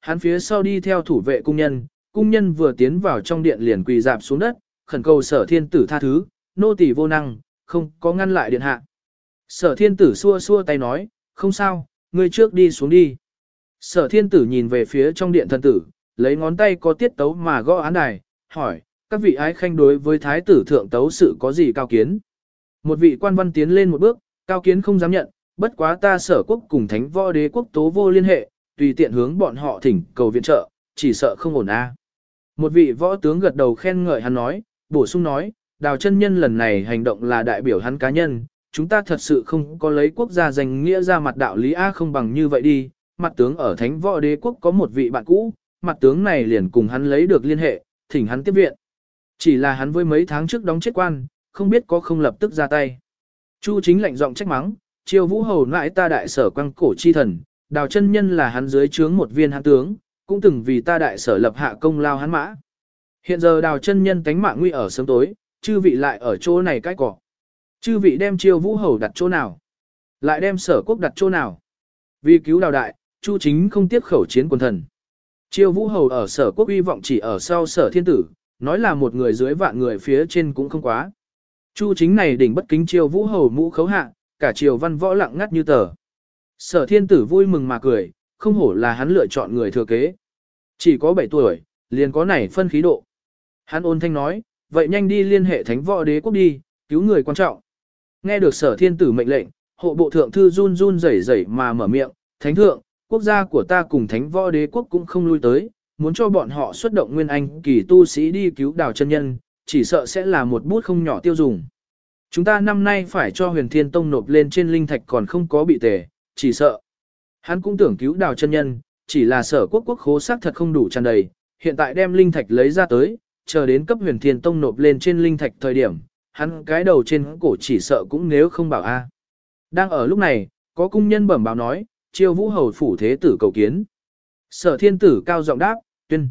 Hắn phía sau đi theo thủ vệ cung nhân, cung nhân vừa tiến vào trong điện liền quỳ dạp xuống đất, khẩn cầu sở thiên tử tha thứ, nô tỳ vô năng, không có ngăn lại điện hạ. Sở thiên tử xua xua tay nói, không sao, ngươi trước đi xuống đi. Sở thiên tử nhìn về phía trong điện thần tử, lấy ngón tay có tiết tấu mà gõ án đài, hỏi, các vị ái khanh đối với thái tử thượng tấu sự có gì cao kiến. Một vị quan văn tiến lên một bước, cao kiến không dám nhận, bất quá ta sở quốc cùng thánh võ đế quốc tố vô liên hệ, tùy tiện hướng bọn họ thỉnh cầu viện trợ, chỉ sợ không ổn a. Một vị võ tướng gật đầu khen ngợi hắn nói, bổ sung nói, đào chân nhân lần này hành động là đại biểu hắn cá nhân, chúng ta thật sự không có lấy quốc gia danh nghĩa ra mặt đạo lý A không bằng như vậy đi, mặt tướng ở thánh võ đế quốc có một vị bạn cũ, mặt tướng này liền cùng hắn lấy được liên hệ, thỉnh hắn tiếp viện. Chỉ là hắn với mấy tháng trước đóng chết quan, không biết có không lập tức ra tay. Chu chính lạnh giọng trách mắng, chiêu vũ hầu nãi ta đại sở quăng cổ chi thần, đào chân nhân là hắn dưới trướng một viên hắn tướng, cũng từng vì ta đại sở lập hạ công lao hắn mã. Hiện giờ đào chân nhân tánh mạng nguy ở sớm tối, chư vị lại ở chỗ này cái cỏ. Chư vị đem chiêu vũ hầu đặt chỗ nào? Lại đem sở quốc đặt chỗ nào? Vì cứu đào đại, chu chính không tiếp khẩu chiến quân thần. Chiêu vũ hầu ở sở quốc uy vọng chỉ ở sau sở thiên tử, nói là một người dưới vạn người phía trên cũng không quá. Chu chính này đỉnh bất kính chiêu vũ hầu mũ khấu hạ, cả triều văn võ lặng ngắt như tờ. Sở thiên tử vui mừng mà cười, không hổ là hắn lựa chọn người thừa kế. Chỉ có 7 tuổi, liền có nảy phân khí độ. Hắn ôn thanh nói, vậy nhanh đi liên hệ thánh võ đế quốc đi, cứu người quan trọng. Nghe được sở thiên tử mệnh lệnh, hộ bộ thượng thư run run rẩy rẩy mà mở miệng, thánh thượng, quốc gia của ta cùng thánh võ đế quốc cũng không lui tới, muốn cho bọn họ xuất động nguyên anh kỳ tu sĩ đi cứu đào chân nhân, chỉ sợ sẽ là một bút không nhỏ tiêu dùng. Chúng ta năm nay phải cho huyền thiên tông nộp lên trên linh thạch còn không có bị tề, chỉ sợ. Hắn cũng tưởng cứu đào chân nhân, chỉ là sở quốc quốc khố xác thật không đủ tràn đầy, hiện tại đem linh thạch lấy ra tới, chờ đến cấp huyền thiên tông nộp lên trên linh thạch thời điểm, hắn cái đầu trên cổ chỉ sợ cũng nếu không bảo a. Đang ở lúc này, có cung nhân bẩm báo nói, chiêu vũ hầu phủ thế tử cầu kiến. Sở thiên tử cao giọng đáp, tuyên.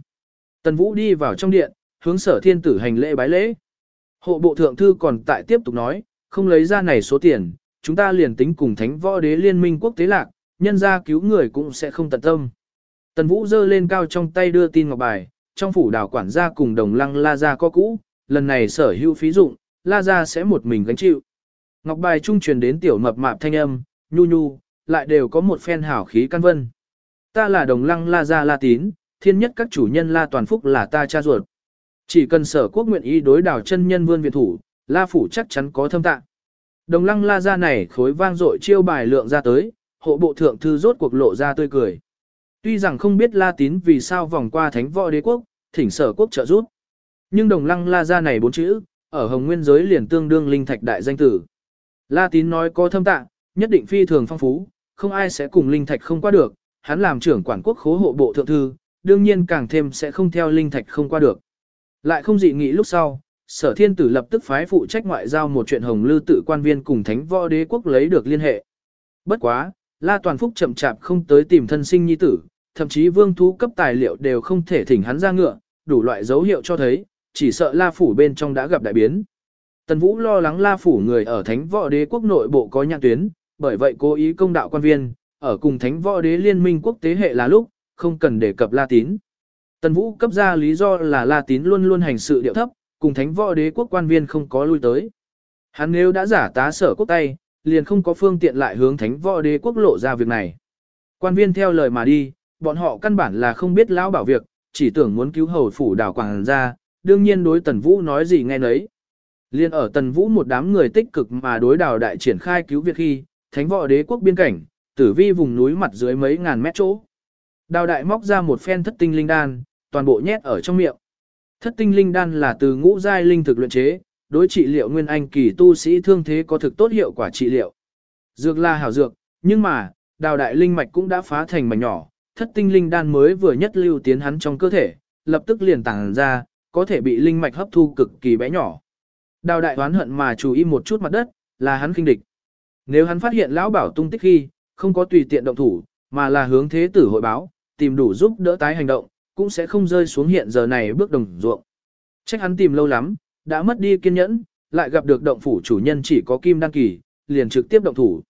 Tần vũ đi vào trong điện, hướng sở thiên tử hành lễ bái lễ. Hộ bộ thượng thư còn tại tiếp tục nói, không lấy ra này số tiền, chúng ta liền tính cùng thánh võ đế liên minh quốc tế lạc, nhân ra cứu người cũng sẽ không tận tâm. Tần vũ giơ lên cao trong tay đưa tin ngọc bài, trong phủ đảo quản gia cùng đồng lăng la gia có cũ, lần này sở hữu phí dụng, la gia sẽ một mình gánh chịu. Ngọc bài trung truyền đến tiểu mập mạp thanh âm, nhu nhu, lại đều có một phen hảo khí căn vân. Ta là đồng lăng la gia la tín, thiên nhất các chủ nhân la toàn phúc là ta cha ruột. Chỉ cần sở quốc nguyện ý đối đảo chân nhân vươn viện thủ, la phủ chắc chắn có thâm tạng. Đồng lăng la gia này khối vang dội chiêu bài lượng ra tới, hộ bộ thượng thư rốt cuộc lộ ra tươi cười. Tuy rằng không biết la tín vì sao vòng qua thánh võ đế quốc, thỉnh sở quốc trợ giúp. Nhưng đồng lăng la gia này bốn chữ, ở hồng nguyên giới liền tương đương linh thạch đại danh tử. La tín nói có thâm tạng, nhất định phi thường phong phú, không ai sẽ cùng linh thạch không qua được, hắn làm trưởng quản quốc khố hộ bộ thượng thư, đương nhiên càng thêm sẽ không theo linh thạch không qua được. Lại không dị nghĩ lúc sau, sở thiên tử lập tức phái phụ trách ngoại giao một chuyện hồng lư tự quan viên cùng thánh võ đế quốc lấy được liên hệ. Bất quá, La Toàn Phúc chậm chạp không tới tìm thân sinh nhi tử, thậm chí vương thú cấp tài liệu đều không thể thỉnh hắn ra ngựa, đủ loại dấu hiệu cho thấy, chỉ sợ La Phủ bên trong đã gặp đại biến. Tần Vũ lo lắng La Phủ người ở thánh võ đế quốc nội bộ có nhãn tuyến, bởi vậy cố ý công đạo quan viên, ở cùng thánh võ đế liên minh quốc tế hệ là lúc, không cần đề cập La Tín. Tần Vũ cấp ra lý do là La Tín luôn luôn hành sự điệu thấp, cùng thánh võ đế quốc quan viên không có lui tới. Hắn nếu đã giả tá sở quốc tay, liền không có phương tiện lại hướng thánh võ đế quốc lộ ra việc này. Quan viên theo lời mà đi, bọn họ căn bản là không biết lão bảo việc, chỉ tưởng muốn cứu hầu phủ đảo quảng ra, đương nhiên đối Tần Vũ nói gì nghe nấy. Liên ở Tần Vũ một đám người tích cực mà đối đảo đại triển khai cứu việc khi, thánh võ đế quốc biên cảnh, tử vi vùng núi mặt dưới mấy ngàn mét chỗ. Đào đại móc ra một phen thất tinh linh đan, toàn bộ nhét ở trong miệng. Thất tinh linh đan là từ ngũ giai linh thực luyện chế, đối trị liệu nguyên anh kỳ tu sĩ thương thế có thực tốt hiệu quả trị liệu. Dược là hảo dược, nhưng mà, đào đại linh mạch cũng đã phá thành mảnh nhỏ, thất tinh linh đan mới vừa nhất lưu tiến hắn trong cơ thể, lập tức liền tàng ra, có thể bị linh mạch hấp thu cực kỳ bé nhỏ. Đào đại oán hận mà chú ý một chút mặt đất, là hắn kinh địch. Nếu hắn phát hiện lão bảo tung tích khi, không có tùy tiện động thủ, mà là hướng thế tử hội báo, tìm đủ giúp đỡ tái hành động, cũng sẽ không rơi xuống hiện giờ này bước đồng ruộng. Trách hắn tìm lâu lắm, đã mất đi kiên nhẫn, lại gặp được động phủ chủ nhân chỉ có kim đăng kỳ, liền trực tiếp động thủ.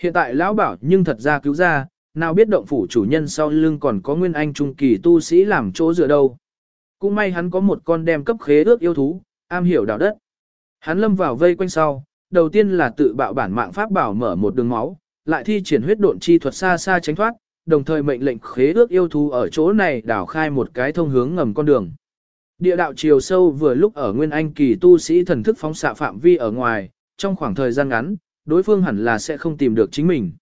Hiện tại lão bảo nhưng thật ra cứu ra, nào biết động phủ chủ nhân sau lưng còn có nguyên anh trung kỳ tu sĩ làm chỗ dựa đâu. Cũng may hắn có một con đem cấp khế ước yêu thú, am hiểu đào đất. Hắn lâm vào vây quanh sau, đầu tiên là tự bạo bản mạng pháp bảo mở một đường máu, lại thi triển huyết độn chi thuật xa xa tránh thoát, đồng thời mệnh lệnh khế ước yêu thú ở chỗ này đào khai một cái thông hướng ngầm con đường. Địa đạo chiều sâu vừa lúc ở nguyên anh kỳ tu sĩ thần thức phóng xạ phạm vi ở ngoài, trong khoảng thời gian ngắn, đối phương hẳn là sẽ không tìm được chính mình.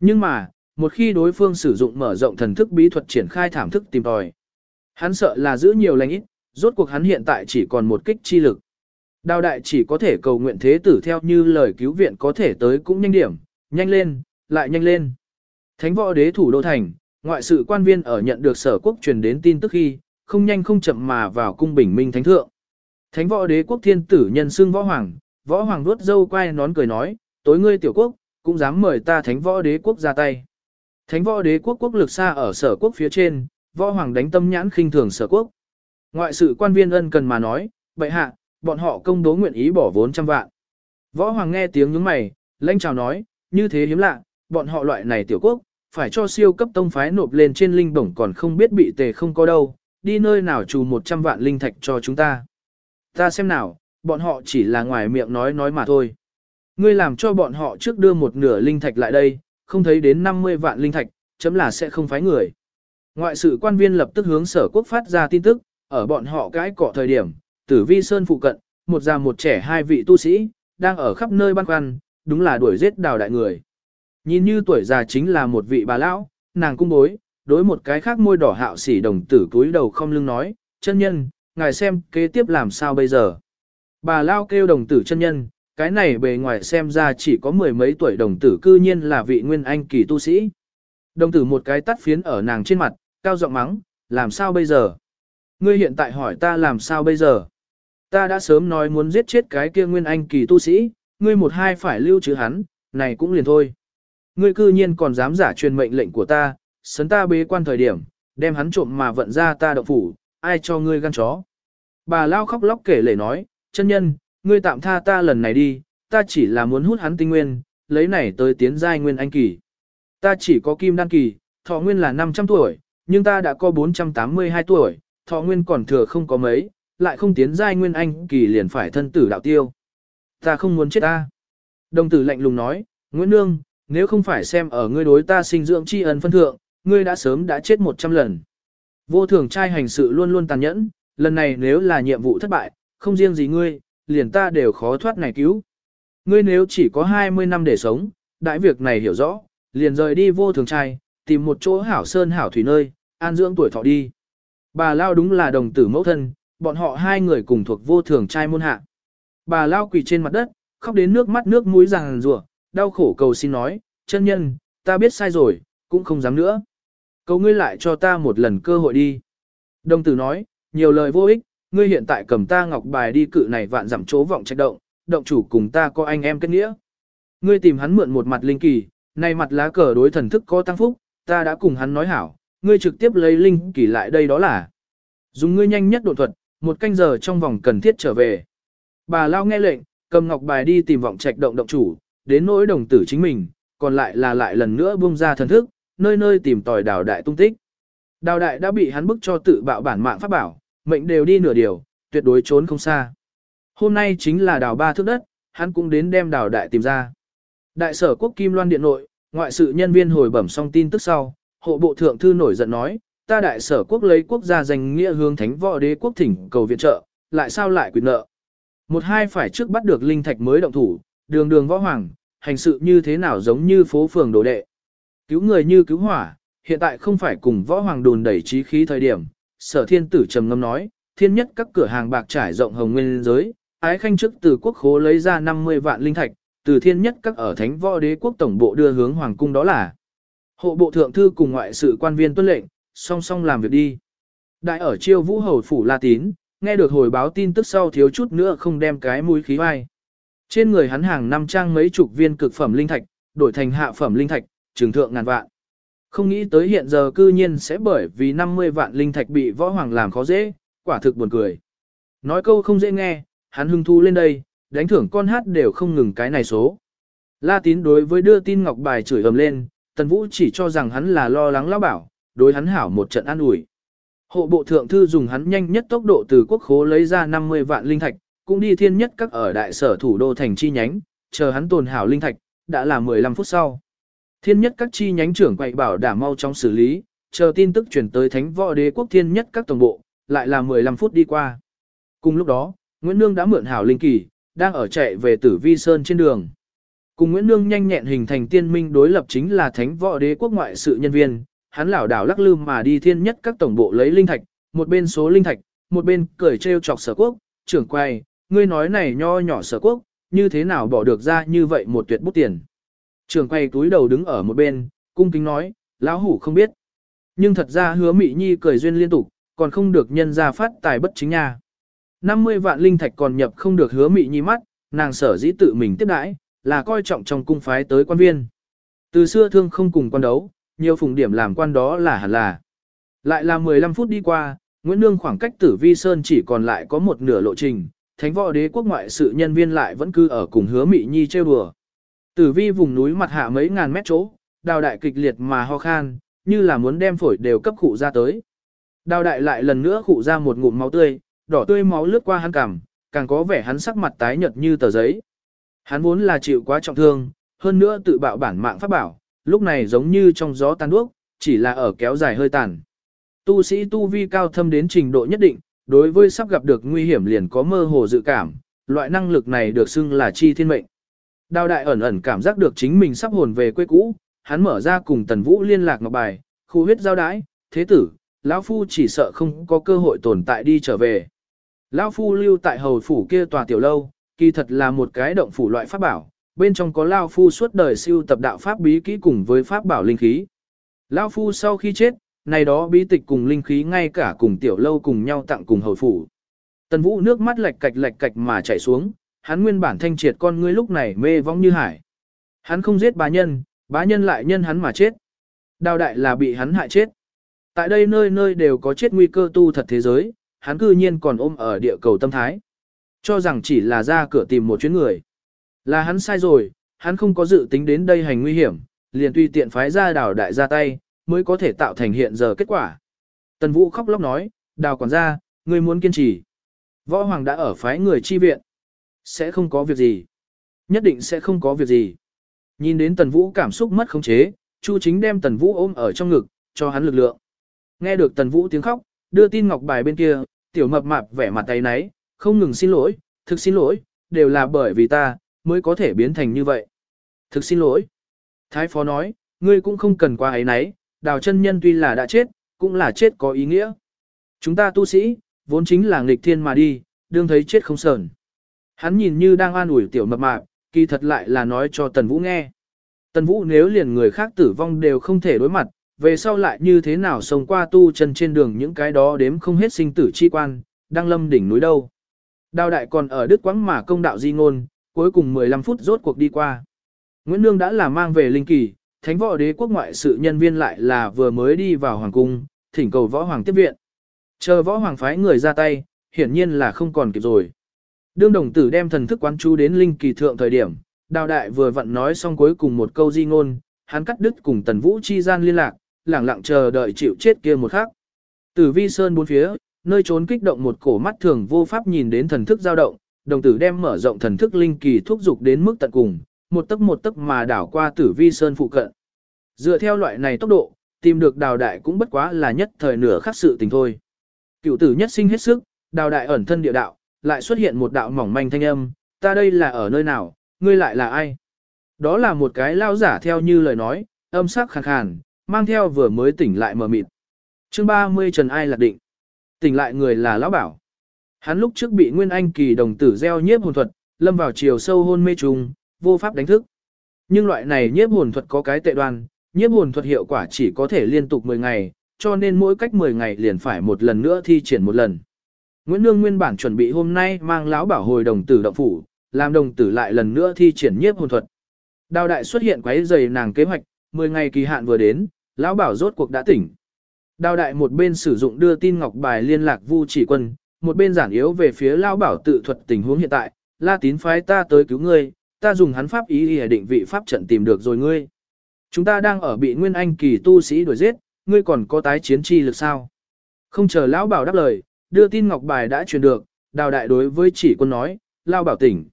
Nhưng mà, một khi đối phương sử dụng mở rộng thần thức bí thuật triển khai thảm thức tìm tòi, hắn sợ là giữ nhiều lành ít, rốt cuộc hắn hiện tại chỉ còn một kích chi lực. Đào đại chỉ có thể cầu nguyện thế tử theo như lời cứu viện có thể tới cũng nhanh điểm, nhanh lên, lại nhanh lên. Thánh võ đế thủ đô thành, ngoại sự quan viên ở nhận được sở quốc truyền đến tin tức khi, không nhanh không chậm mà vào cung bình minh thánh thượng. Thánh võ đế quốc thiên tử nhân xưng võ hoàng, võ hoàng vuốt dâu quay nón cười nói, tối ngươi tiểu quốc, cũng dám mời ta thánh võ đế quốc ra tay. Thánh võ đế quốc quốc lực xa ở sở quốc phía trên, võ hoàng đánh tâm nhãn khinh thường sở quốc. Ngoại sự quan viên ân cần mà nói, bệ hạ, bọn họ công đố nguyện ý bỏ vốn trăm vạn. Võ hoàng nghe tiếng nhướng mày, lãnh chào nói, như thế hiếm lạ, bọn họ loại này tiểu quốc, phải cho siêu cấp tông phái nộp lên trên linh bổng còn không biết bị tề không có đâu, đi nơi nào trù 100 vạn linh thạch cho chúng ta. Ta xem nào, bọn họ chỉ là ngoài miệng nói nói mà thôi. Ngươi làm cho bọn họ trước đưa một nửa linh thạch lại đây, không thấy đến 50 vạn linh thạch, chấm là sẽ không phái người. Ngoại sự quan viên lập tức hướng sở quốc phát ra tin tức, ở bọn họ cái cọ thời điểm, tử vi sơn phụ cận, một già một trẻ hai vị tu sĩ, đang ở khắp nơi băn khoăn, đúng là đuổi giết đào đại người. Nhìn như tuổi già chính là một vị bà lão, nàng cung bối, đối một cái khác môi đỏ hạo sỉ đồng tử cúi đầu không lưng nói, chân nhân, ngài xem kế tiếp làm sao bây giờ. Bà lao kêu đồng tử chân nhân, cái này bề ngoài xem ra chỉ có mười mấy tuổi đồng tử cư nhiên là vị nguyên anh kỳ tu sĩ. Đồng tử một cái tắt phiến ở nàng trên mặt, cao giọng mắng, làm sao bây giờ? Ngươi hiện tại hỏi ta làm sao bây giờ? Ta đã sớm nói muốn giết chết cái kia nguyên anh kỳ tu sĩ, ngươi một hai phải lưu trữ hắn, này cũng liền thôi. Ngươi cư nhiên còn dám giả truyền mệnh lệnh của ta, sấn ta bế quan thời điểm, đem hắn trộm mà vận ra ta động phủ, ai cho ngươi gan chó. Bà lao khóc lóc kể lể nói, chân nhân, ngươi tạm tha ta lần này đi, ta chỉ là muốn hút hắn tinh nguyên, lấy này tới tiến giai nguyên anh kỳ. Ta chỉ có kim đan kỳ, thọ nguyên là 500 tuổi, nhưng ta đã có 482 tuổi, thọ nguyên còn thừa không có mấy, lại không tiến giai nguyên anh kỳ liền phải thân tử đạo tiêu. Ta không muốn chết ta. Đồng tử lạnh lùng nói, Nguyễn Nương, nếu không phải xem ở ngươi đối ta sinh dưỡng tri ân phân thượng, ngươi đã sớm đã chết 100 lần. Vô thường trai hành sự luôn luôn tàn nhẫn, lần này nếu là nhiệm vụ thất bại, không riêng gì ngươi, liền ta đều khó thoát này cứu. Ngươi nếu chỉ có 20 năm để sống, đại việc này hiểu rõ, liền rời đi vô thường trai, tìm một chỗ hảo sơn hảo thủy nơi, an dưỡng tuổi thọ đi. Bà Lao đúng là đồng tử mẫu thân, bọn họ hai người cùng thuộc vô thường trai môn hạ. Bà Lao quỳ trên mặt đất, khóc đến nước mắt nước mũi ràng rùa, đau khổ cầu xin nói, chân nhân, ta biết sai rồi, cũng không dám nữa. Cầu ngươi lại cho ta một lần cơ hội đi. Đồng tử nói, nhiều lời vô ích, ngươi hiện tại cầm ta ngọc bài đi cự này vạn giảm chỗ vọng trách động, động chủ cùng ta có anh em kết nghĩa. Ngươi tìm hắn mượn một mặt linh kỳ, này mặt lá cờ đối thần thức có tăng phúc, ta đã cùng hắn nói hảo, ngươi trực tiếp lấy linh kỳ lại đây đó là. Dùng ngươi nhanh nhất độ thuật, một canh giờ trong vòng cần thiết trở về. Bà Lao nghe lệnh, cầm ngọc bài đi tìm vọng trạch động động chủ, đến nỗi đồng tử chính mình, còn lại là lại lần nữa buông ra thần thức, nơi nơi tìm tòi đào đại tung tích. Đào đại đã bị hắn bức cho tự bạo bản mạng pháp bảo, mệnh đều đi nửa điều, tuyệt đối trốn không xa. Hôm nay chính là đào ba thước đất, hắn cũng đến đem đào đại tìm ra. Đại sở quốc Kim Loan Điện nội, ngoại sự nhân viên hồi bẩm xong tin tức sau, hộ bộ thượng thư nổi giận nói, ta đại sở quốc lấy quốc gia danh nghĩa hướng thánh võ đế quốc thỉnh cầu viện trợ, lại sao lại quyền nợ. Một hai phải trước bắt được linh thạch mới động thủ, đường đường võ hoàng, hành sự như thế nào giống như phố phường đồ đệ. Cứu người như cứu hỏa, hiện tại không phải cùng võ hoàng đùn đẩy trí khí thời điểm, sở thiên tử trầm ngâm nói, thiên nhất các cửa hàng bạc trải rộng hồng nguyên giới, ái khanh trước từ quốc khố lấy ra 50 vạn linh thạch, từ thiên nhất các ở thánh võ đế quốc tổng bộ đưa hướng hoàng cung đó là. Hộ bộ thượng thư cùng ngoại sự quan viên tuân lệnh, song song làm việc đi. Đại ở chiêu vũ hầu phủ La Tín, nghe được hồi báo tin tức sau thiếu chút nữa không đem cái mũi khí vai. Trên người hắn hàng năm trang mấy chục viên cực phẩm linh thạch, đổi thành hạ phẩm linh thạch, trường thượng ngàn vạn. Không nghĩ tới hiện giờ cư nhiên sẽ bởi vì 50 vạn linh thạch bị võ hoàng làm khó dễ, quả thực buồn cười. Nói câu không dễ nghe, hắn hưng thu lên đây, đánh thưởng con hát đều không ngừng cái này số. La tín đối với đưa tin ngọc bài chửi ầm lên, Tần Vũ chỉ cho rằng hắn là lo lắng lão bảo, đối hắn hảo một trận an ủi. Hộ bộ thượng thư dùng hắn nhanh nhất tốc độ từ quốc khố lấy ra 50 vạn linh thạch, cũng đi thiên nhất các ở đại sở thủ đô thành chi nhánh, chờ hắn tồn hảo linh thạch, đã là 15 phút sau. Thiên nhất các chi nhánh trưởng quậy bảo đảm mau trong xử lý, chờ tin tức chuyển tới thánh võ đế quốc thiên nhất các tổng bộ, lại là 15 phút đi qua. Cùng lúc đó, Nguyễn Nương đã mượn hảo linh kỳ, đang ở chạy về tử vi sơn trên đường. Cùng Nguyễn Nương nhanh nhẹn hình thành tiên minh đối lập chính là thánh võ đế quốc ngoại sự nhân viên, hắn lảo đảo lắc lư mà đi thiên nhất các tổng bộ lấy linh thạch, một bên số linh thạch, một bên cười trêu chọc sở quốc, trưởng quay, ngươi nói này nho nhỏ sở quốc, như thế nào bỏ được ra như vậy một tuyệt bút tiền. Trường quay túi đầu đứng ở một bên, cung kính nói, lão hủ không biết. Nhưng thật ra hứa mỹ nhi cười duyên liên tục, còn không được nhân ra phát tài bất chính nha. 50 vạn linh thạch còn nhập không được hứa mỹ nhi mắt, nàng sở dĩ tự mình tiếp đãi, là coi trọng trong cung phái tới quan viên. Từ xưa thương không cùng quan đấu, nhiều phùng điểm làm quan đó là hẳn là. Lại là 15 phút đi qua, Nguyễn Nương khoảng cách tử vi sơn chỉ còn lại có một nửa lộ trình, thánh võ đế quốc ngoại sự nhân viên lại vẫn cứ ở cùng hứa mị nhi chơi đùa. Tử vi vùng núi mặt hạ mấy ngàn mét chỗ, đào đại kịch liệt mà ho khan, như là muốn đem phổi đều cấp khụ ra tới. Đào đại lại lần nữa khụ ra một ngụm máu tươi, đỏ tươi máu lướt qua hắn cằm, càng có vẻ hắn sắc mặt tái nhợt như tờ giấy. Hắn vốn là chịu quá trọng thương, hơn nữa tự bạo bản mạng pháp bảo, lúc này giống như trong gió tan đuốc, chỉ là ở kéo dài hơi tàn. Tu sĩ tu vi cao thâm đến trình độ nhất định, đối với sắp gặp được nguy hiểm liền có mơ hồ dự cảm, loại năng lực này được xưng là chi thiên mệnh. Đào đại ẩn ẩn cảm giác được chính mình sắp hồn về quê cũ, hắn mở ra cùng Tần Vũ liên lạc ngọc bài, khu huyết giao đái, thế tử, lão phu chỉ sợ không có cơ hội tồn tại đi trở về. Lão phu lưu tại hầu phủ kia tòa tiểu lâu, kỳ thật là một cái động phủ loại pháp bảo, bên trong có lão phu suốt đời siêu tập đạo pháp bí kỹ cùng với pháp bảo linh khí. Lão phu sau khi chết, này đó bí tịch cùng linh khí ngay cả cùng tiểu lâu cùng nhau tặng cùng hầu phủ. Tần Vũ nước mắt lệch cạch lệch cạch mà chảy xuống, hắn nguyên bản thanh triệt con ngươi lúc này mê vong như hải. Hắn không giết bá nhân, bá nhân lại nhân hắn mà chết. Đào đại là bị hắn hại chết. Tại đây nơi nơi đều có chết nguy cơ tu thật thế giới, hắn cư nhiên còn ôm ở địa cầu tâm thái. Cho rằng chỉ là ra cửa tìm một chuyến người. Là hắn sai rồi, hắn không có dự tính đến đây hành nguy hiểm, liền tùy tiện phái ra đào đại ra tay, mới có thể tạo thành hiện giờ kết quả. Tần Vũ khóc lóc nói, đào quản gia, ngươi muốn kiên trì. Võ Hoàng đã ở phái người chi viện. Sẽ không có việc gì. Nhất định sẽ không có việc gì. Nhìn đến Tần Vũ cảm xúc mất khống chế, Chu Chính đem Tần Vũ ôm ở trong ngực, cho hắn lực lượng. Nghe được Tần Vũ tiếng khóc, đưa tin ngọc bài bên kia, tiểu mập mạp vẻ mặt tay náy, không ngừng xin lỗi, thực xin lỗi, đều là bởi vì ta, mới có thể biến thành như vậy. Thực xin lỗi. Thái phó nói, ngươi cũng không cần qua ấy nấy, đào chân nhân tuy là đã chết, cũng là chết có ý nghĩa. Chúng ta tu sĩ, vốn chính là nghịch thiên mà đi, đương thấy chết không sờn. Hắn nhìn như đang an ủi tiểu mập mạp, kỳ thật lại là nói cho Tần Vũ nghe. Tần Vũ nếu liền người khác tử vong đều không thể đối mặt, về sau lại như thế nào sống qua tu chân trên đường những cái đó đếm không hết sinh tử chi quan, đang lâm đỉnh núi đâu. Đào đại còn ở Đức Quãng mà công đạo di ngôn, cuối cùng 15 phút rốt cuộc đi qua. Nguyễn Nương đã là mang về linh kỳ, thánh võ đế quốc ngoại sự nhân viên lại là vừa mới đi vào hoàng cung, thỉnh cầu võ hoàng tiếp viện. Chờ võ hoàng phái người ra tay, hiển nhiên là không còn kịp rồi. Đương đồng tử đem thần thức quán chú đến linh kỳ thượng thời điểm, đào đại vừa vặn nói xong cuối cùng một câu di ngôn, hắn cắt đứt cùng tần vũ chi gian liên lạc, lẳng lặng chờ đợi chịu chết kia một khắc. Tử vi sơn bốn phía, nơi trốn kích động một cổ mắt thường vô pháp nhìn đến thần thức dao động, đồng tử đem mở rộng thần thức linh kỳ thúc dục đến mức tận cùng, một tấc một tấc mà đảo qua tử vi sơn phụ cận. Dựa theo loại này tốc độ, tìm được đào đại cũng bất quá là nhất thời nửa khắc sự tình thôi. Cựu tử nhất sinh hết sức, đào đại ẩn thân địa đạo, lại xuất hiện một đạo mỏng manh thanh âm, ta đây là ở nơi nào, ngươi lại là ai? Đó là một cái lao giả theo như lời nói, âm sắc khàn khàn, mang theo vừa mới tỉnh lại mờ mịt. chương 30 Trần Ai lạc định. Tỉnh lại người là lão bảo. Hắn lúc trước bị Nguyên Anh kỳ đồng tử gieo nhiếp hồn thuật, lâm vào chiều sâu hôn mê trùng, vô pháp đánh thức. Nhưng loại này nhiếp hồn thuật có cái tệ đoan, nhiếp hồn thuật hiệu quả chỉ có thể liên tục 10 ngày, cho nên mỗi cách 10 ngày liền phải một lần nữa thi triển một lần. Nguyễn Nương nguyên bản chuẩn bị hôm nay mang lão bảo hồi đồng tử động phủ, làm đồng tử lại lần nữa thi triển nhiếp hồn thuật. Đào đại xuất hiện quấy rầy nàng kế hoạch, 10 ngày kỳ hạn vừa đến, lão bảo rốt cuộc đã tỉnh. Đào đại một bên sử dụng đưa tin ngọc bài liên lạc Vu Chỉ Quân, một bên giản yếu về phía lão bảo tự thuật tình huống hiện tại, La Tín phái ta tới cứu ngươi, ta dùng hắn pháp ý để định vị pháp trận tìm được rồi ngươi. Chúng ta đang ở bị Nguyên Anh kỳ tu sĩ đuổi giết, ngươi còn có tái chiến chi lực sao? Không chờ lão bảo đáp lời, đưa tin ngọc bài đã truyền được, đào đại đối với chỉ quân nói, lao bảo tỉnh.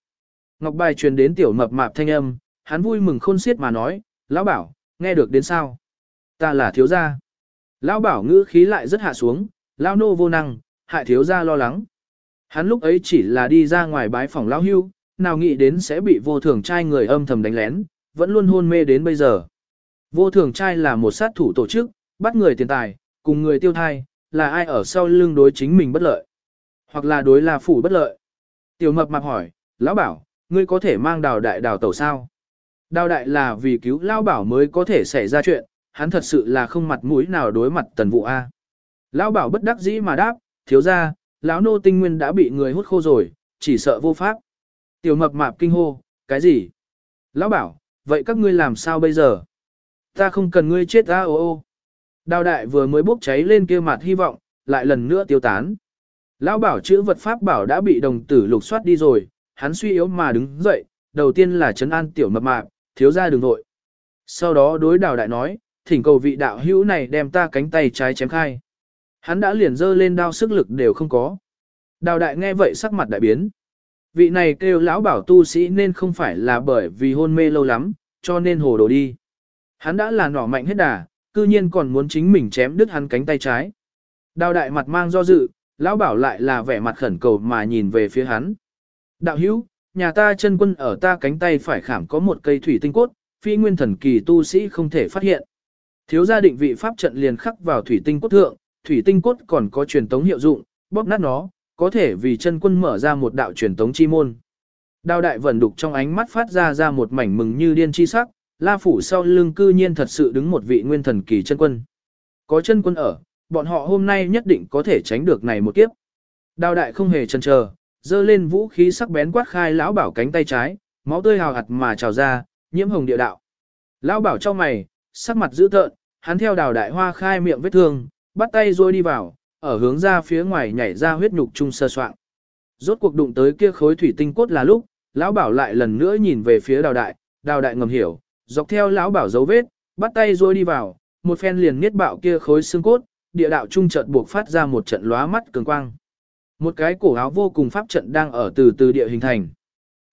Ngọc bài truyền đến tiểu mập mạp thanh âm, hắn vui mừng khôn xiết mà nói, lão bảo, nghe được đến sao? Ta là thiếu gia. Lão bảo ngữ khí lại rất hạ xuống, lão nô vô năng, hại thiếu gia lo lắng. Hắn lúc ấy chỉ là đi ra ngoài bái phòng lão hưu, nào nghĩ đến sẽ bị vô thường trai người âm thầm đánh lén, vẫn luôn hôn mê đến bây giờ. Vô thường trai là một sát thủ tổ chức, bắt người tiền tài, cùng người tiêu thai, là ai ở sau lưng đối chính mình bất lợi, hoặc là đối là phủ bất lợi. Tiểu mập mạp hỏi, lão bảo, ngươi có thể mang đào đại đào tẩu sao? Đào đại là vì cứu lão bảo mới có thể xảy ra chuyện, hắn thật sự là không mặt mũi nào đối mặt tần vụ A. Lão bảo bất đắc dĩ mà đáp, thiếu ra, lão nô tinh nguyên đã bị người hút khô rồi, chỉ sợ vô pháp. Tiểu mập mạp kinh hô, cái gì? Lão bảo, vậy các ngươi làm sao bây giờ? Ta không cần ngươi chết ra ô ô. Đào đại vừa mới bốc cháy lên kia mặt hy vọng, lại lần nữa tiêu tán. Lão bảo chữ vật pháp bảo đã bị đồng tử lục soát đi rồi, hắn suy yếu mà đứng dậy, đầu tiên là chấn an tiểu mập mạp, thiếu ra đường nội Sau đó đối đào đại nói, thỉnh cầu vị đạo hữu này đem ta cánh tay trái chém khai. Hắn đã liền dơ lên đao sức lực đều không có. Đào đại nghe vậy sắc mặt đại biến. Vị này kêu lão bảo tu sĩ nên không phải là bởi vì hôn mê lâu lắm, cho nên hồ đồ đi. Hắn đã là nỏ mạnh hết đà, cư nhiên còn muốn chính mình chém đứt hắn cánh tay trái. Đào đại mặt mang do dự, lão bảo lại là vẻ mặt khẩn cầu mà nhìn về phía hắn. Đạo hữu, nhà ta chân quân ở ta cánh tay phải khảm có một cây thủy tinh cốt, phi nguyên thần kỳ tu sĩ không thể phát hiện. Thiếu gia định vị pháp trận liền khắc vào thủy tinh cốt thượng, thủy tinh cốt còn có truyền tống hiệu dụng, bóp nát nó, có thể vì chân quân mở ra một đạo truyền tống chi môn. Đào đại vẩn đục trong ánh mắt phát ra ra một mảnh mừng như điên chi sắc, la phủ sau lưng cư nhiên thật sự đứng một vị nguyên thần kỳ chân quân. Có chân quân ở, bọn họ hôm nay nhất định có thể tránh được này một kiếp. Đào đại không hề chần chờ, dơ lên vũ khí sắc bén quát khai lão bảo cánh tay trái, máu tươi hào hạt mà trào ra, nhiễm hồng địa đạo. Lão bảo cho mày, sắc mặt dữ tợn, hắn theo đào đại hoa khai miệng vết thương, bắt tay rồi đi vào, ở hướng ra phía ngoài nhảy ra huyết nhục chung sơ soạn. Rốt cuộc đụng tới kia khối thủy tinh cốt là lúc, lão bảo lại lần nữa nhìn về phía đào đại, đào đại ngầm hiểu, dọc theo lão bảo dấu vết, bắt tay rồi đi vào, một phen liền niết bạo kia khối xương cốt, địa đạo trung trận buộc phát ra một trận lóa mắt cường quang. Một cái cổ áo vô cùng pháp trận đang ở từ từ địa hình thành.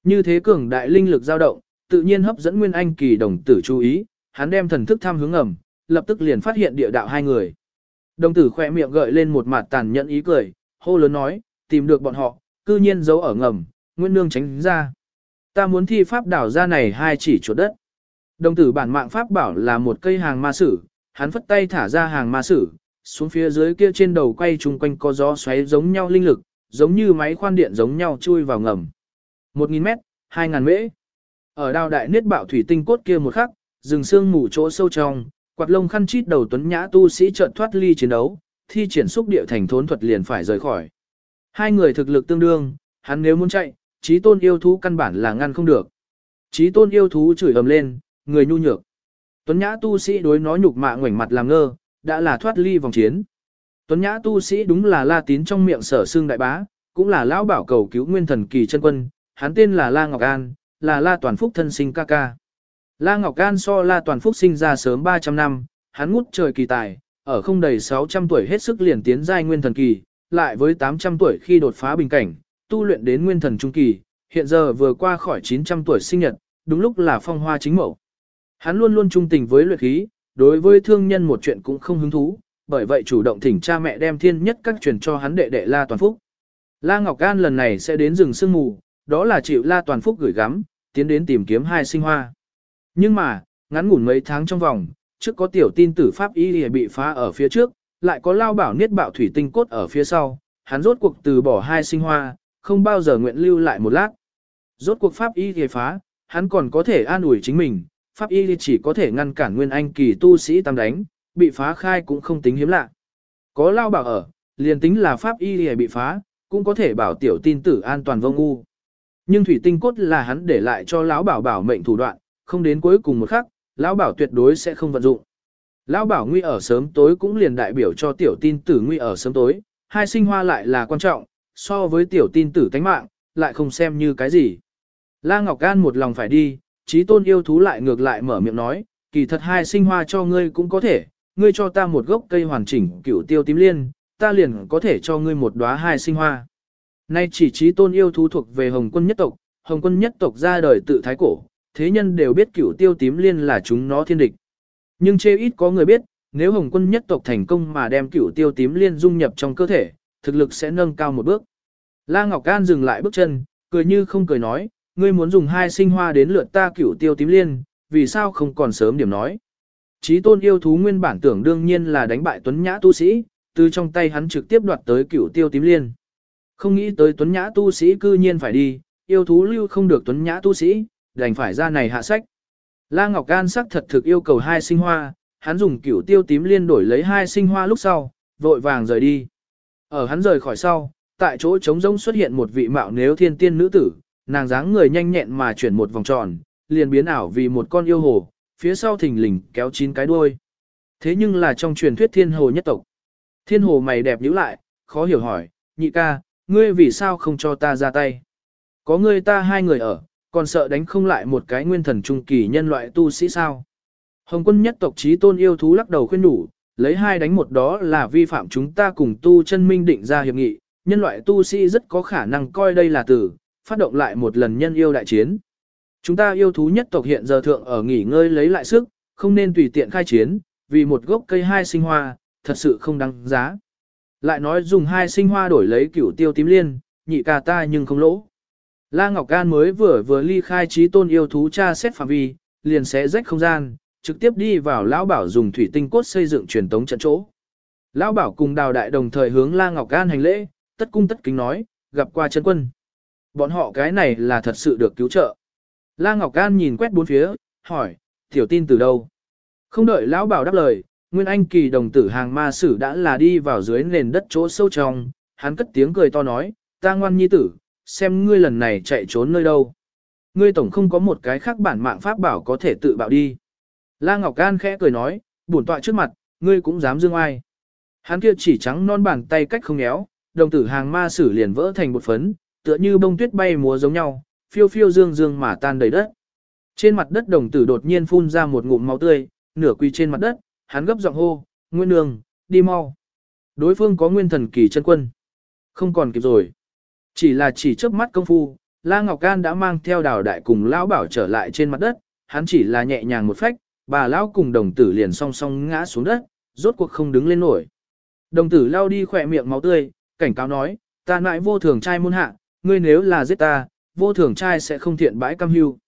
Như thế cường đại linh lực dao động, tự nhiên hấp dẫn Nguyên Anh kỳ đồng tử chú ý, hắn đem thần thức tham hướng ẩm, lập tức liền phát hiện địa đạo hai người. Đồng tử khỏe miệng gợi lên một mặt tàn nhẫn ý cười, hô lớn nói, tìm được bọn họ, cư nhiên giấu ở ngầm, Nguyễn Nương tránh ra. Ta muốn thi pháp đảo ra này hai chỉ chuột đất. Đồng tử bản mạng pháp bảo là một cây hàng ma sử, hắn phất tay thả ra hàng ma sử, xuống phía dưới kia trên đầu quay chung quanh có gió xoáy giống nhau linh lực, giống như máy khoan điện giống nhau chui vào ngầm. 1.000 mét, 2.000 mễ. Ở đào đại niết bạo thủy tinh cốt kia một khắc, rừng xương mù chỗ sâu trong, quạt lông khăn chít đầu tuấn nhã tu sĩ chợt thoát ly chiến đấu, thi triển xúc địa thành thốn thuật liền phải rời khỏi. Hai người thực lực tương đương, hắn nếu muốn chạy, trí tôn yêu thú căn bản là ngăn không được. Trí tôn yêu thú chửi ầm lên, người nhu nhược. Tuấn nhã tu sĩ đối nó nhục mạ ngoảnh mặt làm ngơ, đã là thoát ly vòng chiến. Tuấn nhã tu sĩ đúng là la tín trong miệng sở xương đại bá, cũng là lão bảo cầu cứu nguyên thần kỳ chân quân, hắn tên là La Ngọc An, là La Toàn Phúc thân sinh ca ca. La Ngọc Can so La Toàn Phúc sinh ra sớm 300 năm, hắn ngút trời kỳ tài, ở không đầy 600 tuổi hết sức liền tiến giai nguyên thần kỳ, lại với 800 tuổi khi đột phá bình cảnh, tu luyện đến nguyên thần trung kỳ, hiện giờ vừa qua khỏi 900 tuổi sinh nhật, đúng lúc là phong hoa chính mẫu. Hắn luôn luôn trung tình với luyện khí, đối với thương nhân một chuyện cũng không hứng thú, bởi vậy chủ động thỉnh cha mẹ đem thiên nhất các truyền cho hắn đệ đệ La Toàn Phúc. La Ngọc Can lần này sẽ đến rừng sương mù, đó là chịu La Toàn Phúc gửi gắm, tiến đến tìm kiếm hai sinh hoa. Nhưng mà, ngắn ngủn mấy tháng trong vòng, trước có tiểu tin tử Pháp Y bị phá ở phía trước, lại có lao bảo niết bạo thủy tinh cốt ở phía sau, hắn rốt cuộc từ bỏ hai sinh hoa, không bao giờ nguyện lưu lại một lát. Rốt cuộc Pháp Y thì phá, hắn còn có thể an ủi chính mình, Pháp Y chỉ có thể ngăn cản nguyên anh kỳ tu sĩ tam đánh, bị phá khai cũng không tính hiếm lạ. Có lao bảo ở, liền tính là Pháp Y bị phá, cũng có thể bảo tiểu tin tử an toàn vô ngu. Nhưng thủy tinh cốt là hắn để lại cho lão bảo bảo mệnh thủ đoạn, không đến cuối cùng một khắc, lão bảo tuyệt đối sẽ không vận dụng. Lão bảo nguy ở sớm tối cũng liền đại biểu cho tiểu tin tử nguy ở sớm tối, hai sinh hoa lại là quan trọng, so với tiểu tin tử tánh mạng, lại không xem như cái gì. La Ngọc An một lòng phải đi, trí tôn yêu thú lại ngược lại mở miệng nói, kỳ thật hai sinh hoa cho ngươi cũng có thể, ngươi cho ta một gốc cây hoàn chỉnh cửu tiêu tím liên, ta liền có thể cho ngươi một đóa hai sinh hoa. Nay chỉ trí tôn yêu thú thuộc về Hồng quân nhất tộc, Hồng quân nhất tộc ra đời tự thái cổ, thế nhân đều biết cửu tiêu tím liên là chúng nó thiên địch. Nhưng chê ít có người biết, nếu Hồng quân nhất tộc thành công mà đem cửu tiêu tím liên dung nhập trong cơ thể, thực lực sẽ nâng cao một bước. La Ngọc Can dừng lại bước chân, cười như không cười nói, ngươi muốn dùng hai sinh hoa đến lượt ta cửu tiêu tím liên, vì sao không còn sớm điểm nói. Chí tôn yêu thú nguyên bản tưởng đương nhiên là đánh bại tuấn nhã tu sĩ, từ trong tay hắn trực tiếp đoạt tới cửu tiêu tím liên. Không nghĩ tới tuấn nhã tu sĩ cư nhiên phải đi, yêu thú lưu không được tuấn nhã tu sĩ, đành phải ra này hạ sách. La Ngọc Can sắc thật thực yêu cầu hai sinh hoa, hắn dùng cửu tiêu tím liên đổi lấy hai sinh hoa lúc sau, vội vàng rời đi. Ở hắn rời khỏi sau, tại chỗ trống rỗng xuất hiện một vị mạo nếu thiên tiên nữ tử, nàng dáng người nhanh nhẹn mà chuyển một vòng tròn, liền biến ảo vì một con yêu hồ, phía sau thình lình kéo chín cái đuôi. Thế nhưng là trong truyền thuyết thiên hồ nhất tộc. Thiên hồ mày đẹp nhíu lại, khó hiểu hỏi, nhị ca, ngươi vì sao không cho ta ra tay? Có ngươi ta hai người ở, còn sợ đánh không lại một cái nguyên thần trung kỳ nhân loại tu sĩ sao? Hồng quân nhất tộc trí tôn yêu thú lắc đầu khuyên đủ, lấy hai đánh một đó là vi phạm chúng ta cùng tu chân minh định ra hiệp nghị, nhân loại tu sĩ rất có khả năng coi đây là tử, phát động lại một lần nhân yêu đại chiến. Chúng ta yêu thú nhất tộc hiện giờ thượng ở nghỉ ngơi lấy lại sức, không nên tùy tiện khai chiến, vì một gốc cây hai sinh hoa, thật sự không đáng giá. Lại nói dùng hai sinh hoa đổi lấy cửu tiêu tím liên, nhị ca ta nhưng không lỗ. La Ngọc Can mới vừa vừa ly khai trí tôn yêu thú cha xét phạm vi, liền sẽ rách không gian, trực tiếp đi vào lão bảo dùng thủy tinh cốt xây dựng truyền tống trận chỗ. Lão bảo cùng đào đại đồng thời hướng La Ngọc Can hành lễ, tất cung tất kính nói, gặp qua chân quân. Bọn họ cái này là thật sự được cứu trợ. La Ngọc Can nhìn quét bốn phía, hỏi, tiểu tin từ đâu? Không đợi lão bảo đáp lời, Nguyên Anh kỳ đồng tử hàng ma sử đã là đi vào dưới nền đất chỗ sâu trong, hắn cất tiếng cười to nói, ta ngoan nhi tử, xem ngươi lần này chạy trốn nơi đâu. Ngươi tổng không có một cái khác bản mạng pháp bảo có thể tự bạo đi. La Ngọc Can khẽ cười nói, bổn tọa trước mặt, ngươi cũng dám dương ai. Hắn kia chỉ trắng non bàn tay cách không éo, đồng tử hàng ma sử liền vỡ thành bột phấn, tựa như bông tuyết bay múa giống nhau, phiêu phiêu dương dương mà tan đầy đất. Trên mặt đất đồng tử đột nhiên phun ra một ngụm máu tươi, nửa quỳ trên mặt đất, hắn gấp giọng hô, Nguyên Nương, đi mau. Đối phương có nguyên thần kỳ chân quân. Không còn kịp rồi. Chỉ là chỉ trước mắt công phu, La Ngọc Can đã mang theo đào đại cùng lão bảo trở lại trên mặt đất, hắn chỉ là nhẹ nhàng một phách, bà lão cùng đồng tử liền song song ngã xuống đất, rốt cuộc không đứng lên nổi. Đồng tử lao đi khỏe miệng máu tươi, cảnh cáo nói, ta nại vô thường trai môn hạ, ngươi nếu là giết ta, vô thường trai sẽ không thiện bãi cam hưu.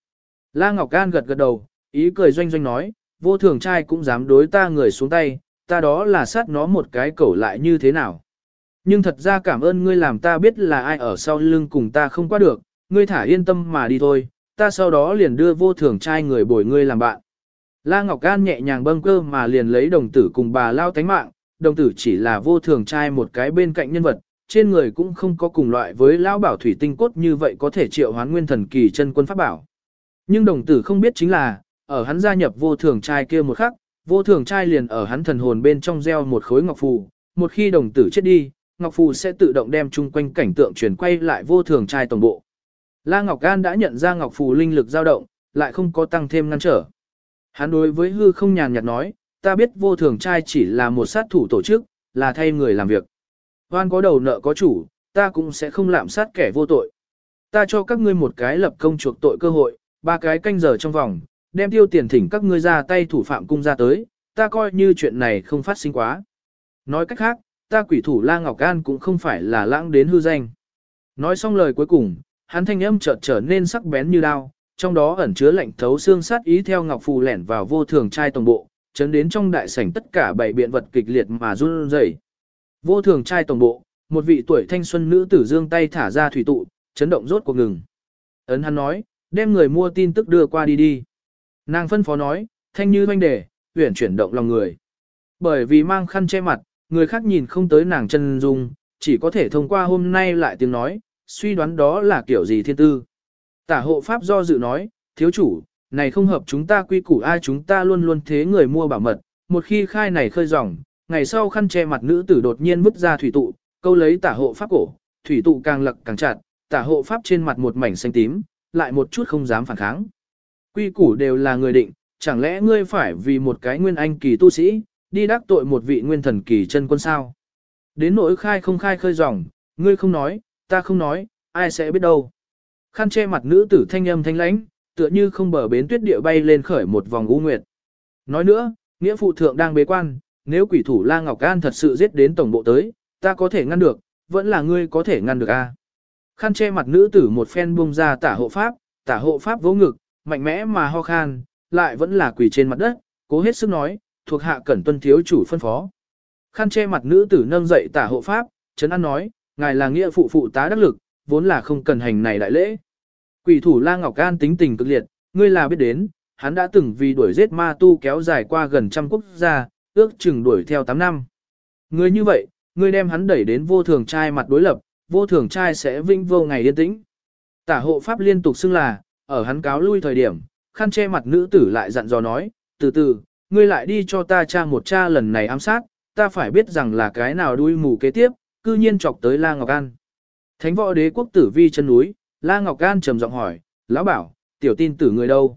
La Ngọc Can gật gật đầu, ý cười doanh doanh nói, vô thường trai cũng dám đối ta người xuống tay, ta đó là sát nó một cái cẩu lại như thế nào. Nhưng thật ra cảm ơn ngươi làm ta biết là ai ở sau lưng cùng ta không qua được, ngươi thả yên tâm mà đi thôi, ta sau đó liền đưa vô thường trai người bồi ngươi làm bạn. La Ngọc gan nhẹ nhàng bâng cơ mà liền lấy đồng tử cùng bà lao tánh mạng, đồng tử chỉ là vô thường trai một cái bên cạnh nhân vật, trên người cũng không có cùng loại với lão bảo thủy tinh cốt như vậy có thể triệu hoán nguyên thần kỳ chân quân pháp bảo. Nhưng đồng tử không biết chính là, ở hắn gia nhập vô thường trai kia một khắc, vô thường trai liền ở hắn thần hồn bên trong gieo một khối ngọc phù, một khi đồng tử chết đi, ngọc phù sẽ tự động đem chung quanh cảnh tượng chuyển quay lại vô thường trai tổng bộ. La Ngọc Gan đã nhận ra ngọc phù linh lực dao động, lại không có tăng thêm ngăn trở. Hắn đối với hư không nhàn nhạt nói, ta biết vô thường trai chỉ là một sát thủ tổ chức, là thay người làm việc. Hoan có đầu nợ có chủ, ta cũng sẽ không lạm sát kẻ vô tội. Ta cho các ngươi một cái lập công chuộc tội cơ hội, ba cái canh giờ trong vòng, đem tiêu tiền thỉnh các ngươi ra tay thủ phạm cung ra tới, ta coi như chuyện này không phát sinh quá. Nói cách khác, ta quỷ thủ La Ngọc An cũng không phải là lãng đến hư danh. Nói xong lời cuối cùng, hắn thanh âm chợt trở nên sắc bén như đao, trong đó ẩn chứa lệnh thấu xương sát ý theo Ngọc Phù lẻn vào vô thường trai tổng bộ, chấn đến trong đại sảnh tất cả bảy biện vật kịch liệt mà run rẩy. Vô thường trai tổng bộ, một vị tuổi thanh xuân nữ tử dương tay thả ra thủy tụ, chấn động rốt cuộc ngừng. Ấn hắn nói, đem người mua tin tức đưa qua đi đi. Nàng phân phó nói, thanh như hoanh đề, huyển chuyển động lòng người. Bởi vì mang khăn che mặt, người khác nhìn không tới nàng chân dung, chỉ có thể thông qua hôm nay lại tiếng nói, suy đoán đó là kiểu gì thiên tư. Tả hộ pháp do dự nói, thiếu chủ, này không hợp chúng ta quy củ ai chúng ta luôn luôn thế người mua bảo mật, một khi khai này khơi ròng, ngày sau khăn che mặt nữ tử đột nhiên vứt ra thủy tụ, câu lấy tả hộ pháp cổ, thủy tụ càng lật càng chặt, tả hộ pháp trên mặt một mảnh xanh tím, lại một chút không dám phản kháng. Quy củ đều là người định, chẳng lẽ ngươi phải vì một cái nguyên anh kỳ tu sĩ, đi đắc tội một vị nguyên thần kỳ chân quân sao? Đến nỗi khai không khai khơi ròng, ngươi không nói, ta không nói, ai sẽ biết đâu. Khăn che mặt nữ tử thanh âm thanh lãnh, tựa như không bờ bến tuyết địa bay lên khởi một vòng u nguyệt. Nói nữa, nghĩa phụ thượng đang bế quan, nếu quỷ thủ La Ngọc An thật sự giết đến tổng bộ tới, ta có thể ngăn được, vẫn là ngươi có thể ngăn được a. Khăn che mặt nữ tử một phen buông ra tả hộ pháp, tả hộ pháp vỗ ngực, mạnh mẽ mà ho khan, lại vẫn là quỳ trên mặt đất, cố hết sức nói, thuộc hạ cẩn tuân thiếu chủ phân phó. Khăn che mặt nữ tử nâng dậy tả hộ pháp, Trấn an nói, ngài là nghĩa phụ phụ tá đắc lực, vốn là không cần hành này đại lễ. Quỷ thủ La Ngọc An tính tình cực liệt, ngươi là biết đến, hắn đã từng vì đuổi giết ma tu kéo dài qua gần trăm quốc gia, ước chừng đuổi theo 8 năm. Ngươi như vậy, ngươi đem hắn đẩy đến vô thường trai mặt đối lập, vô thường trai sẽ vinh vô ngày yên tĩnh. Tả hộ pháp liên tục xưng là, ở hắn cáo lui thời điểm, khăn che mặt nữ tử lại dặn dò nói, từ từ, ngươi lại đi cho ta tra một tra lần này ám sát, ta phải biết rằng là cái nào đuôi mù kế tiếp, cư nhiên chọc tới La Ngọc An. Thánh võ đế quốc tử vi chân núi, La Ngọc An trầm giọng hỏi, lão bảo, tiểu tin tử người đâu?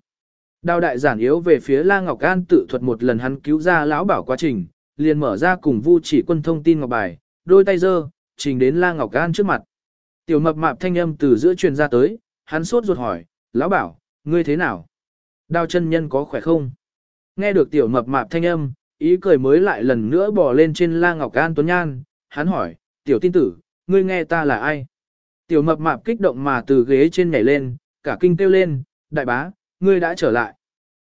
Đào đại giản yếu về phía La Ngọc An tự thuật một lần hắn cứu ra lão bảo quá trình, liền mở ra cùng vu chỉ quân thông tin ngọc bài, đôi tay giơ, trình đến La Ngọc An trước mặt. Tiểu mập mạp thanh âm từ giữa truyền ra tới, hắn sốt ruột hỏi, lão bảo, ngươi thế nào? Đào chân nhân có khỏe không? Nghe được tiểu mập mạp thanh âm, ý cười mới lại lần nữa bò lên trên La Ngọc An Tuấn Nhan, hắn hỏi, tiểu tin tử, ngươi nghe ta là ai? Tiểu mập mạp kích động mà từ ghế trên nhảy lên, cả kinh kêu lên, đại bá, ngươi đã trở lại.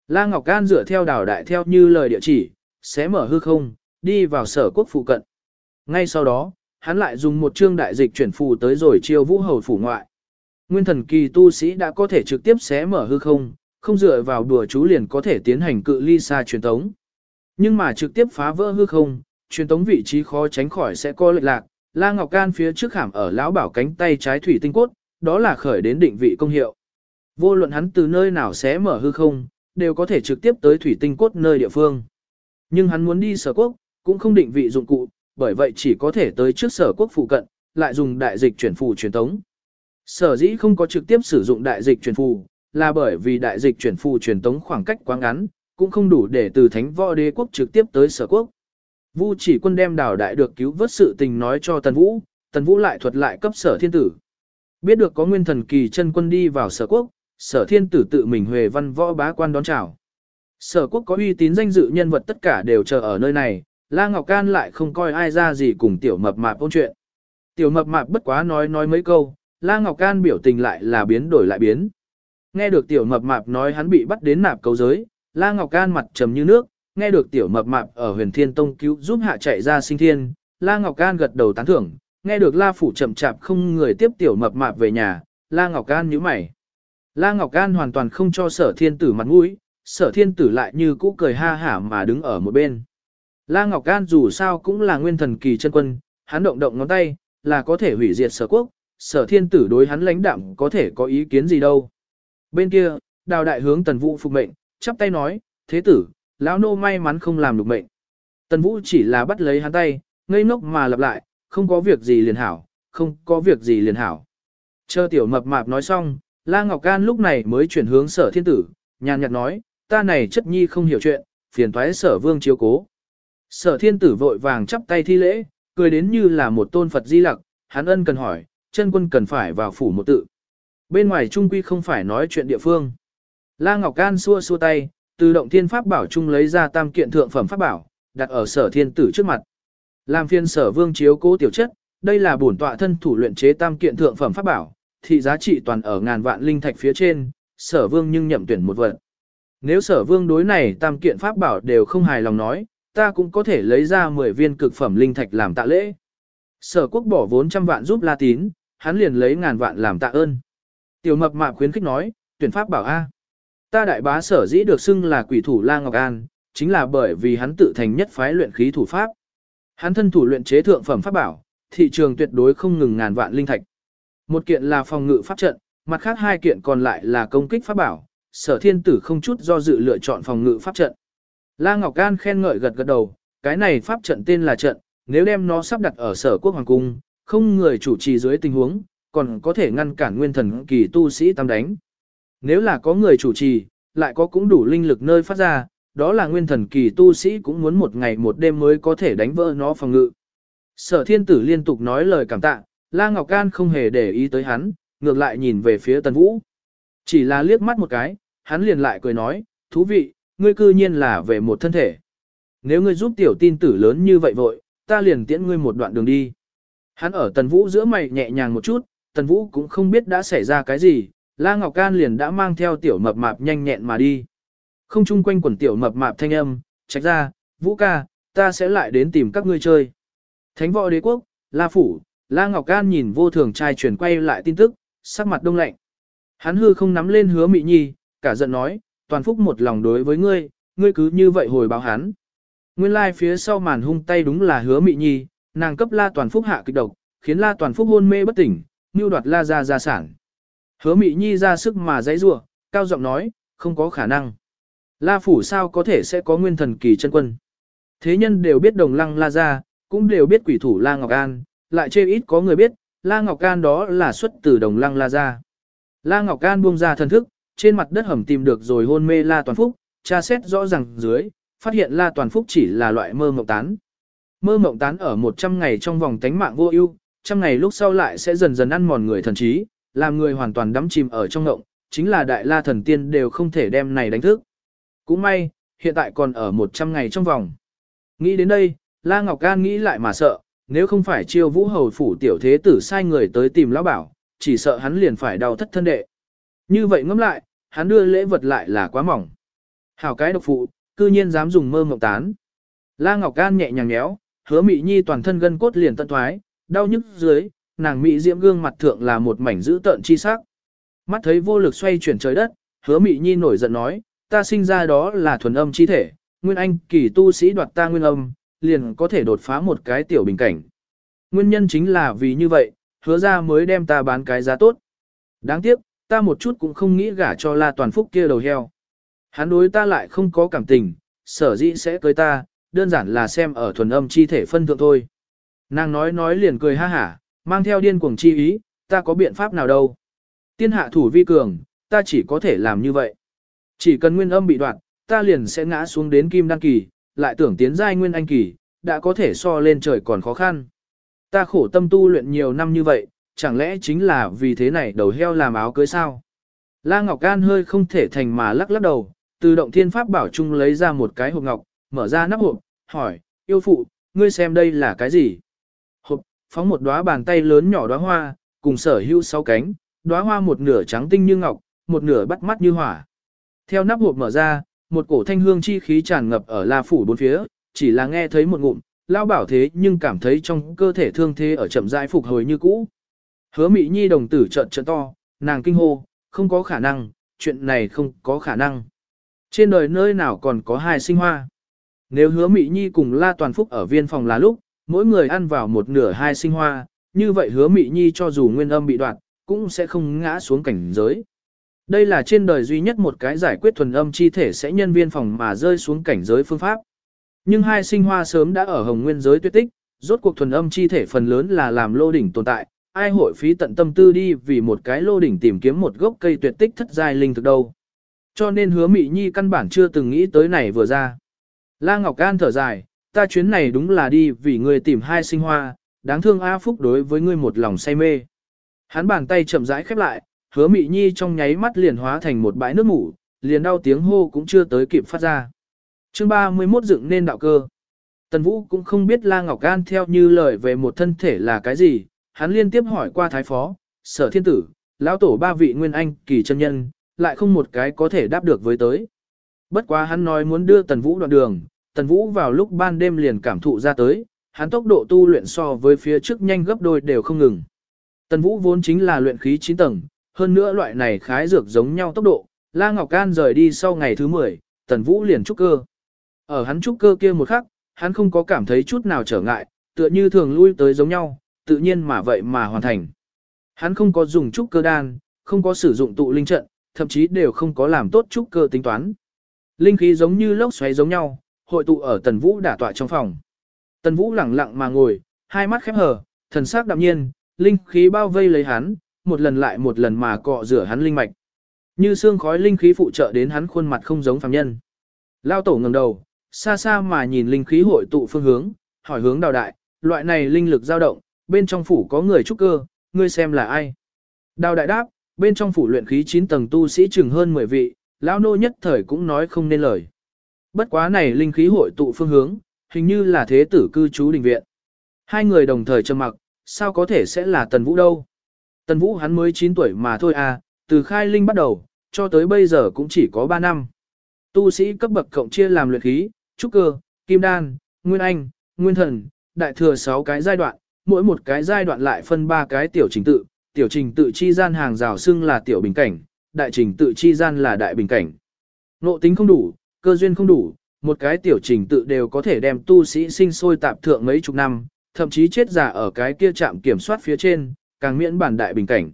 La Ngọc An dựa theo đảo đại theo như lời địa chỉ, sẽ mở hư không, đi vào sở quốc phụ cận. Ngay sau đó, hắn lại dùng một chương đại dịch chuyển phù tới rồi chiêu vũ hầu phủ ngoại. Nguyên thần kỳ tu sĩ đã có thể trực tiếp xé mở hư không, không dựa vào đùa chú liền có thể tiến hành cự ly xa truyền tống. Nhưng mà trực tiếp phá vỡ hư không, truyền tống vị trí khó tránh khỏi sẽ có lệch lạc, La Ngọc Can phía trước hàm ở lão bảo cánh tay trái thủy tinh cốt, đó là khởi đến định vị công hiệu. Vô luận hắn từ nơi nào sẽ mở hư không, đều có thể trực tiếp tới thủy tinh cốt nơi địa phương. Nhưng hắn muốn đi sở quốc, cũng không định vị dụng cụ, bởi vậy chỉ có thể tới trước sở quốc phụ cận, lại dùng đại dịch chuyển phù truyền tống. Sở dĩ không có trực tiếp sử dụng đại dịch chuyển phù, là bởi vì đại dịch chuyển phù truyền tống khoảng cách quá ngắn, cũng không đủ để từ thánh võ đế quốc trực tiếp tới sở quốc. Vu chỉ quân đem đảo đại được cứu vớt sự tình nói cho Tần Vũ, Tần Vũ lại thuật lại cấp sở thiên tử. Biết được có nguyên thần kỳ chân quân đi vào sở quốc, sở thiên tử tự mình huề văn võ bá quan đón chào. Sở quốc có uy tín danh dự nhân vật tất cả đều chờ ở nơi này, La Ngọc Can lại không coi ai ra gì cùng tiểu mập mạp ôn chuyện. Tiểu mập mạp bất quá nói nói mấy câu, La Ngọc Can biểu tình lại là biến đổi lại biến. Nghe được tiểu mập mạp nói hắn bị bắt đến nạp cầu giới, La Ngọc Can mặt trầm như nước, nghe được tiểu mập mạp ở huyền thiên tông cứu giúp hạ chạy ra sinh thiên, La Ngọc Can gật đầu tán thưởng, nghe được La Phủ chậm chạp không người tiếp tiểu mập mạp về nhà, La Ngọc Can nhíu mày. La Ngọc Can hoàn toàn không cho sở thiên tử mặt mũi, sở thiên tử lại như cũ cười ha hả mà đứng ở một bên. La Ngọc Can dù sao cũng là nguyên thần kỳ chân quân, hắn động động ngón tay, là có thể hủy diệt sở quốc, sở thiên tử đối hắn lãnh đạm có thể có ý kiến gì đâu. Bên kia, đào đại hướng tần vũ phục mệnh, chắp tay nói, thế tử, lão nô may mắn không làm được mệnh. Tần vũ chỉ là bắt lấy hắn tay, ngây ngốc mà lặp lại, không có việc gì liền hảo, không có việc gì liền hảo. Chờ tiểu mập mạp nói xong, La Ngọc Can lúc này mới chuyển hướng sở thiên tử, nhàn nhạt nói, ta này chất nhi không hiểu chuyện, phiền thoái sở vương chiếu cố. Sở thiên tử vội vàng chắp tay thi lễ, cười đến như là một tôn Phật di lặc, hắn ân cần hỏi, chân quân cần phải vào phủ một tự. Bên ngoài trung quy không phải nói chuyện địa phương. La Ngọc Can xua xua tay, từ động thiên pháp bảo trung lấy ra tam kiện thượng phẩm pháp bảo, đặt ở sở thiên tử trước mặt. Làm phiên sở vương chiếu cố tiểu chất, đây là bổn tọa thân thủ luyện chế tam kiện thượng phẩm pháp bảo, thị giá trị toàn ở ngàn vạn linh thạch phía trên, sở vương nhưng nhậm tuyển một vật. Nếu sở vương đối này tam kiện pháp bảo đều không hài lòng nói, ta cũng có thể lấy ra 10 viên cực phẩm linh thạch làm tạ lễ. Sở quốc bỏ vốn trăm vạn giúp La Tín, hắn liền lấy ngàn vạn làm tạ ơn. Tiểu mập mạp khuyến khích nói, tuyển pháp bảo A. Ta đại bá sở dĩ được xưng là quỷ thủ La Ngọc An, chính là bởi vì hắn tự thành nhất phái luyện khí thủ pháp. Hắn thân thủ luyện chế thượng phẩm pháp bảo, thị trường tuyệt đối không ngừng ngàn vạn linh thạch. Một kiện là phòng ngự pháp trận, mặt khác hai kiện còn lại là công kích pháp bảo, sở thiên tử không chút do dự lựa chọn phòng ngự pháp trận. La Ngọc An khen ngợi gật gật đầu, cái này pháp trận tên là trận, nếu đem nó sắp đặt ở sở quốc hoàng cung, không người chủ trì dưới tình huống, còn có thể ngăn cản nguyên thần kỳ tu sĩ tam đánh. Nếu là có người chủ trì, lại có cũng đủ linh lực nơi phát ra, đó là nguyên thần kỳ tu sĩ cũng muốn một ngày một đêm mới có thể đánh vỡ nó phòng ngự. Sở thiên tử liên tục nói lời cảm tạ, La Ngọc Can không hề để ý tới hắn, ngược lại nhìn về phía Tần Vũ. Chỉ là liếc mắt một cái, hắn liền lại cười nói, thú vị, ngươi cư nhiên là về một thân thể. Nếu ngươi giúp tiểu tin tử lớn như vậy vội, ta liền tiễn ngươi một đoạn đường đi. Hắn ở Tần Vũ giữa mày nhẹ nhàng một chút, Tần Vũ cũng không biết đã xảy ra cái gì, La Ngọc Can liền đã mang theo tiểu mập mạp nhanh nhẹn mà đi. Không chung quanh quần tiểu mập mạp thanh âm, trách ra, Vũ ca, ta sẽ lại đến tìm các ngươi chơi. Thánh võ đế quốc, La Phủ, La Ngọc Can nhìn vô thường trai chuyển quay lại tin tức, sắc mặt đông lạnh. Hắn hư không nắm lên hứa mị nhi, cả giận nói, toàn phúc một lòng đối với ngươi, ngươi cứ như vậy hồi báo hắn. Nguyên lai like phía sau màn hung tay đúng là hứa mị nhi, nàng cấp la toàn phúc hạ kịch độc, khiến la toàn phúc hôn mê bất tỉnh, mưu đoạt la ra gia sản. Hứa mị nhi ra sức mà dãy rủa, cao giọng nói, không có khả năng. La phủ sao có thể sẽ có nguyên thần kỳ chân quân. Thế nhân đều biết đồng lăng la gia, cũng đều biết quỷ thủ la ngọc an, lại chê ít có người biết, la ngọc an đó là xuất từ đồng lăng la gia. La ngọc an buông ra thần thức, trên mặt đất hầm tìm được rồi hôn mê la toàn phúc, tra xét rõ ràng dưới, phát hiện la toàn phúc chỉ là loại mơ mộng tán. Mơ mộng tán ở 100 ngày trong vòng tánh mạng vô ưu, trăm ngày lúc sau lại sẽ dần dần ăn mòn người thần trí, làm người hoàn toàn đắm chìm ở trong ngộng, chính là đại la thần tiên đều không thể đem này đánh thức. Cũng may, hiện tại còn ở 100 ngày trong vòng. Nghĩ đến đây, La Ngọc Can nghĩ lại mà sợ, nếu không phải chiêu vũ hầu phủ tiểu thế tử sai người tới tìm lão bảo, chỉ sợ hắn liền phải đau thất thân đệ. Như vậy ngẫm lại, hắn đưa lễ vật lại là quá mỏng. Hảo cái độc phụ, cư nhiên dám dùng mơ ngọc tán. La Ngọc Can nhẹ nhàng nhéo, hứa mị nhi toàn thân gân cốt liền tận thoái, đau nhức dưới, nàng mỹ diễm gương mặt thượng là một mảnh dữ tợn chi sắc. Mắt thấy vô lực xoay chuyển trời đất, hứa mị nhi nổi giận nói, ta sinh ra đó là thuần âm chi thể, nguyên anh kỳ tu sĩ đoạt ta nguyên âm, liền có thể đột phá một cái tiểu bình cảnh. Nguyên nhân chính là vì như vậy, hứa ra mới đem ta bán cái giá tốt. Đáng tiếc, ta một chút cũng không nghĩ gả cho la toàn phúc kia đầu heo. Hắn đối ta lại không có cảm tình, sở dĩ sẽ cưới ta, đơn giản là xem ở thuần âm chi thể phân thượng thôi. Nàng nói nói liền cười ha hả, mang theo điên cuồng chi ý, ta có biện pháp nào đâu. Tiên hạ thủ vi cường, ta chỉ có thể làm như vậy. Chỉ cần nguyên âm bị đoạn, ta liền sẽ ngã xuống đến kim đăng kỳ, lại tưởng tiến giai nguyên anh kỳ, đã có thể so lên trời còn khó khăn. Ta khổ tâm tu luyện nhiều năm như vậy, chẳng lẽ chính là vì thế này đầu heo làm áo cưới sao? La Ngọc Can hơi không thể thành mà lắc lắc đầu, từ động thiên pháp bảo chung lấy ra một cái hộp ngọc, mở ra nắp hộp, hỏi, yêu phụ, ngươi xem đây là cái gì? Phóng một đóa bàn tay lớn nhỏ đóa hoa, cùng sở hữu sáu cánh, đóa hoa một nửa trắng tinh như ngọc, một nửa bắt mắt như hỏa. Theo nắp hộp mở ra, một cổ thanh hương chi khí tràn ngập ở la phủ bốn phía, chỉ là nghe thấy một ngụm, lao bảo thế nhưng cảm thấy trong cơ thể thương thế ở chậm rãi phục hồi như cũ. Hứa Mị Nhi đồng tử trợn trợn to, nàng kinh hô, không có khả năng, chuyện này không có khả năng. Trên đời nơi nào còn có hai sinh hoa. Nếu hứa Mị Nhi cùng La Toàn Phúc ở viên phòng là lúc, mỗi người ăn vào một nửa hai sinh hoa, như vậy hứa Mị Nhi cho dù nguyên âm bị đoạt, cũng sẽ không ngã xuống cảnh giới. Đây là trên đời duy nhất một cái giải quyết thuần âm chi thể sẽ nhân viên phòng mà rơi xuống cảnh giới phương pháp. Nhưng hai sinh hoa sớm đã ở hồng nguyên giới tuyệt tích, rốt cuộc thuần âm chi thể phần lớn là làm lô đỉnh tồn tại, ai hội phí tận tâm tư đi vì một cái lô đỉnh tìm kiếm một gốc cây tuyệt tích thất giai linh thực đâu. Cho nên hứa mị nhi căn bản chưa từng nghĩ tới này vừa ra. La Ngọc An thở dài, ta chuyến này đúng là đi vì ngươi tìm hai sinh hoa, đáng thương A Phúc đối với ngươi một lòng say mê. Hắn bàn tay chậm rãi khép lại, hứa mị nhi trong nháy mắt liền hóa thành một bãi nước mủ, liền đau tiếng hô cũng chưa tới kịp phát ra. chương 31 dựng nên đạo cơ. Tần Vũ cũng không biết La Ngọc An theo như lời về một thân thể là cái gì, hắn liên tiếp hỏi qua thái phó, sở thiên tử, lão tổ ba vị nguyên anh kỳ chân nhân, lại không một cái có thể đáp được với tới. Bất quá hắn nói muốn đưa Tần Vũ đoạn đường, Tần Vũ vào lúc ban đêm liền cảm thụ ra tới, hắn tốc độ tu luyện so với phía trước nhanh gấp đôi đều không ngừng. Tần Vũ vốn chính là luyện khí 9 tầng, hơn nữa loại này khái dược giống nhau tốc độ, La Ngọc Can rời đi sau ngày thứ 10, Tần Vũ liền trúc cơ. Ở hắn trúc cơ kia một khắc, hắn không có cảm thấy chút nào trở ngại, tựa như thường lui tới giống nhau, tự nhiên mà vậy mà hoàn thành. Hắn không có dùng trúc cơ đan, không có sử dụng tụ linh trận, thậm chí đều không có làm tốt trúc cơ tính toán. Linh khí giống như lốc xoáy giống nhau, hội tụ ở Tần Vũ đả tọa trong phòng. Tần Vũ lẳng lặng mà ngồi, hai mắt khép hờ, thần sắc đạm nhiên, linh khí bao vây lấy hắn, một lần lại một lần mà cọ rửa hắn linh mạch. Như xương khói linh khí phụ trợ đến hắn khuôn mặt không giống phàm nhân. Lao tổ ngẩng đầu, xa xa mà nhìn linh khí hội tụ phương hướng, hỏi hướng đào đại, loại này linh lực dao động, bên trong phủ có người trúc cơ, ngươi xem là ai. Đào đại đáp, bên trong phủ luyện khí 9 tầng tu sĩ chừng hơn 10 vị, lão nô nhất thời cũng nói không nên lời. Bất quá này linh khí hội tụ phương hướng, hình như là thế tử cư trú đình viện. Hai người đồng thời trầm mặc, sao có thể sẽ là Tần Vũ đâu? Tần Vũ hắn mới 9 tuổi mà thôi à, từ khai linh bắt đầu, cho tới bây giờ cũng chỉ có 3 năm. Tu sĩ cấp bậc cộng chia làm luyện khí, trúc cơ, kim đan, nguyên anh, nguyên thần, đại thừa 6 cái giai đoạn, mỗi một cái giai đoạn lại phân 3 cái tiểu trình tự, tiểu trình tự chi gian hàng rào xưng là tiểu bình cảnh, đại trình tự chi gian là đại bình cảnh. Nộ tính không đủ, cơ duyên không đủ, một cái tiểu trình tự đều có thể đem tu sĩ sinh sôi tạp thượng mấy chục năm, thậm chí chết giả ở cái kia chạm kiểm soát phía trên, càng miễn bản đại bình cảnh.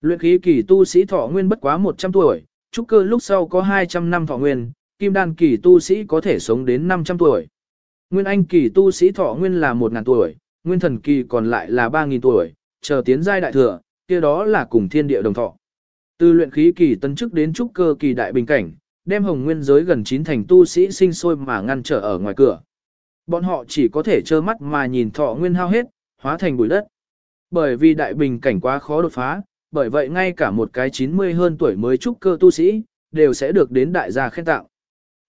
Luyện khí kỳ tu sĩ thọ nguyên bất quá 100 tuổi, trúc cơ lúc sau có 200 năm thọ nguyên, kim đan kỳ tu sĩ có thể sống đến 500 tuổi. Nguyên anh kỳ tu sĩ thọ nguyên là 1000 tuổi, nguyên thần kỳ còn lại là 3000 tuổi, chờ tiến giai đại thừa, kia đó là cùng thiên địa đồng thọ. Từ luyện khí kỳ tân chức đến trúc cơ kỳ đại bình cảnh, đem hồng nguyên giới gần chín thành tu sĩ sinh sôi mà ngăn trở ở ngoài cửa. Bọn họ chỉ có thể trơ mắt mà nhìn thọ nguyên hao hết, hóa thành bụi đất. Bởi vì đại bình cảnh quá khó đột phá, bởi vậy ngay cả một cái 90 hơn tuổi mới trúc cơ tu sĩ, đều sẽ được đến đại gia khen tạo.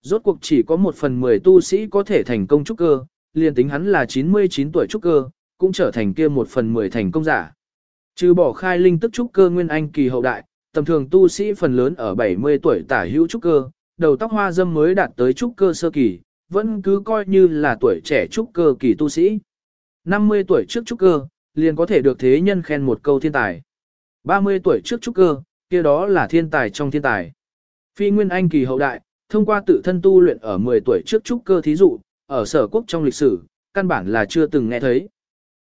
Rốt cuộc chỉ có một phần 10 tu sĩ có thể thành công trúc cơ, liền tính hắn là 99 tuổi trúc cơ, cũng trở thành kia một phần 10 thành công giả. Trừ bỏ khai linh tức trúc cơ nguyên anh kỳ hậu đại, tầm thường tu sĩ phần lớn ở 70 tuổi tả hữu trúc cơ, đầu tóc hoa dâm mới đạt tới trúc cơ sơ kỳ, vẫn cứ coi như là tuổi trẻ trúc cơ kỳ tu sĩ. 50 tuổi trước trúc cơ, liền có thể được thế nhân khen một câu thiên tài. 30 tuổi trước trúc cơ, kia đó là thiên tài trong thiên tài. Phi Nguyên Anh kỳ hậu đại, thông qua tự thân tu luyện ở 10 tuổi trước trúc cơ thí dụ, ở sở quốc trong lịch sử, căn bản là chưa từng nghe thấy.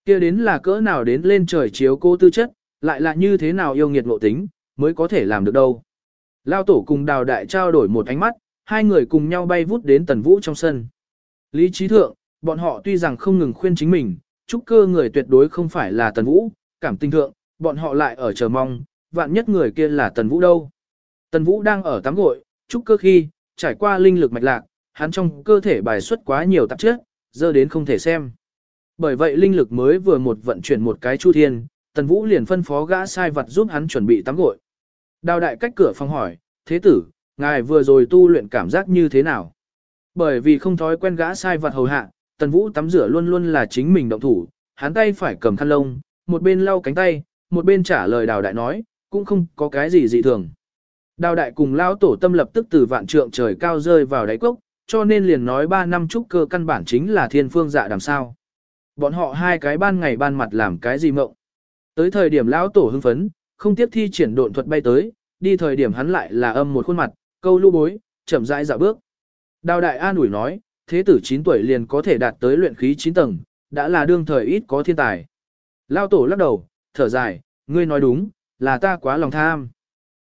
Kia đến là cỡ nào đến lên trời chiếu cô tư chất, lại là như thế nào yêu nghiệt ngộ tính, mới có thể làm được đâu. Lao tổ cùng đào đại trao đổi một ánh mắt, hai người cùng nhau bay vút đến tần vũ trong sân. Lý trí thượng, bọn họ tuy rằng không ngừng khuyên chính mình, trúc cơ người tuyệt đối không phải là tần vũ, cảm tình thượng, bọn họ lại ở chờ mong, vạn nhất người kia là tần vũ đâu. Tần vũ đang ở tắm gội, trúc cơ khi, trải qua linh lực mạch lạc, hắn trong cơ thể bài xuất quá nhiều tạp chất, dơ đến không thể xem. Bởi vậy linh lực mới vừa một vận chuyển một cái chu thiên, tần vũ liền phân phó gã sai vật giúp hắn chuẩn bị tắm gội. Đào đại cách cửa phòng hỏi, thế tử, ngài vừa rồi tu luyện cảm giác như thế nào? Bởi vì không thói quen gã sai vặt hầu hạ, tần vũ tắm rửa luôn luôn là chính mình động thủ, hắn tay phải cầm khăn lông, một bên lau cánh tay, một bên trả lời đào đại nói, cũng không có cái gì dị thường. Đào đại cùng lao tổ tâm lập tức từ vạn trượng trời cao rơi vào đáy cốc, cho nên liền nói ba năm trúc cơ căn bản chính là thiên phương dạ đàm sao. Bọn họ hai cái ban ngày ban mặt làm cái gì mộng. Tới thời điểm lão tổ hưng phấn, không tiếp thi triển độn thuật bay tới, đi thời điểm hắn lại là âm một khuôn mặt, câu lưu bối, chậm rãi dạo bước. Đào đại an ủi nói, thế tử 9 tuổi liền có thể đạt tới luyện khí 9 tầng, đã là đương thời ít có thiên tài. Lao tổ lắc đầu, thở dài, ngươi nói đúng, là ta quá lòng tham.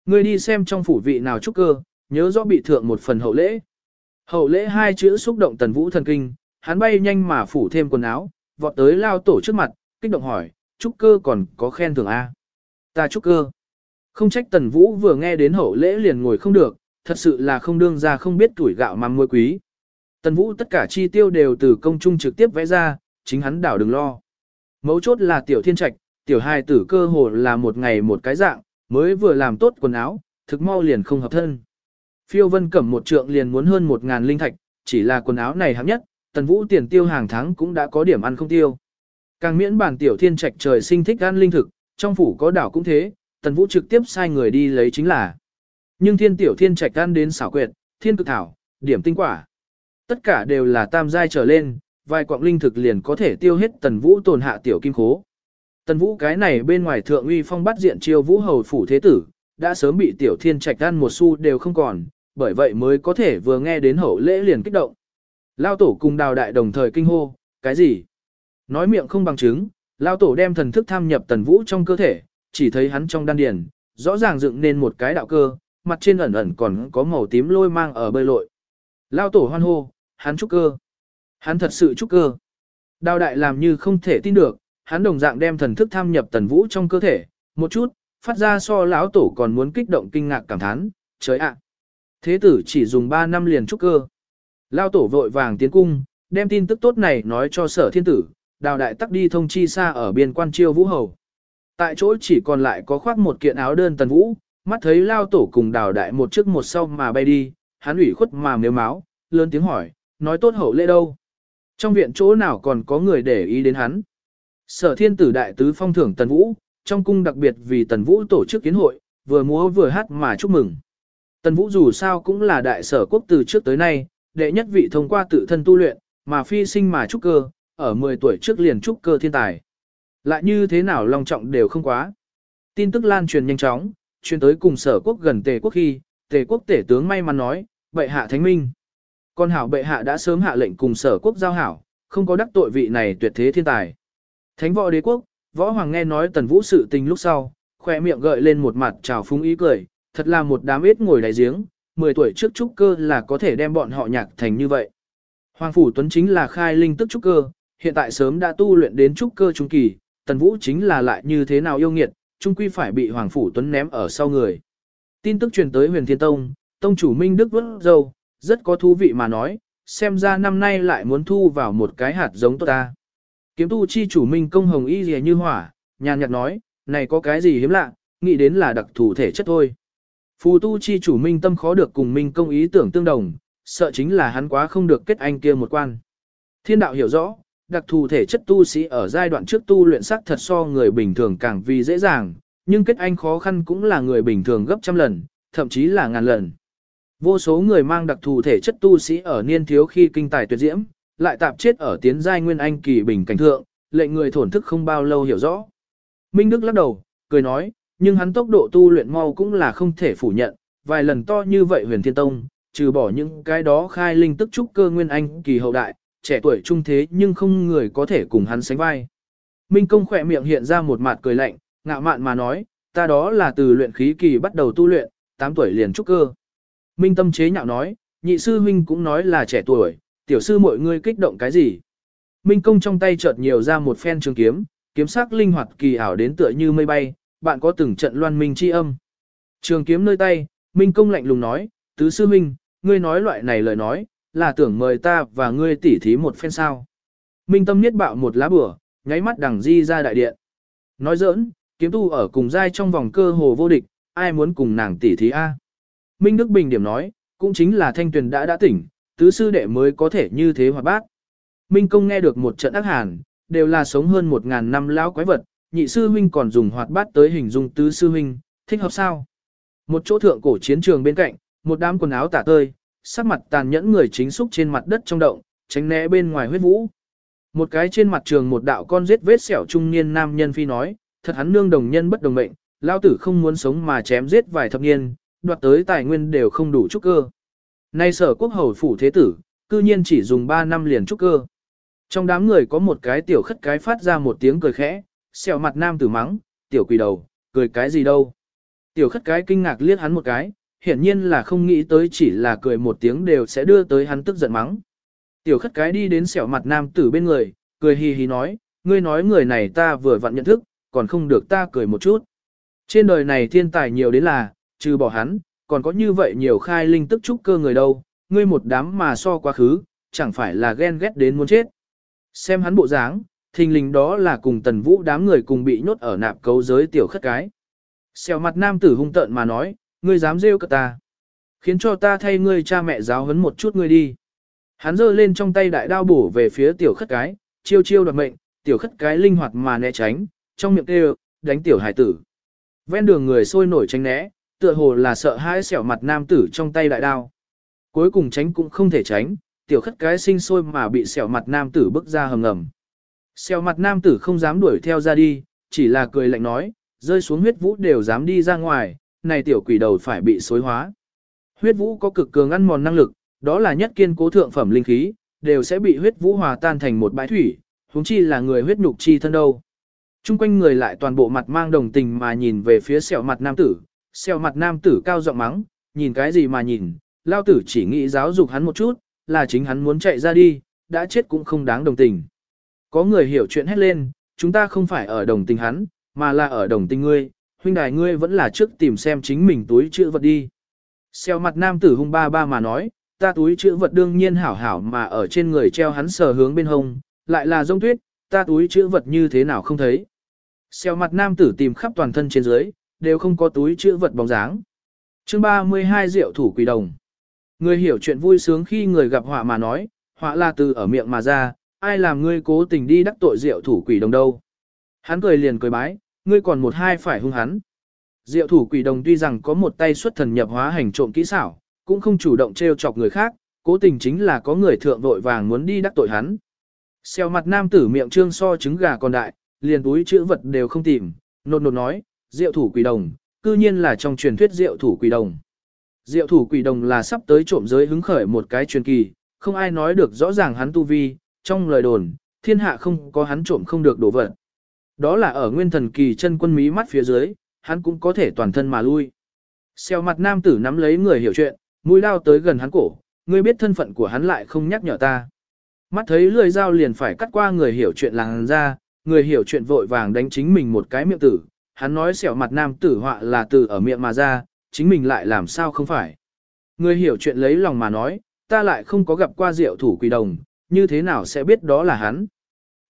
Ngươi đi xem trong phủ vị nào trúc cơ, nhớ rõ bị thượng một phần hậu lễ. Hậu lễ hai chữ xúc động tần vũ thần kinh, hắn bay nhanh mà phủ thêm quần áo, vọt tới lao tổ trước mặt, kích động hỏi, trúc cơ còn có khen thưởng A. Ta chúc cơ. Không trách tần vũ vừa nghe đến hậu lễ liền ngồi không được, thật sự là không đương ra không biết tuổi gạo mà muối quý. Tần vũ tất cả chi tiêu đều từ công trung trực tiếp vẽ ra, chính hắn đảo đừng lo. Mấu chốt là tiểu thiên trạch, tiểu Hai tử cơ hồ là một ngày một cái dạng, mới vừa làm tốt quần áo, thực mau liền không hợp thân. Phiêu vân cẩm một trượng liền muốn hơn một ngàn linh thạch, chỉ là quần áo này hạng nhất, tần vũ tiền tiêu hàng tháng cũng đã có điểm ăn không tiêu. Càng miễn bản tiểu thiên trạch trời sinh thích ăn linh thực, trong phủ có đảo cũng thế, tần vũ trực tiếp sai người đi lấy chính là. Nhưng thiên tiểu thiên trạch ăn đến xảo quyệt, thiên cực thảo, điểm tinh quả. Tất cả đều là tam giai trở lên, vài quạng linh thực liền có thể tiêu hết tần vũ tồn hạ tiểu kim khố. Tần vũ cái này bên ngoài thượng uy phong bắt diện chiêu vũ hầu phủ thế tử, đã sớm bị tiểu thiên trạch ăn một xu đều không còn, bởi vậy mới có thể vừa nghe đến hậu lễ liền kích động. Lao tổ cùng đào đại đồng thời kinh hô, cái gì? Nói miệng không bằng chứng, Lao tổ đem thần thức tham nhập tần vũ trong cơ thể, chỉ thấy hắn trong đan điền, rõ ràng dựng nên một cái đạo cơ, mặt trên ẩn ẩn còn có màu tím lôi mang ở bơi lội. Lao tổ hoan hô, hắn trúc cơ. Hắn thật sự trúc cơ. Đào đại làm như không thể tin được, hắn đồng dạng đem thần thức tham nhập tần vũ trong cơ thể, một chút, phát ra so lão tổ còn muốn kích động kinh ngạc cảm thán, trời ạ. Thế tử chỉ dùng 3 năm liền trúc cơ. Lão tổ vội vàng tiến cung, đem tin tức tốt này nói cho sở thiên tử, đào đại tắc đi thông chi xa ở biên quan chiêu vũ hầu. Tại chỗ chỉ còn lại có khoác một kiện áo đơn tần vũ, mắt thấy lao tổ cùng đào đại một trước một sau mà bay đi, hắn ủy khuất mà nếu máu, lớn tiếng hỏi, nói tốt hậu lễ đâu. Trong viện chỗ nào còn có người để ý đến hắn. Sở thiên tử đại tứ phong thưởng tần vũ, trong cung đặc biệt vì tần vũ tổ chức kiến hội, vừa múa vừa hát mà chúc mừng. Tần vũ dù sao cũng là đại sở quốc từ trước tới nay, đệ nhất vị thông qua tự thân tu luyện, mà phi sinh mà trúc cơ, ở 10 tuổi trước liền trúc cơ thiên tài. Lại như thế nào long trọng đều không quá. Tin tức lan truyền nhanh chóng, truyền tới cùng sở quốc gần tề quốc khi, tề quốc tể tướng may mắn nói, bệ hạ thánh minh. Con hảo bệ hạ đã sớm hạ lệnh cùng sở quốc giao hảo, không có đắc tội vị này tuyệt thế thiên tài. Thánh võ đế quốc, võ hoàng nghe nói tần vũ sự tình lúc sau, khoe miệng gợi lên một mặt trào phúng ý cười, thật là một đám ít ngồi đại giếng, 10 tuổi trước trúc cơ là có thể đem bọn họ nhạc thành như vậy. Hoàng phủ tuấn chính là khai linh tức trúc cơ, hiện tại sớm đã tu luyện đến trúc cơ trung kỳ, tần vũ chính là lại như thế nào yêu nghiệt, trung quy phải bị Hoàng phủ tuấn ném ở sau người. Tin tức truyền tới huyền thiên tông, tông chủ Minh Đức vẫn dâu, rất có thú vị mà nói, xem ra năm nay lại muốn thu vào một cái hạt giống tốt ta. Kiếm tu chi chủ Minh công hồng y rìa như hỏa, nhàn nhạt nói, này có cái gì hiếm lạ, nghĩ đến là đặc thù thể chất thôi. Phù tu chi chủ Minh tâm khó được cùng Minh công ý tưởng tương đồng, sợ chính là hắn quá không được kết anh kia một quan. Thiên đạo hiểu rõ, đặc thù thể chất tu sĩ ở giai đoạn trước tu luyện sắc thật so người bình thường càng vì dễ dàng, nhưng kết anh khó khăn cũng là người bình thường gấp trăm lần, thậm chí là ngàn lần. Vô số người mang đặc thù thể chất tu sĩ ở niên thiếu khi kinh tài tuyệt diễm, lại tạp chết ở tiến giai nguyên anh kỳ bình cảnh thượng, lệnh người thổn thức không bao lâu hiểu rõ. Minh Đức lắc đầu, cười nói, nhưng hắn tốc độ tu luyện mau cũng là không thể phủ nhận, vài lần to như vậy huyền thiên tông, trừ bỏ những cái đó khai linh tức trúc cơ nguyên anh kỳ hậu đại, trẻ tuổi trung thế nhưng không người có thể cùng hắn sánh vai. Minh công khỏe miệng hiện ra một mặt cười lạnh, ngạo mạn mà nói, ta đó là từ luyện khí kỳ bắt đầu tu luyện, 8 tuổi liền trúc cơ. Minh tâm chế nhạo nói, nhị sư huynh cũng nói là trẻ tuổi, tiểu sư mọi người kích động cái gì. Minh công trong tay chợt nhiều ra một phen trường kiếm, kiếm sắc linh hoạt kỳ ảo đến tựa như mây bay, bạn có từng trận loan minh chi âm. Trường kiếm nơi tay, Minh công lạnh lùng nói, tứ sư huynh, ngươi nói loại này lời nói, là tưởng mời ta và ngươi tỉ thí một phen sao. Minh tâm niết bạo một lá bửa, nháy mắt đằng di ra đại điện. Nói giỡn, kiếm tu ở cùng giai trong vòng cơ hồ vô địch, ai muốn cùng nàng tỉ thí a? Minh Đức Bình điểm nói, cũng chính là thanh tuyền đã đã tỉnh, tứ sư đệ mới có thể như thế hoạt bát. Minh Công nghe được một trận ác hàn, đều là sống hơn một ngàn năm lão quái vật, nhị sư huynh còn dùng hoạt bát tới hình dung tứ sư huynh, thích hợp sao? Một chỗ thượng cổ chiến trường bên cạnh, một đám quần áo tả tơi, sắc mặt tàn nhẫn người chính xúc trên mặt đất trong động, tránh né bên ngoài huyết vũ. Một cái trên mặt trường một đạo con giết vết sẹo trung niên nam nhân phi nói, thật hắn nương đồng nhân bất đồng mệnh, lao tử không muốn sống mà chém giết vài thập niên, đoạt tới tài nguyên đều không đủ trúc cơ. Nay sở quốc hầu phủ thế tử, cư nhiên chỉ dùng 3 năm liền trúc cơ. Trong đám người có một cái tiểu khất cái phát ra một tiếng cười khẽ, sẹo mặt nam tử mắng, tiểu quỷ đầu, cười cái gì đâu. Tiểu khất cái kinh ngạc liếc hắn một cái, hiển nhiên là không nghĩ tới chỉ là cười một tiếng đều sẽ đưa tới hắn tức giận mắng. Tiểu khất cái đi đến sẹo mặt nam tử bên người, cười hì hì nói, ngươi nói người này ta vừa vặn nhận thức, còn không được ta cười một chút. Trên đời này thiên tài nhiều đến là, trừ bỏ hắn, còn có như vậy nhiều khai linh tức trúc cơ người đâu, ngươi một đám mà so quá khứ, chẳng phải là ghen ghét đến muốn chết. Xem hắn bộ dáng, thình lình đó là cùng tần vũ đám người cùng bị nhốt ở nạp cấu giới tiểu khất cái. Xèo mặt nam tử hung tợn mà nói, ngươi dám rêu cả ta. Khiến cho ta thay ngươi cha mẹ giáo huấn một chút ngươi đi. Hắn giơ lên trong tay đại đao bổ về phía tiểu khất cái, chiêu chiêu đoạt mệnh, tiểu khất cái linh hoạt mà né tránh, trong miệng kêu, đánh tiểu hải tử. Ven đường người sôi nổi tránh né, tựa hồ là sợ hãi xẻo mặt nam tử trong tay đại đao. Cuối cùng tránh cũng không thể tránh, tiểu khất cái sinh sôi mà bị xẻo mặt nam tử bức ra hầm ngầm. Xẻo mặt nam tử không dám đuổi theo ra đi, chỉ là cười lạnh nói, rơi xuống huyết vũ đều dám đi ra ngoài, này tiểu quỷ đầu phải bị xối hóa. Huyết vũ có cực cường ăn mòn năng lực, đó là nhất kiên cố thượng phẩm linh khí, đều sẽ bị huyết vũ hòa tan thành một bãi thủy, huống chi là người huyết nhục chi thân đâu. Trung quanh người lại toàn bộ mặt mang đồng tình mà nhìn về phía sẹo mặt nam tử, sẹo mặt nam tử cao giọng mắng, nhìn cái gì mà nhìn, lao tử chỉ nghĩ giáo dục hắn một chút, là chính hắn muốn chạy ra đi, đã chết cũng không đáng đồng tình. Có người hiểu chuyện hết lên, chúng ta không phải ở đồng tình hắn, mà là ở đồng tình ngươi, huynh đài ngươi vẫn là trước tìm xem chính mình túi chữ vật đi. Xeo mặt nam tử hung ba ba mà nói, ta túi chữ vật đương nhiên hảo hảo mà ở trên người treo hắn sờ hướng bên hông, lại là rông tuyết, ta túi chữ vật như thế nào không thấy. Xeo mặt nam tử tìm khắp toàn thân trên dưới, đều không có túi chữ vật bóng dáng. chương 32 rượu thủ quỷ đồng. Người hiểu chuyện vui sướng khi người gặp họa mà nói, họa là từ ở miệng mà ra, ai làm ngươi cố tình đi đắc tội rượu thủ quỷ đồng đâu. Hắn cười liền cười bái, ngươi còn một hai phải hung hắn. Diệu thủ quỷ đồng tuy rằng có một tay xuất thần nhập hóa hành trộm kỹ xảo, cũng không chủ động trêu chọc người khác, cố tình chính là có người thượng vội vàng muốn đi đắc tội hắn. Xeo mặt nam tử miệng trương so trứng gà còn đại, liền túi chữ vật đều không tìm, nột nột nói, diệu thủ quỷ đồng, cư nhiên là trong truyền thuyết diệu thủ quỷ đồng. Diệu thủ quỷ đồng là sắp tới trộm giới hứng khởi một cái truyền kỳ, không ai nói được rõ ràng hắn tu vi, trong lời đồn, thiên hạ không có hắn trộm không được đổ vật. Đó là ở nguyên thần kỳ chân quân mí mắt phía dưới, hắn cũng có thể toàn thân mà lui. Xeo mặt nam tử nắm lấy người hiểu chuyện, mũi lao tới gần hắn cổ, ngươi biết thân phận của hắn lại không nhắc nhở ta. Mắt thấy lưỡi dao liền phải cắt qua người hiểu chuyện làng ra, người hiểu chuyện vội vàng đánh chính mình một cái miệng tử, hắn nói xẻo mặt nam tử họa là từ ở miệng mà ra, chính mình lại làm sao không phải. Người hiểu chuyện lấy lòng mà nói, ta lại không có gặp qua rượu thủ quỷ đồng, như thế nào sẽ biết đó là hắn.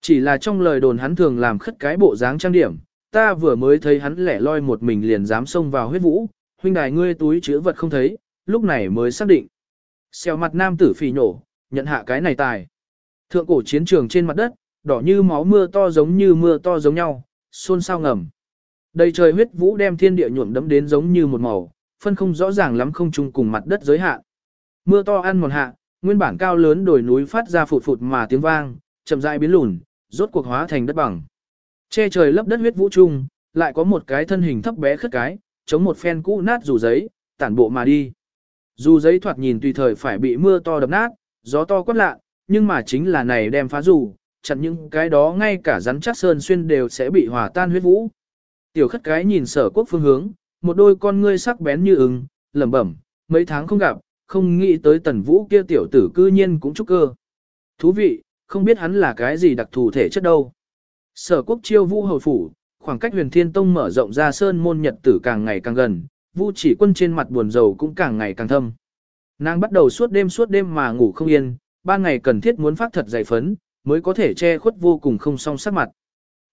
Chỉ là trong lời đồn hắn thường làm khất cái bộ dáng trang điểm, ta vừa mới thấy hắn lẻ loi một mình liền dám xông vào huyết vũ, huynh đài ngươi túi chứa vật không thấy, lúc này mới xác định. Xèo mặt nam tử phì nổ, nhận hạ cái này tài. Thượng cổ chiến trường trên mặt đất, đỏ như máu mưa to giống như mưa to giống nhau, xôn xao ngầm. Đầy trời huyết vũ đem thiên địa nhuộm đẫm đến giống như một màu, phân không rõ ràng lắm không chung cùng mặt đất giới hạn. Mưa to ăn một hạ, nguyên bản cao lớn đồi núi phát ra phụt phụt mà tiếng vang, chậm rãi biến lùn, rốt cuộc hóa thành đất bằng. Che trời lấp đất huyết vũ trung, lại có một cái thân hình thấp bé khất cái, chống một phen cũ nát dù giấy, tản bộ mà đi. Dù giấy thoạt nhìn tùy thời phải bị mưa to đập nát, gió to quát lạ, nhưng mà chính là này đem phá dù, chặn những cái đó ngay cả rắn chắc sơn xuyên đều sẽ bị hòa tan huyết vũ. Tiểu khất cái nhìn sở quốc phương hướng, một đôi con ngươi sắc bén như ứng, lẩm bẩm, mấy tháng không gặp, không nghĩ tới tần vũ kia tiểu tử cư nhiên cũng trúc cơ. Thú vị, không biết hắn là cái gì đặc thù thể chất đâu. Sở quốc chiêu vũ hầu phủ, khoảng cách huyền thiên tông mở rộng ra sơn môn nhật tử càng ngày càng gần, vu chỉ quân trên mặt buồn rầu cũng càng ngày càng thâm. Nàng bắt đầu suốt đêm suốt đêm mà ngủ không yên, ba ngày cần thiết muốn phát thật dày phấn, mới có thể che khuất vô cùng không song sắc mặt.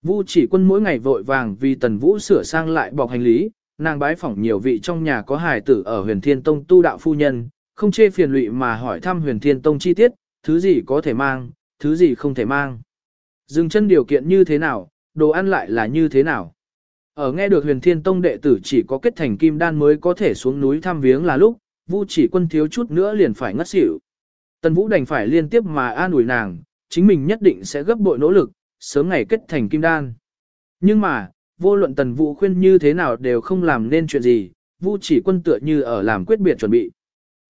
Vu chỉ quân mỗi ngày vội vàng vì tần vũ sửa sang lại bọc hành lý, nàng bái phỏng nhiều vị trong nhà có hài tử ở huyền thiên tông tu đạo phu nhân, không chê phiền lụy mà hỏi thăm huyền thiên tông chi tiết, thứ gì có thể mang, thứ gì không thể mang. Dừng chân điều kiện như thế nào, đồ ăn lại là như thế nào. Ở nghe được huyền thiên tông đệ tử chỉ có kết thành kim đan mới có thể xuống núi thăm viếng là lúc, vu chỉ quân thiếu chút nữa liền phải ngất xỉu. Tần vũ đành phải liên tiếp mà an ủi nàng, chính mình nhất định sẽ gấp bội nỗ lực, sớm ngày kết thành kim đan. Nhưng mà, vô luận tần vũ khuyên như thế nào đều không làm nên chuyện gì, vu chỉ quân tựa như ở làm quyết biệt chuẩn bị.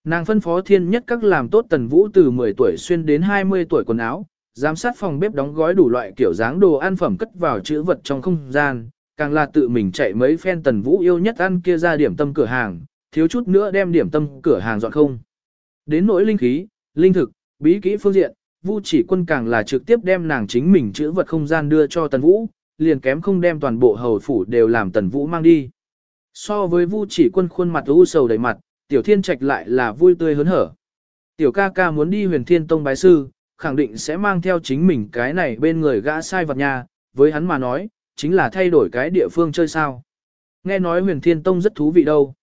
Nàng phân phó thiên nhất các làm tốt tần vũ từ 10 tuổi xuyên đến 20 tuổi quần áo, giám sát phòng bếp đóng gói đủ loại kiểu dáng đồ ăn phẩm cất vào chữ vật trong không gian, càng là tự mình chạy mấy phen tần vũ yêu nhất ăn kia ra điểm tâm cửa hàng, thiếu chút nữa đem điểm tâm cửa hàng dọn không. Đến nỗi linh khí, linh thực, bí kỹ phương diện, Vu chỉ quân càng là trực tiếp đem nàng chính mình chữ vật không gian đưa cho tần vũ, liền kém không đem toàn bộ hầu phủ đều làm tần vũ mang đi. So với Vu chỉ quân khuôn mặt u sầu đầy mặt, tiểu thiên trạch lại là vui tươi hớn hở. Tiểu ca ca muốn đi huyền thiên tông bái sư, khẳng định sẽ mang theo chính mình cái này bên người gã sai vật nhà, với hắn mà nói, chính là thay đổi cái địa phương chơi sao. Nghe nói huyền thiên tông rất thú vị đâu.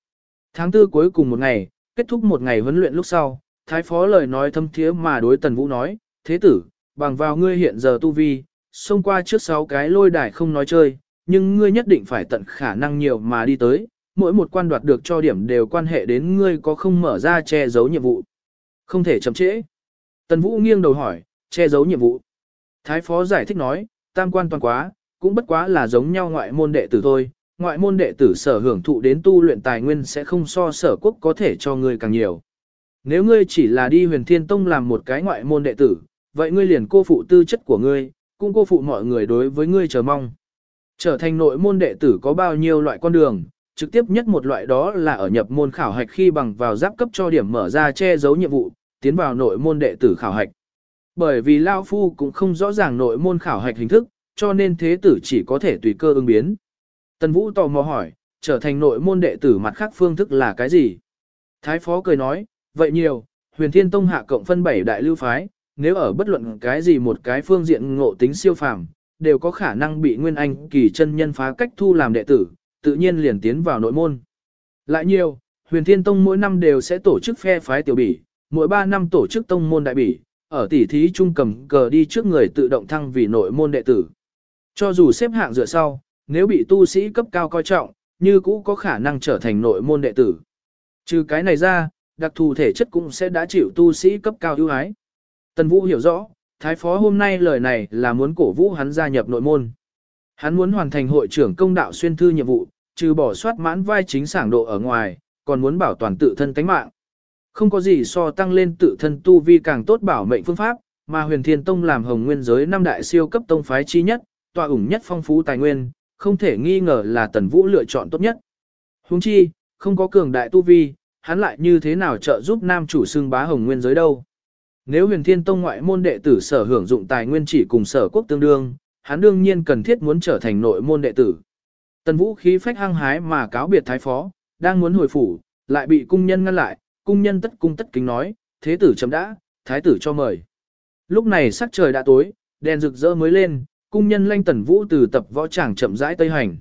Tháng tư cuối cùng một ngày, kết thúc một ngày huấn luyện lúc sau, thái phó lời nói thâm thiế mà đối tần vũ nói, thế tử, bằng vào ngươi hiện giờ tu vi, xông qua trước sáu cái lôi đài không nói chơi, nhưng ngươi nhất định phải tận khả năng nhiều mà đi tới, mỗi một quan đoạt được cho điểm đều quan hệ đến ngươi có không mở ra che giấu nhiệm vụ. Không thể chậm trễ. Tần Vũ nghiêng đầu hỏi, che giấu nhiệm vụ. Thái phó giải thích nói, tam quan toàn quá, cũng bất quá là giống nhau ngoại môn đệ tử thôi, ngoại môn đệ tử sở hưởng thụ đến tu luyện tài nguyên sẽ không so sở quốc có thể cho ngươi càng nhiều. Nếu ngươi chỉ là đi huyền thiên tông làm một cái ngoại môn đệ tử, vậy ngươi liền cô phụ tư chất của ngươi, cũng cô phụ mọi người đối với ngươi chờ mong. Trở thành nội môn đệ tử có bao nhiêu loại con đường, trực tiếp nhất một loại đó là ở nhập môn khảo hạch khi bằng vào giáp cấp cho điểm mở ra che giấu nhiệm vụ, tiến vào nội môn đệ tử khảo hạch. Bởi vì Lao Phu cũng không rõ ràng nội môn khảo hạch hình thức, cho nên thế tử chỉ có thể tùy cơ ứng biến. Tần Vũ tò mò hỏi, trở thành nội môn đệ tử mặt khác phương thức là cái gì? Thái phó cười nói, vậy nhiều, huyền thiên tông hạ cộng phân bảy đại lưu phái, nếu ở bất luận cái gì một cái phương diện ngộ tính siêu phàm, đều có khả năng bị nguyên anh kỳ chân nhân phá cách thu làm đệ tử, tự nhiên liền tiến vào nội môn. Lại nhiều, huyền thiên tông mỗi năm đều sẽ tổ chức phe phái tiểu bỉ, mỗi 3 năm tổ chức tông môn đại bỉ, ở tỉ thí trung cầm cờ đi trước người tự động thăng vì nội môn đệ tử. Cho dù xếp hạng dựa sau, nếu bị tu sĩ cấp cao coi trọng, như cũ có khả năng trở thành nội môn đệ tử. Trừ cái này ra, đặc thù thể chất cũng sẽ đã chịu tu sĩ cấp cao ưu ái. Tần Vũ hiểu rõ, Thái Phó hôm nay lời này là muốn cổ vũ hắn gia nhập nội môn. Hắn muốn hoàn thành hội trưởng công đạo xuyên thư nhiệm vụ, trừ bỏ soát mãn vai chính sảng độ ở ngoài, còn muốn bảo toàn tự thân tánh mạng. Không có gì so tăng lên tự thân tu vi càng tốt bảo mệnh phương pháp, mà huyền thiên tông làm hồng nguyên giới năm đại siêu cấp tông phái chi nhất, tòa ủng nhất phong phú tài nguyên, không thể nghi ngờ là tần vũ lựa chọn tốt nhất. Huống chi, không có cường đại tu vi, hắn lại như thế nào trợ giúp nam chủ xưng bá hồng nguyên giới đâu. Nếu huyền thiên tông ngoại môn đệ tử sở hưởng dụng tài nguyên chỉ cùng sở quốc tương đương, hắn đương nhiên cần thiết muốn trở thành nội môn đệ tử. Tần vũ khí phách hăng hái mà cáo biệt thái phó, đang muốn hồi phủ, lại bị cung nhân ngăn lại, cung nhân tất cung tất kính nói, thế tử chấm đã, thái tử cho mời. Lúc này sắc trời đã tối, đèn rực rỡ mới lên, cung nhân lanh tần vũ từ tập võ tràng chậm rãi tây hành.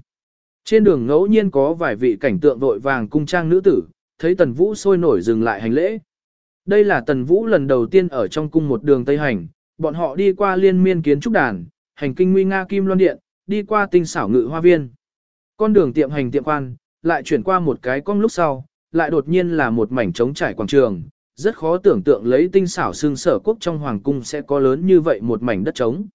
Trên đường ngẫu nhiên có vài vị cảnh tượng vội vàng cung trang nữ tử, thấy tần vũ sôi nổi dừng lại hành lễ. Đây là tần vũ lần đầu tiên ở trong cung một đường tây hành, bọn họ đi qua liên miên kiến trúc đàn, hành kinh nguy nga kim loan điện, đi qua tinh xảo ngự hoa viên. Con đường tiệm hành tiệm quan, lại chuyển qua một cái cong lúc sau, lại đột nhiên là một mảnh trống trải quảng trường, rất khó tưởng tượng lấy tinh xảo xương sở quốc trong hoàng cung sẽ có lớn như vậy một mảnh đất trống.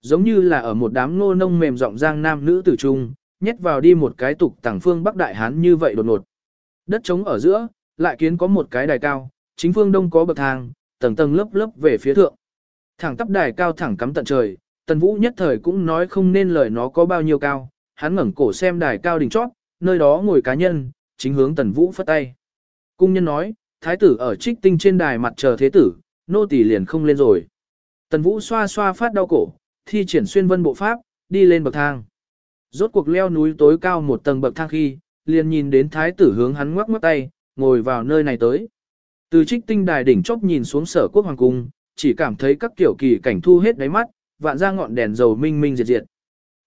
Giống như là ở một đám ngô nông mềm rộng giang nam nữ tử trung, nhét vào đi một cái tục tàng phương Bắc Đại Hán như vậy đột ngột. Đất trống ở giữa, lại kiến có một cái đài cao, chính phương đông có bậc thang, tầng tầng lớp lớp về phía thượng. Thẳng tắp đài cao thẳng cắm tận trời, Tần Vũ nhất thời cũng nói không nên lời nó có bao nhiêu cao, hắn ngẩng cổ xem đài cao đỉnh chót, nơi đó ngồi cá nhân, chính hướng Tần Vũ phất tay. Cung nhân nói, thái tử ở trích tinh trên đài mặt chờ thế tử, nô tỳ liền không lên rồi. Tần Vũ xoa xoa phát đau cổ, thi triển xuyên vân bộ pháp, đi lên bậc thang. Rốt cuộc leo núi tối cao một tầng bậc thang khi, liền nhìn đến thái tử hướng hắn ngoắc ngoắc tay, ngồi vào nơi này tới. Từ trích tinh đài đỉnh chóp nhìn xuống sở quốc hoàng cung, chỉ cảm thấy các kiểu kỳ cảnh thu hết đáy mắt, vạn ra ngọn đèn dầu minh minh diệt diệt.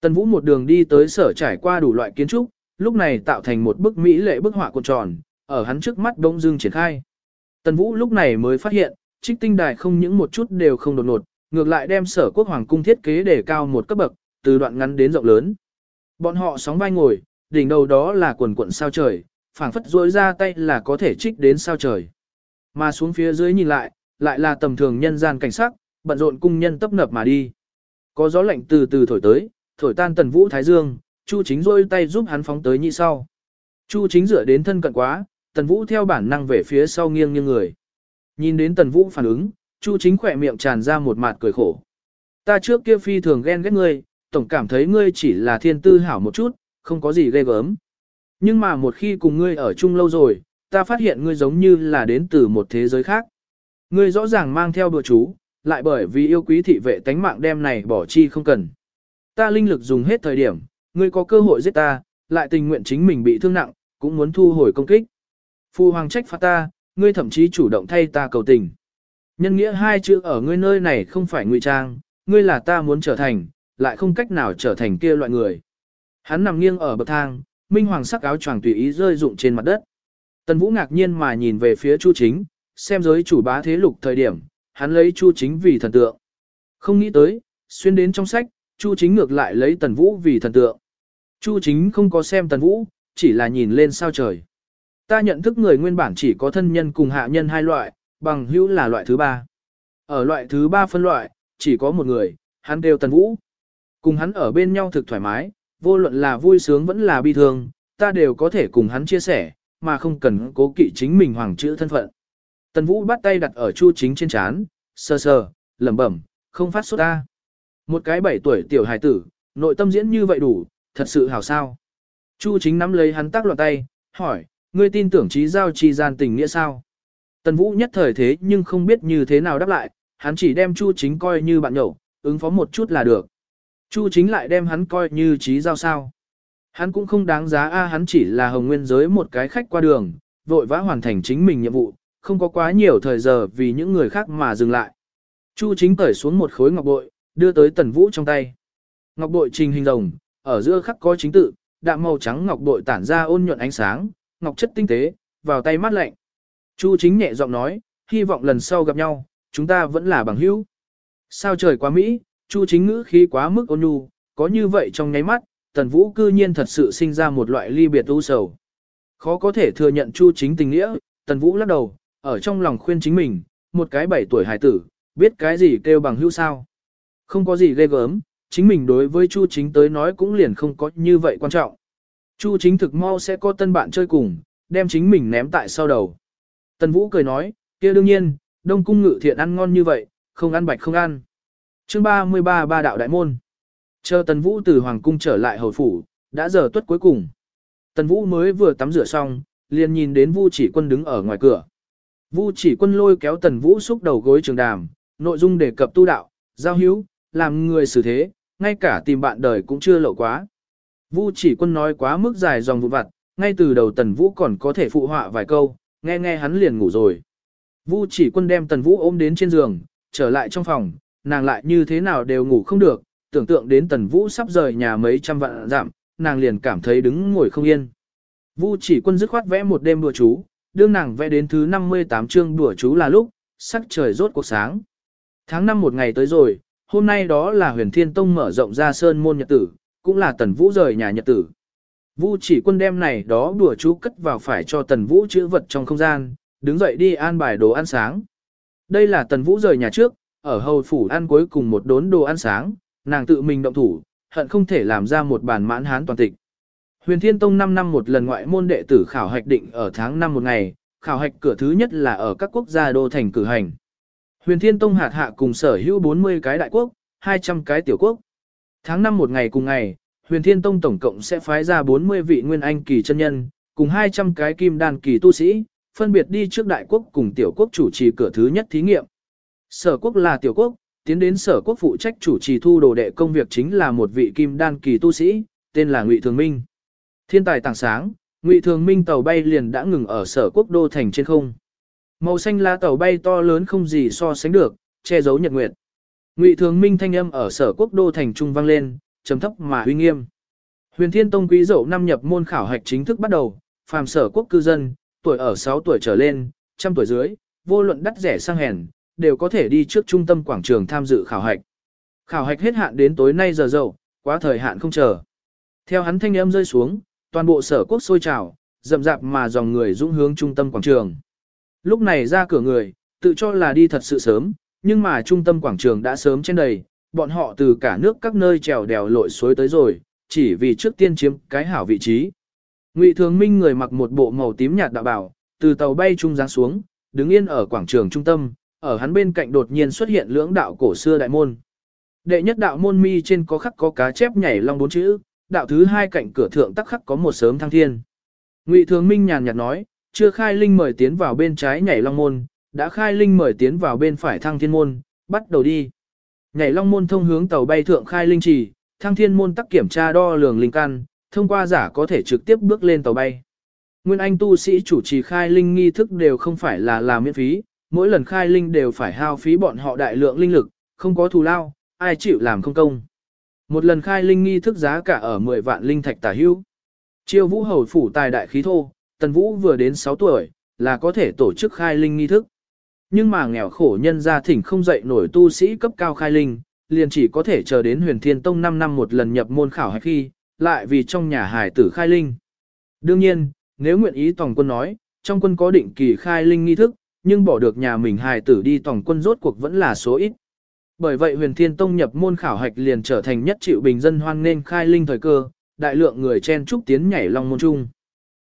Tần Vũ một đường đi tới sở trải qua đủ loại kiến trúc, lúc này tạo thành một bức mỹ lệ bức họa cuộn tròn, ở hắn trước mắt đông dương triển khai. Tần Vũ lúc này mới phát hiện, trích tinh đài không những một chút đều không đột ngột, ngược lại đem sở quốc hoàng cung thiết kế để cao một cấp bậc, từ đoạn ngắn đến rộng lớn. Bọn họ sóng vai ngồi, đỉnh đầu đó là quần quận sao trời, phảng phất rối ra tay là có thể trích đến sao trời. Mà xuống phía dưới nhìn lại, lại là tầm thường nhân gian cảnh sắc, bận rộn cung nhân tấp nập mà đi. Có gió lạnh từ từ thổi tới, thổi tan tần vũ thái dương, Chu chính rôi tay giúp hắn phóng tới nhị sau. Chu chính dựa đến thân cận quá, tần vũ theo bản năng về phía sau nghiêng nghiêng người. Nhìn đến tần vũ phản ứng, Chu chính khỏe miệng tràn ra một mặt cười khổ. Ta trước kia phi thường ghen ghét ngươi, tổng cảm thấy ngươi chỉ là thiên tư hảo một chút, không có gì ghê gớm. Nhưng mà một khi cùng ngươi ở chung lâu rồi, ta phát hiện ngươi giống như là đến từ một thế giới khác. Ngươi rõ ràng mang theo bữa chú, lại bởi vì yêu quý thị vệ tánh mạng đem này bỏ chi không cần. Ta linh lực dùng hết thời điểm, ngươi có cơ hội giết ta, lại tình nguyện chính mình bị thương nặng, cũng muốn thu hồi công kích. Phu hoàng trách phạt ta, ngươi thậm chí chủ động thay ta cầu tình. Nhân nghĩa hai chữ ở ngươi nơi này không phải ngụy trang, ngươi là ta muốn trở thành, lại không cách nào trở thành kia loại người. Hắn nằm nghiêng ở bậc thang, minh hoàng sắc áo choàng tùy ý rơi rụng trên mặt đất. Tần Vũ ngạc nhiên mà nhìn về phía Chu Chính, xem giới chủ bá thế lục thời điểm, hắn lấy Chu Chính vì thần tượng. Không nghĩ tới, xuyên đến trong sách, Chu Chính ngược lại lấy Tần Vũ vì thần tượng. Chu Chính không có xem Tần Vũ, chỉ là nhìn lên sao trời. Ta nhận thức người nguyên bản chỉ có thân nhân cùng hạ nhân hai loại, bằng hữu là loại thứ ba. Ở loại thứ ba phân loại, chỉ có một người, hắn đều Tần Vũ. Cùng hắn ở bên nhau thực thoải mái, vô luận là vui sướng vẫn là bi thương, ta đều có thể cùng hắn chia sẻ, mà không cần cố kỵ chính mình hoàng chữ thân phận. Tần Vũ bắt tay đặt ở Chu Chính trên chán, sờ sờ, lẩm bẩm, không phát sốt ta. Một cái bảy tuổi tiểu hài tử, nội tâm diễn như vậy đủ, thật sự hảo sao. Chu Chính nắm lấy hắn tác loạn tay, hỏi, ngươi tin tưởng trí giao chi gian tình nghĩa sao? Tần Vũ nhất thời thế nhưng không biết như thế nào đáp lại, hắn chỉ đem Chu Chính coi như bạn nhậu, ứng phó một chút là được. Chu Chính lại đem hắn coi như trí giao sao. Hắn cũng không đáng giá a hắn chỉ là hồng nguyên giới một cái khách qua đường, vội vã hoàn thành chính mình nhiệm vụ, không có quá nhiều thời giờ vì những người khác mà dừng lại. Chu chính cởi xuống một khối ngọc bội, đưa tới tần vũ trong tay. Ngọc bội trình hình rồng, ở giữa khắc có chính tự, đạm màu trắng ngọc bội tản ra ôn nhuận ánh sáng, ngọc chất tinh tế, vào tay mát lạnh. Chu chính nhẹ giọng nói, hy vọng lần sau gặp nhau, chúng ta vẫn là bằng hữu. Sao trời quá Mỹ, Chu chính ngữ khí quá mức ôn nhu, có như vậy trong nháy mắt, tần vũ cư nhiên thật sự sinh ra một loại ly biệt u sầu. Khó có thể thừa nhận Chu chính tình nghĩa, tần vũ lắc đầu, ở trong lòng khuyên chính mình, một cái bảy tuổi hải tử, biết cái gì kêu bằng hữu sao. Không có gì ghê gớm, chính mình đối với Chu chính tới nói cũng liền không có như vậy quan trọng. Chu chính thực mau sẽ có tân bạn chơi cùng, đem chính mình ném tại sau đầu. Tần Vũ cười nói, kia đương nhiên, đông cung ngự thiện ăn ngon như vậy, không ăn bạch không ăn. chương 33 ba đạo đại môn. Chờ Tần Vũ từ Hoàng cung trở lại hồi phủ, đã giờ tuất cuối cùng. Tần Vũ mới vừa tắm rửa xong, liền nhìn đến Vu chỉ quân đứng ở ngoài cửa. Vu chỉ quân lôi kéo Tần Vũ xúc đầu gối trường đàm, nội dung đề cập tu đạo, giao hữu, làm người xử thế, ngay cả tìm bạn đời cũng chưa lộ quá. Vu chỉ quân nói quá mức dài dòng vụn vặt, ngay từ đầu Tần Vũ còn có thể phụ họa vài câu, nghe nghe hắn liền ngủ rồi. Vu chỉ quân đem Tần Vũ ôm đến trên giường, trở lại trong phòng, nàng lại như thế nào đều ngủ không được, tưởng tượng đến Tần Vũ sắp rời nhà mấy trăm vạn giảm, nàng liền cảm thấy đứng ngồi không yên. Vu chỉ quân dứt khoát vẽ một đêm đùa chú, đương nàng vẽ đến thứ 58 chương đùa chú là lúc, sắc trời rốt cuộc sáng. Tháng 5 một ngày tới rồi, hôm nay đó là huyền thiên tông mở rộng ra sơn môn nhật tử, cũng là tần vũ rời nhà nhật tử. Vu chỉ quân đem này đó đùa chú cất vào phải cho tần vũ chữ vật trong không gian, đứng dậy đi an bài đồ ăn sáng. Đây là tần vũ rời nhà trước, ở hầu phủ ăn cuối cùng một đốn đồ ăn sáng, nàng tự mình động thủ, hận không thể làm ra một bàn mãn hán toàn tịch. Huyền Thiên Tông 5 năm một lần ngoại môn đệ tử khảo hạch định ở tháng 5 một ngày, khảo hạch cửa thứ nhất là ở các quốc gia đô thành cử hành. Huyền Thiên Tông hạt hạ cùng sở hữu 40 cái đại quốc, 200 cái tiểu quốc. Tháng 5 một ngày cùng ngày, Huyền Thiên Tông tổng cộng sẽ phái ra 40 vị nguyên anh kỳ chân nhân, cùng 200 cái kim đan kỳ tu sĩ, phân biệt đi trước đại quốc cùng tiểu quốc chủ trì cửa thứ nhất thí nghiệm. Sở quốc là tiểu quốc, tiến đến sở quốc phụ trách chủ trì thu đồ đệ công việc chính là một vị kim đan kỳ tu sĩ, tên là Ngụy Thường Minh. Thiên tài tảng sáng, Ngụy Thường Minh tàu bay liền đã ngừng ở sở quốc đô thành trên không. Màu xanh lá tàu bay to lớn không gì so sánh được, che giấu nhật nguyệt. Ngụy Thường Minh thanh âm ở sở quốc đô thành trung vang lên, trầm thấp mà uy nghiêm. Huyền Thiên Tông quý dậu năm nhập môn khảo hạch chính thức bắt đầu, phàm sở quốc cư dân, tuổi ở 6 tuổi trở lên, trăm tuổi dưới, vô luận đắt rẻ sang hèn, đều có thể đi trước trung tâm quảng trường tham dự khảo hạch. Khảo hạch hết hạn đến tối nay giờ dậu, quá thời hạn không chờ. Theo hắn thanh âm rơi xuống, toàn bộ sở quốc sôi trào, rậm rạp mà dòng người dũng hướng trung tâm quảng trường. Lúc này ra cửa người, tự cho là đi thật sự sớm, nhưng mà trung tâm quảng trường đã sớm trên đầy, bọn họ từ cả nước các nơi trèo đèo lội suối tới rồi, chỉ vì trước tiên chiếm cái hảo vị trí. Ngụy Thường Minh người mặc một bộ màu tím nhạt đạo bảo, từ tàu bay trung giáng xuống, đứng yên ở quảng trường trung tâm, ở hắn bên cạnh đột nhiên xuất hiện lưỡng đạo cổ xưa đại môn. Đệ nhất đạo môn mi trên có khắc có cá chép nhảy long bốn chữ, đạo thứ hai cạnh cửa thượng tắc khắc có một sớm thăng thiên. Ngụy Thường Minh nhàn nhạt nói, chưa khai linh mời tiến vào bên trái nhảy long môn, đã khai linh mời tiến vào bên phải thăng thiên môn, bắt đầu đi. Nhảy long môn thông hướng tàu bay thượng khai linh trì, thăng thiên môn tắc kiểm tra đo lường linh căn, thông qua giả có thể trực tiếp bước lên tàu bay. Nguyên Anh tu sĩ chủ trì khai linh nghi thức đều không phải là làm miễn phí, mỗi lần khai linh đều phải hao phí bọn họ đại lượng linh lực, không có thù lao, ai chịu làm không công. Một lần khai linh nghi thức giá cả ở 10 vạn linh thạch tả hữu. Chiêu vũ hầu phủ tài đại khí thô, tần vũ vừa đến 6 tuổi, là có thể tổ chức khai linh nghi thức. Nhưng mà nghèo khổ nhân gia thỉnh không dậy nổi tu sĩ cấp cao khai linh, liền chỉ có thể chờ đến huyền thiên tông 5 năm một lần nhập môn khảo hay khi, lại vì trong nhà hải tử khai linh. Đương nhiên, nếu nguyện ý tổng quân nói, trong quân có định kỳ khai linh nghi thức, nhưng bỏ được nhà mình hài tử đi tổng quân rốt cuộc vẫn là số ít. Bởi vậy huyền thiên tông nhập môn khảo hạch liền trở thành nhất chịu bình dân hoan nên khai linh thời cơ, đại lượng người chen trúc tiến nhảy long môn trung.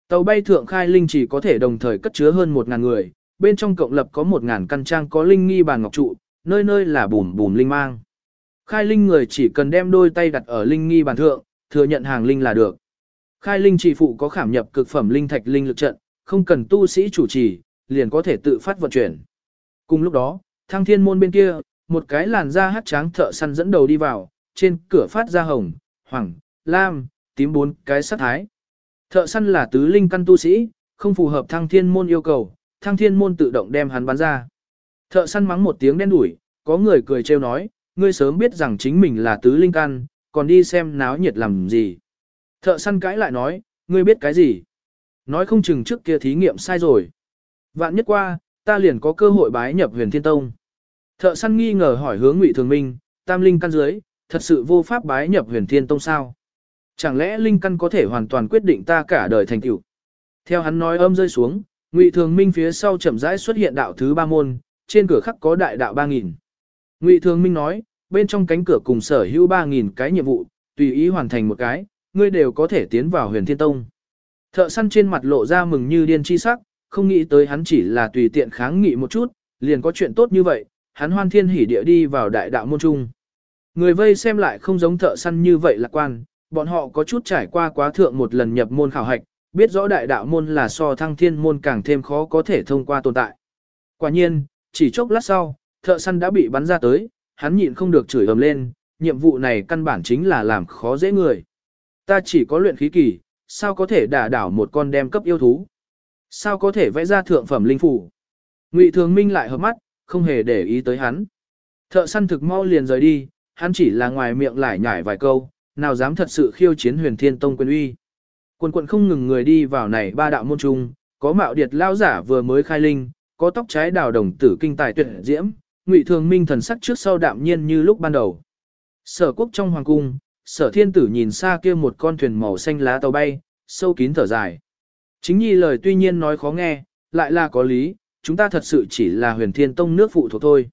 Tàu bay thượng khai linh chỉ có thể đồng thời cất chứa hơn 1.000 người, bên trong cộng lập có 1.000 căn trang có linh nghi bàn ngọc trụ, nơi nơi là bùm bùm linh mang. Khai linh người chỉ cần đem đôi tay đặt ở linh nghi bàn thượng, thừa nhận hàng linh là được. Khai linh chỉ phụ có khảm nhập cực phẩm linh thạch linh lực trận, không cần tu sĩ chủ trì, liền có thể tự phát vận chuyển. Cùng lúc đó, thăng thiên môn bên kia, một cái làn da hát tráng thợ săn dẫn đầu đi vào, trên cửa phát ra hồng, hoàng, lam, tím bốn cái sát thái. Thợ săn là tứ linh căn tu sĩ, không phù hợp thăng thiên môn yêu cầu, thăng thiên môn tự động đem hắn bắn ra. Thợ săn mắng một tiếng đen đủi, có người cười trêu nói, ngươi sớm biết rằng chính mình là tứ linh căn, còn đi xem náo nhiệt làm gì. Thợ săn cãi lại nói, ngươi biết cái gì? Nói không chừng trước kia thí nghiệm sai rồi. Vạn nhất qua, ta liền có cơ hội bái nhập huyền thiên tông. Thợ săn nghi ngờ hỏi hướng ngụy thường minh, tam linh căn dưới, thật sự vô pháp bái nhập huyền thiên tông sao? Chẳng lẽ linh căn có thể hoàn toàn quyết định ta cả đời thành tựu? Theo hắn nói âm rơi xuống, ngụy thường minh phía sau chậm rãi xuất hiện đạo thứ ba môn, trên cửa khắc có đại đạo ba nghìn. Ngụy thường minh nói, bên trong cánh cửa cùng sở hữu ba nghìn cái nhiệm vụ, tùy ý hoàn thành một cái, ngươi đều có thể tiến vào huyền thiên tông. Thợ săn trên mặt lộ ra mừng như điên chi sắc, không nghĩ tới hắn chỉ là tùy tiện kháng nghị một chút, liền có chuyện tốt như vậy, hắn hoan thiên hỉ địa đi vào đại đạo môn trung. Người vây xem lại không giống thợ săn như vậy lạc quan, bọn họ có chút trải qua quá thượng một lần nhập môn khảo hạch, biết rõ đại đạo môn là so thăng thiên môn càng thêm khó có thể thông qua tồn tại. Quả nhiên, chỉ chốc lát sau, thợ săn đã bị bắn ra tới, hắn nhịn không được chửi ầm lên, nhiệm vụ này căn bản chính là làm khó dễ người. Ta chỉ có luyện khí kỳ, sao có thể đả đảo một con đem cấp yêu thú? Sao có thể vẽ ra thượng phẩm linh phủ? Ngụy Thường Minh lại hợp mắt, không hề để ý tới hắn. Thợ săn thực mau liền rời đi, hắn chỉ là ngoài miệng lải nhải vài câu, nào dám thật sự khiêu chiến huyền thiên tông quyền uy. Quần quận không ngừng người đi vào này ba đạo môn trung, có mạo điệt lao giả vừa mới khai linh, có tóc trái đào đồng tử kinh tài tuyệt diễm, ngụy thường minh thần sắc trước sau đạm nhiên như lúc ban đầu. Sở quốc trong hoàng cung, sở thiên tử nhìn xa kia một con thuyền màu xanh lá tàu bay, sâu kín thở dài. Chính nhi lời tuy nhiên nói khó nghe, lại là có lý, chúng ta thật sự chỉ là huyền thiên tông nước phụ thuộc thôi.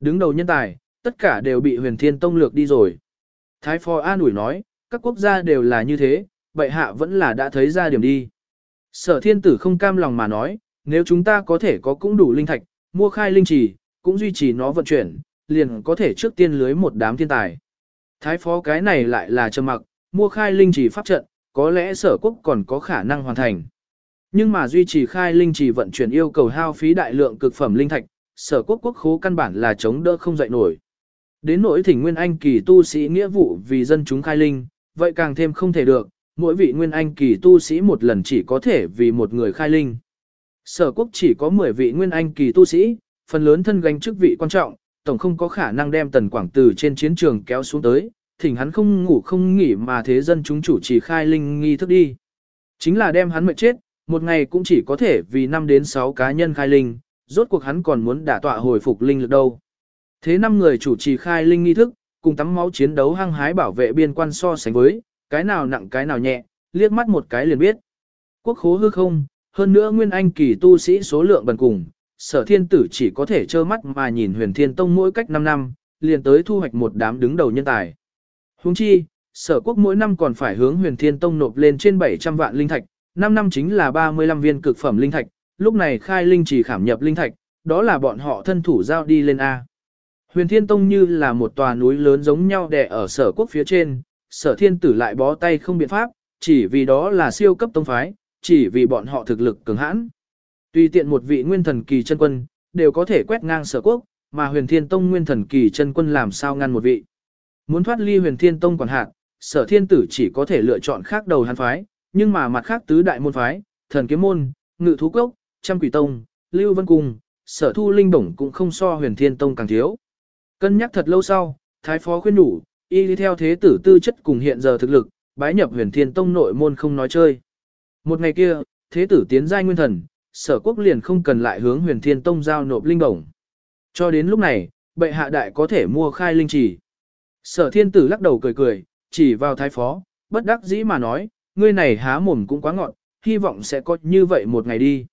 Đứng đầu nhân tài, tất cả đều bị huyền thiên tông lược đi rồi. Thái phò an ủi nói, các quốc gia đều là như thế, bệ hạ vẫn là đã thấy ra điểm đi. Sở thiên tử không cam lòng mà nói, nếu chúng ta có thể có cũng đủ linh thạch, mua khai linh trì, cũng duy trì nó vận chuyển, liền có thể trước tiên lưới một đám thiên tài. Thái phó cái này lại là trầm mặc, mua khai linh trì pháp trận, có lẽ sở quốc còn có khả năng hoàn thành. Nhưng mà duy trì khai linh chỉ vận chuyển yêu cầu hao phí đại lượng cực phẩm linh thạch, sở quốc quốc khố căn bản là chống đỡ không dậy nổi. Đến nỗi thỉnh nguyên anh kỳ tu sĩ nghĩa vụ vì dân chúng khai linh, vậy càng thêm không thể được, mỗi vị nguyên anh kỳ tu sĩ một lần chỉ có thể vì một người khai linh. Sở quốc chỉ có 10 vị nguyên anh kỳ tu sĩ, phần lớn thân gánh chức vị quan trọng, tổng không có khả năng đem tần quảng từ trên chiến trường kéo xuống tới, thỉnh hắn không ngủ không nghỉ mà thế dân chúng chủ trì khai linh nghi thức đi. Chính là đem hắn mệt chết, một ngày cũng chỉ có thể vì 5 đến 6 cá nhân khai linh, rốt cuộc hắn còn muốn đả tọa hồi phục linh lực đâu. Thế năm người chủ trì khai linh nghi thức, cùng tắm máu chiến đấu hăng hái bảo vệ biên quan so sánh với, cái nào nặng cái nào nhẹ, liếc mắt một cái liền biết. Quốc khố hư không, hơn nữa nguyên anh kỳ tu sĩ số lượng bần cùng, sở thiên tử chỉ có thể trơ mắt mà nhìn huyền thiên tông mỗi cách 5 năm, liền tới thu hoạch một đám đứng đầu nhân tài. Huống chi, sở quốc mỗi năm còn phải hướng huyền thiên tông nộp lên trên 700 vạn linh thạch, 5 năm chính là 35 viên cực phẩm linh thạch, lúc này khai linh chỉ khảm nhập linh thạch, đó là bọn họ thân thủ giao đi lên A. Huyền thiên tông như là một tòa núi lớn giống nhau đè ở sở quốc phía trên, sở thiên tử lại bó tay không biện pháp, chỉ vì đó là siêu cấp tông phái, chỉ vì bọn họ thực lực cường hãn. Tuy tiện một vị nguyên thần kỳ chân quân, đều có thể quét ngang sở quốc, mà huyền thiên tông nguyên thần kỳ chân quân làm sao ngăn một vị. Muốn thoát ly huyền thiên tông quản hạt, sở thiên tử chỉ có thể lựa chọn khác đầu hắn phái, nhưng mà mặt khác tứ đại môn phái, thần kiếm môn, ngự thú cốc, trăm quỷ tông, lưu vân cung, sở thu linh bổng cũng không so huyền thiên tông càng thiếu. Cân nhắc thật lâu sau, thái phó khuyên đủ, y đi theo thế tử tư chất cùng hiện giờ thực lực, bái nhập huyền thiên tông nội môn không nói chơi. Một ngày kia, thế tử tiến giai nguyên thần, sở quốc liền không cần lại hướng huyền thiên tông giao nộp linh bổng. Cho đến lúc này, bệ hạ đại có thể mua khai linh chỉ. Sở thiên tử lắc đầu cười cười, chỉ vào thái phó, bất đắc dĩ mà nói, ngươi này há mồm cũng quá ngọn, hy vọng sẽ có như vậy một ngày đi.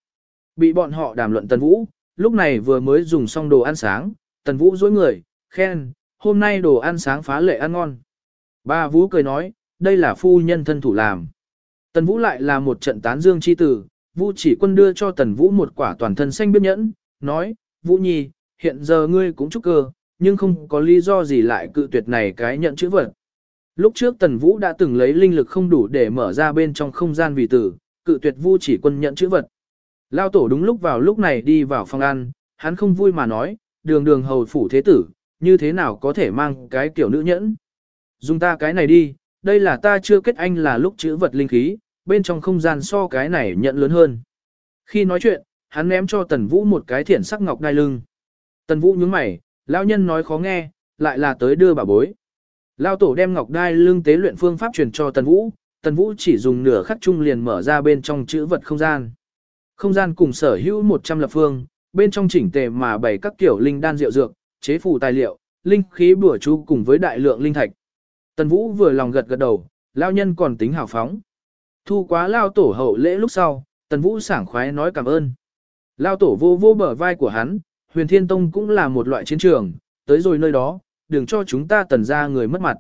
Bị bọn họ đàm luận Tần Vũ, lúc này vừa mới dùng xong đồ ăn sáng, Tần Vũ dối người, khen, hôm nay đồ ăn sáng phá lệ ăn ngon. Ba Vũ cười nói, đây là phu nhân thân thủ làm. Tần Vũ lại là một trận tán dương chi tử, Vũ chỉ quân đưa cho Tần Vũ một quả toàn thân xanh biết nhẫn, nói, Vũ Nhi, hiện giờ ngươi cũng chúc cơ, nhưng không có lý do gì lại cự tuyệt này cái nhận chữ vật. Lúc trước Tần Vũ đã từng lấy linh lực không đủ để mở ra bên trong không gian vì tử, cự tuyệt vu chỉ quân nhận chữ vật. Lao tổ đúng lúc vào lúc này đi vào phòng ăn, hắn không vui mà nói, đường đường hầu phủ thế tử, như thế nào có thể mang cái kiểu nữ nhẫn. Dùng ta cái này đi, đây là ta chưa kết anh là lúc chữ vật linh khí, bên trong không gian so cái này nhận lớn hơn. Khi nói chuyện, hắn ném cho Tần Vũ một cái thiển sắc ngọc đai lưng. Tần Vũ nhướng mày, lão nhân nói khó nghe, lại là tới đưa bà bối. Lão tổ đem ngọc đai lưng tế luyện phương pháp truyền cho Tần Vũ, Tần Vũ chỉ dùng nửa khắc chung liền mở ra bên trong chữ vật không gian. Không gian cùng sở hữu 100 lập phương, bên trong chỉnh tề mà bày các kiểu linh đan rượu dược, chế phù tài liệu, linh khí bùa chú cùng với đại lượng linh thạch. Tần Vũ vừa lòng gật gật đầu, lão nhân còn tính hào phóng. Thu quá lao tổ hậu lễ lúc sau, Tần Vũ sảng khoái nói cảm ơn. Lao tổ vô vô bờ vai của hắn, huyền thiên tông cũng là một loại chiến trường, tới rồi nơi đó, đừng cho chúng ta tần ra người mất mặt.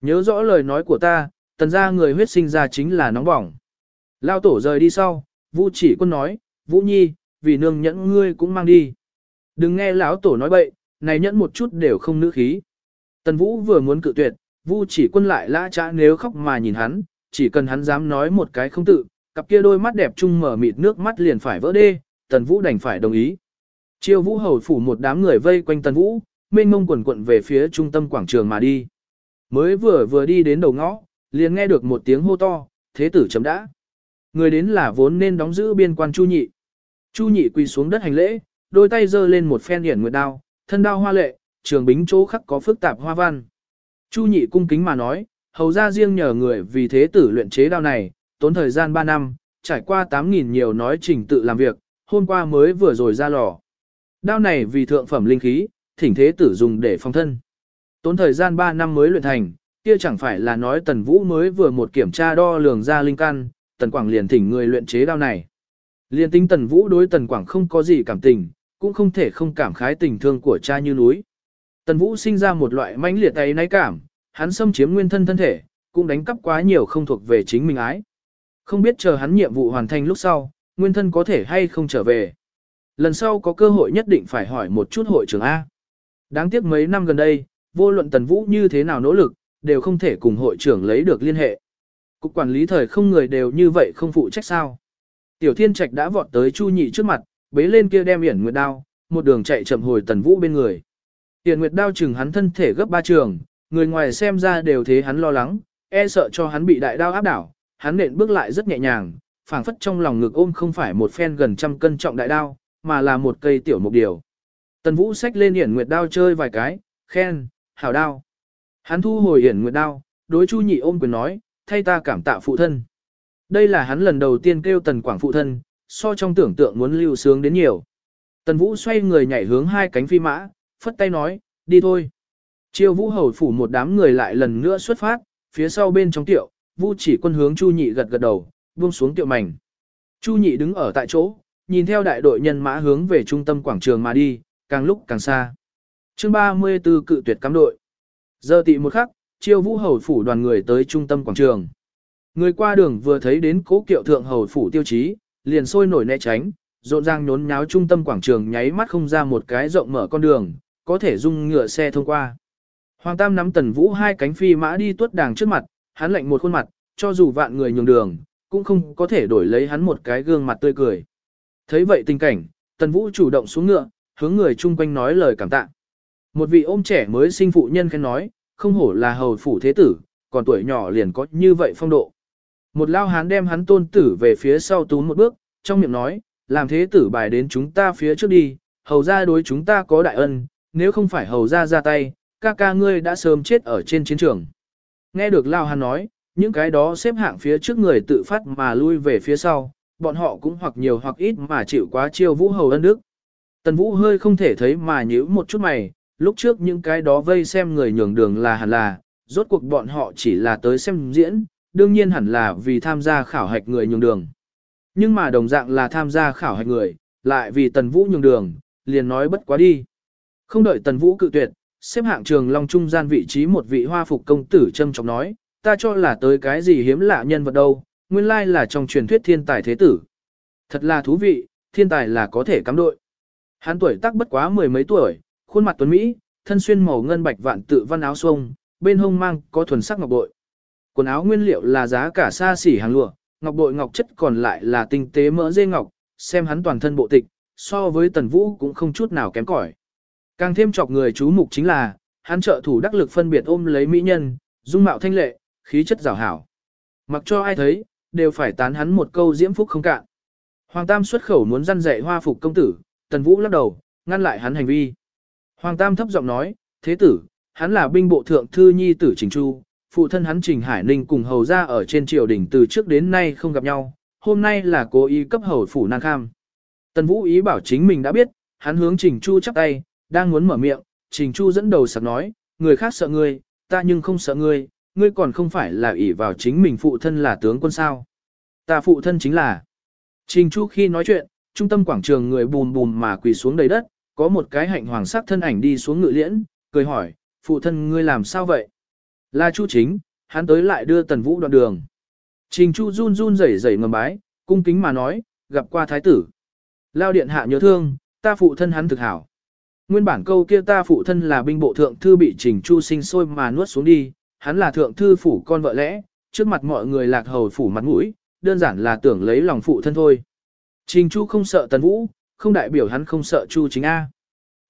Nhớ rõ lời nói của ta, tần ra người huyết sinh ra chính là nóng bỏng. Lao tổ rời đi sau, Vũ chỉ quân nói, Vũ Nhi, vì nương nhẫn ngươi cũng mang đi. Đừng nghe lão tổ nói bậy, này nhẫn một chút đều không nữ khí. Tần Vũ vừa muốn cự tuyệt, Vu chỉ quân lại lã trã nếu khóc mà nhìn hắn, chỉ cần hắn dám nói một cái không tự, cặp kia đôi mắt đẹp chung mở mịt nước mắt liền phải vỡ đê, Tần Vũ đành phải đồng ý. Chiêu Vũ hầu phủ một đám người vây quanh Tần Vũ, mênh mông quần quận về phía trung tâm quảng trường mà đi. Mới vừa vừa đi đến đầu ngõ, liền nghe được một tiếng hô to, thế tử chấm đã. Người đến là vốn nên đóng giữ biên quan Chu Nhị. Chu Nhị quỳ xuống đất hành lễ, đôi tay giơ lên một phen điển nguyệt đao, thân đao hoa lệ, trường bính chỗ khắc có phức tạp hoa văn. Chu Nhị cung kính mà nói, hầu ra riêng nhờ người vì thế tử luyện chế đao này, tốn thời gian 3 năm, trải qua 8.000 nhiều nói trình tự làm việc, hôm qua mới vừa rồi ra lò. Đao này vì thượng phẩm linh khí, thỉnh thế tử dùng để phòng thân. Tốn thời gian 3 năm mới luyện thành, kia chẳng phải là nói tần vũ mới vừa một kiểm tra đo lường ra linh căn, tần quảng liền thỉnh người luyện chế đao này. Liên tính tần vũ đối tần quảng không có gì cảm tình, cũng không thể không cảm khái tình thương của cha như núi. Tần vũ sinh ra một loại mãnh liệt ấy náy cảm, hắn xâm chiếm nguyên thân thân thể, cũng đánh cắp quá nhiều không thuộc về chính mình ái. Không biết chờ hắn nhiệm vụ hoàn thành lúc sau, nguyên thân có thể hay không trở về. Lần sau có cơ hội nhất định phải hỏi một chút hội trưởng A. Đáng tiếc mấy năm gần đây, vô luận Tần Vũ như thế nào nỗ lực, đều không thể cùng hội trưởng lấy được liên hệ. Cục quản lý thời không người đều như vậy không phụ trách sao. Tiểu Thiên Trạch đã vọt tới Chu Nhị trước mặt, bế lên kia đem yển nguyệt đao, một đường chạy chậm hồi Tần Vũ bên người. Yển nguyệt đao chừng hắn thân thể gấp ba trường, người ngoài xem ra đều thế hắn lo lắng, e sợ cho hắn bị đại đao áp đảo, hắn nện bước lại rất nhẹ nhàng, phảng phất trong lòng ngực ôm không phải một phen gần trăm cân trọng đại đao, mà là một cây tiểu mục điều. Tần Vũ xách lên yển nguyệt đao chơi vài cái, khen, hảo đao. Hắn thu hồi yển nguyệt đao, đối Chu Nhị ôm quyền nói, thay ta cảm tạ phụ thân. Đây là hắn lần đầu tiên kêu Tần Quảng phụ thân, so trong tưởng tượng muốn lưu sướng đến nhiều. Tần Vũ xoay người nhảy hướng hai cánh phi mã, phất tay nói, đi thôi. Chiêu Vũ hầu phủ một đám người lại lần nữa xuất phát, phía sau bên trong tiệu, Vũ chỉ quân hướng Chu Nhị gật gật đầu, buông xuống tiệu mảnh. Chu Nhị đứng ở tại chỗ, nhìn theo đại đội nhân mã hướng về trung tâm quảng trường mà đi, càng lúc càng xa. Chương 34 cự tuyệt cắm đội. Giờ tị một khắc, chiêu vũ hầu phủ đoàn người tới trung tâm quảng trường. Người qua đường vừa thấy đến cố kiệu thượng hầu phủ tiêu chí, liền sôi nổi né tránh, rộn ràng nhốn nháo trung tâm quảng trường nháy mắt không ra một cái rộng mở con đường, có thể dung ngựa xe thông qua. Hoàng Tam nắm tần vũ hai cánh phi mã đi tuốt đàng trước mặt, hắn lạnh một khuôn mặt, cho dù vạn người nhường đường, cũng không có thể đổi lấy hắn một cái gương mặt tươi cười. Thấy vậy tình cảnh, tần vũ chủ động xuống ngựa, hướng người chung quanh nói lời cảm tạ. Một vị ôm trẻ mới sinh phụ nhân khen nói, không hổ là hầu phủ thế tử, còn tuổi nhỏ liền có như vậy phong độ. Một lao hán đem hắn tôn tử về phía sau tú một bước, trong miệng nói, làm thế tử bài đến chúng ta phía trước đi, hầu ra đối chúng ta có đại ân, nếu không phải hầu ra ra tay, ca ca ngươi đã sớm chết ở trên chiến trường. Nghe được lao hán nói, những cái đó xếp hạng phía trước người tự phát mà lui về phía sau, bọn họ cũng hoặc nhiều hoặc ít mà chịu quá chiêu vũ hầu ân đức. Tần vũ hơi không thể thấy mà nhíu một chút mày, lúc trước những cái đó vây xem người nhường đường là hẳn là, rốt cuộc bọn họ chỉ là tới xem diễn, đương nhiên hẳn là vì tham gia khảo hạch người nhường đường. Nhưng mà đồng dạng là tham gia khảo hạch người, lại vì Tần Vũ nhường đường, liền nói bất quá đi. Không đợi Tần Vũ cự tuyệt, xếp hạng trường long trung gian vị trí một vị hoa phục công tử châm trọng nói, ta cho là tới cái gì hiếm lạ nhân vật đâu, nguyên lai là trong truyền thuyết thiên tài thế tử. Thật là thú vị, thiên tài là có thể cắm đội. Hắn tuổi tác bất quá mười mấy tuổi, khuôn mặt tuấn Mỹ, thân xuyên màu ngân bạch vạn tự văn áo xuông, bên hông mang có thuần sắc ngọc bội. Quần áo nguyên liệu là giá cả xa xỉ hàng lụa, ngọc bội ngọc chất còn lại là tinh tế mỡ dê ngọc, xem hắn toàn thân bộ tịch, so với tần vũ cũng không chút nào kém cỏi. Càng thêm chọc người chú mục chính là, hắn trợ thủ đắc lực phân biệt ôm lấy mỹ nhân, dung mạo thanh lệ, khí chất rào hảo. Mặc cho ai thấy, đều phải tán hắn một câu diễm phúc không cạn. Hoàng Tam xuất khẩu muốn răn dạy hoa phục công tử, Tần Vũ lắc đầu, ngăn lại hắn hành vi. Hoàng Tam thấp giọng nói, thế tử, hắn là binh bộ thượng thư nhi tử Trình Chu, phụ thân hắn Trình Hải Ninh cùng hầu ra ở trên triều đình từ trước đến nay không gặp nhau, hôm nay là cố ý cấp hầu phủ nan kham. Tần Vũ ý bảo chính mình đã biết, hắn hướng Trình Chu chắp tay, đang muốn mở miệng, Trình Chu dẫn đầu sặc nói, người khác sợ ngươi, ta nhưng không sợ ngươi, ngươi còn không phải là ỷ vào chính mình phụ thân là tướng quân sao. Ta phụ thân chính là. Trình Chu khi nói chuyện, trung tâm quảng trường người bùn bùn mà quỳ xuống đầy đất, có một cái hạnh hoàng sắc thân ảnh đi xuống ngự liễn, cười hỏi, phụ thân ngươi làm sao vậy? Là Chu chính, hắn tới lại đưa Tần Vũ đoạn đường. Trình Chu run run rẩy rẩy ngầm bái, cung kính mà nói, gặp qua thái tử. Lao điện hạ nhớ thương, ta phụ thân hắn thực hảo. Nguyên bản câu kia ta phụ thân là binh bộ thượng thư bị Trình Chu sinh sôi mà nuốt xuống đi, hắn là thượng thư phủ con vợ lẽ, trước mặt mọi người lạc hầu phủ mặt mũi, đơn giản là tưởng lấy lòng phụ thân thôi. Trình Chu không sợ Tần Vũ, không đại biểu hắn không sợ Chu Chính A.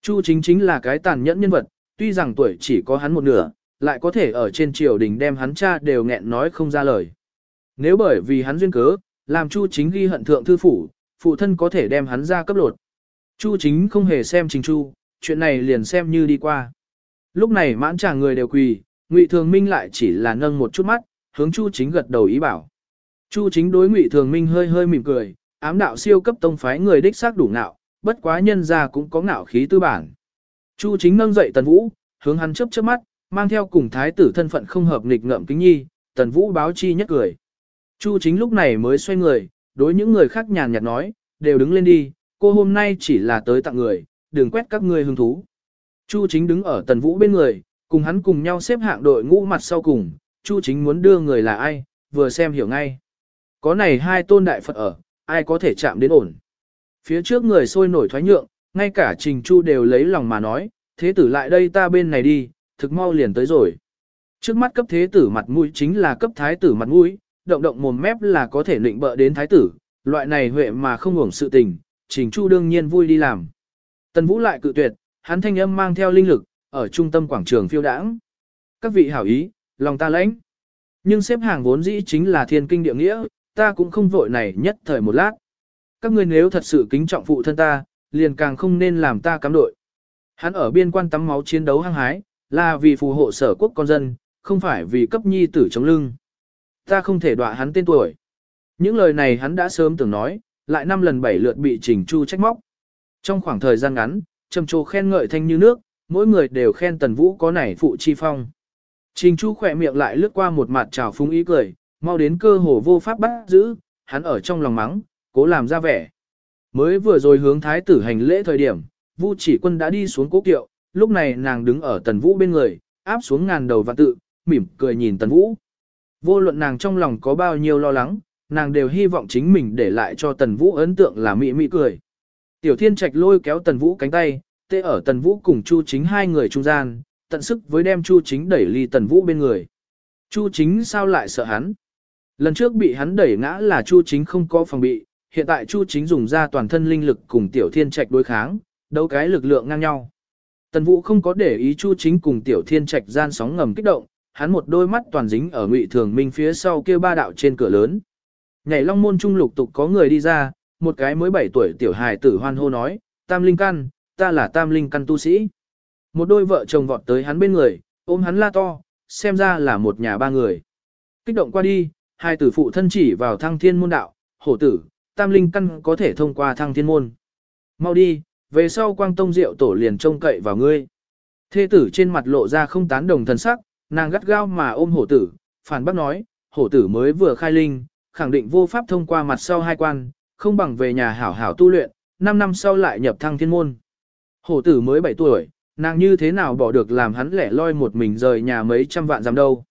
Chu Chính chính là cái tàn nhẫn nhân vật, tuy rằng tuổi chỉ có hắn một nửa, lại có thể ở trên triều đình đem hắn cha đều nghẹn nói không ra lời. Nếu bởi vì hắn duyên cớ, làm Chu Chính ghi hận thượng thư phủ, phụ thân có thể đem hắn ra cấp lột. Chu Chính không hề xem Trình Chu, chuyện này liền xem như đi qua. Lúc này mãn trả người đều quỳ, Ngụy Thường Minh lại chỉ là nâng một chút mắt, hướng Chu Chính gật đầu ý bảo. Chu Chính đối Ngụy Thường Minh hơi hơi mỉm cười, ám đạo siêu cấp tông phái người đích xác đủ ngạo, bất quá nhân ra cũng có ngạo khí tư bản. Chu Chính nâng dậy Tần Vũ, hướng hắn chớp chớp mắt, mang theo cùng thái tử thân phận không hợp nghịch ngợm kính nhi, Tần Vũ báo chi nhất cười. Chu Chính lúc này mới xoay người, đối những người khác nhàn nhạt nói, đều đứng lên đi, cô hôm nay chỉ là tới tặng người, đừng quét các ngươi hứng thú. Chu Chính đứng ở Tần Vũ bên người, cùng hắn cùng nhau xếp hạng đội ngũ mặt sau cùng, Chu Chính muốn đưa người là ai, vừa xem hiểu ngay. Có này hai tôn đại Phật ở, ai có thể chạm đến ổn. Phía trước người sôi nổi thoái nhượng, ngay cả Trình Chu đều lấy lòng mà nói, thế tử lại đây ta bên này đi, thực mau liền tới rồi. Trước mắt cấp thế tử mặt mũi chính là cấp thái tử mặt mũi, động động mồm mép là có thể lịnh bợ đến thái tử, loại này huệ mà không hưởng sự tình, Trình Chu đương nhiên vui đi làm. Tần Vũ lại cự tuyệt, hắn thanh âm mang theo linh lực, ở trung tâm quảng trường phiêu đãng. Các vị hảo ý, lòng ta lãnh. Nhưng xếp hàng vốn dĩ chính là thiên kinh địa nghĩa, ta cũng không vội này nhất thời một lát. Các ngươi nếu thật sự kính trọng phụ thân ta, liền càng không nên làm ta cắm đội. Hắn ở biên quan tắm máu chiến đấu hăng hái, là vì phù hộ sở quốc con dân, không phải vì cấp nhi tử chống lưng. Ta không thể đọa hắn tên tuổi. Những lời này hắn đã sớm từng nói, lại năm lần bảy lượt bị Trình Chu trách móc. Trong khoảng thời gian ngắn, trầm trồ khen ngợi thanh như nước, mỗi người đều khen Tần Vũ có nảy phụ chi phong. Trình Chu khỏe miệng lại lướt qua một mặt trào phúng ý cười, mau đến cơ hồ vô pháp bắt giữ, hắn ở trong lòng mắng, cố làm ra vẻ. Mới vừa rồi hướng thái tử hành lễ thời điểm, Vu chỉ quân đã đi xuống cố kiệu, lúc này nàng đứng ở Tần Vũ bên người, áp xuống ngàn đầu và tự, mỉm cười nhìn Tần Vũ. Vô luận nàng trong lòng có bao nhiêu lo lắng, nàng đều hy vọng chính mình để lại cho Tần Vũ ấn tượng là mị mị cười. Tiểu Thiên Trạch lôi kéo Tần Vũ cánh tay, tê ở Tần Vũ cùng Chu Chính hai người trung gian, tận sức với đem Chu Chính đẩy ly Tần Vũ bên người. Chu Chính sao lại sợ hắn? Lần trước bị hắn đẩy ngã là Chu Chính không có phòng bị, hiện tại Chu Chính dùng ra toàn thân linh lực cùng Tiểu Thiên Trạch đối kháng, đấu cái lực lượng ngang nhau. Tần Vũ không có để ý Chu Chính cùng Tiểu Thiên Trạch gian sóng ngầm kích động, hắn một đôi mắt toàn dính ở Ngụy Thường Minh phía sau kia ba đạo trên cửa lớn. Nhảy Long môn trung lục tục có người đi ra, một cái mới 7 tuổi tiểu hài tử hoan hô nói, "Tam linh căn, ta là Tam linh căn tu sĩ." Một đôi vợ chồng vọt tới hắn bên người, ôm hắn la to, xem ra là một nhà ba người. Kích động qua đi, hai tử phụ thân chỉ vào thăng thiên môn đạo, hổ tử, tam linh căn có thể thông qua thăng thiên môn. Mau đi, về sau quang tông diệu tổ liền trông cậy vào ngươi. Thê tử trên mặt lộ ra không tán đồng thần sắc, nàng gắt gao mà ôm hổ tử, phản bác nói, hổ tử mới vừa khai linh, khẳng định vô pháp thông qua mặt sau hai quan, không bằng về nhà hảo hảo tu luyện, 5 năm sau lại nhập thăng thiên môn. Hổ tử mới 7 tuổi, nàng như thế nào bỏ được làm hắn lẻ loi một mình rời nhà mấy trăm vạn dặm đâu.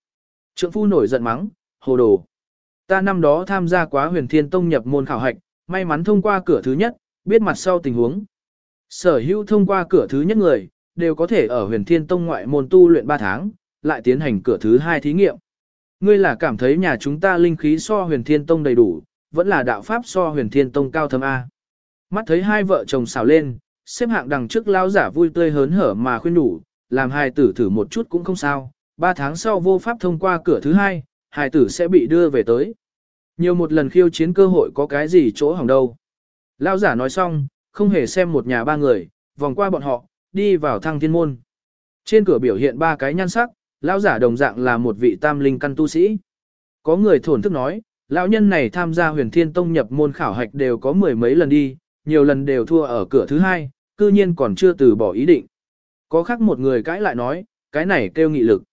Trượng phu nổi giận mắng, hồ đồ. Ta năm đó tham gia quá huyền thiên tông nhập môn khảo hạch, may mắn thông qua cửa thứ nhất, biết mặt sau tình huống. Sở hữu thông qua cửa thứ nhất người, đều có thể ở huyền thiên tông ngoại môn tu luyện 3 tháng, lại tiến hành cửa thứ hai thí nghiệm. Ngươi là cảm thấy nhà chúng ta linh khí so huyền thiên tông đầy đủ, vẫn là đạo pháp so huyền thiên tông cao thâm A. Mắt thấy hai vợ chồng xào lên, xếp hạng đằng trước lao giả vui tươi hớn hở mà khuyên đủ, làm hai tử thử một chút cũng không sao, ba tháng sau vô pháp thông qua cửa thứ hai, hài tử sẽ bị đưa về tới. Nhiều một lần khiêu chiến cơ hội có cái gì chỗ hỏng đâu. Lao giả nói xong, không hề xem một nhà ba người, vòng qua bọn họ, đi vào thăng thiên môn. Trên cửa biểu hiện ba cái nhan sắc, lão giả đồng dạng là một vị tam linh căn tu sĩ. Có người thổn thức nói, lão nhân này tham gia huyền thiên tông nhập môn khảo hạch đều có mười mấy lần đi, nhiều lần đều thua ở cửa thứ hai, cư nhiên còn chưa từ bỏ ý định. Có khác một người cãi lại nói, cái này kêu nghị lực.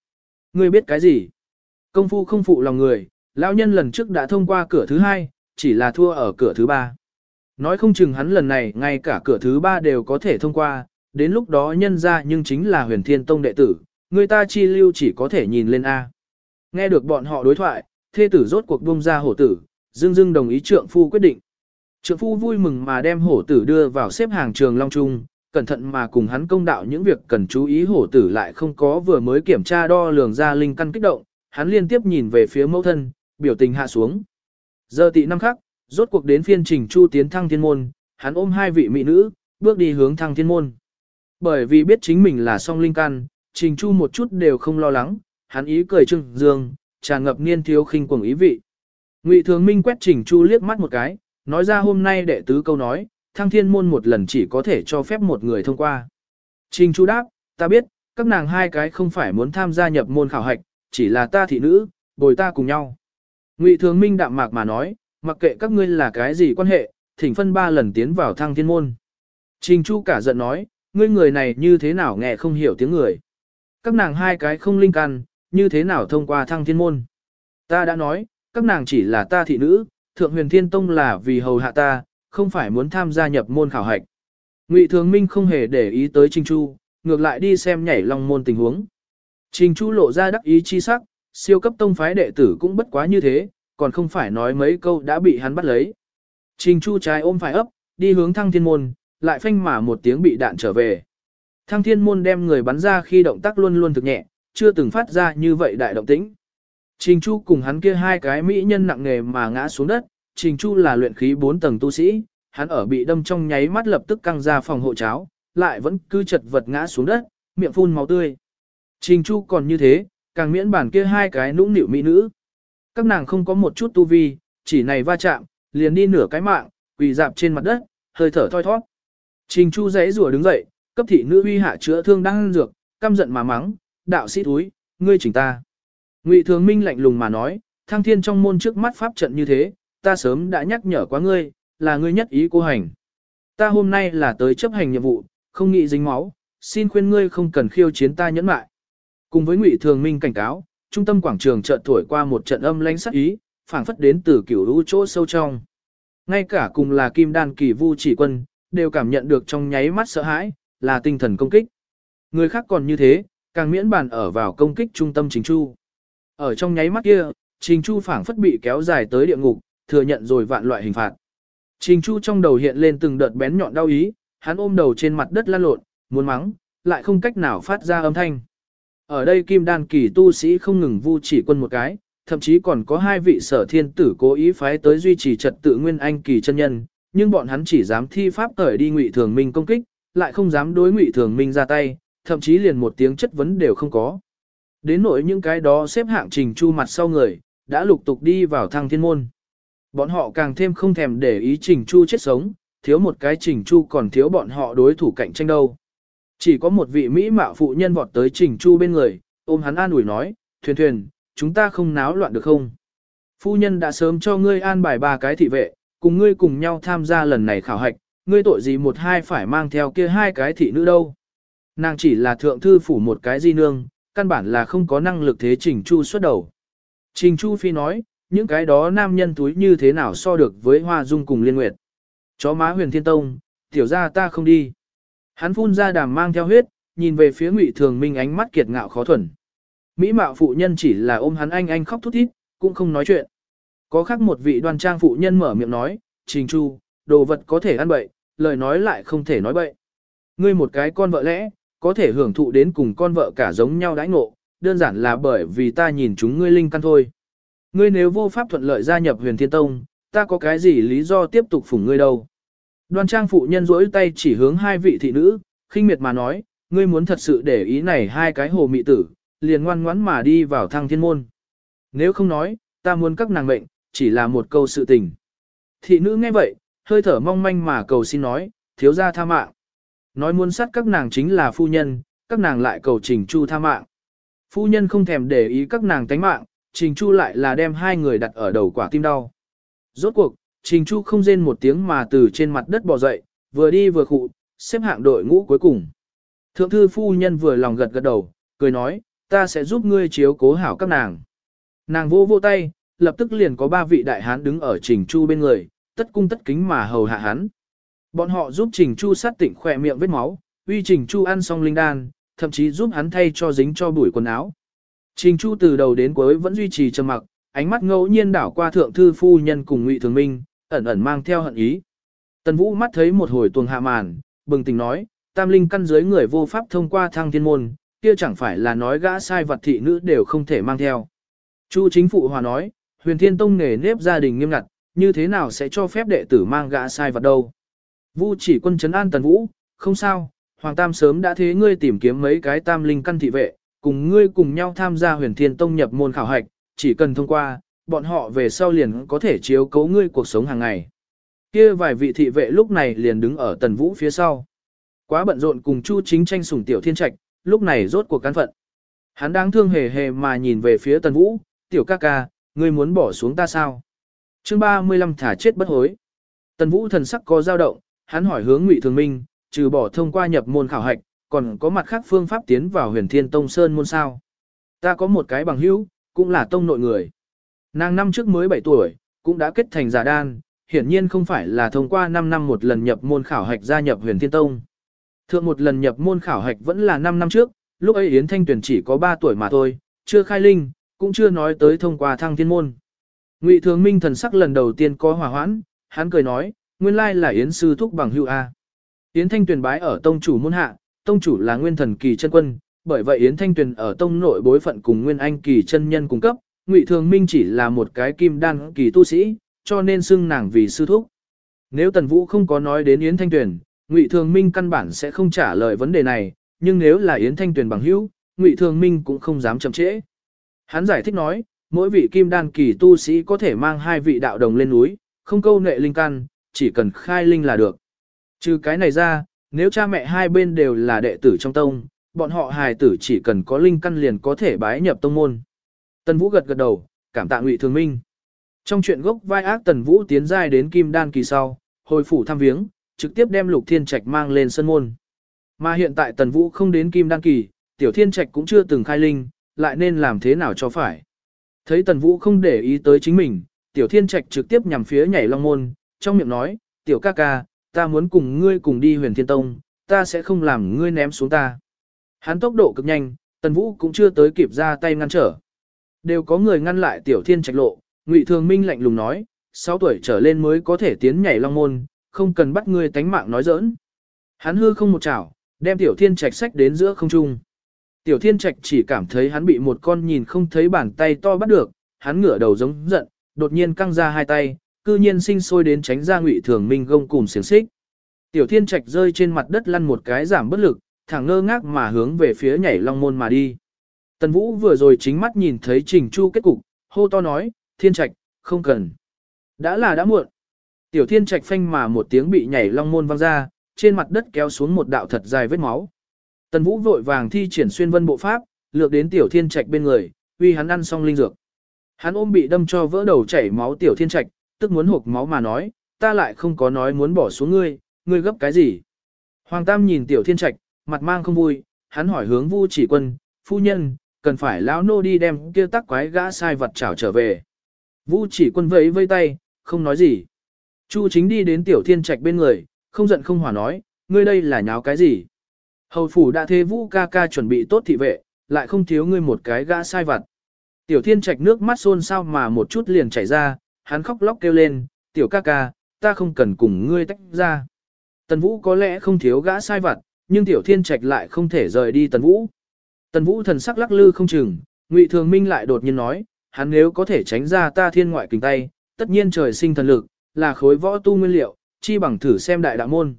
Ngươi biết cái gì? Công phu không phụ lòng người, lão nhân lần trước đã thông qua cửa thứ hai, chỉ là thua ở cửa thứ ba. Nói không chừng hắn lần này ngay cả cửa thứ ba đều có thể thông qua, đến lúc đó nhân ra nhưng chính là huyền thiên tông đệ tử, người ta chi lưu chỉ có thể nhìn lên A. Nghe được bọn họ đối thoại, thê tử rốt cuộc buông ra hổ tử, dương dương đồng ý trượng phu quyết định. Trượng phu vui mừng mà đem hổ tử đưa vào xếp hàng trường Long Trung, cẩn thận mà cùng hắn công đạo những việc cần chú ý hổ tử lại không có vừa mới kiểm tra đo lường ra linh căn kích động, hắn liên tiếp nhìn về phía mẫu thân, biểu tình hạ xuống. Giờ tị năm khắc, rốt cuộc đến phiên trình chu tiến thăng thiên môn, hắn ôm hai vị mỹ nữ, bước đi hướng thăng thiên môn. Bởi vì biết chính mình là song linh căn, trình chu một chút đều không lo lắng, hắn ý cười trưng dương, tràn ngập niên thiếu khinh cuồng ý vị. Ngụy Thường Minh quét trình chu liếc mắt một cái, nói ra hôm nay đệ tứ câu nói, thăng thiên môn một lần chỉ có thể cho phép một người thông qua. Trình chu đáp, ta biết, các nàng hai cái không phải muốn tham gia nhập môn khảo hạch, chỉ là ta thị nữ, bồi ta cùng nhau. Ngụy Thường Minh đạm mạc mà nói, mặc kệ các ngươi là cái gì quan hệ, thỉnh phân ba lần tiến vào thăng thiên môn. Trình Chu cả giận nói, ngươi người này như thế nào nghe không hiểu tiếng người. Các nàng hai cái không linh căn, như thế nào thông qua thăng thiên môn. Ta đã nói, các nàng chỉ là ta thị nữ, thượng huyền thiên tông là vì hầu hạ ta, không phải muốn tham gia nhập môn khảo hạch. Ngụy Thường Minh không hề để ý tới Trình Chu, ngược lại đi xem nhảy long môn tình huống. Trình Chu lộ ra đắc ý chi sắc, siêu cấp tông phái đệ tử cũng bất quá như thế, còn không phải nói mấy câu đã bị hắn bắt lấy. Trình Chu trái ôm phải ấp, đi hướng thăng thiên môn, lại phanh mà một tiếng bị đạn trở về. Thăng thiên môn đem người bắn ra khi động tác luôn luôn thực nhẹ, chưa từng phát ra như vậy đại động tĩnh. Trình Chu cùng hắn kia hai cái mỹ nhân nặng nghề mà ngã xuống đất, Trình Chu là luyện khí 4 tầng tu sĩ, hắn ở bị đâm trong nháy mắt lập tức căng ra phòng hộ cháo, lại vẫn cứ chật vật ngã xuống đất, miệng phun máu tươi. Trình Chu còn như thế, càng miễn bản kia hai cái nũng nịu mỹ nữ. Các nàng không có một chút tu vi, chỉ này va chạm, liền đi nửa cái mạng, quỳ dạp trên mặt đất, hơi thở thoi thoát. Trình Chu dãy rùa đứng dậy, cấp thị nữ uy hạ chữa thương đang dược, căm giận mà mắng, đạo sĩ túi, ngươi chỉnh ta. Ngụy Thường Minh lạnh lùng mà nói, thăng thiên trong môn trước mắt pháp trận như thế, ta sớm đã nhắc nhở quá ngươi, là ngươi nhất ý cô hành. Ta hôm nay là tới chấp hành nhiệm vụ, không nghĩ dính máu, xin khuyên ngươi không cần khiêu chiến ta nhẫn mại. Cùng với Ngụy Thường Minh cảnh cáo, trung tâm quảng trường chợt thổi qua một trận âm lãnh sắc ý, phảng phất đến từ kiểu lũ chỗ sâu trong. Ngay cả cùng là kim đan kỳ vu chỉ quân, đều cảm nhận được trong nháy mắt sợ hãi, là tinh thần công kích. Người khác còn như thế, càng miễn bàn ở vào công kích trung tâm chính chu. Ở trong nháy mắt kia, Trình Chu phảng phất bị kéo dài tới địa ngục, thừa nhận rồi vạn loại hình phạt. Trình Chu trong đầu hiện lên từng đợt bén nhọn đau ý, hắn ôm đầu trên mặt đất lăn lộn, muốn mắng, lại không cách nào phát ra âm thanh. Ở đây kim đan kỳ tu sĩ không ngừng vu chỉ quân một cái, thậm chí còn có hai vị sở thiên tử cố ý phái tới duy trì trật tự nguyên anh kỳ chân nhân, nhưng bọn hắn chỉ dám thi pháp cởi đi ngụy thường minh công kích, lại không dám đối ngụy thường minh ra tay, thậm chí liền một tiếng chất vấn đều không có. Đến nỗi những cái đó xếp hạng trình chu mặt sau người, đã lục tục đi vào thăng thiên môn. Bọn họ càng thêm không thèm để ý trình chu chết sống, thiếu một cái trình chu còn thiếu bọn họ đối thủ cạnh tranh đâu. Chỉ có một vị Mỹ mạo phụ nhân vọt tới trình chu bên người, ôm hắn an ủi nói, thuyền thuyền, chúng ta không náo loạn được không? Phu nhân đã sớm cho ngươi an bài ba cái thị vệ, cùng ngươi cùng nhau tham gia lần này khảo hạch, ngươi tội gì một hai phải mang theo kia hai cái thị nữ đâu. Nàng chỉ là thượng thư phủ một cái di nương, căn bản là không có năng lực thế Trình Chu xuất đầu. Trình Chu Phi nói, những cái đó nam nhân túi như thế nào so được với Hoa Dung cùng Liên Nguyệt. Chó má huyền thiên tông, tiểu ra ta không đi. Hắn phun ra đàm mang theo huyết, nhìn về phía Ngụy Thường Minh ánh mắt kiệt ngạo khó thuần. Mỹ mạo phụ nhân chỉ là ôm hắn anh anh khóc thút thít, cũng không nói chuyện. Có khác một vị đoan trang phụ nhân mở miệng nói, Trình Chu, đồ vật có thể ăn bậy, lời nói lại không thể nói bậy. Ngươi một cái con vợ lẽ, có thể hưởng thụ đến cùng con vợ cả giống nhau đãi ngộ, đơn giản là bởi vì ta nhìn chúng ngươi linh căn thôi. Ngươi nếu vô pháp thuận lợi gia nhập huyền thiên tông, ta có cái gì lý do tiếp tục phủng ngươi đâu. Đoan trang phụ nhân rỗi tay chỉ hướng hai vị thị nữ, khinh miệt mà nói, ngươi muốn thật sự để ý này hai cái hồ mị tử, liền ngoan ngoãn mà đi vào thăng thiên môn. Nếu không nói, ta muốn các nàng mệnh, chỉ là một câu sự tình. Thị nữ nghe vậy, hơi thở mong manh mà cầu xin nói, thiếu gia tha mạng. Nói muốn sát các nàng chính là phu nhân, các nàng lại cầu Trình Chu tha mạng. Phu nhân không thèm để ý các nàng tánh mạng, Trình Chu lại là đem hai người đặt ở đầu quả tim đau. Rốt cuộc, Trình Chu không rên một tiếng mà từ trên mặt đất bò dậy, vừa đi vừa khụ, xếp hạng đội ngũ cuối cùng. Thượng thư phu nhân vừa lòng gật gật đầu, cười nói, ta sẽ giúp ngươi chiếu cố hảo các nàng. Nàng vô vô tay, lập tức liền có ba vị đại hán đứng ở Trình Chu bên người, tất cung tất kính mà hầu hạ hắn. Bọn họ giúp Trình Chu sát tỉnh khỏe miệng vết máu, uy Trình Chu ăn xong linh đan, thậm chí giúp hắn thay cho dính cho bụi quần áo. Trình Chu từ đầu đến cuối vẫn duy trì trầm mặc, ánh mắt ngẫu nhiên đảo qua thượng thư phu nhân cùng Ngụy Thường Minh, ẩn ẩn mang theo hận ý. Tần Vũ mắt thấy một hồi tuồng hạ màn, bừng tỉnh nói, tam linh căn dưới người vô pháp thông qua thăng thiên môn, kia chẳng phải là nói gã sai vật thị nữ đều không thể mang theo. Chu chính phụ hòa nói, huyền thiên tông nghề nếp gia đình nghiêm ngặt, như thế nào sẽ cho phép đệ tử mang gã sai vật đâu. Vu chỉ quân chấn an tần vũ, không sao, Hoàng Tam sớm đã thế ngươi tìm kiếm mấy cái tam linh căn thị vệ, cùng ngươi cùng nhau tham gia huyền thiên tông nhập môn khảo hạch, chỉ cần thông qua, bọn họ về sau liền có thể chiếu cấu ngươi cuộc sống hàng ngày. Kia vài vị thị vệ lúc này liền đứng ở tần vũ phía sau. Quá bận rộn cùng Chu chính tranh sủng tiểu thiên trạch, lúc này rốt cuộc cán phận. Hắn đang thương hề hề mà nhìn về phía tần vũ, tiểu ca ca, ngươi muốn bỏ xuống ta sao? chương 35 thả chết bất hối. Tần vũ thần sắc có dao động, hắn hỏi hướng ngụy thường minh, trừ bỏ thông qua nhập môn khảo hạch, còn có mặt khác phương pháp tiến vào huyền thiên tông sơn môn sao. Ta có một cái bằng hữu, cũng là tông nội người. Nàng năm trước mới 7 tuổi, cũng đã kết thành giả đan, hiển nhiên không phải là thông qua 5 năm một lần nhập môn khảo hạch gia nhập huyền thiên tông. Thượng một lần nhập môn khảo hạch vẫn là 5 năm trước, lúc ấy Yến Thanh Tuyền chỉ có 3 tuổi mà thôi, chưa khai linh, cũng chưa nói tới thông qua thăng thiên môn. Ngụy Thường Minh thần sắc lần đầu tiên có hòa hoãn, hắn cười nói, nguyên lai là Yến sư thúc bằng hữu a. Yến Thanh Tuyền bái ở tông chủ môn hạ, tông chủ là nguyên thần kỳ chân quân, bởi vậy Yến Thanh Tuyền ở tông nội bối phận cùng nguyên anh kỳ chân nhân cung cấp, Ngụy Thường Minh chỉ là một cái kim đan kỳ tu sĩ, cho nên xưng nàng vì sư thúc. Nếu Tần Vũ không có nói đến Yến Thanh Tuyền, Ngụy Thường Minh căn bản sẽ không trả lời vấn đề này, nhưng nếu là Yến Thanh Tuyền bằng hữu, Ngụy Thường Minh cũng không dám chậm trễ. Hắn giải thích nói, mỗi vị kim đan kỳ tu sĩ có thể mang hai vị đạo đồng lên núi, không câu nệ linh căn, chỉ cần khai linh là được. Trừ cái này ra, nếu cha mẹ hai bên đều là đệ tử trong tông, bọn họ hài tử chỉ cần có linh căn liền có thể bái nhập tông môn. Tần Vũ gật gật đầu, cảm tạ Ngụy Thường Minh. Trong chuyện gốc vai ác Tần Vũ tiến giai đến kim đan kỳ sau, hồi phủ thăm viếng, trực tiếp đem Lục Thiên Trạch mang lên sân môn. Mà hiện tại Tần Vũ không đến kim đan kỳ, Tiểu Thiên Trạch cũng chưa từng khai linh, lại nên làm thế nào cho phải. Thấy Tần Vũ không để ý tới chính mình, Tiểu Thiên Trạch trực tiếp nhằm phía nhảy long môn, trong miệng nói, Tiểu ca ca, ta muốn cùng ngươi cùng đi huyền thiên tông, ta sẽ không làm ngươi ném xuống ta. Hắn tốc độ cực nhanh, Tần Vũ cũng chưa tới kịp ra tay ngăn trở. Đều có người ngăn lại Tiểu Thiên Trạch lộ, Ngụy Thường Minh lạnh lùng nói, 6 tuổi trở lên mới có thể tiến nhảy long môn, không cần bắt ngươi tánh mạng nói giỡn. Hắn hư không một chảo, đem Tiểu Thiên Trạch sách đến giữa không trung. Tiểu Thiên Trạch chỉ cảm thấy hắn bị một con nhìn không thấy bàn tay to bắt được, hắn ngửa đầu giống giận, đột nhiên căng ra hai tay, cư nhiên sinh sôi đến tránh ra Ngụy Thường Minh gông cùng xiềng xích. Tiểu Thiên Trạch rơi trên mặt đất lăn một cái giảm bất lực, thẳng ngơ ngác mà hướng về phía nhảy long môn mà đi. Tần Vũ vừa rồi chính mắt nhìn thấy Trình Chu kết cục, hô to nói, Thiên Trạch, không cần. Đã là đã muộn. Tiểu Thiên Trạch phanh mà một tiếng bị nhảy long môn văng ra, trên mặt đất kéo xuống một đạo thật dài vết máu. Tần Vũ vội vàng thi triển xuyên vân bộ pháp, lược đến Tiểu Thiên Trạch bên người, vì hắn ăn xong linh dược. Hắn ôm bị đâm cho vỡ đầu chảy máu Tiểu Thiên Trạch, tức muốn hộp máu mà nói, ta lại không có nói muốn bỏ xuống ngươi, ngươi gấp cái gì. Hoàng Tam nhìn Tiểu Thiên Trạch, mặt mang không vui, hắn hỏi hướng Vu Chỉ Quân, phu nhân, cần phải lão nô đi đem kia tắc quái gã sai vật trảo trở về. vũ Chỉ Quân vẫy vây tay, không nói gì. Chu chính đi đến Tiểu Thiên Trạch bên người, không giận không hòa nói, ngươi đây là nháo cái gì. Hầu phủ đã thế Vũ ca ca chuẩn bị tốt thị vệ, lại không thiếu ngươi một cái gã sai vật. Tiểu Thiên Trạch nước mắt xôn xao mà một chút liền chảy ra, hắn khóc lóc kêu lên, tiểu ca ca, ta không cần cùng ngươi tách ra. Tần Vũ có lẽ không thiếu gã sai vặt, nhưng tiểu thiên trạch lại không thể rời đi Tần Vũ. Tần Vũ thần sắc lắc lư không chừng, Ngụy Thường Minh lại đột nhiên nói, hắn nếu có thể tránh ra ta thiên ngoại kình tay, tất nhiên trời sinh thần lực, là khối võ tu nguyên liệu, chi bằng thử xem đại đạo môn.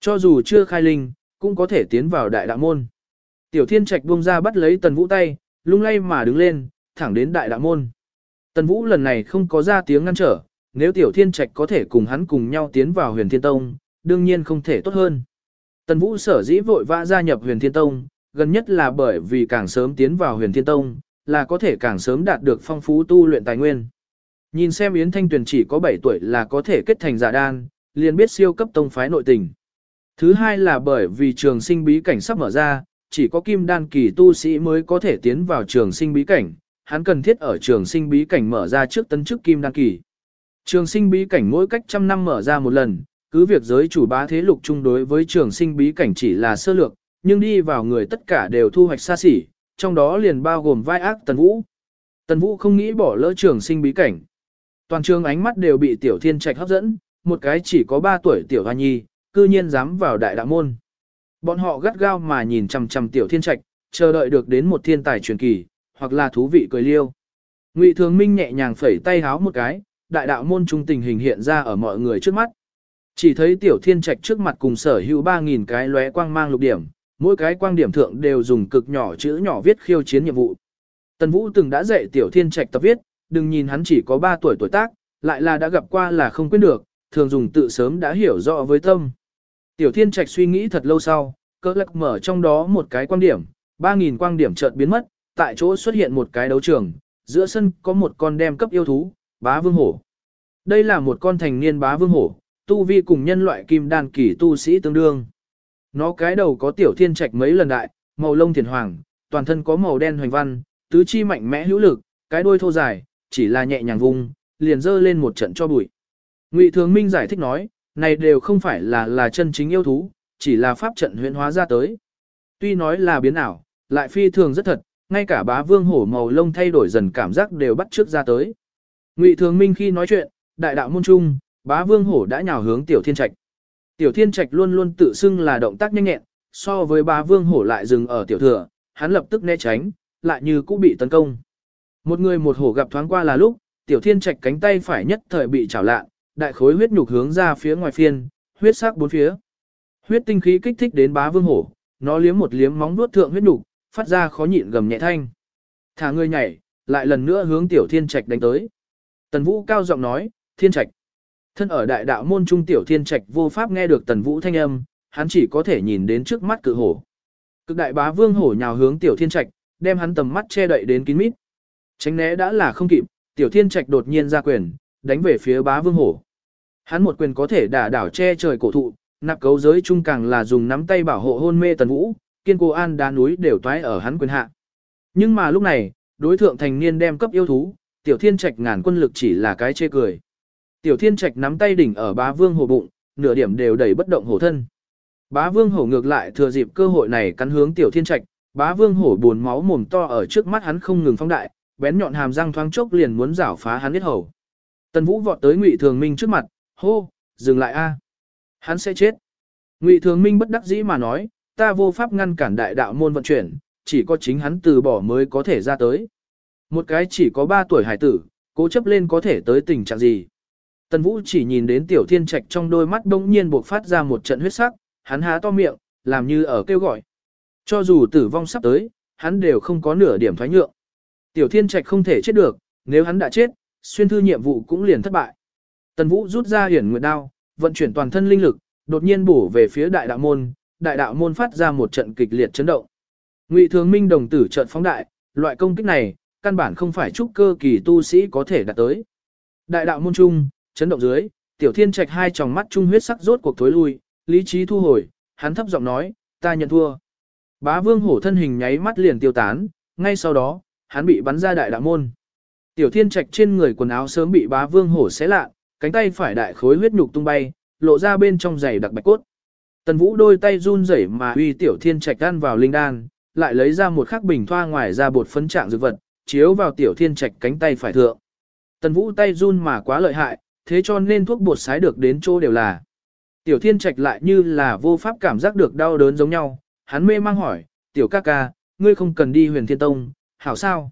Cho dù chưa khai linh, cũng có thể tiến vào đại đạo môn. Tiểu thiên trạch buông ra bắt lấy Tần Vũ tay, lung lay mà đứng lên, thẳng đến đại đạo môn. Tần Vũ lần này không có ra tiếng ngăn trở, nếu Tiểu Thiên Trạch có thể cùng hắn cùng nhau tiến vào huyền Thiên Tông, đương nhiên không thể tốt hơn. Tần Vũ sở dĩ vội vã gia nhập huyền Thiên Tông, gần nhất là bởi vì càng sớm tiến vào huyền Thiên Tông, là có thể càng sớm đạt được phong phú tu luyện tài nguyên. Nhìn xem Yến Thanh Tuyền chỉ có 7 tuổi là có thể kết thành giả đan, liền biết siêu cấp tông phái nội tình. Thứ hai là bởi vì trường sinh bí cảnh sắp mở ra, chỉ có kim đan kỳ tu sĩ mới có thể tiến vào trường sinh bí cảnh, hắn cần thiết ở trường sinh bí cảnh mở ra trước tấn chức kim đan kỳ. Trường sinh bí cảnh mỗi cách trăm năm mở ra một lần, cứ việc giới chủ bá thế lục chung đối với trường sinh bí cảnh chỉ là sơ lược, nhưng đi vào người tất cả đều thu hoạch xa xỉ, trong đó liền bao gồm vai ác Tần Vũ. Tần Vũ không nghĩ bỏ lỡ trường sinh bí cảnh. Toàn trường ánh mắt đều bị Tiểu Thiên Trạch hấp dẫn, một cái chỉ có 3 tuổi Tiểu Hoa Nhi, cư nhiên dám vào đại đạo môn. Bọn họ gắt gao mà nhìn chằm chằm Tiểu Thiên Trạch, chờ đợi được đến một thiên tài truyền kỳ, hoặc là thú vị cười liêu. Ngụy Thường Minh nhẹ nhàng phẩy tay háo một cái, đại đạo môn trung tình hình hiện ra ở mọi người trước mắt. Chỉ thấy Tiểu Thiên Trạch trước mặt cùng sở hữu 3.000 cái lóe quang mang lục điểm, mỗi cái quang điểm thượng đều dùng cực nhỏ chữ nhỏ viết khiêu chiến nhiệm vụ. Tần Vũ từng đã dạy Tiểu Thiên Trạch tập viết, đừng nhìn hắn chỉ có 3 tuổi tuổi tác, lại là đã gặp qua là không quên được, thường dùng tự sớm đã hiểu rõ với tâm. Tiểu Thiên Trạch suy nghĩ thật lâu sau, cơ lắc mở trong đó một cái quang điểm, 3.000 quang điểm chợt biến mất, tại chỗ xuất hiện một cái đấu trường, giữa sân có một con đem cấp yêu thú, bá vương hổ. Đây là một con thành niên bá vương hổ, tu vi cùng nhân loại kim đan kỳ tu sĩ tương đương. Nó cái đầu có tiểu thiên trạch mấy lần đại, màu lông thiền hoàng, toàn thân có màu đen hoành văn, tứ chi mạnh mẽ hữu lực, cái đuôi thô dài, chỉ là nhẹ nhàng vùng, liền dơ lên một trận cho bụi. Ngụy Thường Minh giải thích nói, này đều không phải là là chân chính yêu thú, chỉ là pháp trận huyễn hóa ra tới. Tuy nói là biến ảo, lại phi thường rất thật, ngay cả bá vương hổ màu lông thay đổi dần cảm giác đều bắt trước ra tới. Ngụy Thường Minh khi nói chuyện, đại đạo môn trung, bá vương hổ đã nhào hướng tiểu thiên trạch. Tiểu thiên trạch luôn luôn tự xưng là động tác nhanh nhẹn, so với bá vương hổ lại dừng ở tiểu thừa, hắn lập tức né tránh, lại như cũng bị tấn công. Một người một hổ gặp thoáng qua là lúc, tiểu thiên trạch cánh tay phải nhất thời bị chảo lạ, đại khối huyết nhục hướng ra phía ngoài phiên, huyết sắc bốn phía. Huyết tinh khí kích thích đến bá vương hổ, nó liếm một liếm móng vuốt thượng huyết nhục, phát ra khó nhịn gầm nhẹ thanh. Thả người nhảy, lại lần nữa hướng tiểu thiên trạch đánh tới. Tần Vũ cao giọng nói, thiên trạch. Thân ở đại đạo môn trung tiểu thiên trạch vô pháp nghe được tần Vũ thanh âm, hắn chỉ có thể nhìn đến trước mắt cự hổ. Cực đại bá vương hổ nhào hướng tiểu thiên trạch, đem hắn tầm mắt che đậy đến kín mít. Tránh né đã là không kịp, tiểu thiên trạch đột nhiên ra quyền, đánh về phía bá vương hổ. Hắn một quyền có thể đả đảo che trời cổ thụ, nạp cấu giới trung càng là dùng nắm tay bảo hộ hôn mê tần vũ, kiên cố an đá núi đều toái ở hắn quyền hạ. Nhưng mà lúc này, đối thượng thành niên đem cấp yêu thú, tiểu thiên trạch ngàn quân lực chỉ là cái chê cười. Tiểu thiên trạch nắm tay đỉnh ở bá vương hổ bụng, nửa điểm đều đẩy bất động hổ thân. Bá vương hổ ngược lại thừa dịp cơ hội này cắn hướng tiểu thiên trạch, bá vương hổ buồn máu mồm to ở trước mắt hắn không ngừng phóng đại, bén nhọn hàm răng thoáng chốc liền muốn rảo phá hắn huyết hầu. Tần Vũ vọt tới Ngụy Thường Minh trước mặt, hô, dừng lại a, hắn sẽ chết. Ngụy Thường Minh bất đắc dĩ mà nói, ta vô pháp ngăn cản đại đạo môn vận chuyển, chỉ có chính hắn từ bỏ mới có thể ra tới. Một cái chỉ có 3 tuổi hải tử, cố chấp lên có thể tới tình trạng gì. Tần Vũ chỉ nhìn đến tiểu thiên trạch trong đôi mắt bỗng nhiên buộc phát ra một trận huyết sắc, hắn há to miệng, làm như ở kêu gọi. Cho dù tử vong sắp tới, hắn đều không có nửa điểm thoái nhượng. Tiểu thiên trạch không thể chết được, nếu hắn đã chết, xuyên thư nhiệm vụ cũng liền thất bại. Tần Vũ rút ra hiển nguyệt đao, vận chuyển toàn thân linh lực, đột nhiên bổ về phía đại đạo môn, đại đạo môn phát ra một trận kịch liệt chấn động. Ngụy Thường Minh đồng tử trận phóng đại, loại công kích này, căn bản không phải trúc cơ kỳ tu sĩ có thể đạt tới. Đại đạo môn trung, chấn động dưới, tiểu thiên trạch hai tròng mắt trung huyết sắc rốt cuộc thối lui, lý trí thu hồi, hắn thấp giọng nói, ta nhận thua. Bá vương hổ thân hình nháy mắt liền tiêu tán, ngay sau đó, hắn bị bắn ra đại đạo môn. Tiểu thiên trạch trên người quần áo sớm bị bá vương hổ xé lạ, cánh tay phải đại khối huyết nhục tung bay, lộ ra bên trong giày đặc bạch cốt. Tần Vũ đôi tay run rẩy mà uy tiểu thiên trạch ăn vào linh đan, lại lấy ra một khắc bình thoa ngoài ra bột phấn trạng dược vật, chiếu vào tiểu thiên trạch cánh tay phải thượng. Tần Vũ tay run mà quá lợi hại, thế cho nên thuốc bột sái được đến chỗ đều là. Tiểu thiên trạch lại như là vô pháp cảm giác được đau đớn giống nhau, hắn mê mang hỏi, tiểu ca ca, ngươi không cần đi huyền thiên tông, hảo sao?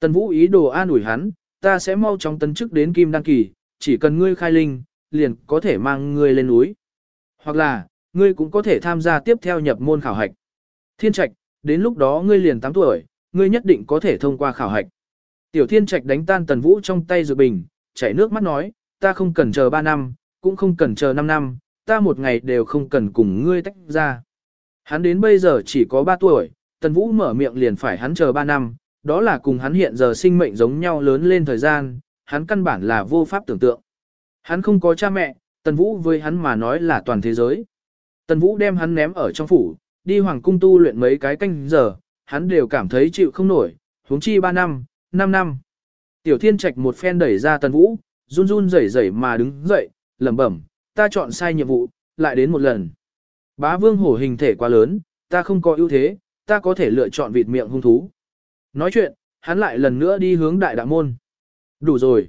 Tần Vũ ý đồ an ủi hắn, ta sẽ mau chóng tấn chức đến kim đăng kỳ, chỉ cần ngươi khai linh, liền có thể mang ngươi lên núi. Hoặc là, ngươi cũng có thể tham gia tiếp theo nhập môn khảo hạch. Thiên trạch, đến lúc đó ngươi liền 8 tuổi, ngươi nhất định có thể thông qua khảo hạch. Tiểu Thiên Trạch đánh tan Tần Vũ trong tay dự bình, chảy nước mắt nói, ta không cần chờ 3 năm, cũng không cần chờ 5 năm, ta một ngày đều không cần cùng ngươi tách ra. Hắn đến bây giờ chỉ có 3 tuổi, Tần Vũ mở miệng liền phải hắn chờ 3 năm, đó là cùng hắn hiện giờ sinh mệnh giống nhau lớn lên thời gian, hắn căn bản là vô pháp tưởng tượng. Hắn không có cha mẹ, Tần Vũ với hắn mà nói là toàn thế giới. Tần Vũ đem hắn ném ở trong phủ, đi hoàng cung tu luyện mấy cái canh giờ, hắn đều cảm thấy chịu không nổi, huống chi 3 năm, 5 năm. Tiểu Thiên Trạch một phen đẩy ra Tần Vũ, run run rẩy rẩy mà đứng dậy, lẩm bẩm, ta chọn sai nhiệm vụ, lại đến một lần. Bá Vương hổ hình thể quá lớn, ta không có ưu thế, ta có thể lựa chọn vịt miệng hung thú. Nói chuyện, hắn lại lần nữa đi hướng đại đạo môn. Đủ rồi.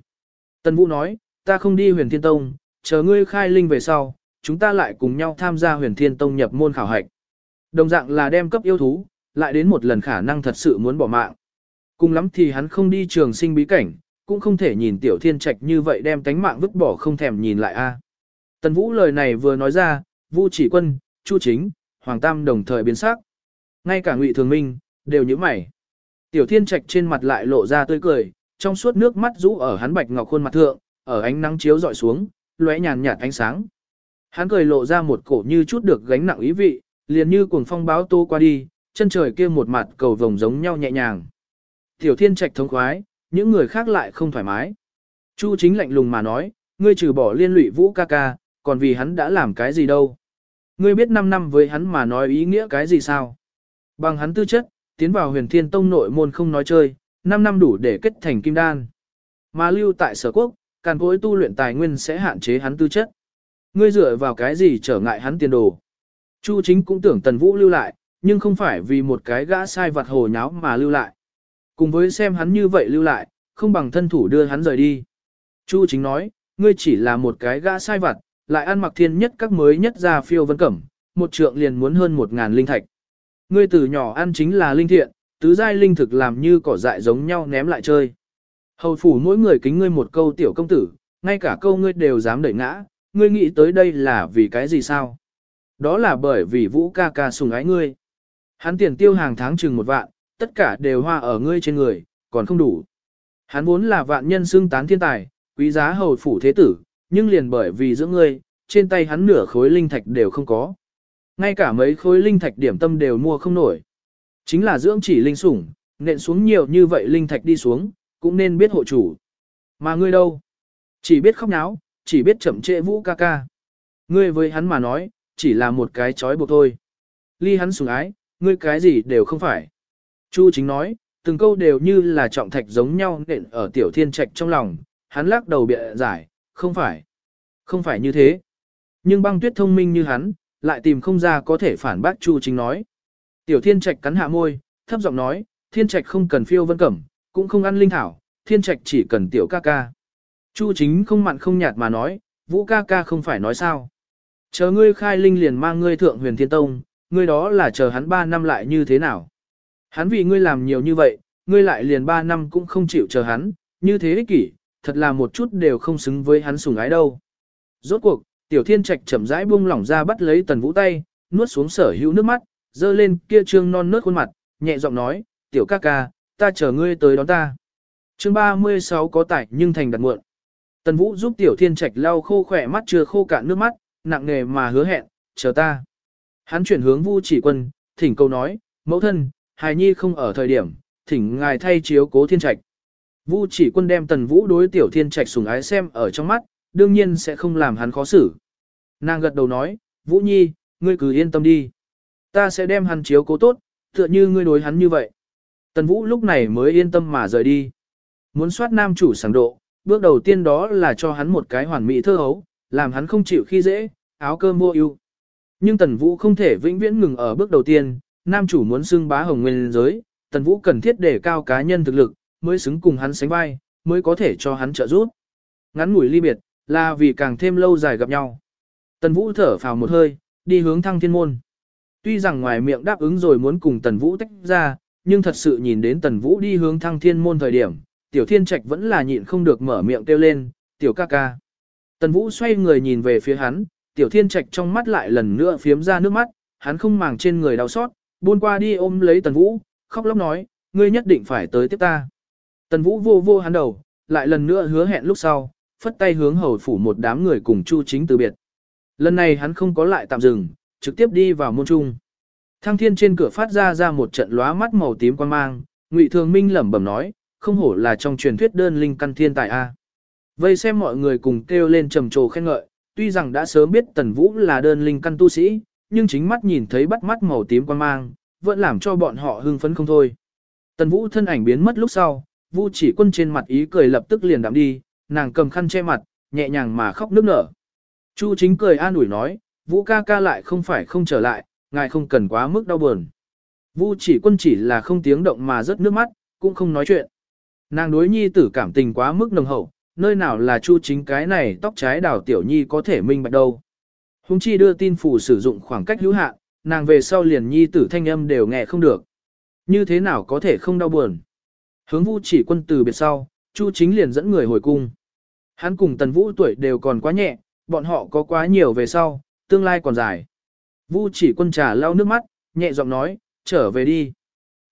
Tần Vũ nói, ta không đi huyền thiên tông, chờ ngươi khai linh về sau, chúng ta lại cùng nhau tham gia huyền thiên tông nhập môn khảo hạch. Đồng dạng là đem cấp yêu thú, lại đến một lần khả năng thật sự muốn bỏ mạng. Cùng lắm thì hắn không đi trường sinh bí cảnh, cũng không thể nhìn tiểu thiên trạch như vậy đem tánh mạng vứt bỏ không thèm nhìn lại a. Tần Vũ lời này vừa nói ra, Vu Chỉ Quân, Chu Chính, Hoàng Tam đồng thời biến sắc. Ngay cả Ngụy Thường Minh đều nhíu mày. Tiểu Thiên Trạch trên mặt lại lộ ra tươi cười, trong suốt nước mắt rũ ở hắn bạch ngọc khuôn mặt thượng, ở ánh nắng chiếu dọi xuống, lóe nhàn nhạt ánh sáng. Hắn cười lộ ra một cổ như chút được gánh nặng ý vị, liền như cuồng phong báo tô qua đi, chân trời kia một mặt cầu vồng giống nhau nhẹ nhàng. Tiểu Thiên Trạch thống khoái, những người khác lại không thoải mái. Chu chính lạnh lùng mà nói, ngươi trừ bỏ liên lụy vũ ca ca, còn vì hắn đã làm cái gì đâu. Ngươi biết 5 năm với hắn mà nói ý nghĩa cái gì sao? Bằng hắn tư chất, tiến vào huyền thiên tông nội môn không nói chơi, 5 năm đủ để kết thành kim đan. Mà lưu tại sở quốc, càn cối tu luyện tài nguyên sẽ hạn chế hắn tư chất. Ngươi dựa vào cái gì trở ngại hắn tiền đồ. Chu chính cũng tưởng tần vũ lưu lại, nhưng không phải vì một cái gã sai vặt hồ nháo mà lưu lại. Cùng với xem hắn như vậy lưu lại, không bằng thân thủ đưa hắn rời đi. Chu chính nói, ngươi chỉ là một cái gã sai vặt, lại ăn mặc thiên nhất các mới nhất ra phiêu vân cẩm, một trượng liền muốn hơn một ngàn linh thạch. Ngươi từ nhỏ ăn chính là linh thiện, tứ giai linh thực làm như cỏ dại giống nhau ném lại chơi. Hầu phủ mỗi người kính ngươi một câu tiểu công tử, ngay cả câu ngươi đều dám đẩy ngã, ngươi nghĩ tới đây là vì cái gì sao? Đó là bởi vì vũ ca ca sùng ái ngươi. Hắn tiền tiêu hàng tháng chừng một vạn, tất cả đều hoa ở ngươi trên người, còn không đủ. Hắn vốn là vạn nhân xương tán thiên tài, quý giá hầu phủ thế tử, nhưng liền bởi vì giữa ngươi, trên tay hắn nửa khối linh thạch đều không có. Ngay cả mấy khối linh thạch điểm tâm đều mua không nổi. Chính là dưỡng chỉ linh sủng, nện xuống nhiều như vậy linh thạch đi xuống, cũng nên biết hộ chủ. Mà ngươi đâu? Chỉ biết khóc náo, chỉ biết chậm trễ vũ ca ca. Ngươi với hắn mà nói, chỉ là một cái chói buộc thôi. Ly hắn sủng ái, ngươi cái gì đều không phải. Chu chính nói, từng câu đều như là trọng thạch giống nhau nện ở tiểu thiên trạch trong lòng, hắn lắc đầu bịa giải, không phải. Không phải như thế. Nhưng băng tuyết thông minh như hắn, lại tìm không ra có thể phản bác Chu Chính nói. Tiểu Thiên Trạch cắn hạ môi, thấp giọng nói, Thiên Trạch không cần phiêu vân cẩm, cũng không ăn linh thảo, Thiên Trạch chỉ cần tiểu ca ca. Chu Chính không mặn không nhạt mà nói, Vũ ca ca không phải nói sao. Chờ ngươi khai linh liền mang ngươi thượng huyền thiên tông, ngươi đó là chờ hắn 3 năm lại như thế nào. Hắn vì ngươi làm nhiều như vậy, ngươi lại liền 3 năm cũng không chịu chờ hắn, như thế ích kỷ, thật là một chút đều không xứng với hắn sủng ái đâu. Rốt cuộc, tiểu thiên trạch chậm rãi buông lỏng ra bắt lấy tần vũ tay, nuốt xuống sở hữu nước mắt, dơ lên kia trương non nớt khuôn mặt, nhẹ giọng nói, tiểu ca ca, ta chờ ngươi tới đón ta. chương 36 có tải nhưng thành đặt muộn. Tần vũ giúp tiểu thiên trạch lau khô khỏe mắt chưa khô cạn nước mắt, nặng nề mà hứa hẹn, chờ ta. Hắn chuyển hướng vu chỉ quân, thỉnh câu nói, mẫu thân, hài nhi không ở thời điểm, thỉnh ngài thay chiếu cố thiên trạch. Vu chỉ quân đem tần vũ đối tiểu thiên trạch sùng ái xem ở trong mắt, đương nhiên sẽ không làm hắn khó xử. Nàng gật đầu nói, Vũ Nhi, ngươi cứ yên tâm đi. Ta sẽ đem hắn chiếu cố tốt, tựa như ngươi đối hắn như vậy. Tần Vũ lúc này mới yên tâm mà rời đi. Muốn soát nam chủ sáng độ, bước đầu tiên đó là cho hắn một cái hoàn mỹ thơ hấu, làm hắn không chịu khi dễ, áo cơm mua ưu. Nhưng Tần Vũ không thể vĩnh viễn ngừng ở bước đầu tiên, nam chủ muốn xưng bá hồng nguyên giới, Tần Vũ cần thiết để cao cá nhân thực lực, mới xứng cùng hắn sánh vai, mới có thể cho hắn trợ giúp. Ngắn ngủi ly biệt, là vì càng thêm lâu dài gặp nhau. Tần Vũ thở phào một hơi, đi hướng thăng thiên môn. Tuy rằng ngoài miệng đáp ứng rồi muốn cùng Tần Vũ tách ra, nhưng thật sự nhìn đến Tần Vũ đi hướng thăng thiên môn thời điểm, Tiểu Thiên Trạch vẫn là nhịn không được mở miệng kêu lên, Tiểu ca ca. Tần Vũ xoay người nhìn về phía hắn, Tiểu Thiên Trạch trong mắt lại lần nữa phiếm ra nước mắt, hắn không màng trên người đau xót, buôn qua đi ôm lấy Tần Vũ, khóc lóc nói, ngươi nhất định phải tới tiếp ta. Tần Vũ vô vô hắn đầu, lại lần nữa hứa hẹn lúc sau, phất tay hướng hầu phủ một đám người cùng Chu Chính từ biệt. Lần này hắn không có lại tạm dừng, trực tiếp đi vào môn trung. Thăng thiên trên cửa phát ra ra một trận lóa mắt màu tím quan mang, Ngụy Thường Minh lẩm bẩm nói, không hổ là trong truyền thuyết đơn linh căn thiên tài a. Vây xem mọi người cùng kêu lên trầm trồ khen ngợi, tuy rằng đã sớm biết Tần Vũ là đơn linh căn tu sĩ, nhưng chính mắt nhìn thấy bắt mắt màu tím quan mang, vẫn làm cho bọn họ hưng phấn không thôi. Tần Vũ thân ảnh biến mất lúc sau, Vu chỉ quân trên mặt ý cười lập tức liền đạm đi, nàng cầm khăn che mặt, nhẹ nhàng mà khóc nức nở. Chu chính cười an ủi nói, Vũ ca ca lại không phải không trở lại, ngài không cần quá mức đau buồn. Vu chỉ quân chỉ là không tiếng động mà rớt nước mắt, cũng không nói chuyện. Nàng đối nhi tử cảm tình quá mức nồng hậu, nơi nào là chu chính cái này tóc trái đào tiểu nhi có thể minh bạch đâu. Hùng chi đưa tin phủ sử dụng khoảng cách hữu hạn, nàng về sau liền nhi tử thanh âm đều nghe không được. Như thế nào có thể không đau buồn. Hướng vũ chỉ quân từ biệt sau, chu chính liền dẫn người hồi cung. Hắn cùng tần vũ tuổi đều còn quá nhẹ, bọn họ có quá nhiều về sau, tương lai còn dài. Vu chỉ quân trà lau nước mắt, nhẹ giọng nói, trở về đi.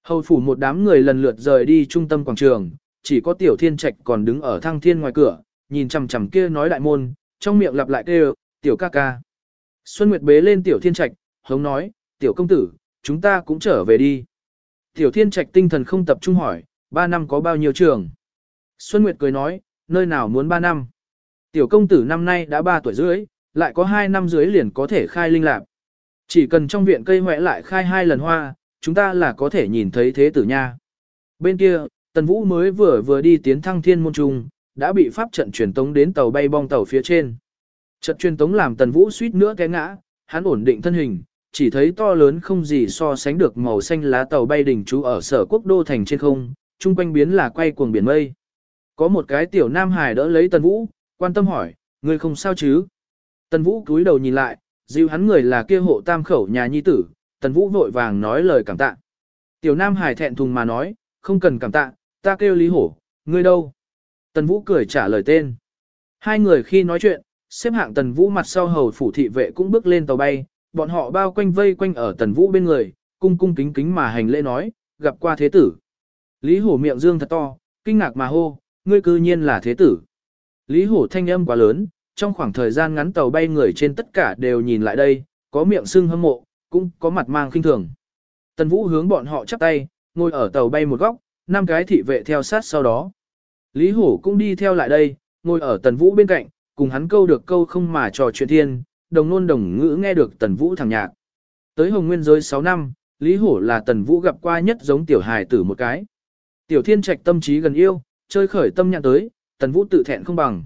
Hầu phủ một đám người lần lượt rời đi trung tâm quảng trường, chỉ có tiểu thiên trạch còn đứng ở thăng thiên ngoài cửa, nhìn chằm chằm kia nói đại môn, trong miệng lặp lại kêu, tiểu ca ca. Xuân Nguyệt bế lên tiểu thiên trạch, hống nói, tiểu công tử, chúng ta cũng trở về đi. Tiểu thiên trạch tinh thần không tập trung hỏi, ba năm có bao nhiêu trường? Xuân Nguyệt cười nói, nơi nào muốn ba năm? Tiểu công tử năm nay đã ba tuổi rưỡi, lại có hai năm dưới liền có thể khai linh lạc. Chỉ cần trong viện cây hoẹ lại khai hai lần hoa, chúng ta là có thể nhìn thấy thế tử nha. Bên kia, Tần Vũ mới vừa vừa đi tiến thăng thiên môn trung, đã bị pháp trận truyền tống đến tàu bay bong tàu phía trên. Trận truyền tống làm Tần Vũ suýt nữa té ngã, hắn ổn định thân hình, chỉ thấy to lớn không gì so sánh được màu xanh lá tàu bay đỉnh trú ở sở quốc đô thành trên không, trung quanh biến là quay cuồng biển mây. Có một cái tiểu nam hài đỡ lấy Tần Vũ, quan tâm hỏi, ngươi không sao chứ? Tần Vũ cúi đầu nhìn lại, dịu hắn người là kia hộ tam khẩu nhà nhi tử, Tần Vũ vội vàng nói lời cảm tạ. Tiểu Nam Hải thẹn thùng mà nói, không cần cảm tạ, ta kêu Lý Hổ, ngươi đâu? Tần Vũ cười trả lời tên. Hai người khi nói chuyện, xếp hạng Tần Vũ mặt sau hầu phủ thị vệ cũng bước lên tàu bay, bọn họ bao quanh vây quanh ở Tần Vũ bên người, cung cung kính kính mà hành lễ nói, gặp qua thế tử. Lý Hổ miệng dương thật to, kinh ngạc mà hô, ngươi cư nhiên là thế tử. Lý Hổ thanh âm quá lớn, trong khoảng thời gian ngắn tàu bay người trên tất cả đều nhìn lại đây, có miệng sưng hâm mộ, cũng có mặt mang khinh thường. Tần Vũ hướng bọn họ chắp tay, ngồi ở tàu bay một góc, năm cái thị vệ theo sát sau đó. Lý Hổ cũng đi theo lại đây, ngồi ở Tần Vũ bên cạnh, cùng hắn câu được câu không mà trò chuyện thiên, đồng nôn đồng ngữ nghe được Tần Vũ thẳng nhạc. Tới Hồng Nguyên giới 6 năm, Lý Hổ là Tần Vũ gặp qua nhất giống tiểu hài tử một cái. Tiểu Thiên Trạch tâm trí gần yêu, chơi khởi tâm nhạc tới, Tần Vũ tự thẹn không bằng.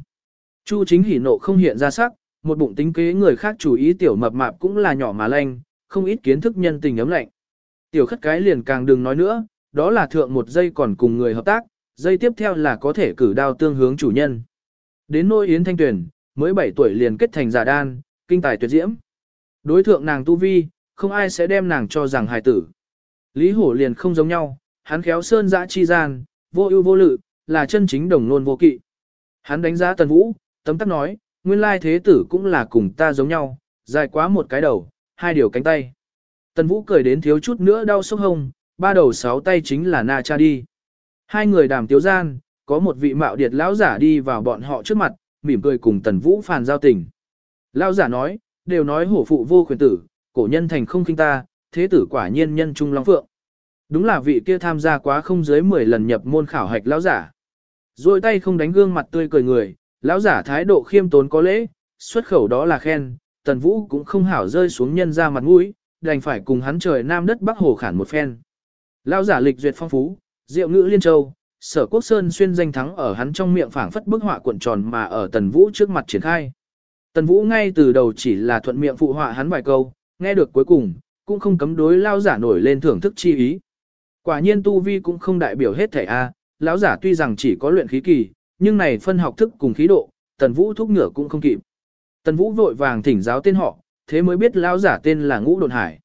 Chu chính hỉ nộ không hiện ra sắc, một bụng tính kế người khác chủ ý tiểu mập mạp cũng là nhỏ mà lanh, không ít kiến thức nhân tình ấm lạnh. Tiểu khất cái liền càng đừng nói nữa, đó là thượng một giây còn cùng người hợp tác, giây tiếp theo là có thể cử đao tương hướng chủ nhân. Đến nôi Yến Thanh Tuyền, mới 7 tuổi liền kết thành giả đan, kinh tài tuyệt diễm. Đối thượng nàng tu vi, không ai sẽ đem nàng cho rằng hài tử. Lý Hổ liền không giống nhau, hắn khéo sơn dã chi gian, vô ưu vô lự, là chân chính đồng nôn vô kỵ. Hắn đánh giá Tần Vũ, tấm tắc nói, nguyên lai thế tử cũng là cùng ta giống nhau, dài quá một cái đầu, hai điều cánh tay. Tần Vũ cười đến thiếu chút nữa đau sốc hông, ba đầu sáu tay chính là na cha đi. Hai người đàm tiếu gian, có một vị mạo điệt lão giả đi vào bọn họ trước mặt, mỉm cười cùng Tần Vũ phàn giao tình. Lão giả nói, đều nói hổ phụ vô quyền tử, cổ nhân thành không kinh ta, thế tử quả nhiên nhân trung long phượng. Đúng là vị kia tham gia quá không dưới 10 lần nhập môn khảo hạch lão giả. Rồi tay không đánh gương mặt tươi cười người, Lão giả thái độ khiêm tốn có lễ, xuất khẩu đó là khen, tần vũ cũng không hảo rơi xuống nhân ra mặt mũi, đành phải cùng hắn trời nam đất bắc hồ khản một phen. Lão giả lịch duyệt phong phú, diệu ngữ liên châu, sở quốc sơn xuyên danh thắng ở hắn trong miệng phảng phất bức họa cuộn tròn mà ở tần vũ trước mặt triển khai. Tần vũ ngay từ đầu chỉ là thuận miệng phụ họa hắn vài câu, nghe được cuối cùng, cũng không cấm đối lao giả nổi lên thưởng thức chi ý. Quả nhiên tu vi cũng không đại biểu hết thảy a, lão giả tuy rằng chỉ có luyện khí kỳ, nhưng này phân học thức cùng khí độ, Tần Vũ thúc ngửa cũng không kịp. Tần Vũ vội vàng thỉnh giáo tên họ, thế mới biết lão giả tên là Ngũ đồn Hải.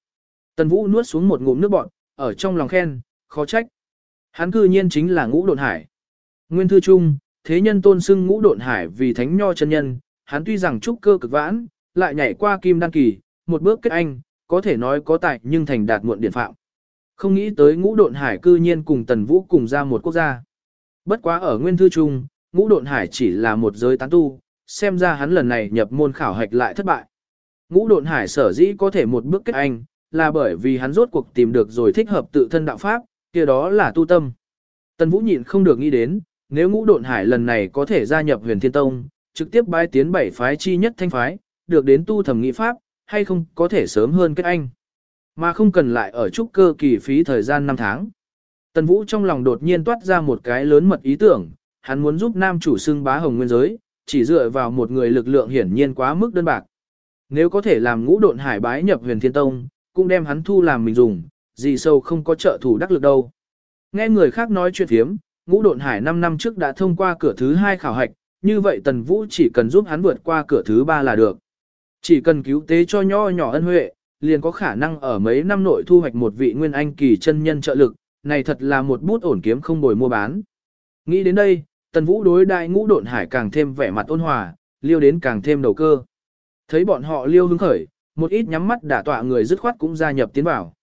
Tần Vũ nuốt xuống một ngụm nước bọt, ở trong lòng khen, khó trách. Hắn cư nhiên chính là Ngũ Độn Hải. Nguyên thư chung, thế nhân tôn xưng Ngũ Độn Hải vì thánh nho chân nhân, hắn tuy rằng trúc cơ cực vãn, lại nhảy qua kim đan kỳ, một bước kết anh, có thể nói có tài nhưng thành đạt muộn điển phạm. Không nghĩ tới Ngũ Độn Hải cư nhiên cùng Tần Vũ cùng ra một quốc gia. Bất quá ở nguyên thư trung, ngũ độn hải chỉ là một giới tán tu, xem ra hắn lần này nhập môn khảo hạch lại thất bại. Ngũ độn hải sở dĩ có thể một bước kết anh, là bởi vì hắn rốt cuộc tìm được rồi thích hợp tự thân đạo pháp, kia đó là tu tâm. Tần Vũ nhịn không được nghĩ đến, nếu ngũ độn hải lần này có thể gia nhập huyền thiên tông, trực tiếp bái tiến bảy phái chi nhất thanh phái, được đến tu thẩm nghị pháp, hay không có thể sớm hơn kết anh. Mà không cần lại ở trúc cơ kỳ phí thời gian 5 tháng. Tần Vũ trong lòng đột nhiên toát ra một cái lớn mật ý tưởng, hắn muốn giúp nam chủ xưng bá hồng nguyên giới, chỉ dựa vào một người lực lượng hiển nhiên quá mức đơn bạc. Nếu có thể làm ngũ độn hải bái nhập huyền thiên tông, cũng đem hắn thu làm mình dùng, gì sâu không có trợ thủ đắc lực đâu. Nghe người khác nói chuyện thiếm, ngũ độn hải 5 năm trước đã thông qua cửa thứ 2 khảo hạch, như vậy Tần Vũ chỉ cần giúp hắn vượt qua cửa thứ 3 là được. Chỉ cần cứu tế cho nho nhỏ ân huệ, liền có khả năng ở mấy năm nội thu hoạch một vị nguyên anh kỳ chân nhân trợ lực, này thật là một bút ổn kiếm không bồi mua bán. Nghĩ đến đây, Tần Vũ đối đại ngũ độn hải càng thêm vẻ mặt ôn hòa, liêu đến càng thêm đầu cơ. Thấy bọn họ liêu hứng khởi, một ít nhắm mắt đả tọa người dứt khoát cũng gia nhập tiến vào.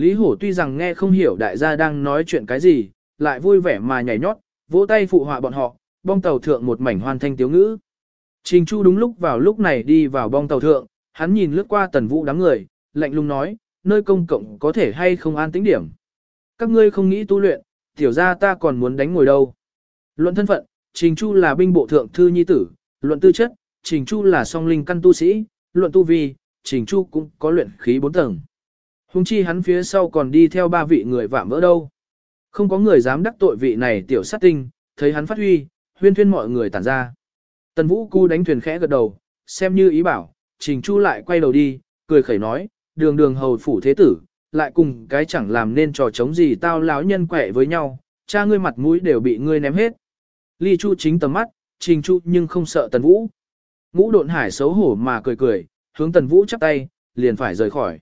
Lý Hổ tuy rằng nghe không hiểu đại gia đang nói chuyện cái gì, lại vui vẻ mà nhảy nhót, vỗ tay phụ họa bọn họ, bong tàu thượng một mảnh hoàn thanh tiếu ngữ. Trình Chu đúng lúc vào lúc này đi vào bong tàu thượng, hắn nhìn lướt qua tần vũ đám người, lạnh lùng nói, nơi công cộng có thể hay không an tĩnh điểm. Các ngươi không nghĩ tu luyện, tiểu ra ta còn muốn đánh ngồi đâu. Luận thân phận, Trình Chu là binh bộ thượng thư nhi tử, luận tư chất, Trình Chu là song linh căn tu sĩ, luận tu vi, Trình Chu cũng có luyện khí bốn tầng. Hùng chi hắn phía sau còn đi theo ba vị người vạm vỡ đâu. Không có người dám đắc tội vị này tiểu sát tinh, thấy hắn phát huy, huyên thuyên mọi người tản ra. Tần Vũ cu đánh thuyền khẽ gật đầu, xem như ý bảo, Trình Chu lại quay đầu đi, cười khẩy nói, đường đường hầu phủ thế tử, lại cùng cái chẳng làm nên trò chống gì tao láo nhân quẻ với nhau, cha ngươi mặt mũi đều bị ngươi ném hết. Ly Chu chính tầm mắt, Trình Chu nhưng không sợ Tần Vũ. Ngũ độn hải xấu hổ mà cười cười, hướng Tần Vũ chắp tay, liền phải rời khỏi.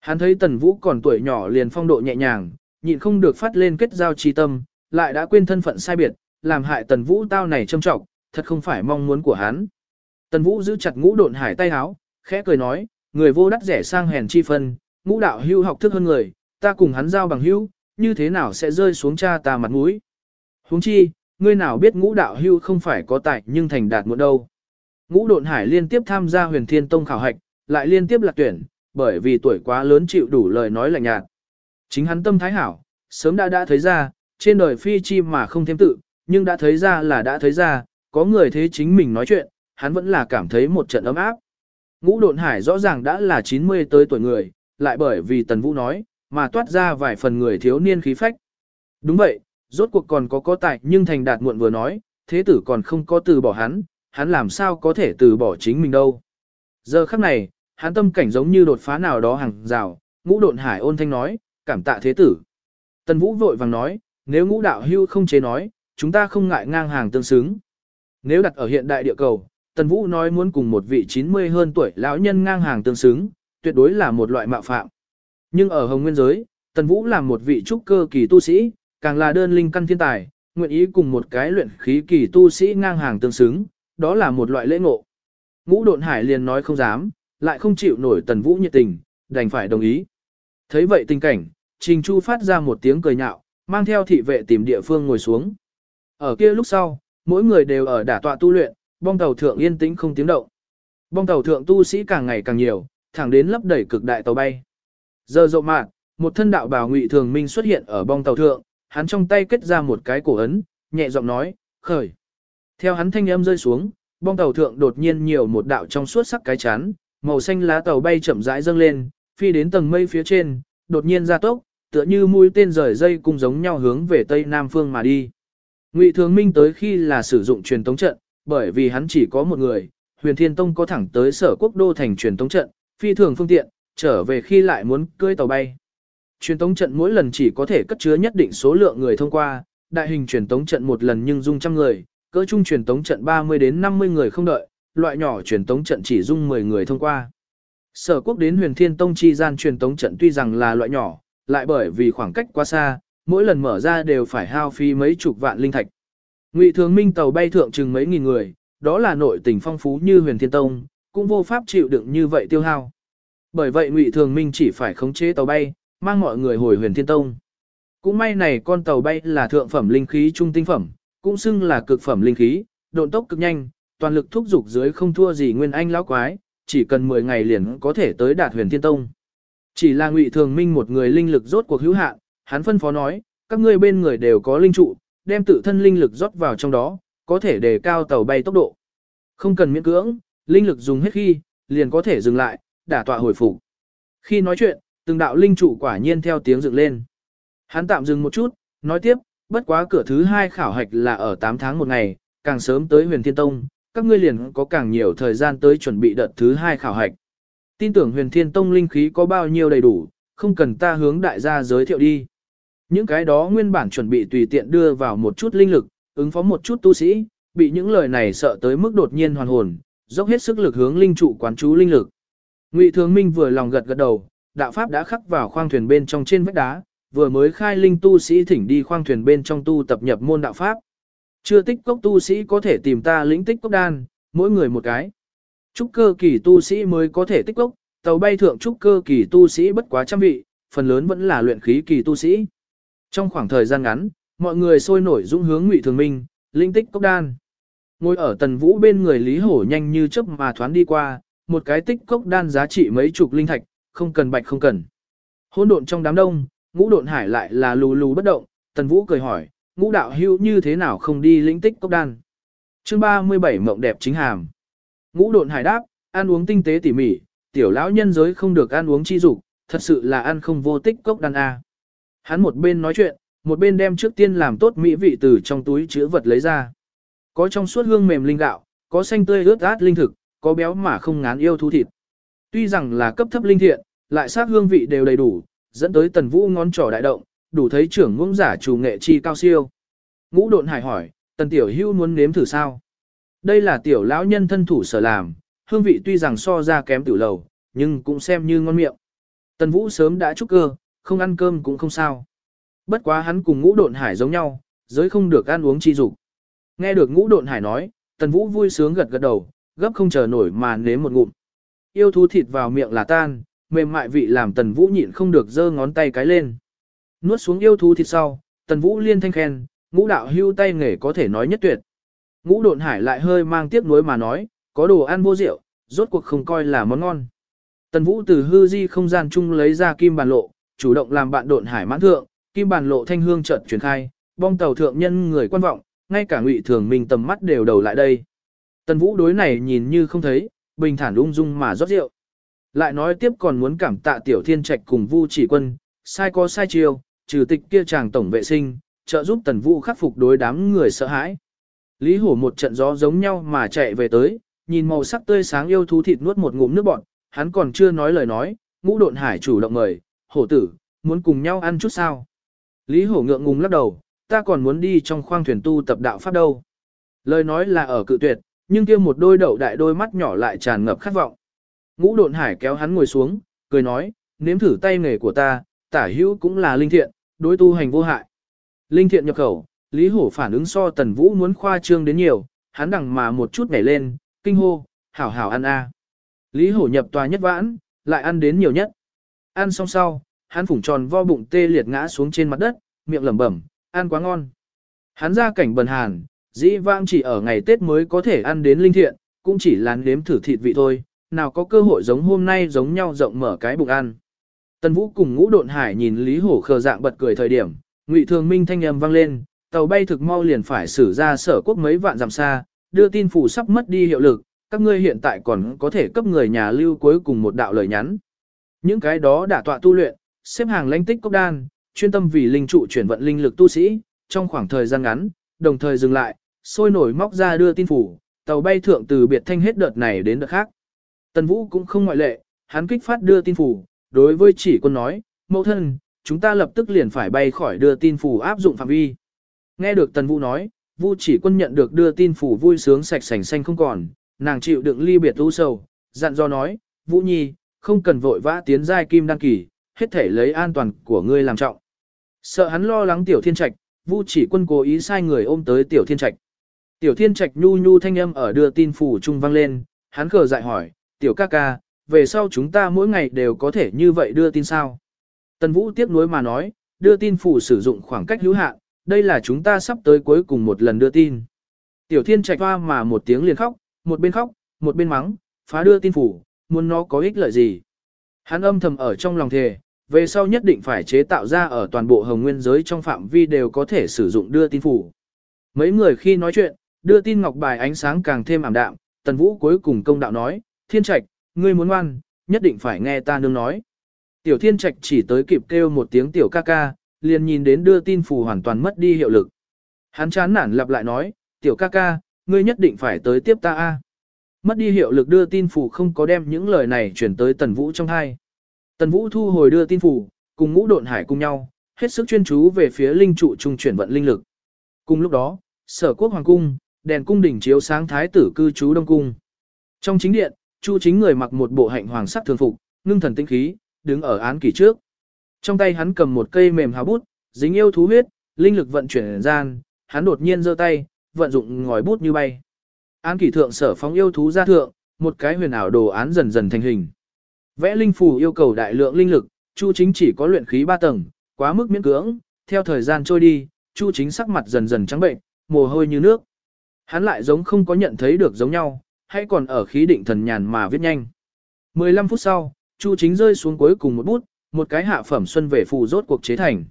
Hắn thấy Tần Vũ còn tuổi nhỏ liền phong độ nhẹ nhàng, nhịn không được phát lên kết giao chi tâm, lại đã quên thân phận sai biệt, làm hại Tần Vũ tao này trâm trọng, thật không phải mong muốn của hắn. Tần Vũ giữ chặt ngũ độn hải tay háo, khẽ cười nói, người vô đắc rẻ sang hèn chi phân, ngũ đạo hưu học thức hơn người, ta cùng hắn giao bằng hưu, như thế nào sẽ rơi xuống cha ta mặt mũi. Huống chi, ngươi nào biết ngũ đạo hưu không phải có tài nhưng thành đạt muộn đâu. Ngũ độn hải liên tiếp tham gia huyền thiên tông khảo hạch, lại liên tiếp lạc tuyển, bởi vì tuổi quá lớn chịu đủ lời nói lạnh nhạt. Chính hắn tâm thái hảo, sớm đã đã thấy ra, trên đời phi chi mà không thêm tự, nhưng đã thấy ra là đã thấy ra, có người thế chính mình nói chuyện, hắn vẫn là cảm thấy một trận ấm áp. Ngũ độn hải rõ ràng đã là 90 tới tuổi người, lại bởi vì Tần Vũ nói, mà toát ra vài phần người thiếu niên khí phách. Đúng vậy, rốt cuộc còn có có tài nhưng thành đạt muộn vừa nói, thế tử còn không có từ bỏ hắn, hắn làm sao có thể từ bỏ chính mình đâu. Giờ khắc này, hắn tâm cảnh giống như đột phá nào đó hàng rào, ngũ độn hải ôn thanh nói, cảm tạ thế tử. Tần Vũ vội vàng nói, nếu ngũ đạo hưu không chế nói, chúng ta không ngại ngang hàng tương xứng. Nếu đặt ở hiện đại địa cầu, Tần Vũ nói muốn cùng một vị 90 hơn tuổi lão nhân ngang hàng tương xứng, tuyệt đối là một loại mạo phạm. Nhưng ở Hồng Nguyên giới, Tần Vũ là một vị trúc cơ kỳ tu sĩ, càng là đơn linh căn thiên tài, nguyện ý cùng một cái luyện khí kỳ tu sĩ ngang hàng tương xứng, đó là một loại lễ ngộ. Ngũ Độn Hải liền nói không dám, lại không chịu nổi Tần Vũ nhiệt tình, đành phải đồng ý. Thấy vậy tình cảnh, Trình Chu phát ra một tiếng cười nhạo, mang theo thị vệ tìm địa phương ngồi xuống. Ở kia lúc sau, mỗi người đều ở đả tọa tu luyện, bong tàu thượng yên tĩnh không tiếng động. Bong tàu thượng tu sĩ càng ngày càng nhiều, thẳng đến lấp đầy cực đại tàu bay. Giờ rộng mạn, một thân đạo bào ngụy thường minh xuất hiện ở bong tàu thượng, hắn trong tay kết ra một cái cổ ấn, nhẹ giọng nói, khởi. Theo hắn thanh âm rơi xuống, bong tàu thượng đột nhiên nhiều một đạo trong suốt sắc cái chán, màu xanh lá tàu bay chậm rãi dâng lên, phi đến tầng mây phía trên, đột nhiên ra tốc, tựa như mũi tên rời dây cùng giống nhau hướng về tây nam phương mà đi. Ngụy Thường Minh tới khi là sử dụng truyền tống trận, bởi vì hắn chỉ có một người, Huyền Thiên Tông có thẳng tới Sở Quốc đô thành truyền tống trận, phi thường phương tiện, trở về khi lại muốn cưỡi tàu bay. Truyền tống trận mỗi lần chỉ có thể cất chứa nhất định số lượng người thông qua, đại hình truyền tống trận một lần nhưng dung trăm người, cỡ trung truyền tống trận 30 đến 50 người không đợi, loại nhỏ truyền tống trận chỉ dung 10 người thông qua. Sở quốc đến huyền thiên tông chi gian truyền tống trận tuy rằng là loại nhỏ, lại bởi vì khoảng cách quá xa, mỗi lần mở ra đều phải hao phí mấy chục vạn linh thạch. Ngụy Thường Minh tàu bay thượng chừng mấy nghìn người, đó là nội tình phong phú như huyền thiên tông, cũng vô pháp chịu đựng như vậy tiêu hao. Bởi vậy Ngụy Thường Minh chỉ phải khống chế tàu bay, mang mọi người hồi huyền thiên tông. Cũng may này con tàu bay là thượng phẩm linh khí trung tinh phẩm, cũng xưng là cực phẩm linh khí, độn tốc cực nhanh, toàn lực thúc giục dưới không thua gì nguyên anh lão quái, chỉ cần 10 ngày liền có thể tới đạt huyền thiên tông. Chỉ là ngụy thường minh một người linh lực rốt cuộc hữu hạn, hắn phân phó nói, các ngươi bên người đều có linh trụ, đem tự thân linh lực rót vào trong đó, có thể đề cao tàu bay tốc độ. Không cần miễn cưỡng, linh lực dùng hết khi, liền có thể dừng lại, đả tọa hồi phục. Khi nói chuyện, từng đạo linh trụ quả nhiên theo tiếng dựng lên. Hắn tạm dừng một chút, nói tiếp, bất quá cửa thứ hai khảo hạch là ở 8 tháng một ngày, càng sớm tới huyền thiên tông, các ngươi liền có càng nhiều thời gian tới chuẩn bị đợt thứ hai khảo hạch. Tin tưởng huyền thiên tông linh khí có bao nhiêu đầy đủ, không cần ta hướng đại gia giới thiệu đi. Những cái đó nguyên bản chuẩn bị tùy tiện đưa vào một chút linh lực, ứng phó một chút tu sĩ, bị những lời này sợ tới mức đột nhiên hoàn hồn, dốc hết sức lực hướng linh trụ quán chú linh lực. Ngụy Thường Minh vừa lòng gật gật đầu, đạo pháp đã khắc vào khoang thuyền bên trong trên vách đá, vừa mới khai linh tu sĩ thỉnh đi khoang thuyền bên trong tu tập nhập môn đạo pháp. Chưa tích cốc tu sĩ có thể tìm ta lĩnh tích cốc đan, mỗi người một cái. Trúc cơ kỳ tu sĩ mới có thể tích cốc, tàu bay thượng trúc cơ kỳ tu sĩ bất quá trăm vị, phần lớn vẫn là luyện khí kỳ tu sĩ. Trong khoảng thời gian ngắn, mọi người sôi nổi dũng hướng Ngụy Thường Minh, linh tích cốc đan. Ngồi ở tần vũ bên người Lý Hổ nhanh như chớp mà thoáng đi qua, một cái tích cốc đan giá trị mấy chục linh thạch, không cần bạch không cần. Hỗn độn trong đám đông, ngũ độn hải lại là lù lù bất động, tần vũ cười hỏi, ngũ đạo hữu như thế nào không đi lĩnh tích cốc đan. Chương 37 mộng đẹp chính hàm. Ngũ độn hải đáp, ăn uống tinh tế tỉ mỉ, tiểu lão nhân giới không được ăn uống chi dục, thật sự là ăn không vô tích cốc đan a. Hắn một bên nói chuyện, một bên đem trước tiên làm tốt mỹ vị từ trong túi chứa vật lấy ra. Có trong suốt hương mềm linh gạo, có xanh tươi ướt át linh thực, có béo mà không ngán yêu thú thịt. Tuy rằng là cấp thấp linh thiện, lại sát hương vị đều đầy đủ, dẫn tới tần vũ ngón trỏ đại động, đủ thấy trưởng ngưỡng giả chủ nghệ chi cao siêu. Ngũ độn hải hỏi, tần tiểu hưu muốn nếm thử sao? Đây là tiểu lão nhân thân thủ sở làm, hương vị tuy rằng so ra kém tiểu lầu, nhưng cũng xem như ngon miệng. Tần vũ sớm đã chúc cơ, không ăn cơm cũng không sao. Bất quá hắn cùng ngũ độn hải giống nhau, giới không được ăn uống chi dục. Nghe được ngũ độn hải nói, tần vũ vui sướng gật gật đầu, gấp không chờ nổi mà nếm một ngụm. Yêu thú thịt vào miệng là tan, mềm mại vị làm tần vũ nhịn không được giơ ngón tay cái lên. Nuốt xuống yêu thú thịt sau, tần vũ liên thanh khen, ngũ đạo hưu tay nghề có thể nói nhất tuyệt. Ngũ độn hải lại hơi mang tiếc nuối mà nói, có đồ ăn vô rượu, rốt cuộc không coi là món ngon. Tần vũ từ hư di không gian chung lấy ra kim bàn lộ, chủ động làm bạn độn hải mãn thượng, kim bàn lộ thanh hương chợt truyền khai, bong tàu thượng nhân người quan vọng, ngay cả ngụy thường mình tầm mắt đều đầu lại đây. Tần Vũ đối này nhìn như không thấy, bình thản ung dung mà rót rượu. Lại nói tiếp còn muốn cảm tạ Tiểu Thiên Trạch cùng Vu Chỉ Quân, sai có sai chiều trừ tịch kia chàng tổng vệ sinh, trợ giúp Tần Vũ khắc phục đối đám người sợ hãi. Lý Hổ một trận gió giống nhau mà chạy về tới, nhìn màu sắc tươi sáng yêu thú thịt nuốt một ngụm nước bọt, hắn còn chưa nói lời nói, ngũ độn hải chủ động mời, hổ tử, muốn cùng nhau ăn chút sao. Lý Hổ ngượng ngùng lắc đầu, ta còn muốn đi trong khoang thuyền tu tập đạo pháp đâu. Lời nói là ở cự tuyệt, nhưng kia một đôi đậu đại đôi mắt nhỏ lại tràn ngập khát vọng. Ngũ độn hải kéo hắn ngồi xuống, cười nói, nếm thử tay nghề của ta, tả hữu cũng là linh thiện, đối tu hành vô hại. Linh thiện nhập khẩu, Lý Hổ phản ứng so tần vũ muốn khoa trương đến nhiều, hắn đằng mà một chút nhảy lên, kinh hô, hảo hảo ăn a. Lý Hổ nhập tòa nhất vãn, lại ăn đến nhiều nhất. Ăn xong sau, hắn phủng tròn vo bụng tê liệt ngã xuống trên mặt đất, miệng lẩm bẩm, ăn quá ngon. Hắn ra cảnh bần hàn, dĩ vãng chỉ ở ngày Tết mới có thể ăn đến linh thiện, cũng chỉ là nếm thử thịt vị thôi, nào có cơ hội giống hôm nay giống nhau rộng mở cái bụng ăn. Tần Vũ cùng ngũ độn hải nhìn Lý Hổ khờ dạng bật cười thời điểm, Ngụy Thường Minh thanh âm vang lên, tàu bay thực mau liền phải xử ra sở quốc mấy vạn dặm xa, đưa tin phủ sắp mất đi hiệu lực, các ngươi hiện tại còn có thể cấp người nhà lưu cuối cùng một đạo lời nhắn. Những cái đó đã tọa tu luyện, xếp hàng lãnh tích cốc đan, chuyên tâm vì linh trụ chuyển vận linh lực tu sĩ, trong khoảng thời gian ngắn, đồng thời dừng lại, sôi nổi móc ra đưa tin phủ, tàu bay thượng từ biệt thanh hết đợt này đến đợt khác. Tần Vũ cũng không ngoại lệ, hắn kích phát đưa tin phủ, đối với chỉ quân nói, mẫu thân, chúng ta lập tức liền phải bay khỏi đưa tin phủ áp dụng phạm vi. Nghe được Tần Vũ nói, Vu chỉ quân nhận được đưa tin phủ vui sướng sạch sành xanh không còn, nàng chịu đựng ly biệt u sầu, dặn do nói, Vũ Nhi, không cần vội vã tiến giai kim đăng kỳ, hết thể lấy an toàn của ngươi làm trọng. Sợ hắn lo lắng tiểu thiên trạch, Vu chỉ quân cố ý sai người ôm tới tiểu thiên trạch. Tiểu thiên trạch nhu nhu thanh âm ở đưa tin phủ trung vang lên, hắn khờ dại hỏi, tiểu ca ca, về sau chúng ta mỗi ngày đều có thể như vậy đưa tin sao? Tần Vũ tiếp nối mà nói, đưa tin phủ sử dụng khoảng cách hữu hạn, đây là chúng ta sắp tới cuối cùng một lần đưa tin. Tiểu thiên trạch hoa mà một tiếng liền khóc, một bên khóc, một bên mắng, phá đưa tin phủ, muốn nó có ích lợi gì. Hắn âm thầm ở trong lòng thề, về sau nhất định phải chế tạo ra ở toàn bộ hồng nguyên giới trong phạm vi đều có thể sử dụng đưa tin phủ. Mấy người khi nói chuyện, đưa tin ngọc bài ánh sáng càng thêm ảm đạm, tần vũ cuối cùng công đạo nói, thiên trạch, ngươi muốn ngoan, nhất định phải nghe ta nương nói. Tiểu thiên trạch chỉ tới kịp kêu một tiếng tiểu ca ca, liền nhìn đến đưa tin phù hoàn toàn mất đi hiệu lực. Hắn chán nản lặp lại nói, tiểu ca ca, ngươi nhất định phải tới tiếp ta a. Mất đi hiệu lực đưa tin phù không có đem những lời này chuyển tới tần vũ trong hai. Tần vũ thu hồi đưa tin phù, cùng ngũ độn hải cùng nhau, hết sức chuyên chú về phía linh trụ trung chuyển vận linh lực. Cùng lúc đó, sở quốc hoàng cung, đèn cung đỉnh chiếu sáng thái tử cư trú đông cung. Trong chính điện, chu chính người mặc một bộ hạnh hoàng sắc thường phục, ngưng thần tinh khí, đứng ở án kỷ trước. Trong tay hắn cầm một cây mềm hào bút, dính yêu thú huyết, linh lực vận chuyển gian, hắn đột nhiên giơ tay, vận dụng ngòi bút như bay. Án kỷ thượng sở phóng yêu thú ra thượng, một cái huyền ảo đồ án dần dần thành hình. Vẽ linh phù yêu cầu đại lượng linh lực, Chu Chính chỉ có luyện khí 3 tầng, quá mức miễn cưỡng, theo thời gian trôi đi, Chu Chính sắc mặt dần dần trắng bệnh, mồ hôi như nước. Hắn lại giống không có nhận thấy được giống nhau, hay còn ở khí định thần nhàn mà viết nhanh. 15 phút sau, Chu Chính rơi xuống cuối cùng một bút, một cái hạ phẩm xuân về phù rốt cuộc chế thành.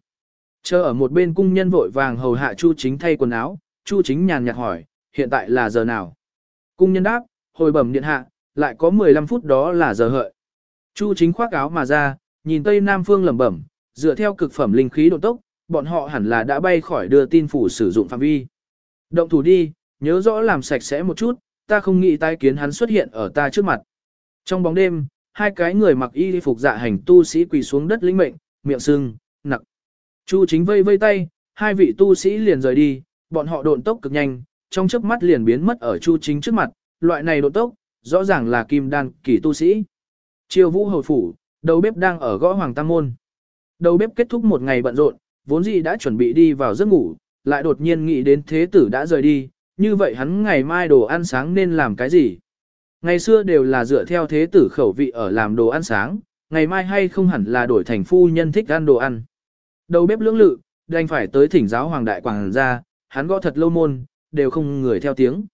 Chờ ở một bên cung nhân vội vàng hầu hạ Chu Chính thay quần áo, Chu Chính nhàn nhạt hỏi, hiện tại là giờ nào? Cung nhân đáp, hồi bẩm điện hạ, lại có 15 phút đó là giờ hợi. Chu Chính khoác áo mà ra, nhìn Tây Nam Phương lẩm bẩm, dựa theo cực phẩm linh khí độ tốc, bọn họ hẳn là đã bay khỏi đưa tin phủ sử dụng phạm vi. Động thủ đi, nhớ rõ làm sạch sẽ một chút, ta không nghĩ tái kiến hắn xuất hiện ở ta trước mặt. Trong bóng đêm, hai cái người mặc y phục dạ hành tu sĩ quỳ xuống đất lĩnh mệnh, miệng sưng, nặng. Chu chính vây vây tay, hai vị tu sĩ liền rời đi, bọn họ độn tốc cực nhanh, trong chớp mắt liền biến mất ở chu chính trước mặt, loại này độn tốc, rõ ràng là kim đan kỳ tu sĩ. Triều vũ hồi phủ, đầu bếp đang ở gõ hoàng tam môn. Đầu bếp kết thúc một ngày bận rộn, vốn dĩ đã chuẩn bị đi vào giấc ngủ, lại đột nhiên nghĩ đến thế tử đã rời đi, như vậy hắn ngày mai đồ ăn sáng nên làm cái gì? Ngày xưa đều là dựa theo thế tử khẩu vị ở làm đồ ăn sáng, ngày mai hay không hẳn là đổi thành phu nhân thích ăn đồ ăn. Đầu bếp lưỡng lự, đành phải tới thỉnh giáo hoàng đại quảng ra, hắn gõ thật lâu môn, đều không người theo tiếng.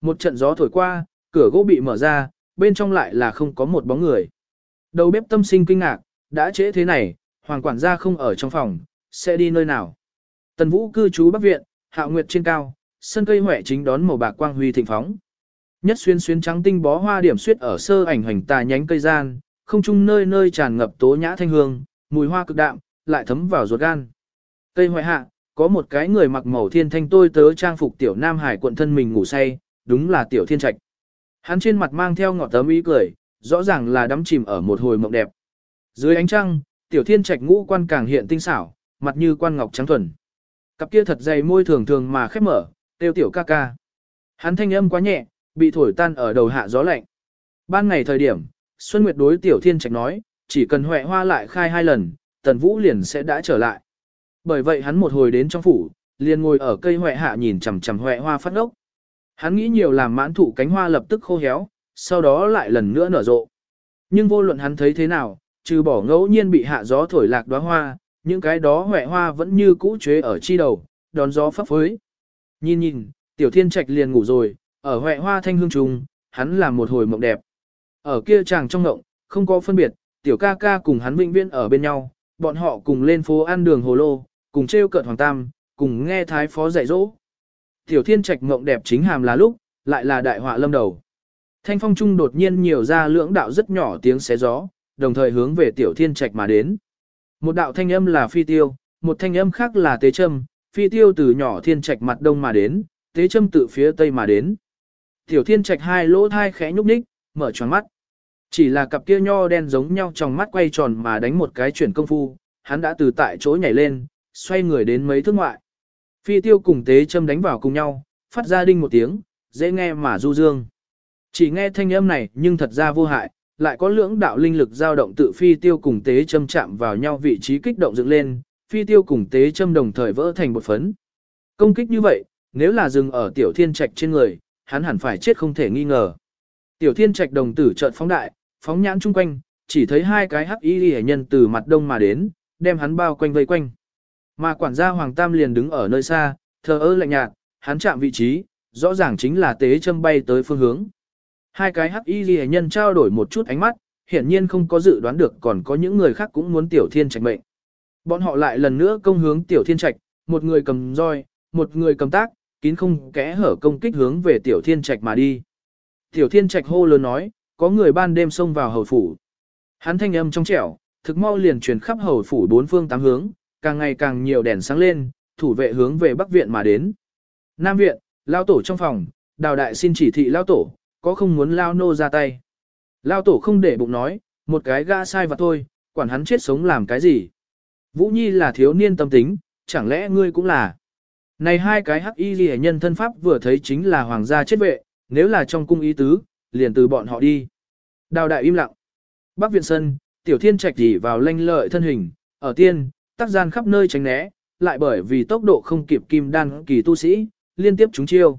Một trận gió thổi qua, cửa gỗ bị mở ra, bên trong lại là không có một bóng người. Đầu bếp tâm sinh kinh ngạc, đã trễ thế này, hoàng quản gia không ở trong phòng, sẽ đi nơi nào. Tần vũ cư trú bắc viện, hạo nguyệt trên cao, sân cây huệ chính đón màu bạc quang huy thịnh phóng. Nhất xuyên xuyên trắng tinh bó hoa điểm xuyết ở sơ ảnh hành tà nhánh cây gian, không chung nơi nơi tràn ngập tố nhã thanh hương, mùi hoa cực đạm, lại thấm vào ruột gan. Cây hoại hạ, có một cái người mặc màu thiên thanh tôi tớ trang phục tiểu nam hải quận thân mình ngủ say, đúng là tiểu thiên trạch. Hắn trên mặt mang theo ngọt tấm ý cười, rõ ràng là đắm chìm ở một hồi mộng đẹp. Dưới ánh trăng, tiểu thiên trạch ngũ quan càng hiện tinh xảo, mặt như quan ngọc trắng thuần. Cặp kia thật dày môi thường thường mà khép mở, tiêu tiểu ca ca. Hắn thanh âm quá nhẹ, bị thổi tan ở đầu hạ gió lạnh. Ban ngày thời điểm, Xuân Nguyệt đối tiểu thiên trạch nói, chỉ cần huệ hoa lại khai hai lần, tần vũ liền sẽ đã trở lại. Bởi vậy hắn một hồi đến trong phủ, liền ngồi ở cây huệ hạ nhìn chằm chằm huệ hoa phát ốc. Hắn nghĩ nhiều làm mãn thụ cánh hoa lập tức khô héo, sau đó lại lần nữa nở rộ. Nhưng vô luận hắn thấy thế nào, trừ bỏ ngẫu nhiên bị hạ gió thổi lạc đóa hoa, những cái đó huệ hoa vẫn như cũ chế ở chi đầu, đón gió phấp phới. Nhìn nhìn, tiểu thiên trạch liền ngủ rồi, ở huệ hoa thanh hương trùng, hắn làm một hồi mộng đẹp. Ở kia chàng trong ngộng, không có phân biệt, tiểu ca ca cùng hắn vĩnh viễn ở bên nhau, bọn họ cùng lên phố ăn đường hồ lô, cùng treo cợt hoàng tam, cùng nghe thái phó dạy dỗ. Tiểu thiên trạch mộng đẹp chính hàm là lúc, lại là đại họa lâm đầu. Thanh phong trung đột nhiên nhiều ra lưỡng đạo rất nhỏ tiếng xé gió, đồng thời hướng về tiểu thiên trạch mà đến. Một đạo thanh âm là phi tiêu, một thanh âm khác là tế châm, phi tiêu từ nhỏ thiên trạch mặt đông mà đến, tế châm từ phía tây mà đến. Tiểu thiên trạch hai lỗ thai khẽ nhúc nhích, mở tròn mắt. Chỉ là cặp kia nho đen giống nhau trong mắt quay tròn mà đánh một cái chuyển công phu, hắn đã từ tại chỗ nhảy lên, xoay người đến mấy thước ngoại. Phi tiêu cùng tế châm đánh vào cùng nhau, phát ra đinh một tiếng, dễ nghe mà du dương. Chỉ nghe thanh âm này nhưng thật ra vô hại, lại có lưỡng đạo linh lực dao động tự phi tiêu cùng tế châm chạm vào nhau vị trí kích động dựng lên, phi tiêu cùng tế châm đồng thời vỡ thành một phấn. Công kích như vậy, nếu là dừng ở tiểu thiên trạch trên người, hắn hẳn phải chết không thể nghi ngờ. Tiểu thiên trạch đồng tử trợn phóng đại, phóng nhãn chung quanh, chỉ thấy hai cái hắc y hệ nhân từ mặt đông mà đến, đem hắn bao quanh vây quanh. Mà quản gia Hoàng Tam liền đứng ở nơi xa, thờ ơ lạnh nhạt, hắn chạm vị trí, rõ ràng chính là tế châm bay tới phương hướng. Hai cái hắc y hệ nhân trao đổi một chút ánh mắt, hiển nhiên không có dự đoán được còn có những người khác cũng muốn tiểu thiên trạch mệnh. Bọn họ lại lần nữa công hướng tiểu thiên trạch, một người cầm roi, một người cầm tác, kín không kẽ hở công kích hướng về tiểu thiên trạch mà đi. Tiểu thiên trạch hô lớn nói, có người ban đêm xông vào hầu phủ. Hắn thanh âm trong trẻo, thực mau liền truyền khắp hầu phủ bốn phương tám hướng, càng ngày càng nhiều đèn sáng lên, thủ vệ hướng về bắc viện mà đến. Nam viện, lao tổ trong phòng, đào đại xin chỉ thị lao tổ, có không muốn lao nô ra tay. Lao tổ không để bụng nói, một cái gã sai và thôi, quản hắn chết sống làm cái gì. Vũ Nhi là thiếu niên tâm tính, chẳng lẽ ngươi cũng là. Này hai cái hắc y ghi nhân thân pháp vừa thấy chính là hoàng gia chết vệ, nếu là trong cung ý tứ, liền từ bọn họ đi. Đào đại im lặng. Bắc viện sân, tiểu thiên trạch chỉ vào lanh lợi thân hình, ở tiên, tác gian khắp nơi tránh né, lại bởi vì tốc độ không kịp kim đan kỳ tu sĩ, liên tiếp trúng chiêu.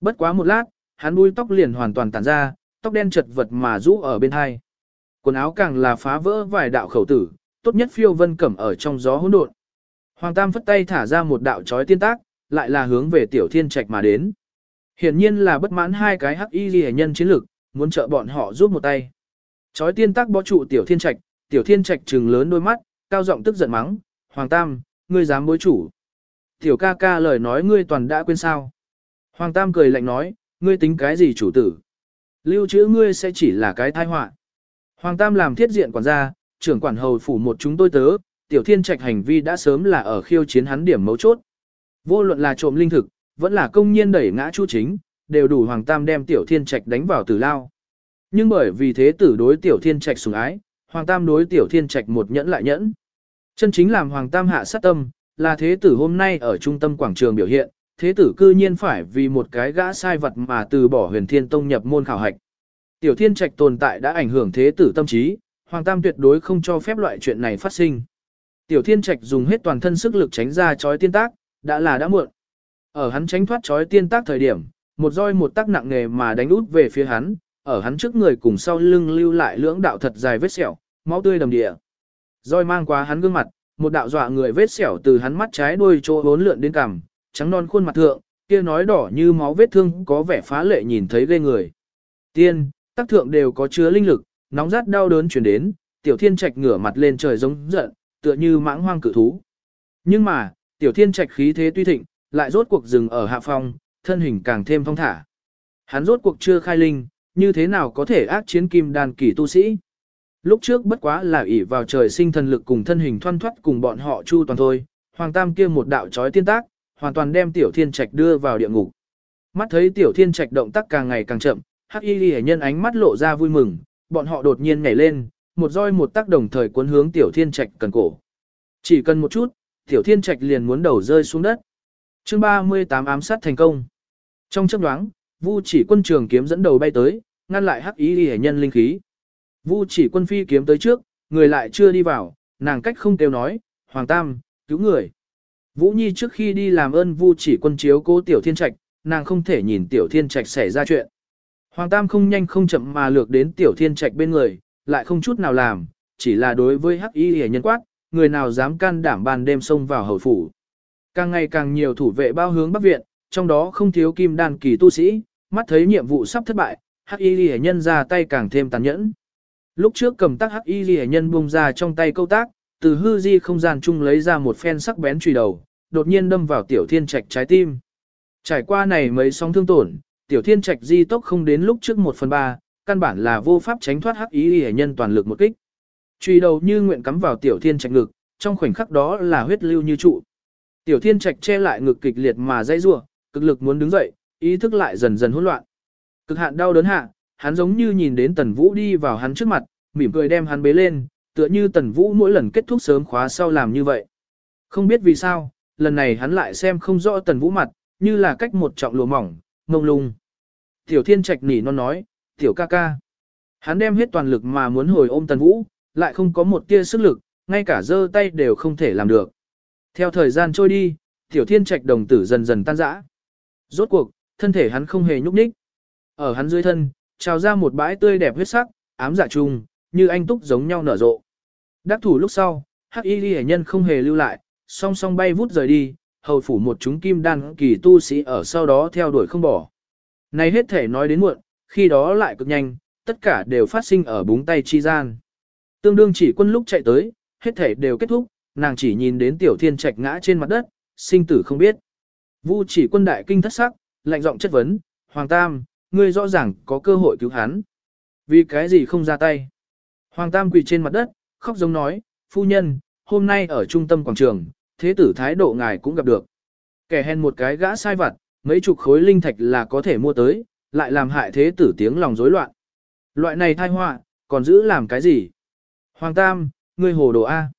Bất quá một lát, hắn bùi tóc liền hoàn toàn tản ra, tóc đen chật vật mà rũ ở bên hai. Quần áo càng là phá vỡ vài đạo khẩu tử, tốt nhất phiêu vân cẩm ở trong gió hỗn độn. Hoàng Tam phất tay thả ra một đạo chói tiên tác, lại là hướng về tiểu thiên trạch mà đến. Hiển nhiên là bất mãn hai cái hắc y liễu nhân chiến lực, muốn trợ bọn họ giúp một tay. Chói tiên tác bó trụ tiểu thiên trạch, tiểu thiên trạch trừng lớn đôi mắt, cao giọng tức giận mắng, Hoàng Tam, ngươi dám bối chủ. Tiểu ca ca lời nói ngươi toàn đã quên sao. Hoàng Tam cười lạnh nói, ngươi tính cái gì chủ tử. Lưu trữ ngươi sẽ chỉ là cái tai họa. Hoàng Tam làm thiết diện quản gia, trưởng quản hầu phủ một chúng tôi tớ, tiểu thiên trạch hành vi đã sớm là ở khiêu chiến hắn điểm mấu chốt. Vô luận là trộm linh thực, vẫn là công nhiên đẩy ngã chu chính, đều đủ Hoàng Tam đem tiểu thiên trạch đánh vào tử lao. Nhưng bởi vì thế tử đối tiểu thiên trạch sủng ái, Hoàng Tam đối tiểu thiên trạch một nhẫn lại nhẫn. Chân chính làm Hoàng Tam hạ sát tâm, là thế tử hôm nay ở trung tâm quảng trường biểu hiện, thế tử cư nhiên phải vì một cái gã sai vật mà từ bỏ huyền thiên tông nhập môn khảo hạch. Tiểu thiên trạch tồn tại đã ảnh hưởng thế tử tâm trí, Hoàng Tam tuyệt đối không cho phép loại chuyện này phát sinh. Tiểu thiên trạch dùng hết toàn thân sức lực tránh ra chói tiên tác, đã là đã muộn. Ở hắn tránh thoát chói tiên tác thời điểm, một roi một tác nặng nề mà đánh út về phía hắn, ở hắn trước người cùng sau lưng lưu lại lưỡng đạo thật dài vết sẹo, máu tươi đầm địa. Roi mang qua hắn gương mặt, một đạo dọa người vết sẹo từ hắn mắt trái đuôi chỗ bốn lượn đến cằm, trắng non khuôn mặt thượng, kia nói đỏ như máu vết thương có vẻ phá lệ nhìn thấy ghê người. Tiên, tác thượng đều có chứa linh lực, nóng rát đau đớn chuyển đến, tiểu thiên trạch ngửa mặt lên trời giống giận, tựa như mãng hoang cự thú. Nhưng mà, tiểu thiên trạch khí thế tuy thịnh, lại rốt cuộc dừng ở hạ phong, thân hình càng thêm phong thả. Hắn rốt cuộc chưa khai linh, như thế nào có thể ác chiến kim đàn kỳ tu sĩ. Lúc trước bất quá là ỷ vào trời sinh thần lực cùng thân hình thoăn thoắt cùng bọn họ chu toàn thôi, hoàng tam kia một đạo chói tiên tác, hoàn toàn đem tiểu thiên trạch đưa vào địa ngục. Mắt thấy tiểu thiên trạch động tác càng ngày càng chậm, hắc y ghi nhân ánh mắt lộ ra vui mừng, bọn họ đột nhiên nhảy lên, một roi một tác đồng thời cuốn hướng tiểu thiên trạch cần cổ. Chỉ cần một chút, tiểu thiên trạch liền muốn đầu rơi xuống đất. Chương 38 ám sát thành công. Trong chớp nhoáng, Vu chỉ quân trường kiếm dẫn đầu bay tới, ngăn lại hắc y Liễu nhân linh khí. Vu chỉ quân phi kiếm tới trước, người lại chưa đi vào, nàng cách không kêu nói, Hoàng Tam, cứu người. Vũ Nhi trước khi đi làm ơn Vu chỉ quân chiếu cố Tiểu Thiên Trạch, nàng không thể nhìn Tiểu Thiên Trạch xảy ra chuyện. Hoàng Tam không nhanh không chậm mà lược đến Tiểu Thiên Trạch bên người, lại không chút nào làm, chỉ là đối với hắc y Lệ nhân quát, người nào dám can đảm ban đêm xông vào hầu phủ. Càng ngày càng nhiều thủ vệ bao hướng bắc viện, trong đó không thiếu kim đan kỳ tu sĩ, mắt thấy nhiệm vụ sắp thất bại, hắc y Lệ nhân ra tay càng thêm tàn nhẫn. Lúc trước cầm tác hắc y Lệ nhân buông ra trong tay câu tác, từ hư di không gian chung lấy ra một phen sắc bén chùy đầu, đột nhiên đâm vào tiểu thiên trạch trái tim. Trải qua này mấy sóng thương tổn, tiểu thiên trạch di tốc không đến lúc trước một phần ba, căn bản là vô pháp tránh thoát hắc ý hệ nhân toàn lực một kích. Truy đầu như nguyện cắm vào tiểu thiên trạch ngực, trong khoảnh khắc đó là huyết lưu như trụ. Tiểu thiên trạch che lại ngực kịch liệt mà dây rủa, cực lực muốn đứng dậy, ý thức lại dần dần hỗn loạn. Cực hạn đau đớn hạ, hắn giống như nhìn đến Tần Vũ đi vào hắn trước mặt, mỉm cười đem hắn bế lên, tựa như Tần Vũ mỗi lần kết thúc sớm khóa sau làm như vậy. Không biết vì sao, lần này hắn lại xem không rõ Tần Vũ mặt, như là cách một trọng lụa mỏng, mông lung. Tiểu Thiên Trạch nỉ non nói, tiểu ca ca. Hắn đem hết toàn lực mà muốn hồi ôm Tần Vũ, lại không có một tia sức lực, ngay cả giơ tay đều không thể làm được. Theo thời gian trôi đi, Tiểu Thiên Trạch đồng tử dần dần tan rã. Rốt cuộc, thân thể hắn không hề nhúc nhích. Ở hắn dưới thân, trào ra một bãi tươi đẹp huyết sắc, ám dạ trùng, như anh túc giống nhau nở rộ. Đắc thủ lúc sau, Hắc Y Ghi nhân không hề lưu lại, song song bay vút rời đi, hầu phủ một chúng kim đan kỳ tu sĩ ở sau đó theo đuổi không bỏ. Này hết thể nói đến muộn, khi đó lại cực nhanh, tất cả đều phát sinh ở búng tay chi gian. Tương đương chỉ quân lúc chạy tới, hết thể đều kết thúc, nàng chỉ nhìn đến tiểu thiên trạch ngã trên mặt đất, sinh tử không biết. Vu chỉ quân đại kinh thất sắc, lạnh giọng chất vấn, Hoàng Tam, ngươi rõ ràng có cơ hội cứu hắn. Vì cái gì không ra tay? Hoàng Tam quỳ trên mặt đất, khóc giống nói, phu nhân, hôm nay ở trung tâm quảng trường, thế tử thái độ ngài cũng gặp được. Kẻ hèn một cái gã sai vặt, mấy chục khối linh thạch là có thể mua tới, lại làm hại thế tử tiếng lòng rối loạn. Loại này thai họa, còn giữ làm cái gì? Hoàng Tam, ngươi hồ đồ A.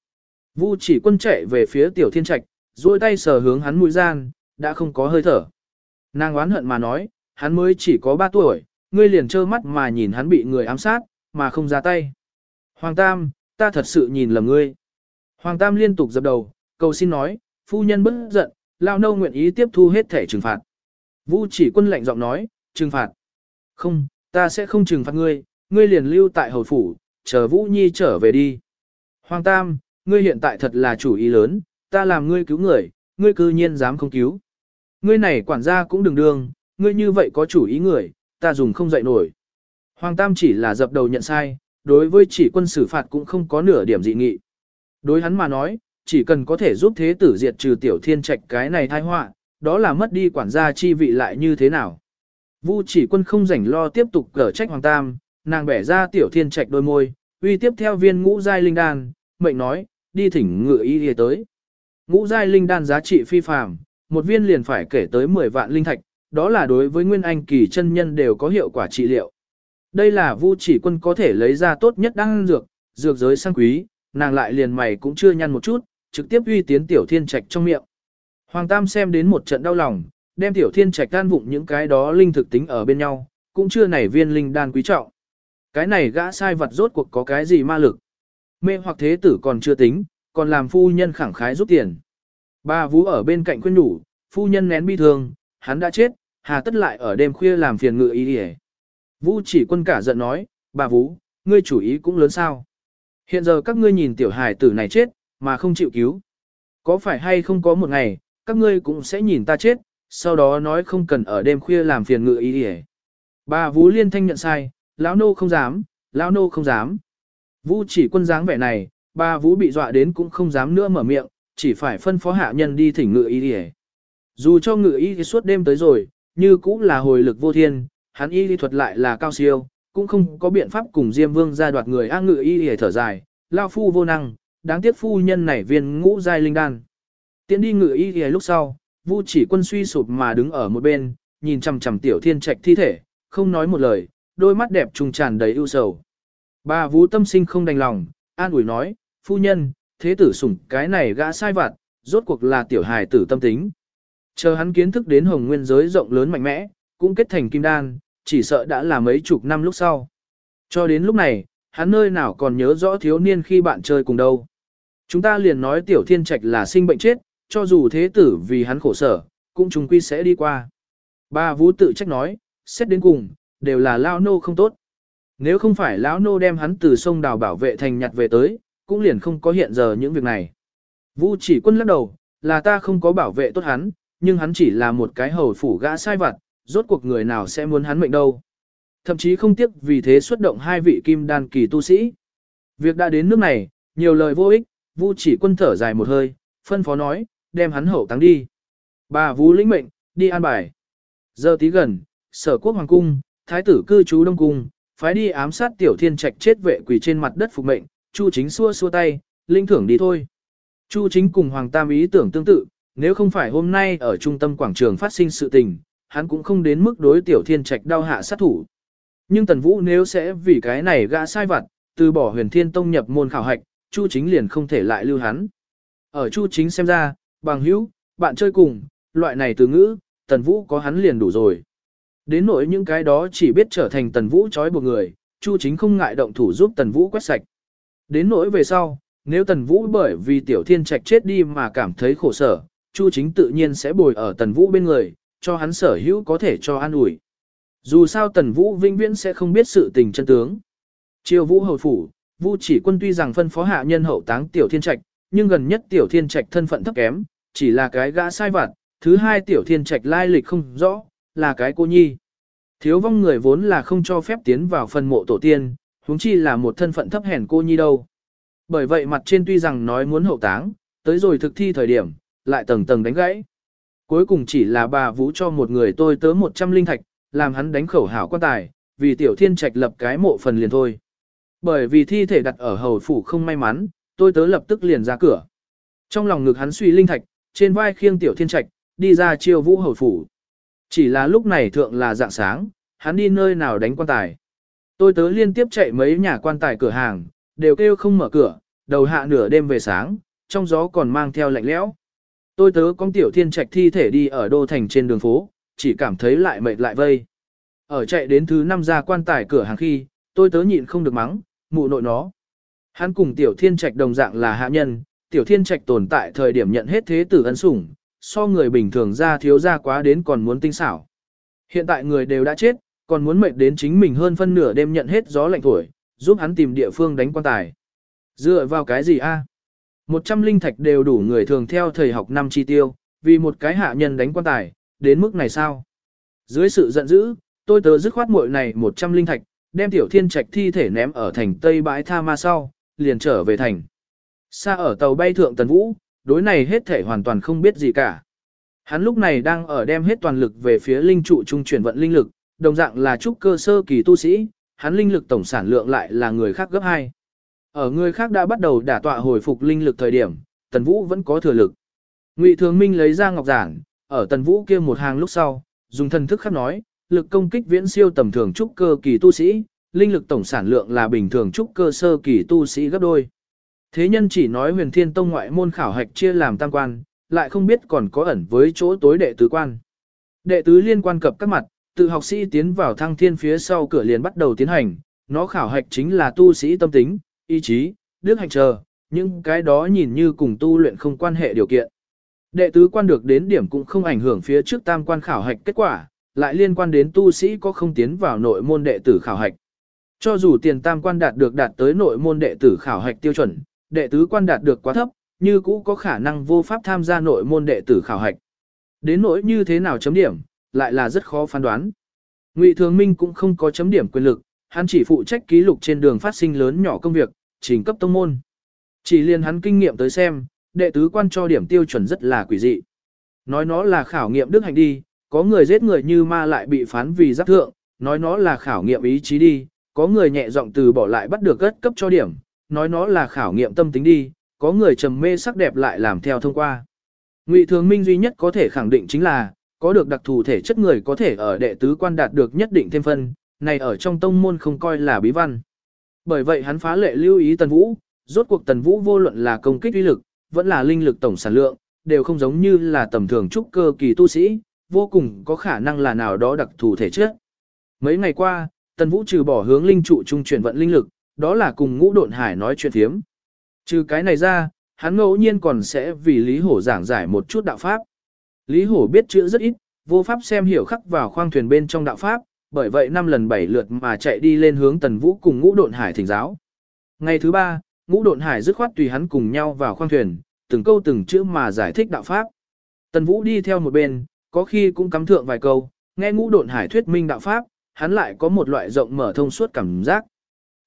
Vu chỉ quân chạy về phía tiểu thiên trạch, duỗi tay sờ hướng hắn mũi gian, đã không có hơi thở. Nàng oán hận mà nói, hắn mới chỉ có 3 tuổi, ngươi liền trơ mắt mà nhìn hắn bị người ám sát, mà không ra tay. Hoàng Tam, ta thật sự nhìn lầm ngươi. Hoàng Tam liên tục dập đầu, cầu xin nói, phu nhân bất giận, lao nâu nguyện ý tiếp thu hết thể trừng phạt. Vu chỉ quân lạnh giọng nói, trừng phạt. Không, ta sẽ không trừng phạt ngươi, ngươi liền lưu tại hầu phủ, chờ Vũ Nhi trở về đi. Hoàng Tam, ngươi hiện tại thật là chủ ý lớn, ta làm ngươi cứu người, ngươi cư nhiên dám không cứu. Ngươi này quản gia cũng đừng đương, ngươi như vậy có chủ ý người, ta dùng không dậy nổi. Hoàng Tam chỉ là dập đầu nhận sai, đối với chỉ quân xử phạt cũng không có nửa điểm dị nghị. Đối hắn mà nói, chỉ cần có thể giúp thế tử diệt trừ tiểu thiên trạch cái này thai họa, đó là mất đi quản gia chi vị lại như thế nào. Vu chỉ quân không rảnh lo tiếp tục cở trách Hoàng Tam, nàng bẻ ra tiểu thiên trạch đôi môi, uy tiếp theo viên ngũ giai linh đan, mệnh nói, đi thỉnh ngựa y đi tới. Ngũ giai linh đan giá trị phi phàm, một viên liền phải kể tới 10 vạn linh thạch, đó là đối với nguyên anh kỳ chân nhân đều có hiệu quả trị liệu. Đây là Vu chỉ quân có thể lấy ra tốt nhất đan dược, dược giới sang quý, nàng lại liền mày cũng chưa nhăn một chút, trực tiếp uy tiến tiểu thiên trạch trong miệng. Hoàng Tam xem đến một trận đau lòng, đem tiểu thiên trạch đan vụng những cái đó linh thực tính ở bên nhau, cũng chưa nảy viên linh đan quý trọng. Cái này gã sai vật rốt cuộc có cái gì ma lực. Mê hoặc thế tử còn chưa tính, còn làm phu nhân khẳng khái rút tiền. Ba vú ở bên cạnh khuyên nhủ, phu nhân nén bi thương, hắn đã chết, hà tất lại ở đêm khuya làm phiền ngự ý đi Vũ chỉ quân cả giận nói, bà vú, ngươi chủ ý cũng lớn sao. Hiện giờ các ngươi nhìn tiểu hài tử này chết, mà không chịu cứu. Có phải hay không có một ngày, các ngươi cũng sẽ nhìn ta chết, sau đó nói không cần ở đêm khuya làm phiền ngự ý đi Bà Vũ liên thanh nhận sai, lão nô không dám, lão nô không dám. Vũ chỉ quân dáng vẻ này, bà vũ bị dọa đến cũng không dám nữa mở miệng, chỉ phải phân phó hạ nhân đi thỉnh ngự y đi Dù cho ngự y suốt đêm tới rồi, như cũng là hồi lực vô thiên, hắn y lý thuật lại là cao siêu, cũng không có biện pháp cùng Diêm Vương ra đoạt người a ngự y để thở dài, lao phu vô năng, đáng tiếc phu nhân này viên ngũ giai linh đan. Tiến đi ngự y thì lúc sau, Vu chỉ quân suy sụp mà đứng ở một bên, nhìn chằm chằm tiểu thiên trạch thi thể, không nói một lời, đôi mắt đẹp trùng tràn đầy ưu sầu. Bà Vũ tâm sinh không đành lòng, an ủi nói, phu nhân, thế tử sủng cái này gã sai vặt, rốt cuộc là tiểu hài tử tâm tính. Chờ hắn kiến thức đến hồng nguyên giới rộng lớn mạnh mẽ, cũng kết thành kim đan, chỉ sợ đã là mấy chục năm lúc sau. Cho đến lúc này, hắn nơi nào còn nhớ rõ thiếu niên khi bạn chơi cùng đâu. Chúng ta liền nói tiểu thiên trạch là sinh bệnh chết, cho dù thế tử vì hắn khổ sở, cũng chúng quy sẽ đi qua. Ba vũ tự trách nói, xét đến cùng, đều là lao nô không tốt. Nếu không phải lão nô đem hắn từ sông đào bảo vệ thành nhặt về tới, cũng liền không có hiện giờ những việc này. Vũ chỉ quân lắc đầu, là ta không có bảo vệ tốt hắn, nhưng hắn chỉ là một cái hầu phủ gã sai vặt, rốt cuộc người nào sẽ muốn hắn mệnh đâu. Thậm chí không tiếc vì thế xuất động hai vị kim đan kỳ tu sĩ. Việc đã đến nước này, nhiều lời vô ích, Vu chỉ quân thở dài một hơi, phân phó nói, đem hắn hậu táng đi. Bà Vũ lĩnh mệnh, đi an bài. Giờ tí gần, sở quốc hoàng cung, thái tử cư trú đông cung, phái đi ám sát tiểu thiên trạch chết vệ quỷ trên mặt đất phục mệnh, Chu chính xua xua tay, linh thưởng đi thôi. Chu chính cùng hoàng tam ý tưởng tương tự, nếu không phải hôm nay ở trung tâm quảng trường phát sinh sự tình, hắn cũng không đến mức đối tiểu thiên trạch đau hạ sát thủ. Nhưng tần vũ nếu sẽ vì cái này gã sai vặt, từ bỏ huyền thiên tông nhập môn khảo hạch, chu chính liền không thể lại lưu hắn. Ở chu chính xem ra, bằng hữu, bạn chơi cùng, loại này từ ngữ, tần vũ có hắn liền đủ rồi. Đến nỗi những cái đó chỉ biết trở thành tần vũ trói buộc người, Chu chính không ngại động thủ giúp tần vũ quét sạch. Đến nỗi về sau, nếu tần vũ bởi vì tiểu thiên trạch chết đi mà cảm thấy khổ sở, Chu chính tự nhiên sẽ bồi ở tần vũ bên người, cho hắn sở hữu có thể cho an ủi. Dù sao tần vũ vinh viễn sẽ không biết sự tình chân tướng. Triều vũ Hồi phủ, Vu chỉ quân tuy rằng phân phó hạ nhân hậu táng tiểu thiên trạch, nhưng gần nhất tiểu thiên trạch thân phận thấp kém, chỉ là cái gã sai vặt, thứ hai tiểu thiên trạch lai lịch không rõ, là cái cô nhi. Thiếu vong người vốn là không cho phép tiến vào phần mộ tổ tiên, huống chi là một thân phận thấp hèn cô nhi đâu. Bởi vậy mặt trên tuy rằng nói muốn hậu táng, tới rồi thực thi thời điểm, lại tầng tầng đánh gãy. Cuối cùng chỉ là bà vũ cho một người tôi tớ 100 linh thạch, làm hắn đánh khẩu hảo quan tài, vì tiểu thiên trạch lập cái mộ phần liền thôi. Bởi vì thi thể đặt ở hầu phủ không may mắn, tôi tớ lập tức liền ra cửa. Trong lòng ngực hắn suy linh thạch, trên vai khiêng tiểu thiên trạch, đi ra chiêu vũ hầu phủ. Chỉ là lúc này thượng là dạng sáng, hắn đi nơi nào đánh quan tài. Tôi tớ liên tiếp chạy mấy nhà quan tài cửa hàng, đều kêu không mở cửa, đầu hạ nửa đêm về sáng, trong gió còn mang theo lạnh lẽo. Tôi tớ con tiểu thiên trạch thi thể đi ở đô thành trên đường phố, chỉ cảm thấy lại mệt lại vây. Ở chạy đến thứ năm ra quan tài cửa hàng khi, tôi tớ nhịn không được mắng, mụ nội nó. Hắn cùng tiểu thiên trạch đồng dạng là hạ nhân, tiểu thiên trạch tồn tại thời điểm nhận hết thế tử ân sủng, so người bình thường ra thiếu ra quá đến còn muốn tinh xảo. Hiện tại người đều đã chết, còn muốn mệt đến chính mình hơn phân nửa đêm nhận hết gió lạnh thổi, giúp hắn tìm địa phương đánh quan tài. Dựa vào cái gì a? Một trăm linh thạch đều đủ người thường theo thời học năm chi tiêu, vì một cái hạ nhân đánh quan tài, đến mức này sao? Dưới sự giận dữ, tôi tớ dứt khoát muội này một trăm linh thạch, đem tiểu thiên trạch thi thể ném ở thành Tây bãi tha ma sau, liền trở về thành. Xa ở tàu bay thượng tần vũ, đối này hết thể hoàn toàn không biết gì cả. Hắn lúc này đang ở đem hết toàn lực về phía linh trụ trung chuyển vận linh lực, đồng dạng là trúc cơ sơ kỳ tu sĩ, hắn linh lực tổng sản lượng lại là người khác gấp 2. Ở người khác đã bắt đầu đả tọa hồi phục linh lực thời điểm, Tần Vũ vẫn có thừa lực. Ngụy Thường Minh lấy ra ngọc giản, ở Tần Vũ kia một hàng lúc sau, dùng thần thức khắc nói, lực công kích viễn siêu tầm thường trúc cơ kỳ tu sĩ, linh lực tổng sản lượng là bình thường trúc cơ sơ kỳ tu sĩ gấp đôi. Thế nhân chỉ nói huyền thiên tông ngoại môn khảo hạch chia làm tam quan, lại không biết còn có ẩn với chỗ tối đệ tứ quan. Đệ tứ liên quan cập các mặt, tự học sĩ tiến vào thăng thiên phía sau cửa liền bắt đầu tiến hành, nó khảo hạch chính là tu sĩ tâm tính, ý chí, đức hạnh chờ, những cái đó nhìn như cùng tu luyện không quan hệ điều kiện. Đệ tứ quan được đến điểm cũng không ảnh hưởng phía trước tam quan khảo hạch kết quả, lại liên quan đến tu sĩ có không tiến vào nội môn đệ tử khảo hạch. Cho dù tiền tam quan đạt được đạt tới nội môn đệ tử khảo hạch tiêu chuẩn, đệ tứ quan đạt được quá thấp, như cũ có khả năng vô pháp tham gia nội môn đệ tử khảo hạch. Đến nỗi như thế nào chấm điểm, lại là rất khó phán đoán. Ngụy Thường Minh cũng không có chấm điểm quyền lực, hắn chỉ phụ trách ký lục trên đường phát sinh lớn nhỏ công việc, trình cấp tông môn. Chỉ liên hắn kinh nghiệm tới xem, đệ tứ quan cho điểm tiêu chuẩn rất là quỷ dị. Nói nó là khảo nghiệm đức hạnh đi, có người giết người như ma lại bị phán vì giáp thượng, nói nó là khảo nghiệm ý chí đi, có người nhẹ giọng từ bỏ lại bắt được cất cấp cho điểm, nói nó là khảo nghiệm tâm tính đi, có người trầm mê sắc đẹp lại làm theo thông qua. Ngụy Thường Minh duy nhất có thể khẳng định chính là, có được đặc thù thể chất người có thể ở đệ tứ quan đạt được nhất định thêm phân, này ở trong tông môn không coi là bí văn. Bởi vậy hắn phá lệ lưu ý Tần Vũ, rốt cuộc Tần Vũ vô luận là công kích uy lực, vẫn là linh lực tổng sản lượng, đều không giống như là tầm thường trúc cơ kỳ tu sĩ, vô cùng có khả năng là nào đó đặc thù thể chất. Mấy ngày qua, Tần Vũ trừ bỏ hướng linh trụ trung chuyển vận linh lực, đó là cùng ngũ độn hải nói chuyện thiếm. Trừ cái này ra, hắn ngẫu nhiên còn sẽ vì Lý Hổ giảng giải một chút đạo pháp. Lý Hổ biết chữ rất ít, vô pháp xem hiểu khắc vào khoang thuyền bên trong đạo pháp, bởi vậy năm lần bảy lượt mà chạy đi lên hướng Tần Vũ cùng Ngũ Độn Hải thỉnh giáo. Ngày thứ ba, Ngũ Độn Hải dứt khoát tùy hắn cùng nhau vào khoang thuyền, từng câu từng chữ mà giải thích đạo pháp. Tần Vũ đi theo một bên, có khi cũng cắm thượng vài câu, nghe Ngũ Độn Hải thuyết minh đạo pháp, hắn lại có một loại rộng mở thông suốt cảm giác.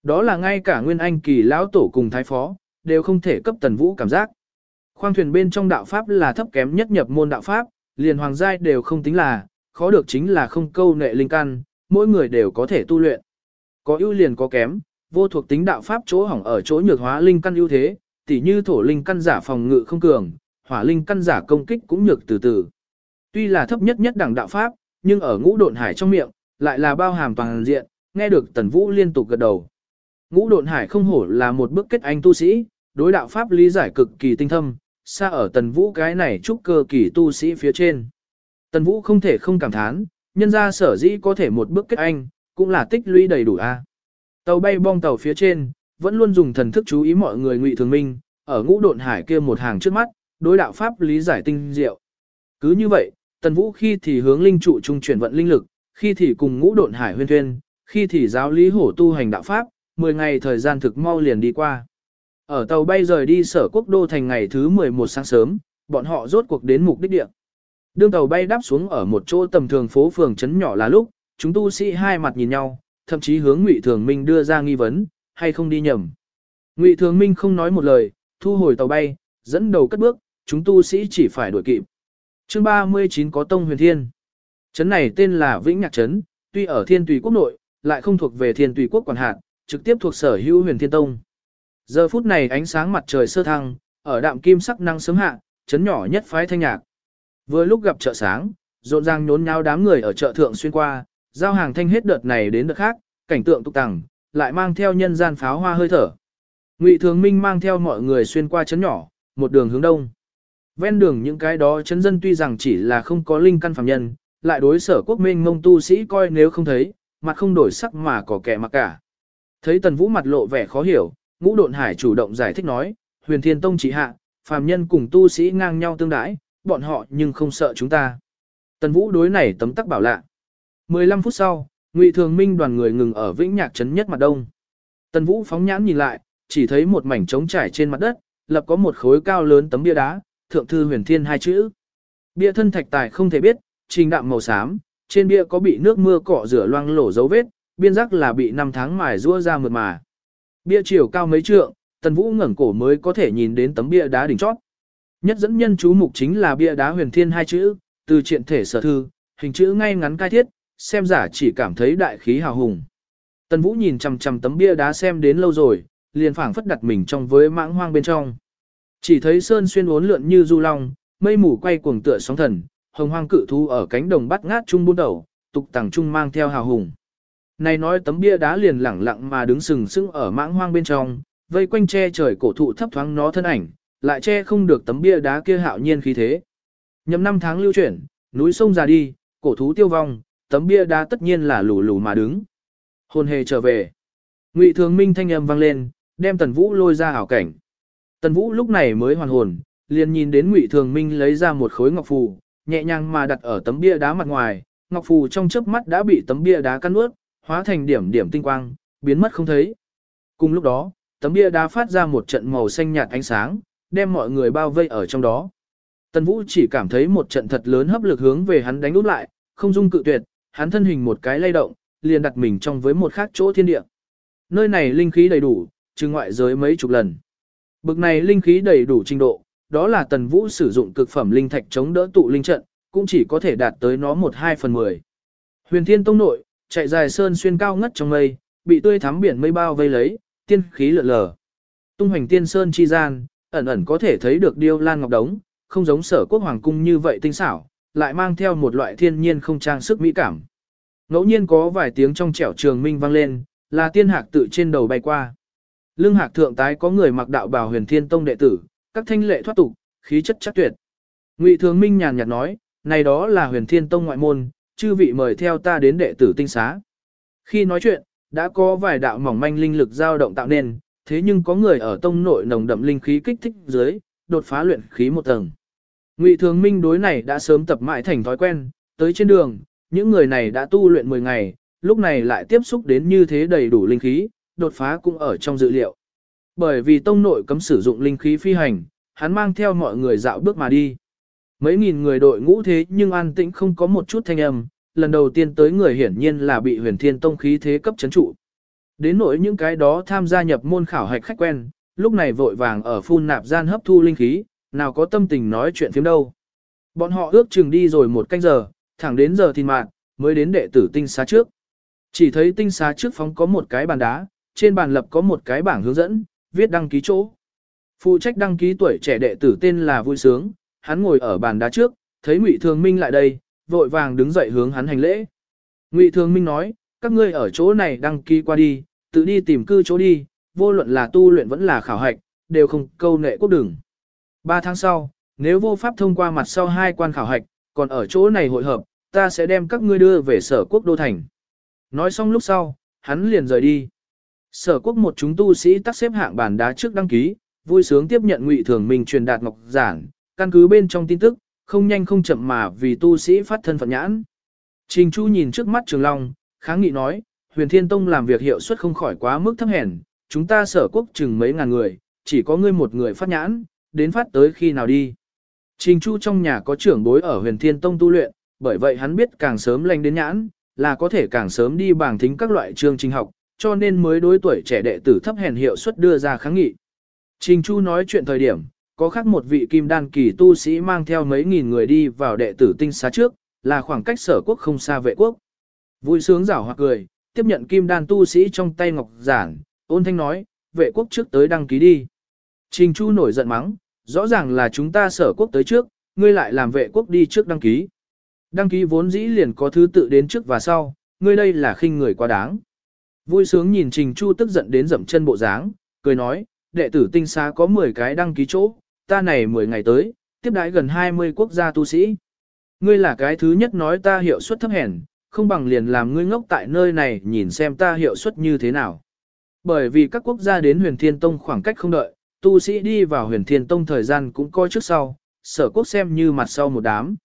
Đó là ngay cả Nguyên Anh kỳ lão tổ cùng thái phó, đều không thể cấp Tần Vũ cảm giác. Khoang thuyền bên trong đạo pháp là thấp kém nhất nhập môn đạo pháp, liền hoàng giai đều không tính là, khó được chính là không câu nệ linh căn, mỗi người đều có thể tu luyện. Có ưu liền có kém, vô thuộc tính đạo pháp chỗ hỏng ở chỗ nhược hóa linh căn ưu thế, tỉ như thổ linh căn giả phòng ngự không cường, hỏa linh căn giả công kích cũng nhược từ từ. Tuy là thấp nhất nhất đẳng đạo pháp, nhưng ở ngũ độn hải trong miệng, lại là bao hàm toàn diện, nghe được Tần Vũ liên tục gật đầu. Ngũ độn hải không hổ là một bước kết anh tu sĩ, đối đạo pháp lý giải cực kỳ tinh thâm, xa ở Tần Vũ cái này trúc cơ kỳ tu sĩ phía trên. Tần Vũ không thể không cảm thán, nhân ra sở dĩ có thể một bước kết anh, cũng là tích lũy đầy đủ a. Tàu bay bong tàu phía trên, vẫn luôn dùng thần thức chú ý mọi người ngụy thường minh, ở ngũ độn hải kia một hàng trước mắt, đối đạo pháp lý giải tinh diệu. Cứ như vậy, Tần Vũ khi thì hướng linh trụ trung chuyển vận linh lực, khi thì cùng ngũ độn hải huyên thuyên, khi thì giáo lý hổ tu hành đạo pháp, 10 ngày thời gian thực mau liền đi qua. Ở tàu bay rời đi sở quốc đô thành ngày thứ 11 sáng sớm, bọn họ rốt cuộc đến mục đích địa. Đương tàu bay đáp xuống ở một chỗ tầm thường phố phường trấn nhỏ là lúc, chúng tu sĩ hai mặt nhìn nhau, thậm chí hướng Ngụy Thường Minh đưa ra nghi vấn, hay không đi nhầm. Ngụy Thường Minh không nói một lời, thu hồi tàu bay, dẫn đầu cất bước, chúng tu sĩ chỉ phải đuổi kịp. Chương 39 có Tông Huyền Thiên. Trấn này tên là Vĩnh Nhạc Trấn, tuy ở Thiên Tùy Quốc nội, lại không thuộc về Thiên Tùy Quốc quản hạt, trực tiếp thuộc sở hữu Huyền Thiên Tông. Giờ phút này ánh sáng mặt trời sơ thăng, ở đạm kim sắc năng sớm hạ, trấn nhỏ nhất phái thanh nhạc. Vừa lúc gặp chợ sáng, rộn ràng nhốn nháo đám người ở chợ thượng xuyên qua, giao hàng thanh hết đợt này đến đợt khác, cảnh tượng tục tằng, lại mang theo nhân gian pháo hoa hơi thở. Ngụy Thường Minh mang theo mọi người xuyên qua chấn nhỏ, một đường hướng đông. Ven đường những cái đó chấn dân tuy rằng chỉ là không có linh căn phàm nhân, lại đối sở quốc minh mông tu sĩ coi nếu không thấy, mặt không đổi sắc mà có kẻ mặc cả. Thấy Tần Vũ mặt lộ vẻ khó hiểu, ngũ độn hải chủ động giải thích nói, huyền thiên tông chỉ hạ, phàm nhân cùng tu sĩ ngang nhau tương đãi, bọn họ nhưng không sợ chúng ta. Tần Vũ đối này tấm tắc bảo lạ. 15 phút sau, Ngụy Thường Minh đoàn người ngừng ở Vĩnh Nhạc trấn nhất mặt đông. Tần Vũ phóng nhãn nhìn lại, chỉ thấy một mảnh trống trải trên mặt đất, lập có một khối cao lớn tấm bia đá, thượng thư huyền thiên hai chữ. Bia thân thạch tài không thể biết, trình đạm màu xám, trên bia có bị nước mưa cọ rửa loang lổ dấu vết, biên giác là bị năm tháng mài rua ra mượt mà. Bia chiều cao mấy trượng, Tần Vũ ngẩng cổ mới có thể nhìn đến tấm bia đá đỉnh chót. Nhất dẫn nhân chú mục chính là bia đá huyền thiên hai chữ, từ triện thể sở thư, hình chữ ngay ngắn cai thiết, xem giả chỉ cảm thấy đại khí hào hùng. Tần Vũ nhìn chằm chằm tấm bia đá xem đến lâu rồi, liền phảng phất đặt mình trong với mãng hoang bên trong. Chỉ thấy sơn xuyên uốn lượn như du long, mây mù quay cuồng tựa sóng thần, hồng hoang cự thu ở cánh đồng bắt ngát trung buôn đầu, tục tàng trung mang theo hào hùng. Này nói tấm bia đá liền lẳng lặng mà đứng sừng sững ở mãng hoang bên trong, vây quanh che trời cổ thụ thấp thoáng nó thân ảnh, lại che không được tấm bia đá kia hạo nhiên khí thế. Nhầm năm tháng lưu chuyển, núi sông già đi, cổ thú tiêu vong, tấm bia đá tất nhiên là lù lù mà đứng. Hồn hề trở về. Ngụy Thường Minh thanh âm vang lên, đem Tần Vũ lôi ra ảo cảnh. Tần Vũ lúc này mới hoàn hồn, liền nhìn đến Ngụy Thường Minh lấy ra một khối ngọc phù, nhẹ nhàng mà đặt ở tấm bia đá mặt ngoài, ngọc phù trong chớp mắt đã bị tấm bia đá cắn nuốt, hóa thành điểm điểm tinh quang, biến mất không thấy. Cùng lúc đó, tấm bia đá phát ra một trận màu xanh nhạt ánh sáng, đem mọi người bao vây ở trong đó. Tần Vũ chỉ cảm thấy một trận thật lớn hấp lực hướng về hắn đánh úp lại, không dung cự tuyệt, hắn thân hình một cái lay động, liền đặt mình trong với một khác chỗ thiên địa. Nơi này linh khí đầy đủ, trừ ngoại giới mấy chục lần. Bực này linh khí đầy đủ trình độ, đó là Tần Vũ sử dụng cực phẩm linh thạch chống đỡ tụ linh trận, cũng chỉ có thể đạt tới nó 1-2 phần 10. Huyền Thiên Tông nội, chạy dài sơn xuyên cao ngất trong mây, bị tươi thắm biển mây bao vây lấy, tiên khí lượn lờ. Tung hoành tiên sơn chi gian, ẩn ẩn có thể thấy được điêu lan ngọc đống, không giống sở quốc hoàng cung như vậy tinh xảo, lại mang theo một loại thiên nhiên không trang sức mỹ cảm. Ngẫu nhiên có vài tiếng trong trẻo trường minh vang lên, là tiên hạc tự trên đầu bay qua. Lương hạc thượng tái có người mặc đạo bào huyền thiên tông đệ tử, các thanh lệ thoát tục, khí chất chắc tuyệt. Ngụy Thường Minh nhàn nhạt nói, này đó là huyền thiên tông ngoại môn, chư vị mời theo ta đến đệ tử tinh xá. Khi nói chuyện, đã có vài đạo mỏng manh linh lực dao động tạo nên, thế nhưng có người ở tông nội nồng đậm linh khí kích thích dưới, đột phá luyện khí một tầng. Ngụy Thường Minh đối này đã sớm tập mãi thành thói quen, tới trên đường, những người này đã tu luyện 10 ngày, lúc này lại tiếp xúc đến như thế đầy đủ linh khí, đột phá cũng ở trong dự liệu. Bởi vì tông nội cấm sử dụng linh khí phi hành, hắn mang theo mọi người dạo bước mà đi. Mấy nghìn người đội ngũ thế nhưng an tĩnh không có một chút thanh âm, lần đầu tiên tới người hiển nhiên là bị huyền thiên tông khí thế cấp chấn trụ. Đến nỗi những cái đó tham gia nhập môn khảo hạch khách quen, lúc này vội vàng ở phun nạp gian hấp thu linh khí, nào có tâm tình nói chuyện phiếm đâu. Bọn họ ước chừng đi rồi một canh giờ, thẳng đến giờ thìn mạng, mới đến đệ tử tinh xá trước. Chỉ thấy tinh xá trước phóng có một cái bàn đá, trên bàn lập có một cái bảng hướng dẫn, viết đăng ký chỗ. Phụ trách đăng ký tuổi trẻ đệ tử tên là Vui Sướng, hắn ngồi ở bàn đá trước, thấy Ngụy Thường Minh lại đây, vội vàng đứng dậy hướng hắn hành lễ. Ngụy Thường Minh nói, các ngươi ở chỗ này đăng ký qua đi, tự đi tìm cư chỗ đi, vô luận là tu luyện vẫn là khảo hạch, đều không câu nệ quốc đường. Ba tháng sau, nếu vô pháp thông qua mặt sau hai quan khảo hạch, còn ở chỗ này hội hợp, ta sẽ đem các ngươi đưa về sở quốc đô thành. Nói xong lúc sau, hắn liền rời đi. Sở quốc một chúng tu sĩ tắt xếp hạng bàn đá trước đăng ký, vui sướng tiếp nhận ngụy thường mình truyền đạt ngọc giản căn cứ bên trong tin tức, không nhanh không chậm mà vì tu sĩ phát thân phận nhãn. Trình Chu nhìn trước mắt Trường Long, kháng nghị nói, huyền thiên tông làm việc hiệu suất không khỏi quá mức thấp hèn, chúng ta sở quốc chừng mấy ngàn người, chỉ có ngươi một người phát nhãn, đến phát tới khi nào đi. Trình Chu trong nhà có trưởng bối ở huyền thiên tông tu luyện, bởi vậy hắn biết càng sớm lành đến nhãn, là có thể càng sớm đi bảng thính các loại chương trình học, cho nên mới đối tuổi trẻ đệ tử thấp hèn hiệu suất đưa ra kháng nghị. Trình Chu nói chuyện thời điểm, có khác một vị kim đan kỳ tu sĩ mang theo mấy nghìn người đi vào đệ tử tinh xá trước, là khoảng cách sở quốc không xa vệ quốc. Vui sướng rảo hoặc cười, tiếp nhận kim đan tu sĩ trong tay ngọc giản, ôn thanh nói, vệ quốc trước tới đăng ký đi. Trình Chu nổi giận mắng, rõ ràng là chúng ta sở quốc tới trước, ngươi lại làm vệ quốc đi trước đăng ký. Đăng ký vốn dĩ liền có thứ tự đến trước và sau, ngươi đây là khinh người quá đáng. Vui sướng nhìn Trình Chu tức giận đến dậm chân bộ dáng, cười nói, đệ tử tinh xá có 10 cái đăng ký chỗ, ta này 10 ngày tới, tiếp đãi gần 20 quốc gia tu sĩ. Ngươi là cái thứ nhất nói ta hiệu suất thấp hèn, không bằng liền làm ngươi ngốc tại nơi này nhìn xem ta hiệu suất như thế nào. Bởi vì các quốc gia đến huyền thiên tông khoảng cách không đợi, tu sĩ đi vào huyền thiên tông thời gian cũng coi trước sau, sở quốc xem như mặt sau một đám.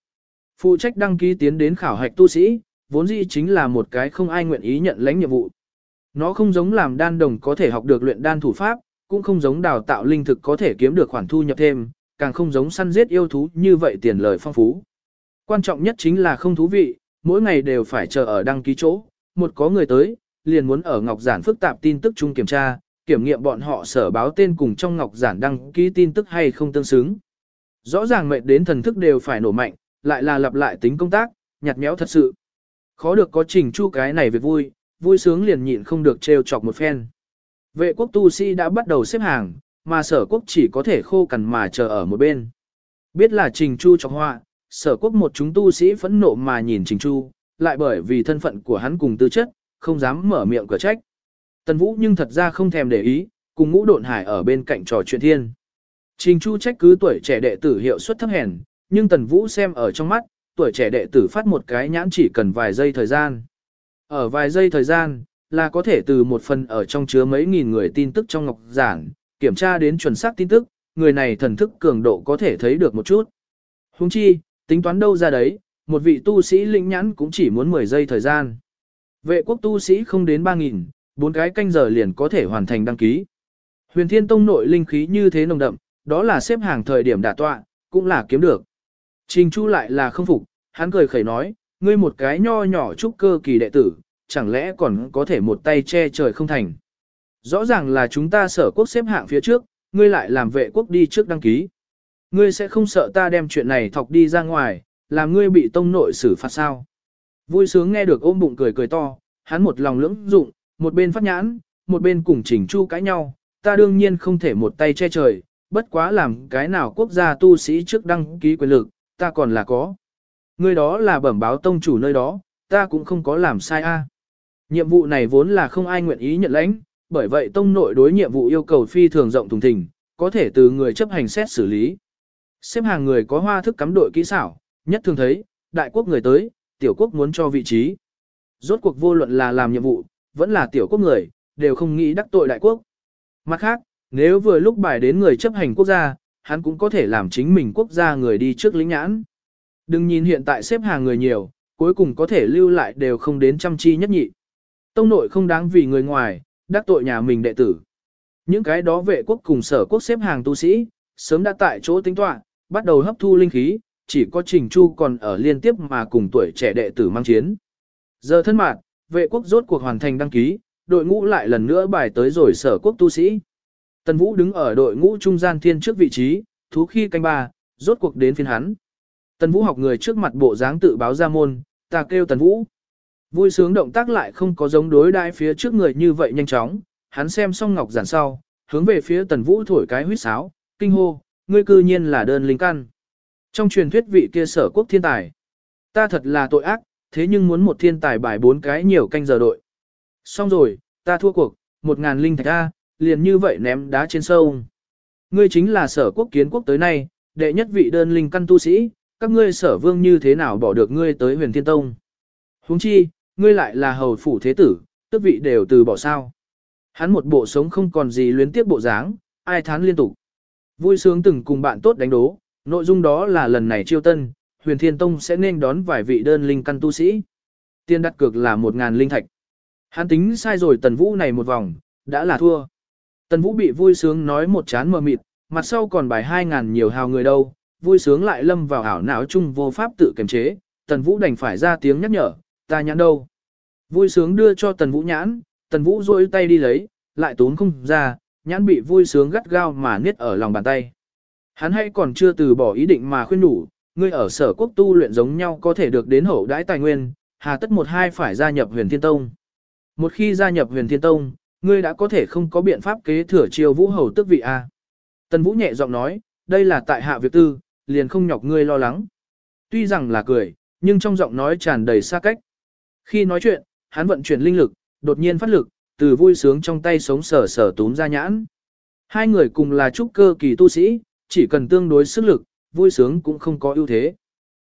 Phụ trách đăng ký tiến đến khảo hạch tu sĩ, vốn dĩ chính là một cái không ai nguyện ý nhận lãnh nhiệm vụ. Nó không giống làm đan đồng có thể học được luyện đan thủ pháp, cũng không giống đào tạo linh thực có thể kiếm được khoản thu nhập thêm, càng không giống săn giết yêu thú như vậy tiền lời phong phú. Quan trọng nhất chính là không thú vị, mỗi ngày đều phải chờ ở đăng ký chỗ, một có người tới, liền muốn ở ngọc giản phức tạp tin tức chung kiểm tra, kiểm nghiệm bọn họ sở báo tên cùng trong ngọc giản đăng ký tin tức hay không tương xứng. Rõ ràng mệt đến thần thức đều phải nổ mạnh, lại là lặp lại tính công tác, nhạt méo thật sự. Khó được có trình chu cái này việc vui, vui sướng liền nhịn không được trêu chọc một phen. Vệ quốc tu sĩ đã bắt đầu xếp hàng, mà sở quốc chỉ có thể khô cằn mà chờ ở một bên. Biết là trình chu chọc họa, sở quốc một chúng tu sĩ phẫn nộ mà nhìn trình chu, lại bởi vì thân phận của hắn cùng tư chất, không dám mở miệng cửa trách. Tần Vũ nhưng thật ra không thèm để ý, cùng ngũ độn hải ở bên cạnh trò chuyện thiên. Trình Chu trách cứ tuổi trẻ đệ tử hiệu suất thấp hèn, nhưng Tần Vũ xem ở trong mắt, tuổi trẻ đệ tử phát một cái nhãn chỉ cần vài giây thời gian. Ở vài giây thời gian, là có thể từ một phần ở trong chứa mấy nghìn người tin tức trong ngọc giản, kiểm tra đến chuẩn xác tin tức, người này thần thức cường độ có thể thấy được một chút. Huống chi, tính toán đâu ra đấy, một vị tu sĩ linh nhãn cũng chỉ muốn 10 giây thời gian. Vệ quốc tu sĩ không đến 3.000, bốn cái canh giờ liền có thể hoàn thành đăng ký. Huyền Thiên Tông nội linh khí như thế nồng đậm, đó là xếp hàng thời điểm đả tọa, cũng là kiếm được. Trình Chu lại là không phục, hắn cười khẩy nói, ngươi một cái nho nhỏ trúc cơ kỳ đệ tử, chẳng lẽ còn có thể một tay che trời không thành. Rõ ràng là chúng ta sở quốc xếp hạng phía trước, ngươi lại làm vệ quốc đi trước đăng ký. Ngươi sẽ không sợ ta đem chuyện này thọc đi ra ngoài, làm ngươi bị tông nội xử phạt sao. Vui sướng nghe được ôm bụng cười cười to, hắn một lòng lưỡng dụng, một bên phát nhãn, một bên cùng chỉnh chu cãi nhau, ta đương nhiên không thể một tay che trời, bất quá làm cái nào quốc gia tu sĩ trước đăng ký quyền lực, ta còn là có. Người đó là bẩm báo tông chủ nơi đó, ta cũng không có làm sai a. Nhiệm vụ này vốn là không ai nguyện ý nhận lãnh, bởi vậy tông nội đối nhiệm vụ yêu cầu phi thường rộng thùng thình, có thể từ người chấp hành xét xử lý. Xếp hàng người có hoa thức cắm đội kỹ xảo, nhất thường thấy, đại quốc người tới, tiểu quốc muốn cho vị trí. Rốt cuộc vô luận là làm nhiệm vụ, vẫn là tiểu quốc người, đều không nghĩ đắc tội đại quốc. Mặt khác, nếu vừa lúc bài đến người chấp hành quốc gia, hắn cũng có thể làm chính mình quốc gia người đi trước lĩnh nhãn. Đừng nhìn hiện tại xếp hàng người nhiều, cuối cùng có thể lưu lại đều không đến trăm chi nhất nhị. Tông nội không đáng vì người ngoài, đắc tội nhà mình đệ tử. Những cái đó vệ quốc cùng sở quốc xếp hàng tu sĩ, sớm đã tại chỗ tính toán, bắt đầu hấp thu linh khí, chỉ có Trình Chu còn ở liên tiếp mà cùng tuổi trẻ đệ tử mang chiến. Giờ thân mạt, vệ quốc rốt cuộc hoàn thành đăng ký, đội ngũ lại lần nữa bài tới rồi sở quốc tu sĩ. Tần Vũ đứng ở đội ngũ trung gian thiên trước vị trí, thú khi canh ba, rốt cuộc đến phiên hắn. Tần Vũ học người trước mặt bộ dáng tự báo ra môn, ta kêu Tần Vũ. Vui sướng động tác lại không có giống đối đai phía trước người như vậy nhanh chóng, hắn xem xong ngọc giản sau, hướng về phía Tần Vũ thổi cái huýt sáo, kinh hô, ngươi cư nhiên là đơn linh căn. Trong truyền thuyết vị kia sở quốc thiên tài, ta thật là tội ác, thế nhưng muốn một thiên tài bài bốn cái nhiều canh giờ đội. Xong rồi, ta thua cuộc, một ngàn linh thạch A, liền như vậy ném đá trên sông. Ngươi chính là sở quốc kiến quốc tới nay, đệ nhất vị đơn linh căn tu sĩ, các ngươi sở vương như thế nào bỏ được ngươi tới huyền thiên tông. huống chi, ngươi lại là hầu phủ thế tử, tức vị đều từ bỏ sao. Hắn một bộ sống không còn gì luyến tiếp bộ dáng, ai thán liên tục. Vui sướng từng cùng bạn tốt đánh đố, nội dung đó là lần này chiêu tân, huyền thiên tông sẽ nên đón vài vị đơn linh căn tu sĩ. Tiền đặt cược là một ngàn linh thạch. Hắn tính sai rồi tần vũ này một vòng, đã là thua. Tần Vũ bị vui sướng nói một chán mờ mịt, mặt sau còn bài hai ngàn nhiều hào người đâu, vui sướng lại lâm vào ảo não chung vô pháp tự kiềm chế, Tần Vũ đành phải ra tiếng nhắc nhở, ta nhãn đâu. Vui sướng đưa cho Tần Vũ nhãn, Tần Vũ rôi tay đi lấy, lại tốn không ra, nhãn bị vui sướng gắt gao mà niết ở lòng bàn tay. Hắn hay còn chưa từ bỏ ý định mà khuyên đủ, ngươi ở sở quốc tu luyện giống nhau có thể được đến hậu đãi tài nguyên, hà tất một hai phải gia nhập huyền thiên tông. Một khi gia nhập huyền thiên tông, ngươi đã có thể không có biện pháp kế thừa chiêu vũ hầu tức vị A. Tần vũ nhẹ giọng nói, đây là tại hạ việc tư, liền không nhọc ngươi lo lắng. Tuy rằng là cười, nhưng trong giọng nói tràn đầy xa cách. Khi nói chuyện, hắn vận chuyển linh lực, đột nhiên phát lực, từ vui sướng trong tay sống sở sở túm ra nhãn. Hai người cùng là trúc cơ kỳ tu sĩ, chỉ cần tương đối sức lực, vui sướng cũng không có ưu thế.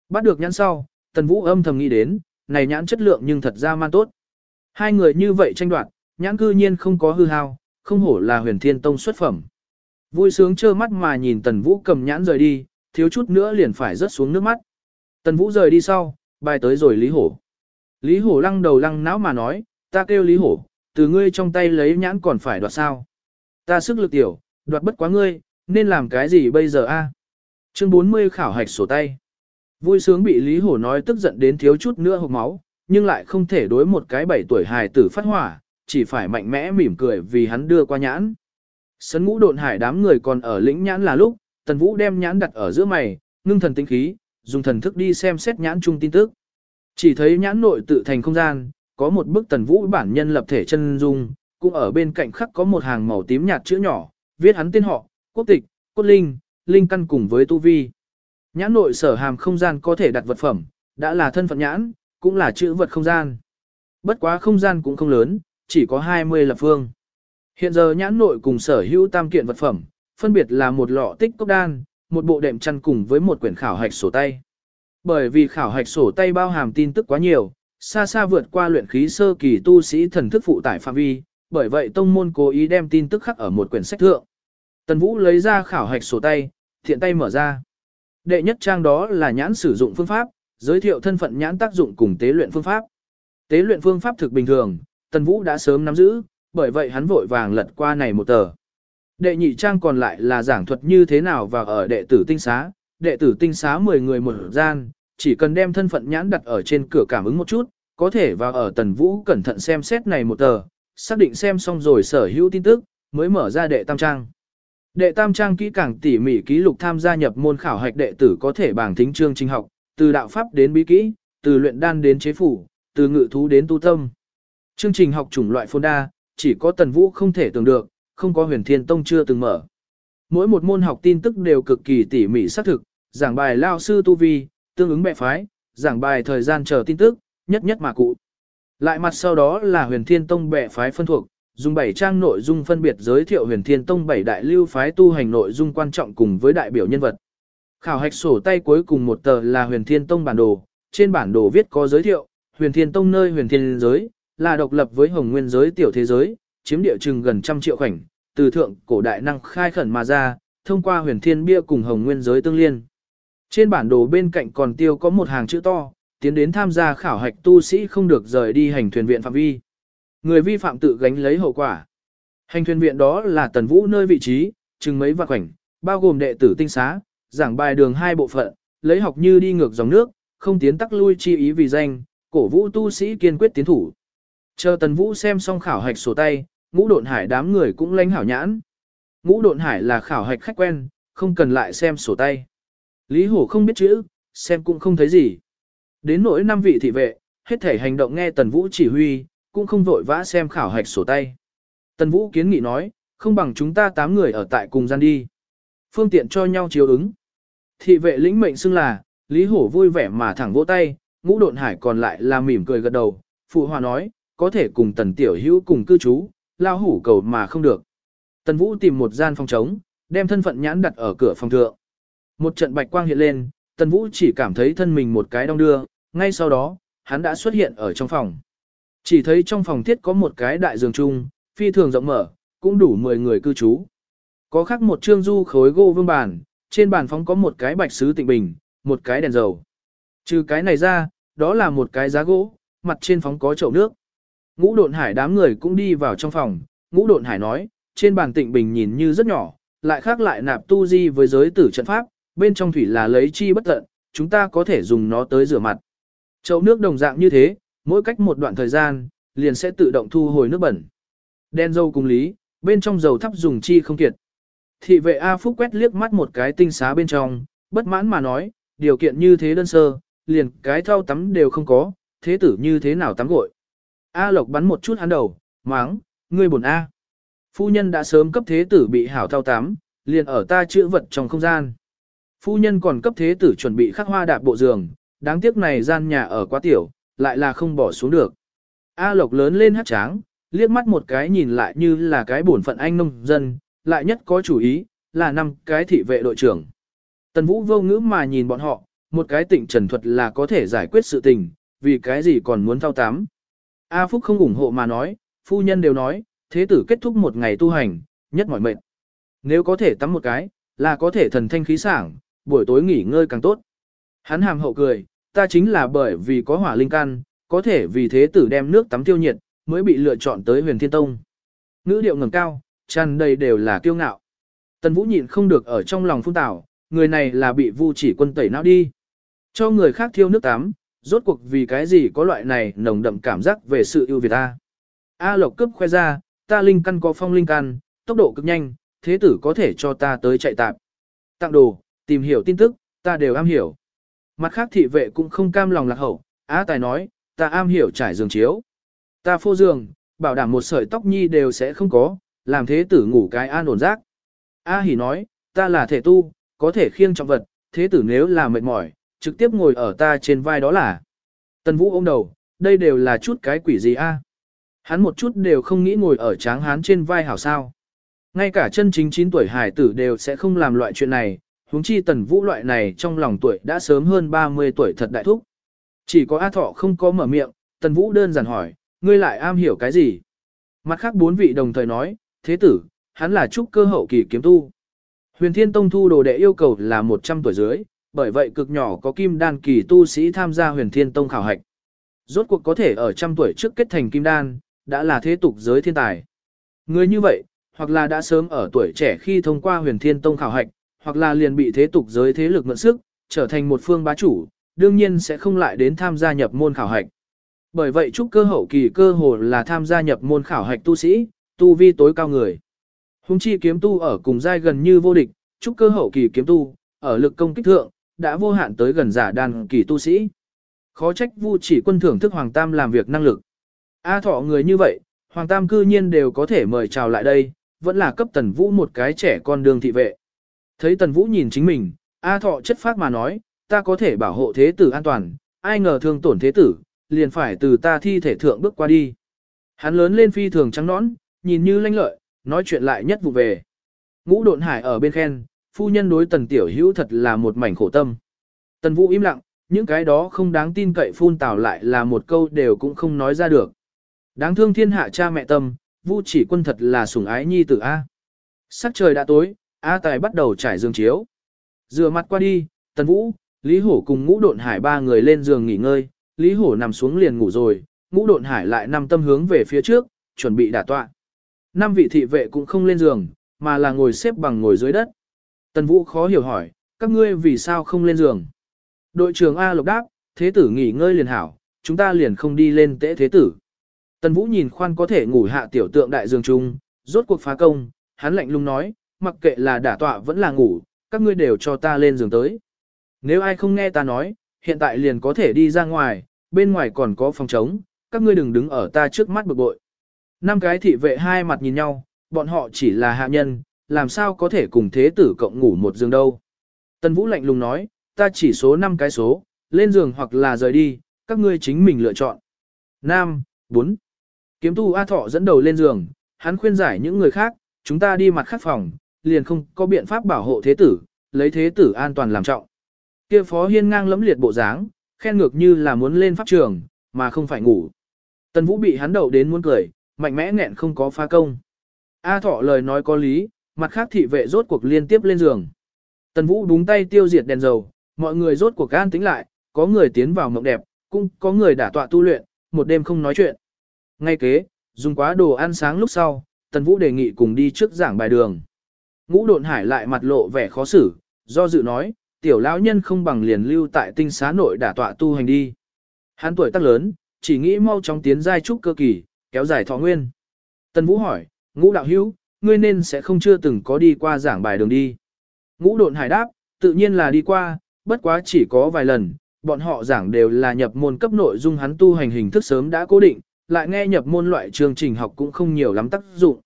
Bắt được nhãn sau, tần vũ âm thầm nghĩ đến, này nhãn chất lượng nhưng thật ra man tốt. Hai người như vậy tranh đoạt, nhãn cư nhiên không có hư hao, không hổ là huyền thiên tông xuất phẩm. Vui sướng trơ mắt mà nhìn tần vũ cầm nhãn rời đi, thiếu chút nữa liền phải rớt xuống nước mắt. Tần vũ rời đi sau, bài tới rồi Lý Hổ. Lý Hổ lăng đầu lăng não mà nói, ta kêu Lý Hổ, từ ngươi trong tay lấy nhãn còn phải đoạt sao. Ta sức lực tiểu, đoạt bất quá ngươi, nên làm cái gì bây giờ a? Chương 40 khảo hạch sổ tay. Vui sướng bị Lý Hổ nói tức giận đến thiếu chút nữa hộc máu, nhưng lại không thể đối một cái bảy tuổi hài tử phát hỏa, chỉ phải mạnh mẽ mỉm cười vì hắn đưa qua nhãn. Sấn ngũ độn hải đám người còn ở lĩnh nhãn là lúc, Tần Vũ đem nhãn đặt ở giữa mày, ngưng thần tinh khí, dùng thần thức đi xem xét nhãn chung tin tức. Chỉ thấy nhãn nội tự thành không gian, có một bức Tần Vũ bản nhân lập thể chân dung, cũng ở bên cạnh khắc có một hàng màu tím nhạt chữ nhỏ, viết hắn tên họ, quốc tịch, cốt linh, linh căn cùng với tu vi. Nhãn nội sở hàm không gian có thể đặt vật phẩm, đã là thân phận nhãn, cũng là chữ vật không gian. Bất quá không gian cũng không lớn, chỉ có 20 lập phương. Hiện giờ nhãn nội cùng sở hữu tam kiện vật phẩm, phân biệt là một lọ tích cốc đan, một bộ đệm chăn cùng với một quyển khảo hạch sổ tay. Bởi vì khảo hạch sổ tay bao hàm tin tức quá nhiều, xa xa vượt qua luyện khí sơ kỳ tu sĩ thần thức phụ tải phạm vi, bởi vậy tông môn cố ý đem tin tức khắc ở một quyển sách thượng. Tần Vũ lấy ra khảo hạch sổ tay, thiện tay mở ra. Đệ nhất trang đó là nhãn sử dụng phương pháp, giới thiệu thân phận nhãn tác dụng cùng tế luyện phương pháp. Tế luyện phương pháp thực bình thường, Tần Vũ đã sớm nắm giữ, bởi vậy hắn vội vàng lật qua này một tờ. Đệ nhị trang còn lại là giảng thuật như thế nào và ở đệ tử tinh xá, đệ tử tinh xá 10 người một gian, chỉ cần đem thân phận nhãn đặt ở trên cửa cảm ứng một chút, có thể vào ở Tần Vũ cẩn thận xem xét này một tờ, xác định xem xong rồi sở hữu tin tức, mới mở ra đệ tam trang. Đệ tam trang kỹ càng tỉ mỉ ký lục tham gia nhập môn khảo hạch đệ tử có thể bảng thính chương trình học, từ đạo pháp đến bí kỹ, từ luyện đan đến chế phủ, từ ngự thú đến tu tâm. Chương trình học chủng loại phôn đa, chỉ có tần vũ không thể tưởng được, không có huyền thiên tông chưa từng mở. Mỗi một môn học tin tức đều cực kỳ tỉ mỉ xác thực, giảng bài lao sư tu vi, tương ứng bệ phái, giảng bài thời gian chờ tin tức, nhất nhất mà cụ. Lại mặt sau đó là huyền thiên tông bệ phái phân thuộc, dùng bảy trang nội dung phân biệt giới thiệu huyền thiên tông bảy đại lưu phái tu hành nội dung quan trọng cùng với đại biểu nhân vật. Khảo hạch sổ tay cuối cùng một tờ là huyền thiên tông bản đồ, trên bản đồ viết có giới thiệu, huyền thiên tông nơi huyền thiên giới, là độc lập với hồng nguyên giới tiểu thế giới, chiếm địa chừng gần trăm triệu khoảnh, từ thượng cổ đại năng khai khẩn mà ra, thông qua huyền thiên bia cùng hồng nguyên giới tương liên. Trên bản đồ bên cạnh còn tiêu có một hàng chữ to, tiến đến tham gia khảo hạch tu sĩ không được rời đi hành thuyền viện phạm vi. Người vi phạm tự gánh lấy hậu quả. Hành thuyền viện đó là tần vũ nơi vị trí, chừng mấy vạn khoảnh, bao gồm đệ tử tinh xá, giảng bài đường hai bộ phận, lấy học như đi ngược dòng nước, không tiến tắc lui chi ý vì danh, cổ vũ tu sĩ kiên quyết tiến thủ. Chờ tần vũ xem xong khảo hạch sổ tay, ngũ độn hải đám người cũng lãnh hảo nhãn. Ngũ độn hải là khảo hạch khách quen, không cần lại xem sổ tay. Lý hổ không biết chữ, xem cũng không thấy gì. Đến nỗi năm vị thị vệ, hết thể hành động nghe tần vũ chỉ huy, cũng không vội vã xem khảo hạch sổ tay. Tần vũ kiến nghị nói, không bằng chúng ta tám người ở tại cùng gian đi. Phương tiện cho nhau chiếu ứng. Thị vệ lĩnh mệnh xưng là, Lý Hổ vui vẻ mà thẳng vỗ tay, ngũ độn hải còn lại là mỉm cười gật đầu, phụ hòa nói, có thể cùng tần tiểu hữu cùng cư trú, lao hủ cầu mà không được. Tần Vũ tìm một gian phòng trống, đem thân phận nhãn đặt ở cửa phòng thượng. Một trận bạch quang hiện lên, Tần Vũ chỉ cảm thấy thân mình một cái đong đưa, ngay sau đó, hắn đã xuất hiện ở trong phòng. Chỉ thấy trong phòng thiết có một cái đại giường chung, phi thường rộng mở, cũng đủ 10 người cư trú. Có khắc một trương du khối gỗ vương bàn, trên bàn phóng có một cái bạch sứ tịnh bình, một cái đèn dầu. Trừ cái này ra, đó là một cái giá gỗ, mặt trên phóng có chậu nước. Ngũ độn hải đám người cũng đi vào trong phòng, ngũ độn hải nói, trên bàn tịnh bình nhìn như rất nhỏ, lại khác lại nạp tu di với giới tử trận pháp, bên trong thủy là lấy chi bất tận, chúng ta có thể dùng nó tới rửa mặt. Chậu nước đồng dạng như thế, mỗi cách một đoạn thời gian, liền sẽ tự động thu hồi nước bẩn. Đen dâu cùng lý, bên trong dầu thắp dùng chi không kiệt. Thị vệ A Phúc quét liếc mắt một cái tinh xá bên trong, bất mãn mà nói, điều kiện như thế đơn sơ, liền cái thau tắm đều không có, thế tử như thế nào tắm gội. A Lộc bắn một chút hắn đầu, máng, ngươi buồn A. Phu nhân đã sớm cấp thế tử bị hảo thao tắm, liền ở ta chữa vật trong không gian. Phu nhân còn cấp thế tử chuẩn bị khắc hoa đạp bộ giường, đáng tiếc này gian nhà ở quá tiểu, lại là không bỏ xuống được. A Lộc lớn lên hát tráng, liếc mắt một cái nhìn lại như là cái bổn phận anh nông dân, lại nhất có chủ ý, là năm cái thị vệ đội trưởng. Tần Vũ vô ngữ mà nhìn bọn họ, một cái tịnh trần thuật là có thể giải quyết sự tình, vì cái gì còn muốn thao tám. A Phúc không ủng hộ mà nói, phu nhân đều nói, thế tử kết thúc một ngày tu hành, nhất mỏi mệt. Nếu có thể tắm một cái, là có thể thần thanh khí sảng, buổi tối nghỉ ngơi càng tốt. Hắn hàm hậu cười, ta chính là bởi vì có hỏa linh căn, có thể vì thế tử đem nước tắm tiêu nhiệt, mới bị lựa chọn tới huyền thiên tông. Ngữ điệu ngầm cao, tràn đầy đều là kiêu ngạo. Tần Vũ nhịn không được ở trong lòng phun tảo, người này là bị vu chỉ quân tẩy não đi. Cho người khác thiêu nước tắm, rốt cuộc vì cái gì có loại này nồng đậm cảm giác về sự yêu việt ta. A Lộc cướp khoe ra, ta linh căn có phong linh căn, tốc độ cực nhanh, thế tử có thể cho ta tới chạy tạp. Tặng đồ, tìm hiểu tin tức, ta đều am hiểu. Mặt khác thị vệ cũng không cam lòng lạc hậu, Á Tài nói, ta am hiểu trải giường chiếu. Ta phô giường, bảo đảm một sợi tóc nhi đều sẽ không có, làm thế tử ngủ cái an ổn giác, A Hỉ nói, ta là thể tu, có thể khiêng trọng vật, thế tử nếu là mệt mỏi, trực tiếp ngồi ở ta trên vai đó là. Tần Vũ ôm đầu, đây đều là chút cái quỷ gì a? Hắn một chút đều không nghĩ ngồi ở tráng hán trên vai hảo sao. Ngay cả chân chính 9 tuổi hải tử đều sẽ không làm loại chuyện này, huống chi tần vũ loại này trong lòng tuổi đã sớm hơn 30 tuổi thật đại thúc. Chỉ có A Thọ không có mở miệng, tần vũ đơn giản hỏi, ngươi lại am hiểu cái gì? Mặt khác bốn vị đồng thời nói, thế tử, hắn là trúc cơ hậu kỳ kiếm tu. Huyền Thiên Tông thu đồ đệ yêu cầu là 100 tuổi dưới, bởi vậy cực nhỏ có kim đan kỳ tu sĩ tham gia Huyền Thiên Tông khảo hạch. Rốt cuộc có thể ở trăm tuổi trước kết thành kim đan, đã là thế tục giới thiên tài. Người như vậy, hoặc là đã sớm ở tuổi trẻ khi thông qua Huyền Thiên Tông khảo hạch, hoặc là liền bị thế tục giới thế lực mượn sức, trở thành một phương bá chủ, đương nhiên sẽ không lại đến tham gia nhập môn khảo hạch. Bởi vậy trúc cơ hậu kỳ cơ hồ là tham gia nhập môn khảo hạch tu sĩ, tu vi tối cao người. Hùng chi kiếm tu ở cùng giai gần như vô địch, trúc cơ hậu kỳ kiếm tu, ở lực công kích thượng, đã vô hạn tới gần giả đàn kỳ tu sĩ. Khó trách vu chỉ quân thưởng thức Hoàng Tam làm việc năng lực. A thọ người như vậy, Hoàng Tam cư nhiên đều có thể mời chào lại đây, vẫn là cấp tần vũ một cái trẻ con đường thị vệ. Thấy tần vũ nhìn chính mình, A thọ chất phác mà nói, ta có thể bảo hộ thế tử an toàn, ai ngờ thương tổn thế tử, liền phải từ ta thi thể thượng bước qua đi. Hắn lớn lên phi thường trắng nõn, nhìn như lanh lợi, nói chuyện lại nhất vụ về. Ngũ độn hải ở bên khen, phu nhân đối tần tiểu hữu thật là một mảnh khổ tâm. Tần vũ im lặng, những cái đó không đáng tin cậy phun tào lại là một câu đều cũng không nói ra được. Đáng thương thiên hạ cha mẹ tâm, vu chỉ quân thật là sủng ái nhi tử A. Sắc trời đã tối, A Tài bắt đầu trải giường chiếu. Rửa mặt qua đi, Tần Vũ, Lý Hổ cùng ngũ độn hải ba người lên giường nghỉ ngơi, Lý Hổ nằm xuống liền ngủ rồi, ngũ độn hải lại nằm tâm hướng về phía trước, chuẩn bị đả tọa. Năm vị thị vệ cũng không lên giường, mà là ngồi xếp bằng ngồi dưới đất. Tần Vũ khó hiểu hỏi, các ngươi vì sao không lên giường? Đội trưởng A Lộc đáp, thế tử nghỉ ngơi liền hảo, chúng ta liền không đi lên tễ thế tử. Tần Vũ nhìn khoan có thể ngủ hạ tiểu tượng đại dương trung, rốt cuộc phá công, hắn lạnh lùng nói, mặc kệ là đả tọa vẫn là ngủ, các ngươi đều cho ta lên giường tới. Nếu ai không nghe ta nói, hiện tại liền có thể đi ra ngoài, bên ngoài còn có phòng trống, các ngươi đừng đứng ở ta trước mắt bực bội. Năm cái thị vệ hai mặt nhìn nhau, bọn họ chỉ là hạ nhân, làm sao có thể cùng thế tử cộng ngủ một giường đâu. Tần Vũ lạnh lùng nói, ta chỉ số 5 cái số, lên giường hoặc là rời đi, các ngươi chính mình lựa chọn. Nam, 4. Kiếm tu A Thọ dẫn đầu lên giường, hắn khuyên giải những người khác, chúng ta đi mặt khác phòng, liền không có biện pháp bảo hộ thế tử, lấy thế tử an toàn làm trọng. Kia phó hiên ngang lẫm liệt bộ dáng, khen ngược như là muốn lên pháp trường, mà không phải ngủ. Tần Vũ bị hắn đậu đến muốn cười, mạnh mẽ nghẹn không có phá công. A Thọ lời nói có lý, mặt khác thị vệ rốt cuộc liên tiếp lên giường. Tần Vũ đúng tay tiêu diệt đèn dầu, mọi người rốt cuộc an tính lại, có người tiến vào mộng đẹp, cũng có người đả tọa tu luyện, một đêm không nói chuyện. Ngay kế, dùng quá đồ ăn sáng lúc sau, Tần Vũ đề nghị cùng đi trước giảng bài đường. Ngũ độn hải lại mặt lộ vẻ khó xử, do dự nói, tiểu lão nhân không bằng liền lưu tại tinh xá nội đả tọa tu hành đi. Hắn tuổi tác lớn, chỉ nghĩ mau chóng tiến giai trúc cơ kỳ, kéo dài thọ nguyên. Tần Vũ hỏi, ngũ đạo hữu, ngươi nên sẽ không chưa từng có đi qua giảng bài đường đi. Ngũ độn hải đáp, tự nhiên là đi qua, bất quá chỉ có vài lần, bọn họ giảng đều là nhập môn cấp nội dung hắn tu hành hình thức sớm đã cố định, lại nghe nhập môn loại chương trình học cũng không nhiều lắm tác dụng.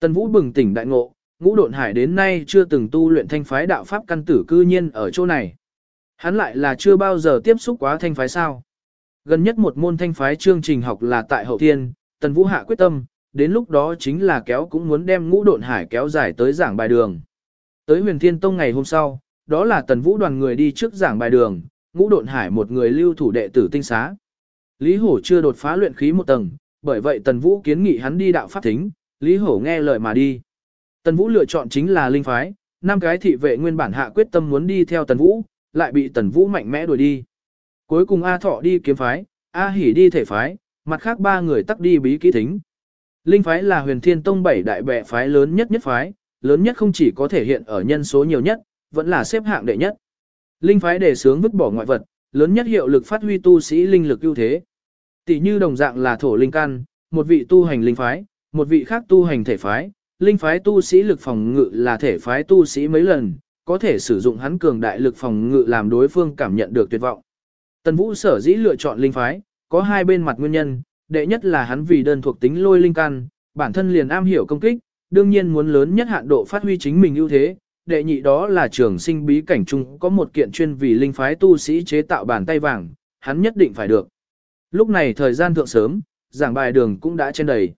Tần Vũ bừng tỉnh đại ngộ, ngũ độn hải đến nay chưa từng tu luyện thanh phái đạo pháp căn tử cư nhiên ở chỗ này. Hắn lại là chưa bao giờ tiếp xúc quá thanh phái sao. Gần nhất một môn thanh phái chương trình học là tại hậu thiên, Tần Vũ hạ quyết tâm, đến lúc đó chính là kéo cũng muốn đem ngũ độn hải kéo dài tới giảng bài đường. Tới huyền thiên tông ngày hôm sau, đó là Tần Vũ đoàn người đi trước giảng bài đường, ngũ độn hải một người lưu thủ đệ tử tinh xá. Lý Hổ chưa đột phá luyện khí một tầng, bởi vậy Tần Vũ kiến nghị hắn đi đạo pháp thính, Lý Hổ nghe lời mà đi. Tần Vũ lựa chọn chính là linh phái, năm cái thị vệ nguyên bản hạ quyết tâm muốn đi theo Tần Vũ, lại bị Tần Vũ mạnh mẽ đuổi đi. Cuối cùng A Thọ đi kiếm phái, A Hỉ đi thể phái, mặt khác ba người tắc đi bí kỹ thính. Linh phái là huyền thiên tông bảy đại bệ phái lớn nhất nhất phái, lớn nhất không chỉ có thể hiện ở nhân số nhiều nhất, vẫn là xếp hạng đệ nhất. Linh phái đề sướng vứt bỏ ngoại vật, lớn nhất hiệu lực phát huy tu sĩ linh lực ưu thế. Tỷ như đồng dạng là thổ linh căn, một vị tu hành linh phái, một vị khác tu hành thể phái, linh phái tu sĩ lực phòng ngự là thể phái tu sĩ mấy lần, có thể sử dụng hắn cường đại lực phòng ngự làm đối phương cảm nhận được tuyệt vọng. Tần Vũ sở dĩ lựa chọn linh phái, có hai bên mặt nguyên nhân, đệ nhất là hắn vì đơn thuộc tính lôi linh căn, bản thân liền am hiểu công kích, đương nhiên muốn lớn nhất hạn độ phát huy chính mình ưu thế. Đệ nhị đó là trường sinh bí cảnh chung có một kiện chuyên vì linh phái tu sĩ chế tạo bàn tay vàng, hắn nhất định phải được. Lúc này thời gian thượng sớm, giảng bài đường cũng đã trên đầy.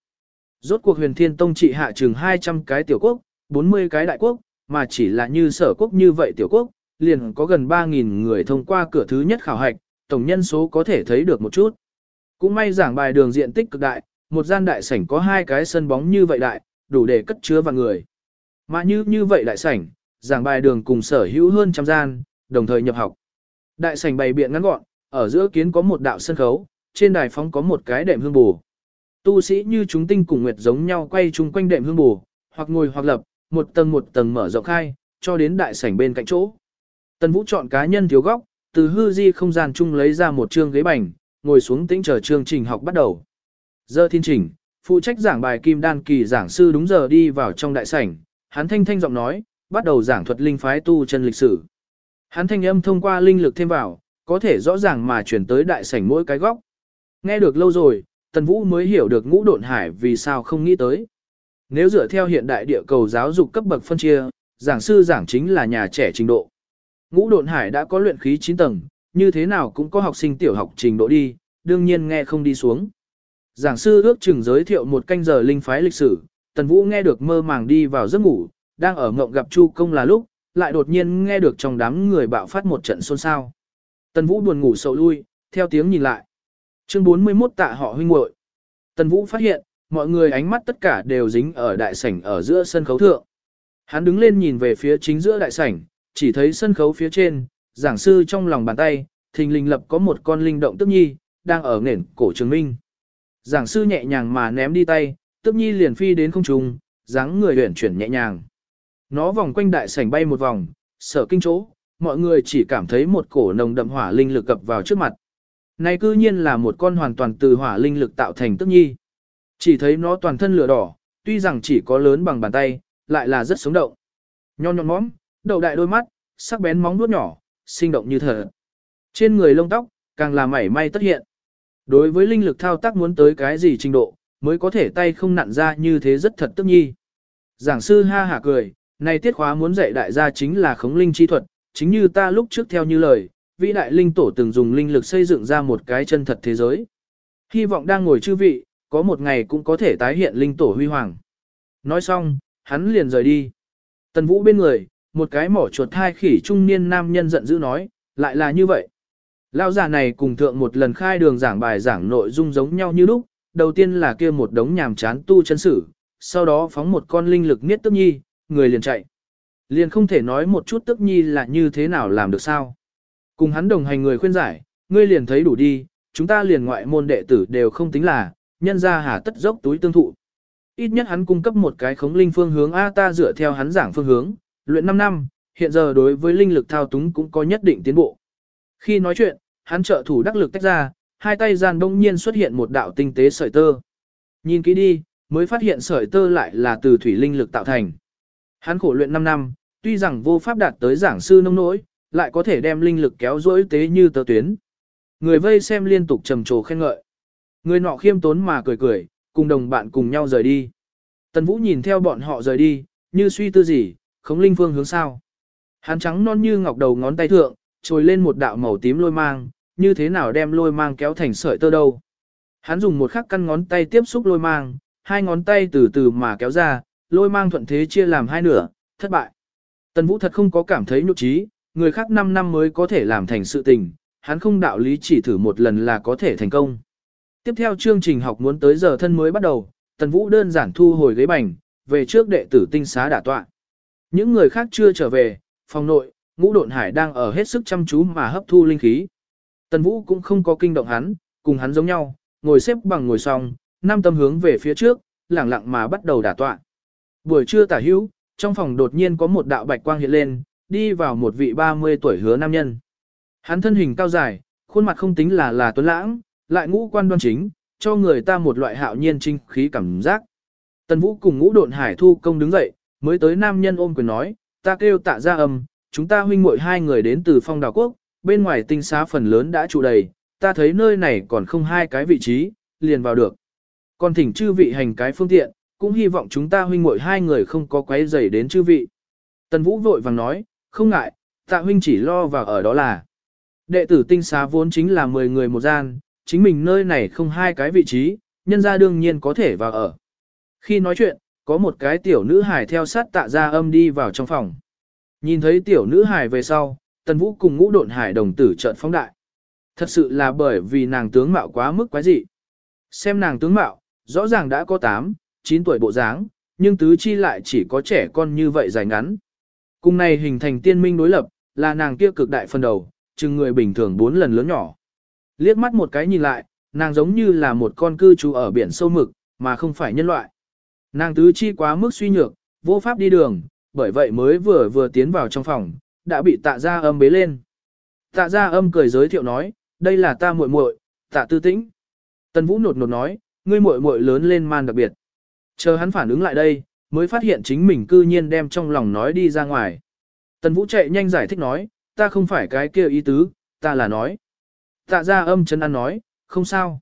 Rốt cuộc huyền thiên tông trị hạ trường 200 cái tiểu quốc, 40 cái đại quốc, mà chỉ là như sở quốc như vậy tiểu quốc, liền có gần 3.000 người thông qua cửa thứ nhất khảo hạch, tổng nhân số có thể thấy được một chút. Cũng may giảng bài đường diện tích cực đại, một gian đại sảnh có hai cái sân bóng như vậy đại, đủ để cất chứa vạn người. Mà như như vậy đại sảnh, giảng bài đường cùng sở hữu hơn trăm gian, đồng thời nhập học. Đại sảnh bày biện ngắn gọn, ở giữa kiến có một đạo sân khấu, trên đài phóng có một cái đệm hương bù. Tu sĩ như chúng tinh cùng nguyệt giống nhau quay chung quanh đệm hương bù, hoặc ngồi hoặc lập, một tầng một tầng mở rộng khai, cho đến đại sảnh bên cạnh chỗ. Tần Vũ chọn cá nhân thiếu góc, từ hư di không gian chung lấy ra một chương ghế bành, ngồi xuống tĩnh chờ chương trình học bắt đầu. Giờ thiên trình, phụ trách giảng bài kim đan kỳ giảng sư đúng giờ đi vào trong đại sảnh, hắn thanh thanh giọng nói, bắt đầu giảng thuật linh phái tu chân lịch sử. Hắn thanh âm thông qua linh lực thêm vào, có thể rõ ràng mà chuyển tới đại sảnh mỗi cái góc. Nghe được lâu rồi, Tần Vũ mới hiểu được ngũ độn hải vì sao không nghĩ tới. Nếu dựa theo hiện đại địa cầu giáo dục cấp bậc phân chia, giảng sư giảng chính là nhà trẻ trình độ. Ngũ độn hải đã có luyện khí 9 tầng, như thế nào cũng có học sinh tiểu học trình độ đi, đương nhiên nghe không đi xuống. Giảng sư ước chừng giới thiệu một canh giờ linh phái lịch sử, Tần Vũ nghe được mơ màng đi vào giấc ngủ, đang ở ngộng gặp Chu Công là lúc, lại đột nhiên nghe được trong đám người bạo phát một trận xôn xao. Tần Vũ buồn ngủ sầu lui, theo tiếng nhìn lại. Chương 41 tạ họ huynh muội. Tần Vũ phát hiện, mọi người ánh mắt tất cả đều dính ở đại sảnh ở giữa sân khấu thượng. Hắn đứng lên nhìn về phía chính giữa đại sảnh, chỉ thấy sân khấu phía trên, giảng sư trong lòng bàn tay, thình lình lập có một con linh động tức nhi, đang ở nền cổ trường minh. Giảng sư nhẹ nhàng mà ném đi tay, tức nhi liền phi đến không trung, dáng người huyển chuyển nhẹ nhàng. Nó vòng quanh đại sảnh bay một vòng, sở kinh chỗ, mọi người chỉ cảm thấy một cổ nồng đậm hỏa linh lực cập vào trước mặt. Này cư nhiên là một con hoàn toàn từ hỏa linh lực tạo thành tức nhi. Chỉ thấy nó toàn thân lửa đỏ, tuy rằng chỉ có lớn bằng bàn tay, lại là rất sống động. Nhon nhọn móm, đầu đại đôi mắt, sắc bén móng vuốt nhỏ, sinh động như thở. Trên người lông tóc, càng là mảy may tất hiện. Đối với linh lực thao tác muốn tới cái gì trình độ, mới có thể tay không nặn ra như thế rất thật tức nhi. Giảng sư ha hả cười, này tiết khóa muốn dạy đại gia chính là khống linh chi thuật, chính như ta lúc trước theo như lời, vĩ đại linh tổ từng dùng linh lực xây dựng ra một cái chân thật thế giới. Hy vọng đang ngồi chư vị, có một ngày cũng có thể tái hiện linh tổ huy hoàng. Nói xong, hắn liền rời đi. Tần Vũ bên người, một cái mỏ chuột thai khỉ trung niên nam nhân giận dữ nói, lại là như vậy. Lão già này cùng thượng một lần khai đường giảng bài giảng nội dung giống nhau như lúc, đầu tiên là kia một đống nhàm chán tu chân sử, sau đó phóng một con linh lực niết tức nhi, người liền chạy. Liền không thể nói một chút tức nhi là như thế nào làm được sao. Cùng hắn đồng hành người khuyên giải, ngươi liền thấy đủ đi, chúng ta liền ngoại môn đệ tử đều không tính là, nhân ra hà tất dốc túi tương thụ. Ít nhất hắn cung cấp một cái khống linh phương hướng A ta dựa theo hắn giảng phương hướng, luyện 5 năm, hiện giờ đối với linh lực thao túng cũng có nhất định tiến bộ. Khi nói chuyện, hắn trợ thủ đắc lực tách ra, hai tay gian đông nhiên xuất hiện một đạo tinh tế sợi tơ. Nhìn kỹ đi, mới phát hiện sợi tơ lại là từ thủy linh lực tạo thành. Hắn khổ luyện 5 năm, tuy rằng vô pháp đạt tới giảng sư nông nỗi, lại có thể đem linh lực kéo dỗi tế như tơ tuyến. Người vây xem liên tục trầm trồ khen ngợi. Người nọ khiêm tốn mà cười cười, cùng đồng bạn cùng nhau rời đi. Tần Vũ nhìn theo bọn họ rời đi, như suy tư gì, khống linh phương hướng sao. Hắn trắng non như ngọc đầu ngón tay thượng, trồi lên một đạo màu tím lôi mang, như thế nào đem lôi mang kéo thành sợi tơ đâu. Hắn dùng một khắc căn ngón tay tiếp xúc lôi mang, hai ngón tay từ từ mà kéo ra, lôi mang thuận thế chia làm hai nửa, thất bại. Tần Vũ thật không có cảm thấy nhục trí, người khác 5 năm mới có thể làm thành sự tình, hắn không đạo lý chỉ thử một lần là có thể thành công. Tiếp theo chương trình học muốn tới giờ thân mới bắt đầu, Tần Vũ đơn giản thu hồi ghế bành, về trước đệ tử tinh xá đả tọa. Những người khác chưa trở về, phòng nội, ngũ độn hải đang ở hết sức chăm chú mà hấp thu linh khí. Tần Vũ cũng không có kinh động hắn, cùng hắn giống nhau, ngồi xếp bằng ngồi xong, năm tâm hướng về phía trước, lẳng lặng mà bắt đầu đả tọa. Buổi trưa tả hữu, trong phòng đột nhiên có một đạo bạch quang hiện lên, đi vào một vị 30 tuổi hứa nam nhân. Hắn thân hình cao dài, khuôn mặt không tính là là tuấn lãng, lại ngũ quan đoan chính, cho người ta một loại hạo nhiên trinh khí cảm giác. Tần Vũ cùng ngũ độn hải thu công đứng dậy, mới tới nam nhân ôm quyền nói, ta kêu tạ ra âm, chúng ta huynh muội hai người đến từ phong đảo quốc, bên ngoài tinh xá phần lớn đã trụ đầy, ta thấy nơi này còn không hai cái vị trí, liền vào được. Còn thỉnh chư vị hành cái phương tiện, cũng hy vọng chúng ta huynh muội hai người không có quấy rầy đến chư vị. Tần Vũ vội vàng nói, không ngại, tạ huynh chỉ lo vào ở đó là. Đệ tử tinh xá vốn chính là 10 người một gian, chính mình nơi này không hai cái vị trí, nhân ra đương nhiên có thể vào ở. Khi nói chuyện, có một cái tiểu nữ hài theo sát tạ ra âm đi vào trong phòng. Nhìn thấy tiểu nữ hài về sau, tần vũ cùng ngũ độn hải đồng tử trợn phóng đại. Thật sự là bởi vì nàng tướng mạo quá mức quái dị. Xem nàng tướng mạo, rõ ràng đã có 8, 9 tuổi bộ dáng, nhưng tứ chi lại chỉ có trẻ con như vậy dài ngắn. Cùng này hình thành tiên minh đối lập, là nàng kia cực đại phần đầu, chừng người bình thường 4 lần lớn nhỏ. Liếc mắt một cái nhìn lại, nàng giống như là một con cư trú ở biển sâu mực, mà không phải nhân loại. Nàng tứ chi quá mức suy nhược, vô pháp đi đường, bởi vậy mới vừa vừa tiến vào trong phòng, đã bị tạ gia âm bế lên. Tạ gia âm cười giới thiệu nói, đây là ta muội muội, tạ tư tĩnh. Tần Vũ nột nột nói, ngươi muội muội lớn lên man đặc biệt. Chờ hắn phản ứng lại đây, mới phát hiện chính mình cư nhiên đem trong lòng nói đi ra ngoài. Tần Vũ chạy nhanh giải thích nói, ta không phải cái kia ý tứ, ta là nói. Tạ ra âm chân ăn nói, không sao.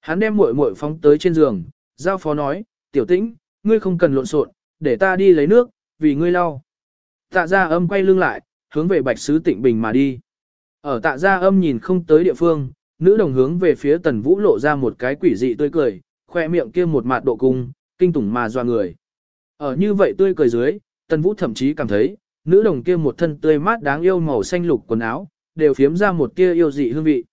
Hắn đem muội muội phóng tới trên giường, giao phó nói, tiểu tĩnh, ngươi không cần lộn xộn, để ta đi lấy nước, vì ngươi lau. Tạ ra âm quay lưng lại, hướng về bạch sứ tịnh bình mà đi. Ở tạ ra âm nhìn không tới địa phương, nữ đồng hướng về phía tần vũ lộ ra một cái quỷ dị tươi cười, khoe miệng kia một mạt độ cung, kinh tủng mà doa người. Ở như vậy tươi cười dưới, tần vũ thậm chí cảm thấy, nữ đồng kia một thân tươi mát đáng yêu màu xanh lục quần áo, đều phiếm ra một tia yêu dị hương vị.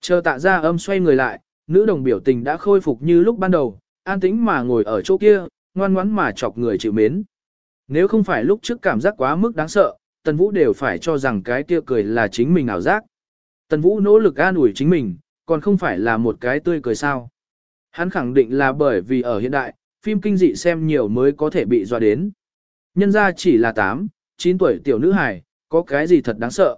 Chờ tạ ra âm xoay người lại, nữ đồng biểu tình đã khôi phục như lúc ban đầu, an tĩnh mà ngồi ở chỗ kia, ngoan ngoãn mà chọc người chịu mến. Nếu không phải lúc trước cảm giác quá mức đáng sợ, Tần Vũ đều phải cho rằng cái kia cười là chính mình ảo giác. Tần Vũ nỗ lực an ủi chính mình, còn không phải là một cái tươi cười sao. Hắn khẳng định là bởi vì ở hiện đại, phim kinh dị xem nhiều mới có thể bị dọa đến. Nhân ra chỉ là 8, 9 tuổi tiểu nữ hài, có cái gì thật đáng sợ.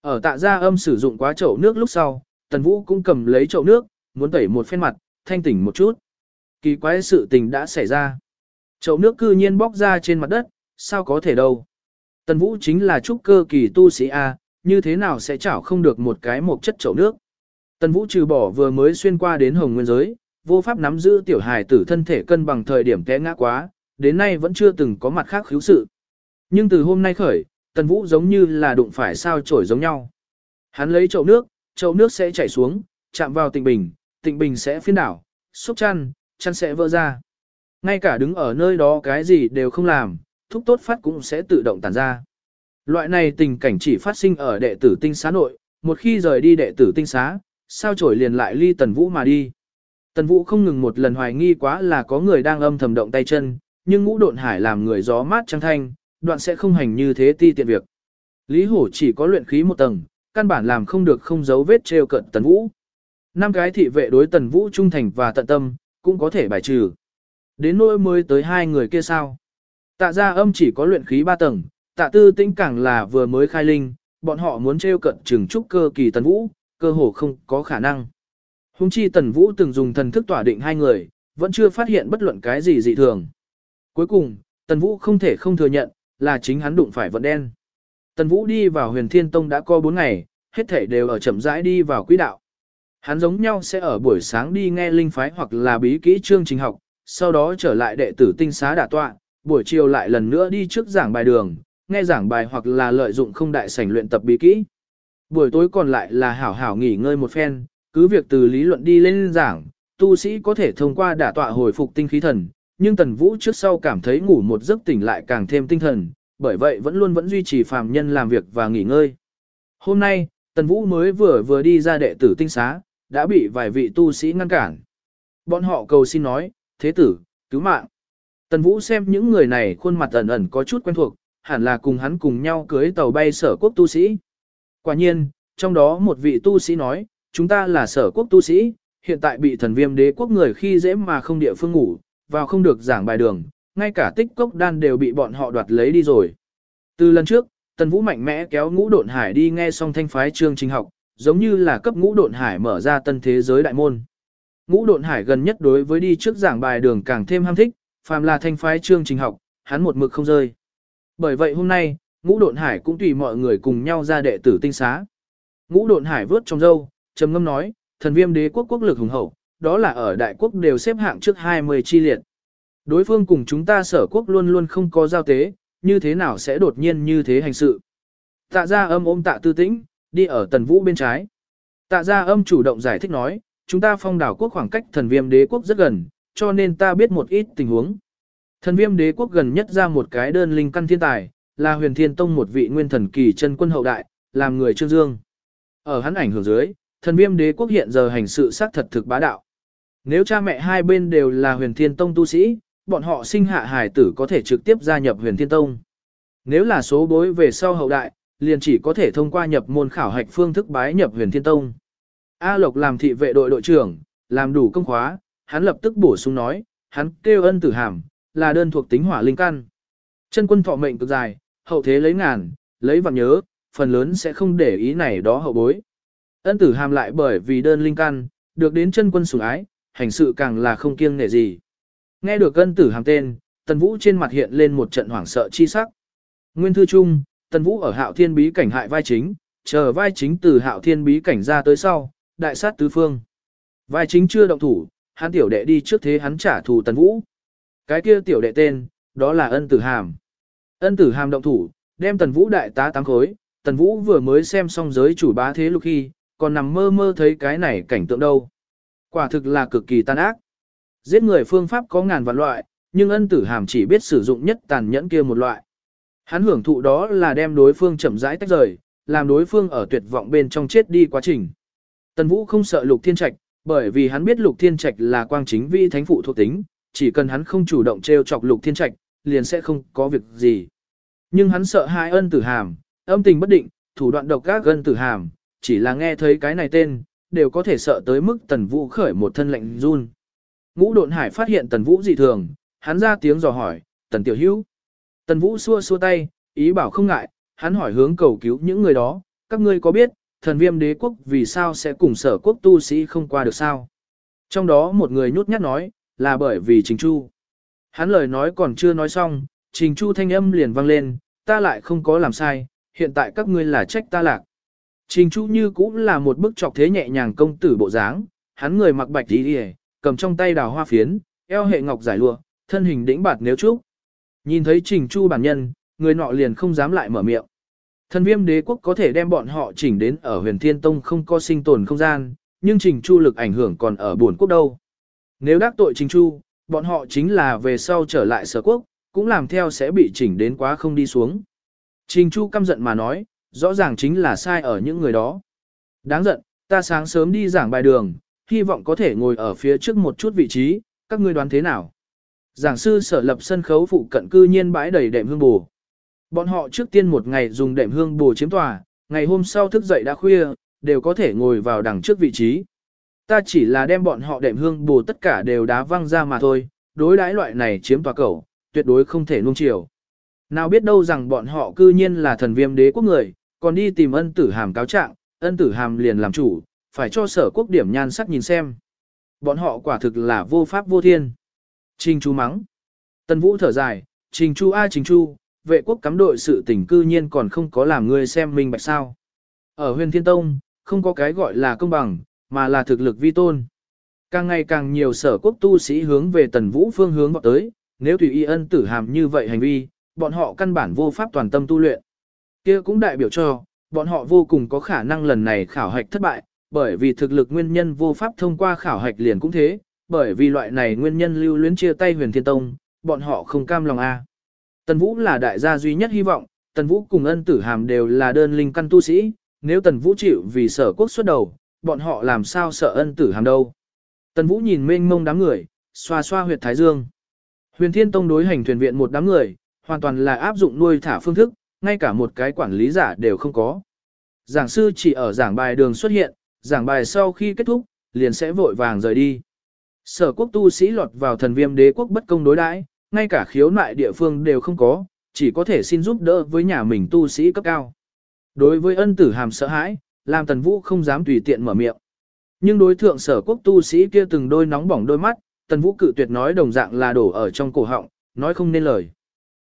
Ở tạ gia âm sử dụng quá chậu nước lúc sau, Tần Vũ cũng cầm lấy chậu nước, muốn tẩy một phen mặt, thanh tỉnh một chút. Kỳ quái sự tình đã xảy ra. Chậu nước cư nhiên bóc ra trên mặt đất, sao có thể đâu. Tần Vũ chính là trúc cơ kỳ tu sĩ A, như thế nào sẽ chảo không được một cái một chất chậu nước. Tần Vũ trừ bỏ vừa mới xuyên qua đến hồng nguyên giới, vô pháp nắm giữ tiểu hài tử thân thể cân bằng thời điểm té ngã quá, đến nay vẫn chưa từng có mặt khác khiếu sự. Nhưng từ hôm nay khởi, Tần Vũ giống như là đụng phải sao chổi giống nhau. Hắn lấy chậu nước, chậu nước sẽ chảy xuống, chạm vào tịnh bình, tịnh bình sẽ phiên đảo, xúc chăn, chăn sẽ vỡ ra. Ngay cả đứng ở nơi đó cái gì đều không làm, thuốc tốt phát cũng sẽ tự động tàn ra. Loại này tình cảnh chỉ phát sinh ở đệ tử tinh xá nội, một khi rời đi đệ tử tinh xá, sao chổi liền lại ly tần vũ mà đi. Tần vũ không ngừng một lần hoài nghi quá là có người đang âm thầm động tay chân, nhưng ngũ độn hải làm người gió mát trăng thanh, đoạn sẽ không hành như thế ti tiện việc. Lý hổ chỉ có luyện khí một tầng, căn bản làm không được không giấu vết trêu cận tần vũ. Năm cái thị vệ đối tần vũ trung thành và tận tâm, cũng có thể bài trừ. Đến nỗi mới tới hai người kia sao? Tạ gia âm chỉ có luyện khí ba tầng, tạ tư tĩnh càng là vừa mới khai linh, bọn họ muốn trêu cận trừng trúc cơ kỳ tần vũ, cơ hồ không có khả năng. Hùng chi tần vũ từng dùng thần thức tỏa định hai người, vẫn chưa phát hiện bất luận cái gì dị thường. Cuối cùng, tần vũ không thể không thừa nhận, là chính hắn đụng phải vận đen. Tần vũ đi vào huyền thiên tông đã có bốn ngày, hết thể đều ở chậm rãi đi vào quỹ đạo. Hắn giống nhau sẽ ở buổi sáng đi nghe linh phái hoặc là bí kỹ chương trình học, sau đó trở lại đệ tử tinh xá đả tọa, buổi chiều lại lần nữa đi trước giảng bài đường, nghe giảng bài hoặc là lợi dụng không đại sảnh luyện tập bí kỹ. Buổi tối còn lại là hảo hảo nghỉ ngơi một phen, cứ việc từ lý luận đi lên giảng, tu sĩ có thể thông qua đả tọa hồi phục tinh khí thần, nhưng Tần Vũ trước sau cảm thấy ngủ một giấc tỉnh lại càng thêm tinh thần, bởi vậy vẫn luôn vẫn duy trì phàm nhân làm việc và nghỉ ngơi. Hôm nay, Tần Vũ mới vừa vừa đi ra đệ tử tinh xá, đã bị vài vị tu sĩ ngăn cản. Bọn họ cầu xin nói, thế tử, cứu mạng. Tần Vũ xem những người này khuôn mặt ẩn ẩn có chút quen thuộc, hẳn là cùng hắn cùng nhau cưới tàu bay sở quốc tu sĩ. Quả nhiên, trong đó một vị tu sĩ nói, chúng ta là sở quốc tu sĩ, hiện tại bị thần viêm đế quốc người khi dễ mà không địa phương ngủ, vào không được giảng bài đường, ngay cả tích cốc đan đều bị bọn họ đoạt lấy đi rồi. Từ lần trước, Tần Vũ mạnh mẽ kéo ngũ độn hải đi nghe xong thanh phái chương trình học, giống như là cấp ngũ độn hải mở ra tân thế giới đại môn. Ngũ độn hải gần nhất đối với đi trước giảng bài đường càng thêm ham thích, phàm là thanh phái chương trình học, hắn một mực không rơi. Bởi vậy hôm nay, ngũ độn hải cũng tùy mọi người cùng nhau ra đệ tử tinh xá. Ngũ độn hải vớt trong dâu, trầm ngâm nói, thần viêm đế quốc quốc lực hùng hậu, đó là ở đại quốc đều xếp hạng trước 20 chi liệt. Đối phương cùng chúng ta sở quốc luôn luôn không có giao tế, như thế nào sẽ đột nhiên như thế hành sự. Tạ ra âm ôm tạ tư tĩnh, đi ở tần vũ bên trái. Tạ ra âm chủ động giải thích nói, chúng ta phong đảo quốc khoảng cách thần viêm đế quốc rất gần, cho nên ta biết một ít tình huống. Thần viêm đế quốc gần nhất ra một cái đơn linh căn thiên tài, là huyền thiên tông một vị nguyên thần kỳ chân quân hậu đại, làm người trương dương. Ở hắn ảnh hưởng dưới, thần viêm đế quốc hiện giờ hành sự xác thật thực bá đạo. Nếu cha mẹ hai bên đều là huyền thiên tông tu sĩ, bọn họ sinh hạ hài tử có thể trực tiếp gia nhập huyền thiên tông. Nếu là số bối về sau hậu đại, liền chỉ có thể thông qua nhập môn khảo hạch phương thức bái nhập huyền thiên tông. A Lộc làm thị vệ đội đội trưởng, làm đủ công khóa, hắn lập tức bổ sung nói, hắn kêu ân tử hàm, là đơn thuộc tính hỏa linh căn. Chân quân thọ mệnh cực dài, hậu thế lấy ngàn, lấy vạn nhớ, phần lớn sẽ không để ý này đó hậu bối. Ân tử hàm lại bởi vì đơn linh căn, được đến chân quân sủng ái, hành sự càng là không kiêng nể gì. Nghe được ân tử hàm tên, tần vũ trên mặt hiện lên một trận hoảng sợ chi sắc. Nguyên thư chung, tần vũ ở hạo thiên bí cảnh hại vai chính, chờ vai chính từ hạo thiên bí cảnh ra tới sau, đại sát tứ phương. Vai chính chưa động thủ, hắn tiểu đệ đi trước thế hắn trả thù tần vũ. Cái kia tiểu đệ tên, đó là ân tử hàm. Ân tử hàm động thủ, đem tần vũ đại tá tám khối, tần vũ vừa mới xem xong giới chủ bá thế lúc khi, còn nằm mơ mơ thấy cái này cảnh tượng đâu. Quả thực là cực kỳ tàn ác. Giết người phương pháp có ngàn vạn loại, nhưng ân tử hàm chỉ biết sử dụng nhất tàn nhẫn kia một loại. Hắn hưởng thụ đó là đem đối phương chậm rãi tách rời, làm đối phương ở tuyệt vọng bên trong chết đi quá trình. Tần Vũ không sợ Lục Thiên Trạch, bởi vì hắn biết Lục Thiên Trạch là quang chính vi thánh phụ thuộc tính, chỉ cần hắn không chủ động trêu chọc Lục Thiên Trạch, liền sẽ không có việc gì. Nhưng hắn sợ hai ân tử hàm, âm tình bất định, thủ đoạn độc ác ân tử hàm, chỉ là nghe thấy cái này tên, đều có thể sợ tới mức Tần Vũ khởi một thân lạnh run. Ngũ độn hải phát hiện Tần Vũ dị thường, hắn ra tiếng dò hỏi, Tần Tiểu Hữu. Tần Vũ xua xua tay, ý bảo không ngại, hắn hỏi hướng cầu cứu những người đó, các ngươi có biết, thần viêm đế quốc vì sao sẽ cùng sở quốc tu sĩ không qua được sao? Trong đó một người nhút nhát nói, là bởi vì Trình Chu. Hắn lời nói còn chưa nói xong, Trình Chu thanh âm liền vang lên, ta lại không có làm sai, hiện tại các ngươi là trách ta lạc. Trình Chu như cũng là một bức trọc thế nhẹ nhàng công tử bộ dáng, hắn người mặc bạch y, đi cầm trong tay đào hoa phiến, eo hệ ngọc giải lụa, thân hình đĩnh bạt nếu trúc. Nhìn thấy Trình Chu bản nhân, người nọ liền không dám lại mở miệng. Thần viêm đế quốc có thể đem bọn họ chỉnh đến ở huyền thiên tông không có sinh tồn không gian, nhưng Trình Chu lực ảnh hưởng còn ở buồn quốc đâu. Nếu đắc tội Trình Chu, bọn họ chính là về sau trở lại sở quốc, cũng làm theo sẽ bị chỉnh đến quá không đi xuống. Trình Chu căm giận mà nói, rõ ràng chính là sai ở những người đó. Đáng giận, ta sáng sớm đi giảng bài đường, hy vọng có thể ngồi ở phía trước một chút vị trí, các ngươi đoán thế nào? Giảng sư sở lập sân khấu phụ cận cư nhiên bãi đầy đệm hương bù. Bọn họ trước tiên một ngày dùng đệm hương bù chiếm tòa, ngày hôm sau thức dậy đã khuya, đều có thể ngồi vào đằng trước vị trí. Ta chỉ là đem bọn họ đệm hương bù tất cả đều đá văng ra mà thôi, đối đãi loại này chiếm tòa cầu, tuyệt đối không thể nuông chiều. Nào biết đâu rằng bọn họ cư nhiên là thần viêm đế quốc người, còn đi tìm ân tử hàm cáo trạng, ân tử hàm liền làm chủ, phải cho sở quốc điểm nhan sắc nhìn xem. Bọn họ quả thực là vô pháp vô thiên. Trình Chu mắng. Tân Vũ thở dài, Trình Chu a à, Trình Chu, vệ quốc cắm đội sự tình cư nhiên còn không có làm người xem minh bạch sao. Ở huyền thiên tông, không có cái gọi là công bằng, mà là thực lực vi tôn. Càng ngày càng nhiều sở quốc tu sĩ hướng về tần vũ phương hướng vọt tới, nếu tùy y ân tử hàm như vậy hành vi, bọn họ căn bản vô pháp toàn tâm tu luyện kia cũng đại biểu cho, bọn họ vô cùng có khả năng lần này khảo hạch thất bại, bởi vì thực lực nguyên nhân vô pháp thông qua khảo hạch liền cũng thế, bởi vì loại này nguyên nhân lưu luyến chia tay huyền thiên tông, bọn họ không cam lòng a. Tần Vũ là đại gia duy nhất hy vọng, Tần Vũ cùng ân tử hàm đều là đơn linh căn tu sĩ, nếu Tần Vũ chịu vì sở quốc xuất đầu, bọn họ làm sao sợ ân tử hàm đâu. Tần Vũ nhìn mênh mông đám người, xoa xoa huyệt thái dương. Huyền Thiên Tông đối hành thuyền viện một đám người, hoàn toàn là áp dụng nuôi thả phương thức, ngay cả một cái quản lý giả đều không có. Giảng sư chỉ ở giảng bài đường xuất hiện, giảng bài sau khi kết thúc, liền sẽ vội vàng rời đi. Sở quốc tu sĩ lọt vào thần viêm đế quốc bất công đối đãi, ngay cả khiếu nại địa phương đều không có, chỉ có thể xin giúp đỡ với nhà mình tu sĩ cấp cao. Đối với ân tử hàm sợ hãi, làm tần vũ không dám tùy tiện mở miệng. Nhưng đối thượng sở quốc tu sĩ kia từng đôi nóng bỏng đôi mắt, tần vũ cự tuyệt nói đồng dạng là đổ ở trong cổ họng, nói không nên lời.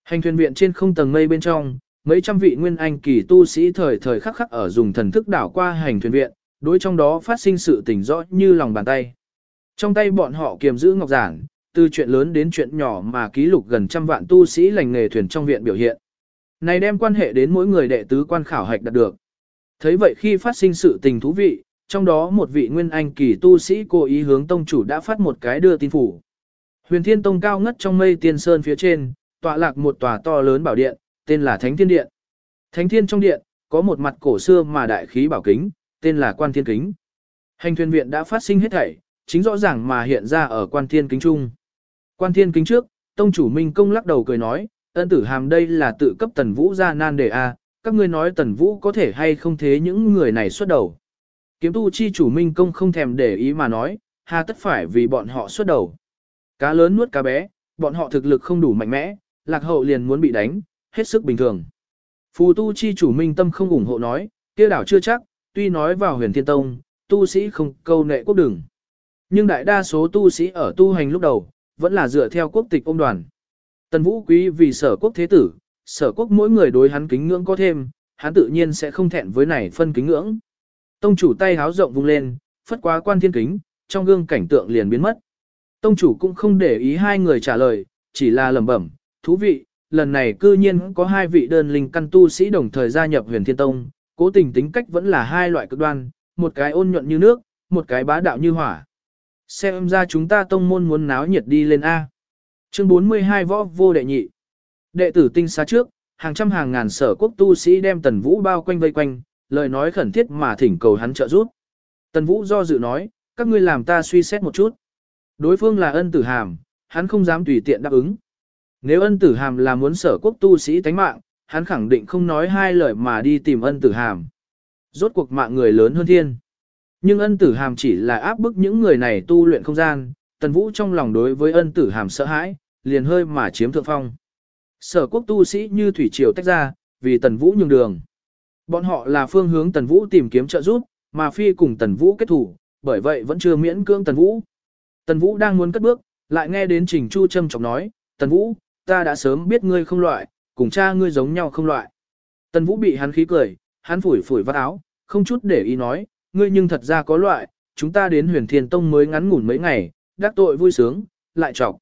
Hành thuyền viện trên không tầng mây bên trong, mấy trăm vị nguyên anh kỳ tu sĩ thời thời khắc khắc ở dùng thần thức đảo qua hành thuyền viện, đối trong đó phát sinh sự tình rõ như lòng bàn tay. Trong tay bọn họ kiềm giữ ngọc giản, từ chuyện lớn đến chuyện nhỏ mà ký lục gần trăm vạn tu sĩ lành nghề thuyền trong viện biểu hiện. Này đem quan hệ đến mỗi người đệ tứ quan khảo hạch đạt được. Thấy vậy khi phát sinh sự tình thú vị, trong đó một vị nguyên anh kỳ tu sĩ cố ý hướng tông chủ đã phát một cái đưa tin phủ. Huyền Thiên Tông cao ngất trong mây tiên sơn phía trên, tọa lạc một tòa to lớn bảo điện, tên là Thánh Thiên Điện. Thánh Thiên trong điện, có một mặt cổ xưa mà đại khí bảo kính, tên là Quan Thiên Kính. Hành thuyền viện đã phát sinh hết thảy, chính rõ ràng mà hiện ra ở Quan Thiên Kính trung. Quan Thiên Kính trước, tông chủ Minh Công lắc đầu cười nói, ân tử hàm đây là tự cấp Tần Vũ ra nan đề a, các ngươi nói Tần Vũ có thể hay không thế những người này xuất đầu. Kiếm tu chi chủ Minh Công không thèm để ý mà nói, hà tất phải vì bọn họ xuất đầu. Cá lớn nuốt cá bé, bọn họ thực lực không đủ mạnh mẽ, lạc hậu liền muốn bị đánh, hết sức bình thường. Phù tu chi chủ Minh Tâm không ủng hộ nói, kia đảo chưa chắc, tuy nói vào huyền thiên tông, tu sĩ không câu nệ quốc đường. Nhưng đại đa số tu sĩ ở tu hành lúc đầu, vẫn là dựa theo quốc tịch ông đoàn. Tần Vũ Quý vì sở quốc thế tử, sở quốc mỗi người đối hắn kính ngưỡng có thêm, hắn tự nhiên sẽ không thẹn với này phân kính ngưỡng. Tông chủ tay háo rộng vung lên, phất quá quan thiên kính, trong gương cảnh tượng liền biến mất. Tông chủ cũng không để ý hai người trả lời, chỉ là lẩm bẩm, thú vị, lần này cư nhiên có hai vị đơn linh căn tu sĩ đồng thời gia nhập huyền thiên tông, cố tình tính cách vẫn là hai loại cực đoan, một cái ôn nhuận như nước, một cái bá đạo như hỏa. Xem ra chúng ta tông môn muốn náo nhiệt đi lên A. Chương 42 võ vô đệ nhị. Đệ tử tinh xá trước, hàng trăm hàng ngàn sở quốc tu sĩ đem tần vũ bao quanh vây quanh, lời nói khẩn thiết mà thỉnh cầu hắn trợ giúp. Tần vũ do dự nói, các ngươi làm ta suy xét một chút. Đối phương là ân tử hàm, hắn không dám tùy tiện đáp ứng. Nếu ân tử hàm là muốn sở quốc tu sĩ tánh mạng, hắn khẳng định không nói hai lời mà đi tìm ân tử hàm. Rốt cuộc mạng người lớn hơn thiên. Nhưng ân tử hàm chỉ là áp bức những người này tu luyện không gian, tần vũ trong lòng đối với ân tử hàm sợ hãi, liền hơi mà chiếm thượng phong. Sở quốc tu sĩ như thủy triều tách ra, vì tần vũ nhường đường. Bọn họ là phương hướng tần vũ tìm kiếm trợ giúp, mà phi cùng tần vũ kết thủ, bởi vậy vẫn chưa miễn cưỡng tần vũ. Tần vũ đang muốn cất bước, lại nghe đến trình chu châm chọc nói, tần vũ, ta đã sớm biết ngươi không loại, cùng cha ngươi giống nhau không loại. Tần vũ bị hắn khí cười, hắn phủi phủi vắt áo, không chút để ý nói, ngươi nhưng thật ra có loại, chúng ta đến huyền thiên tông mới ngắn ngủn mấy ngày, đắc tội vui sướng, lại chọc.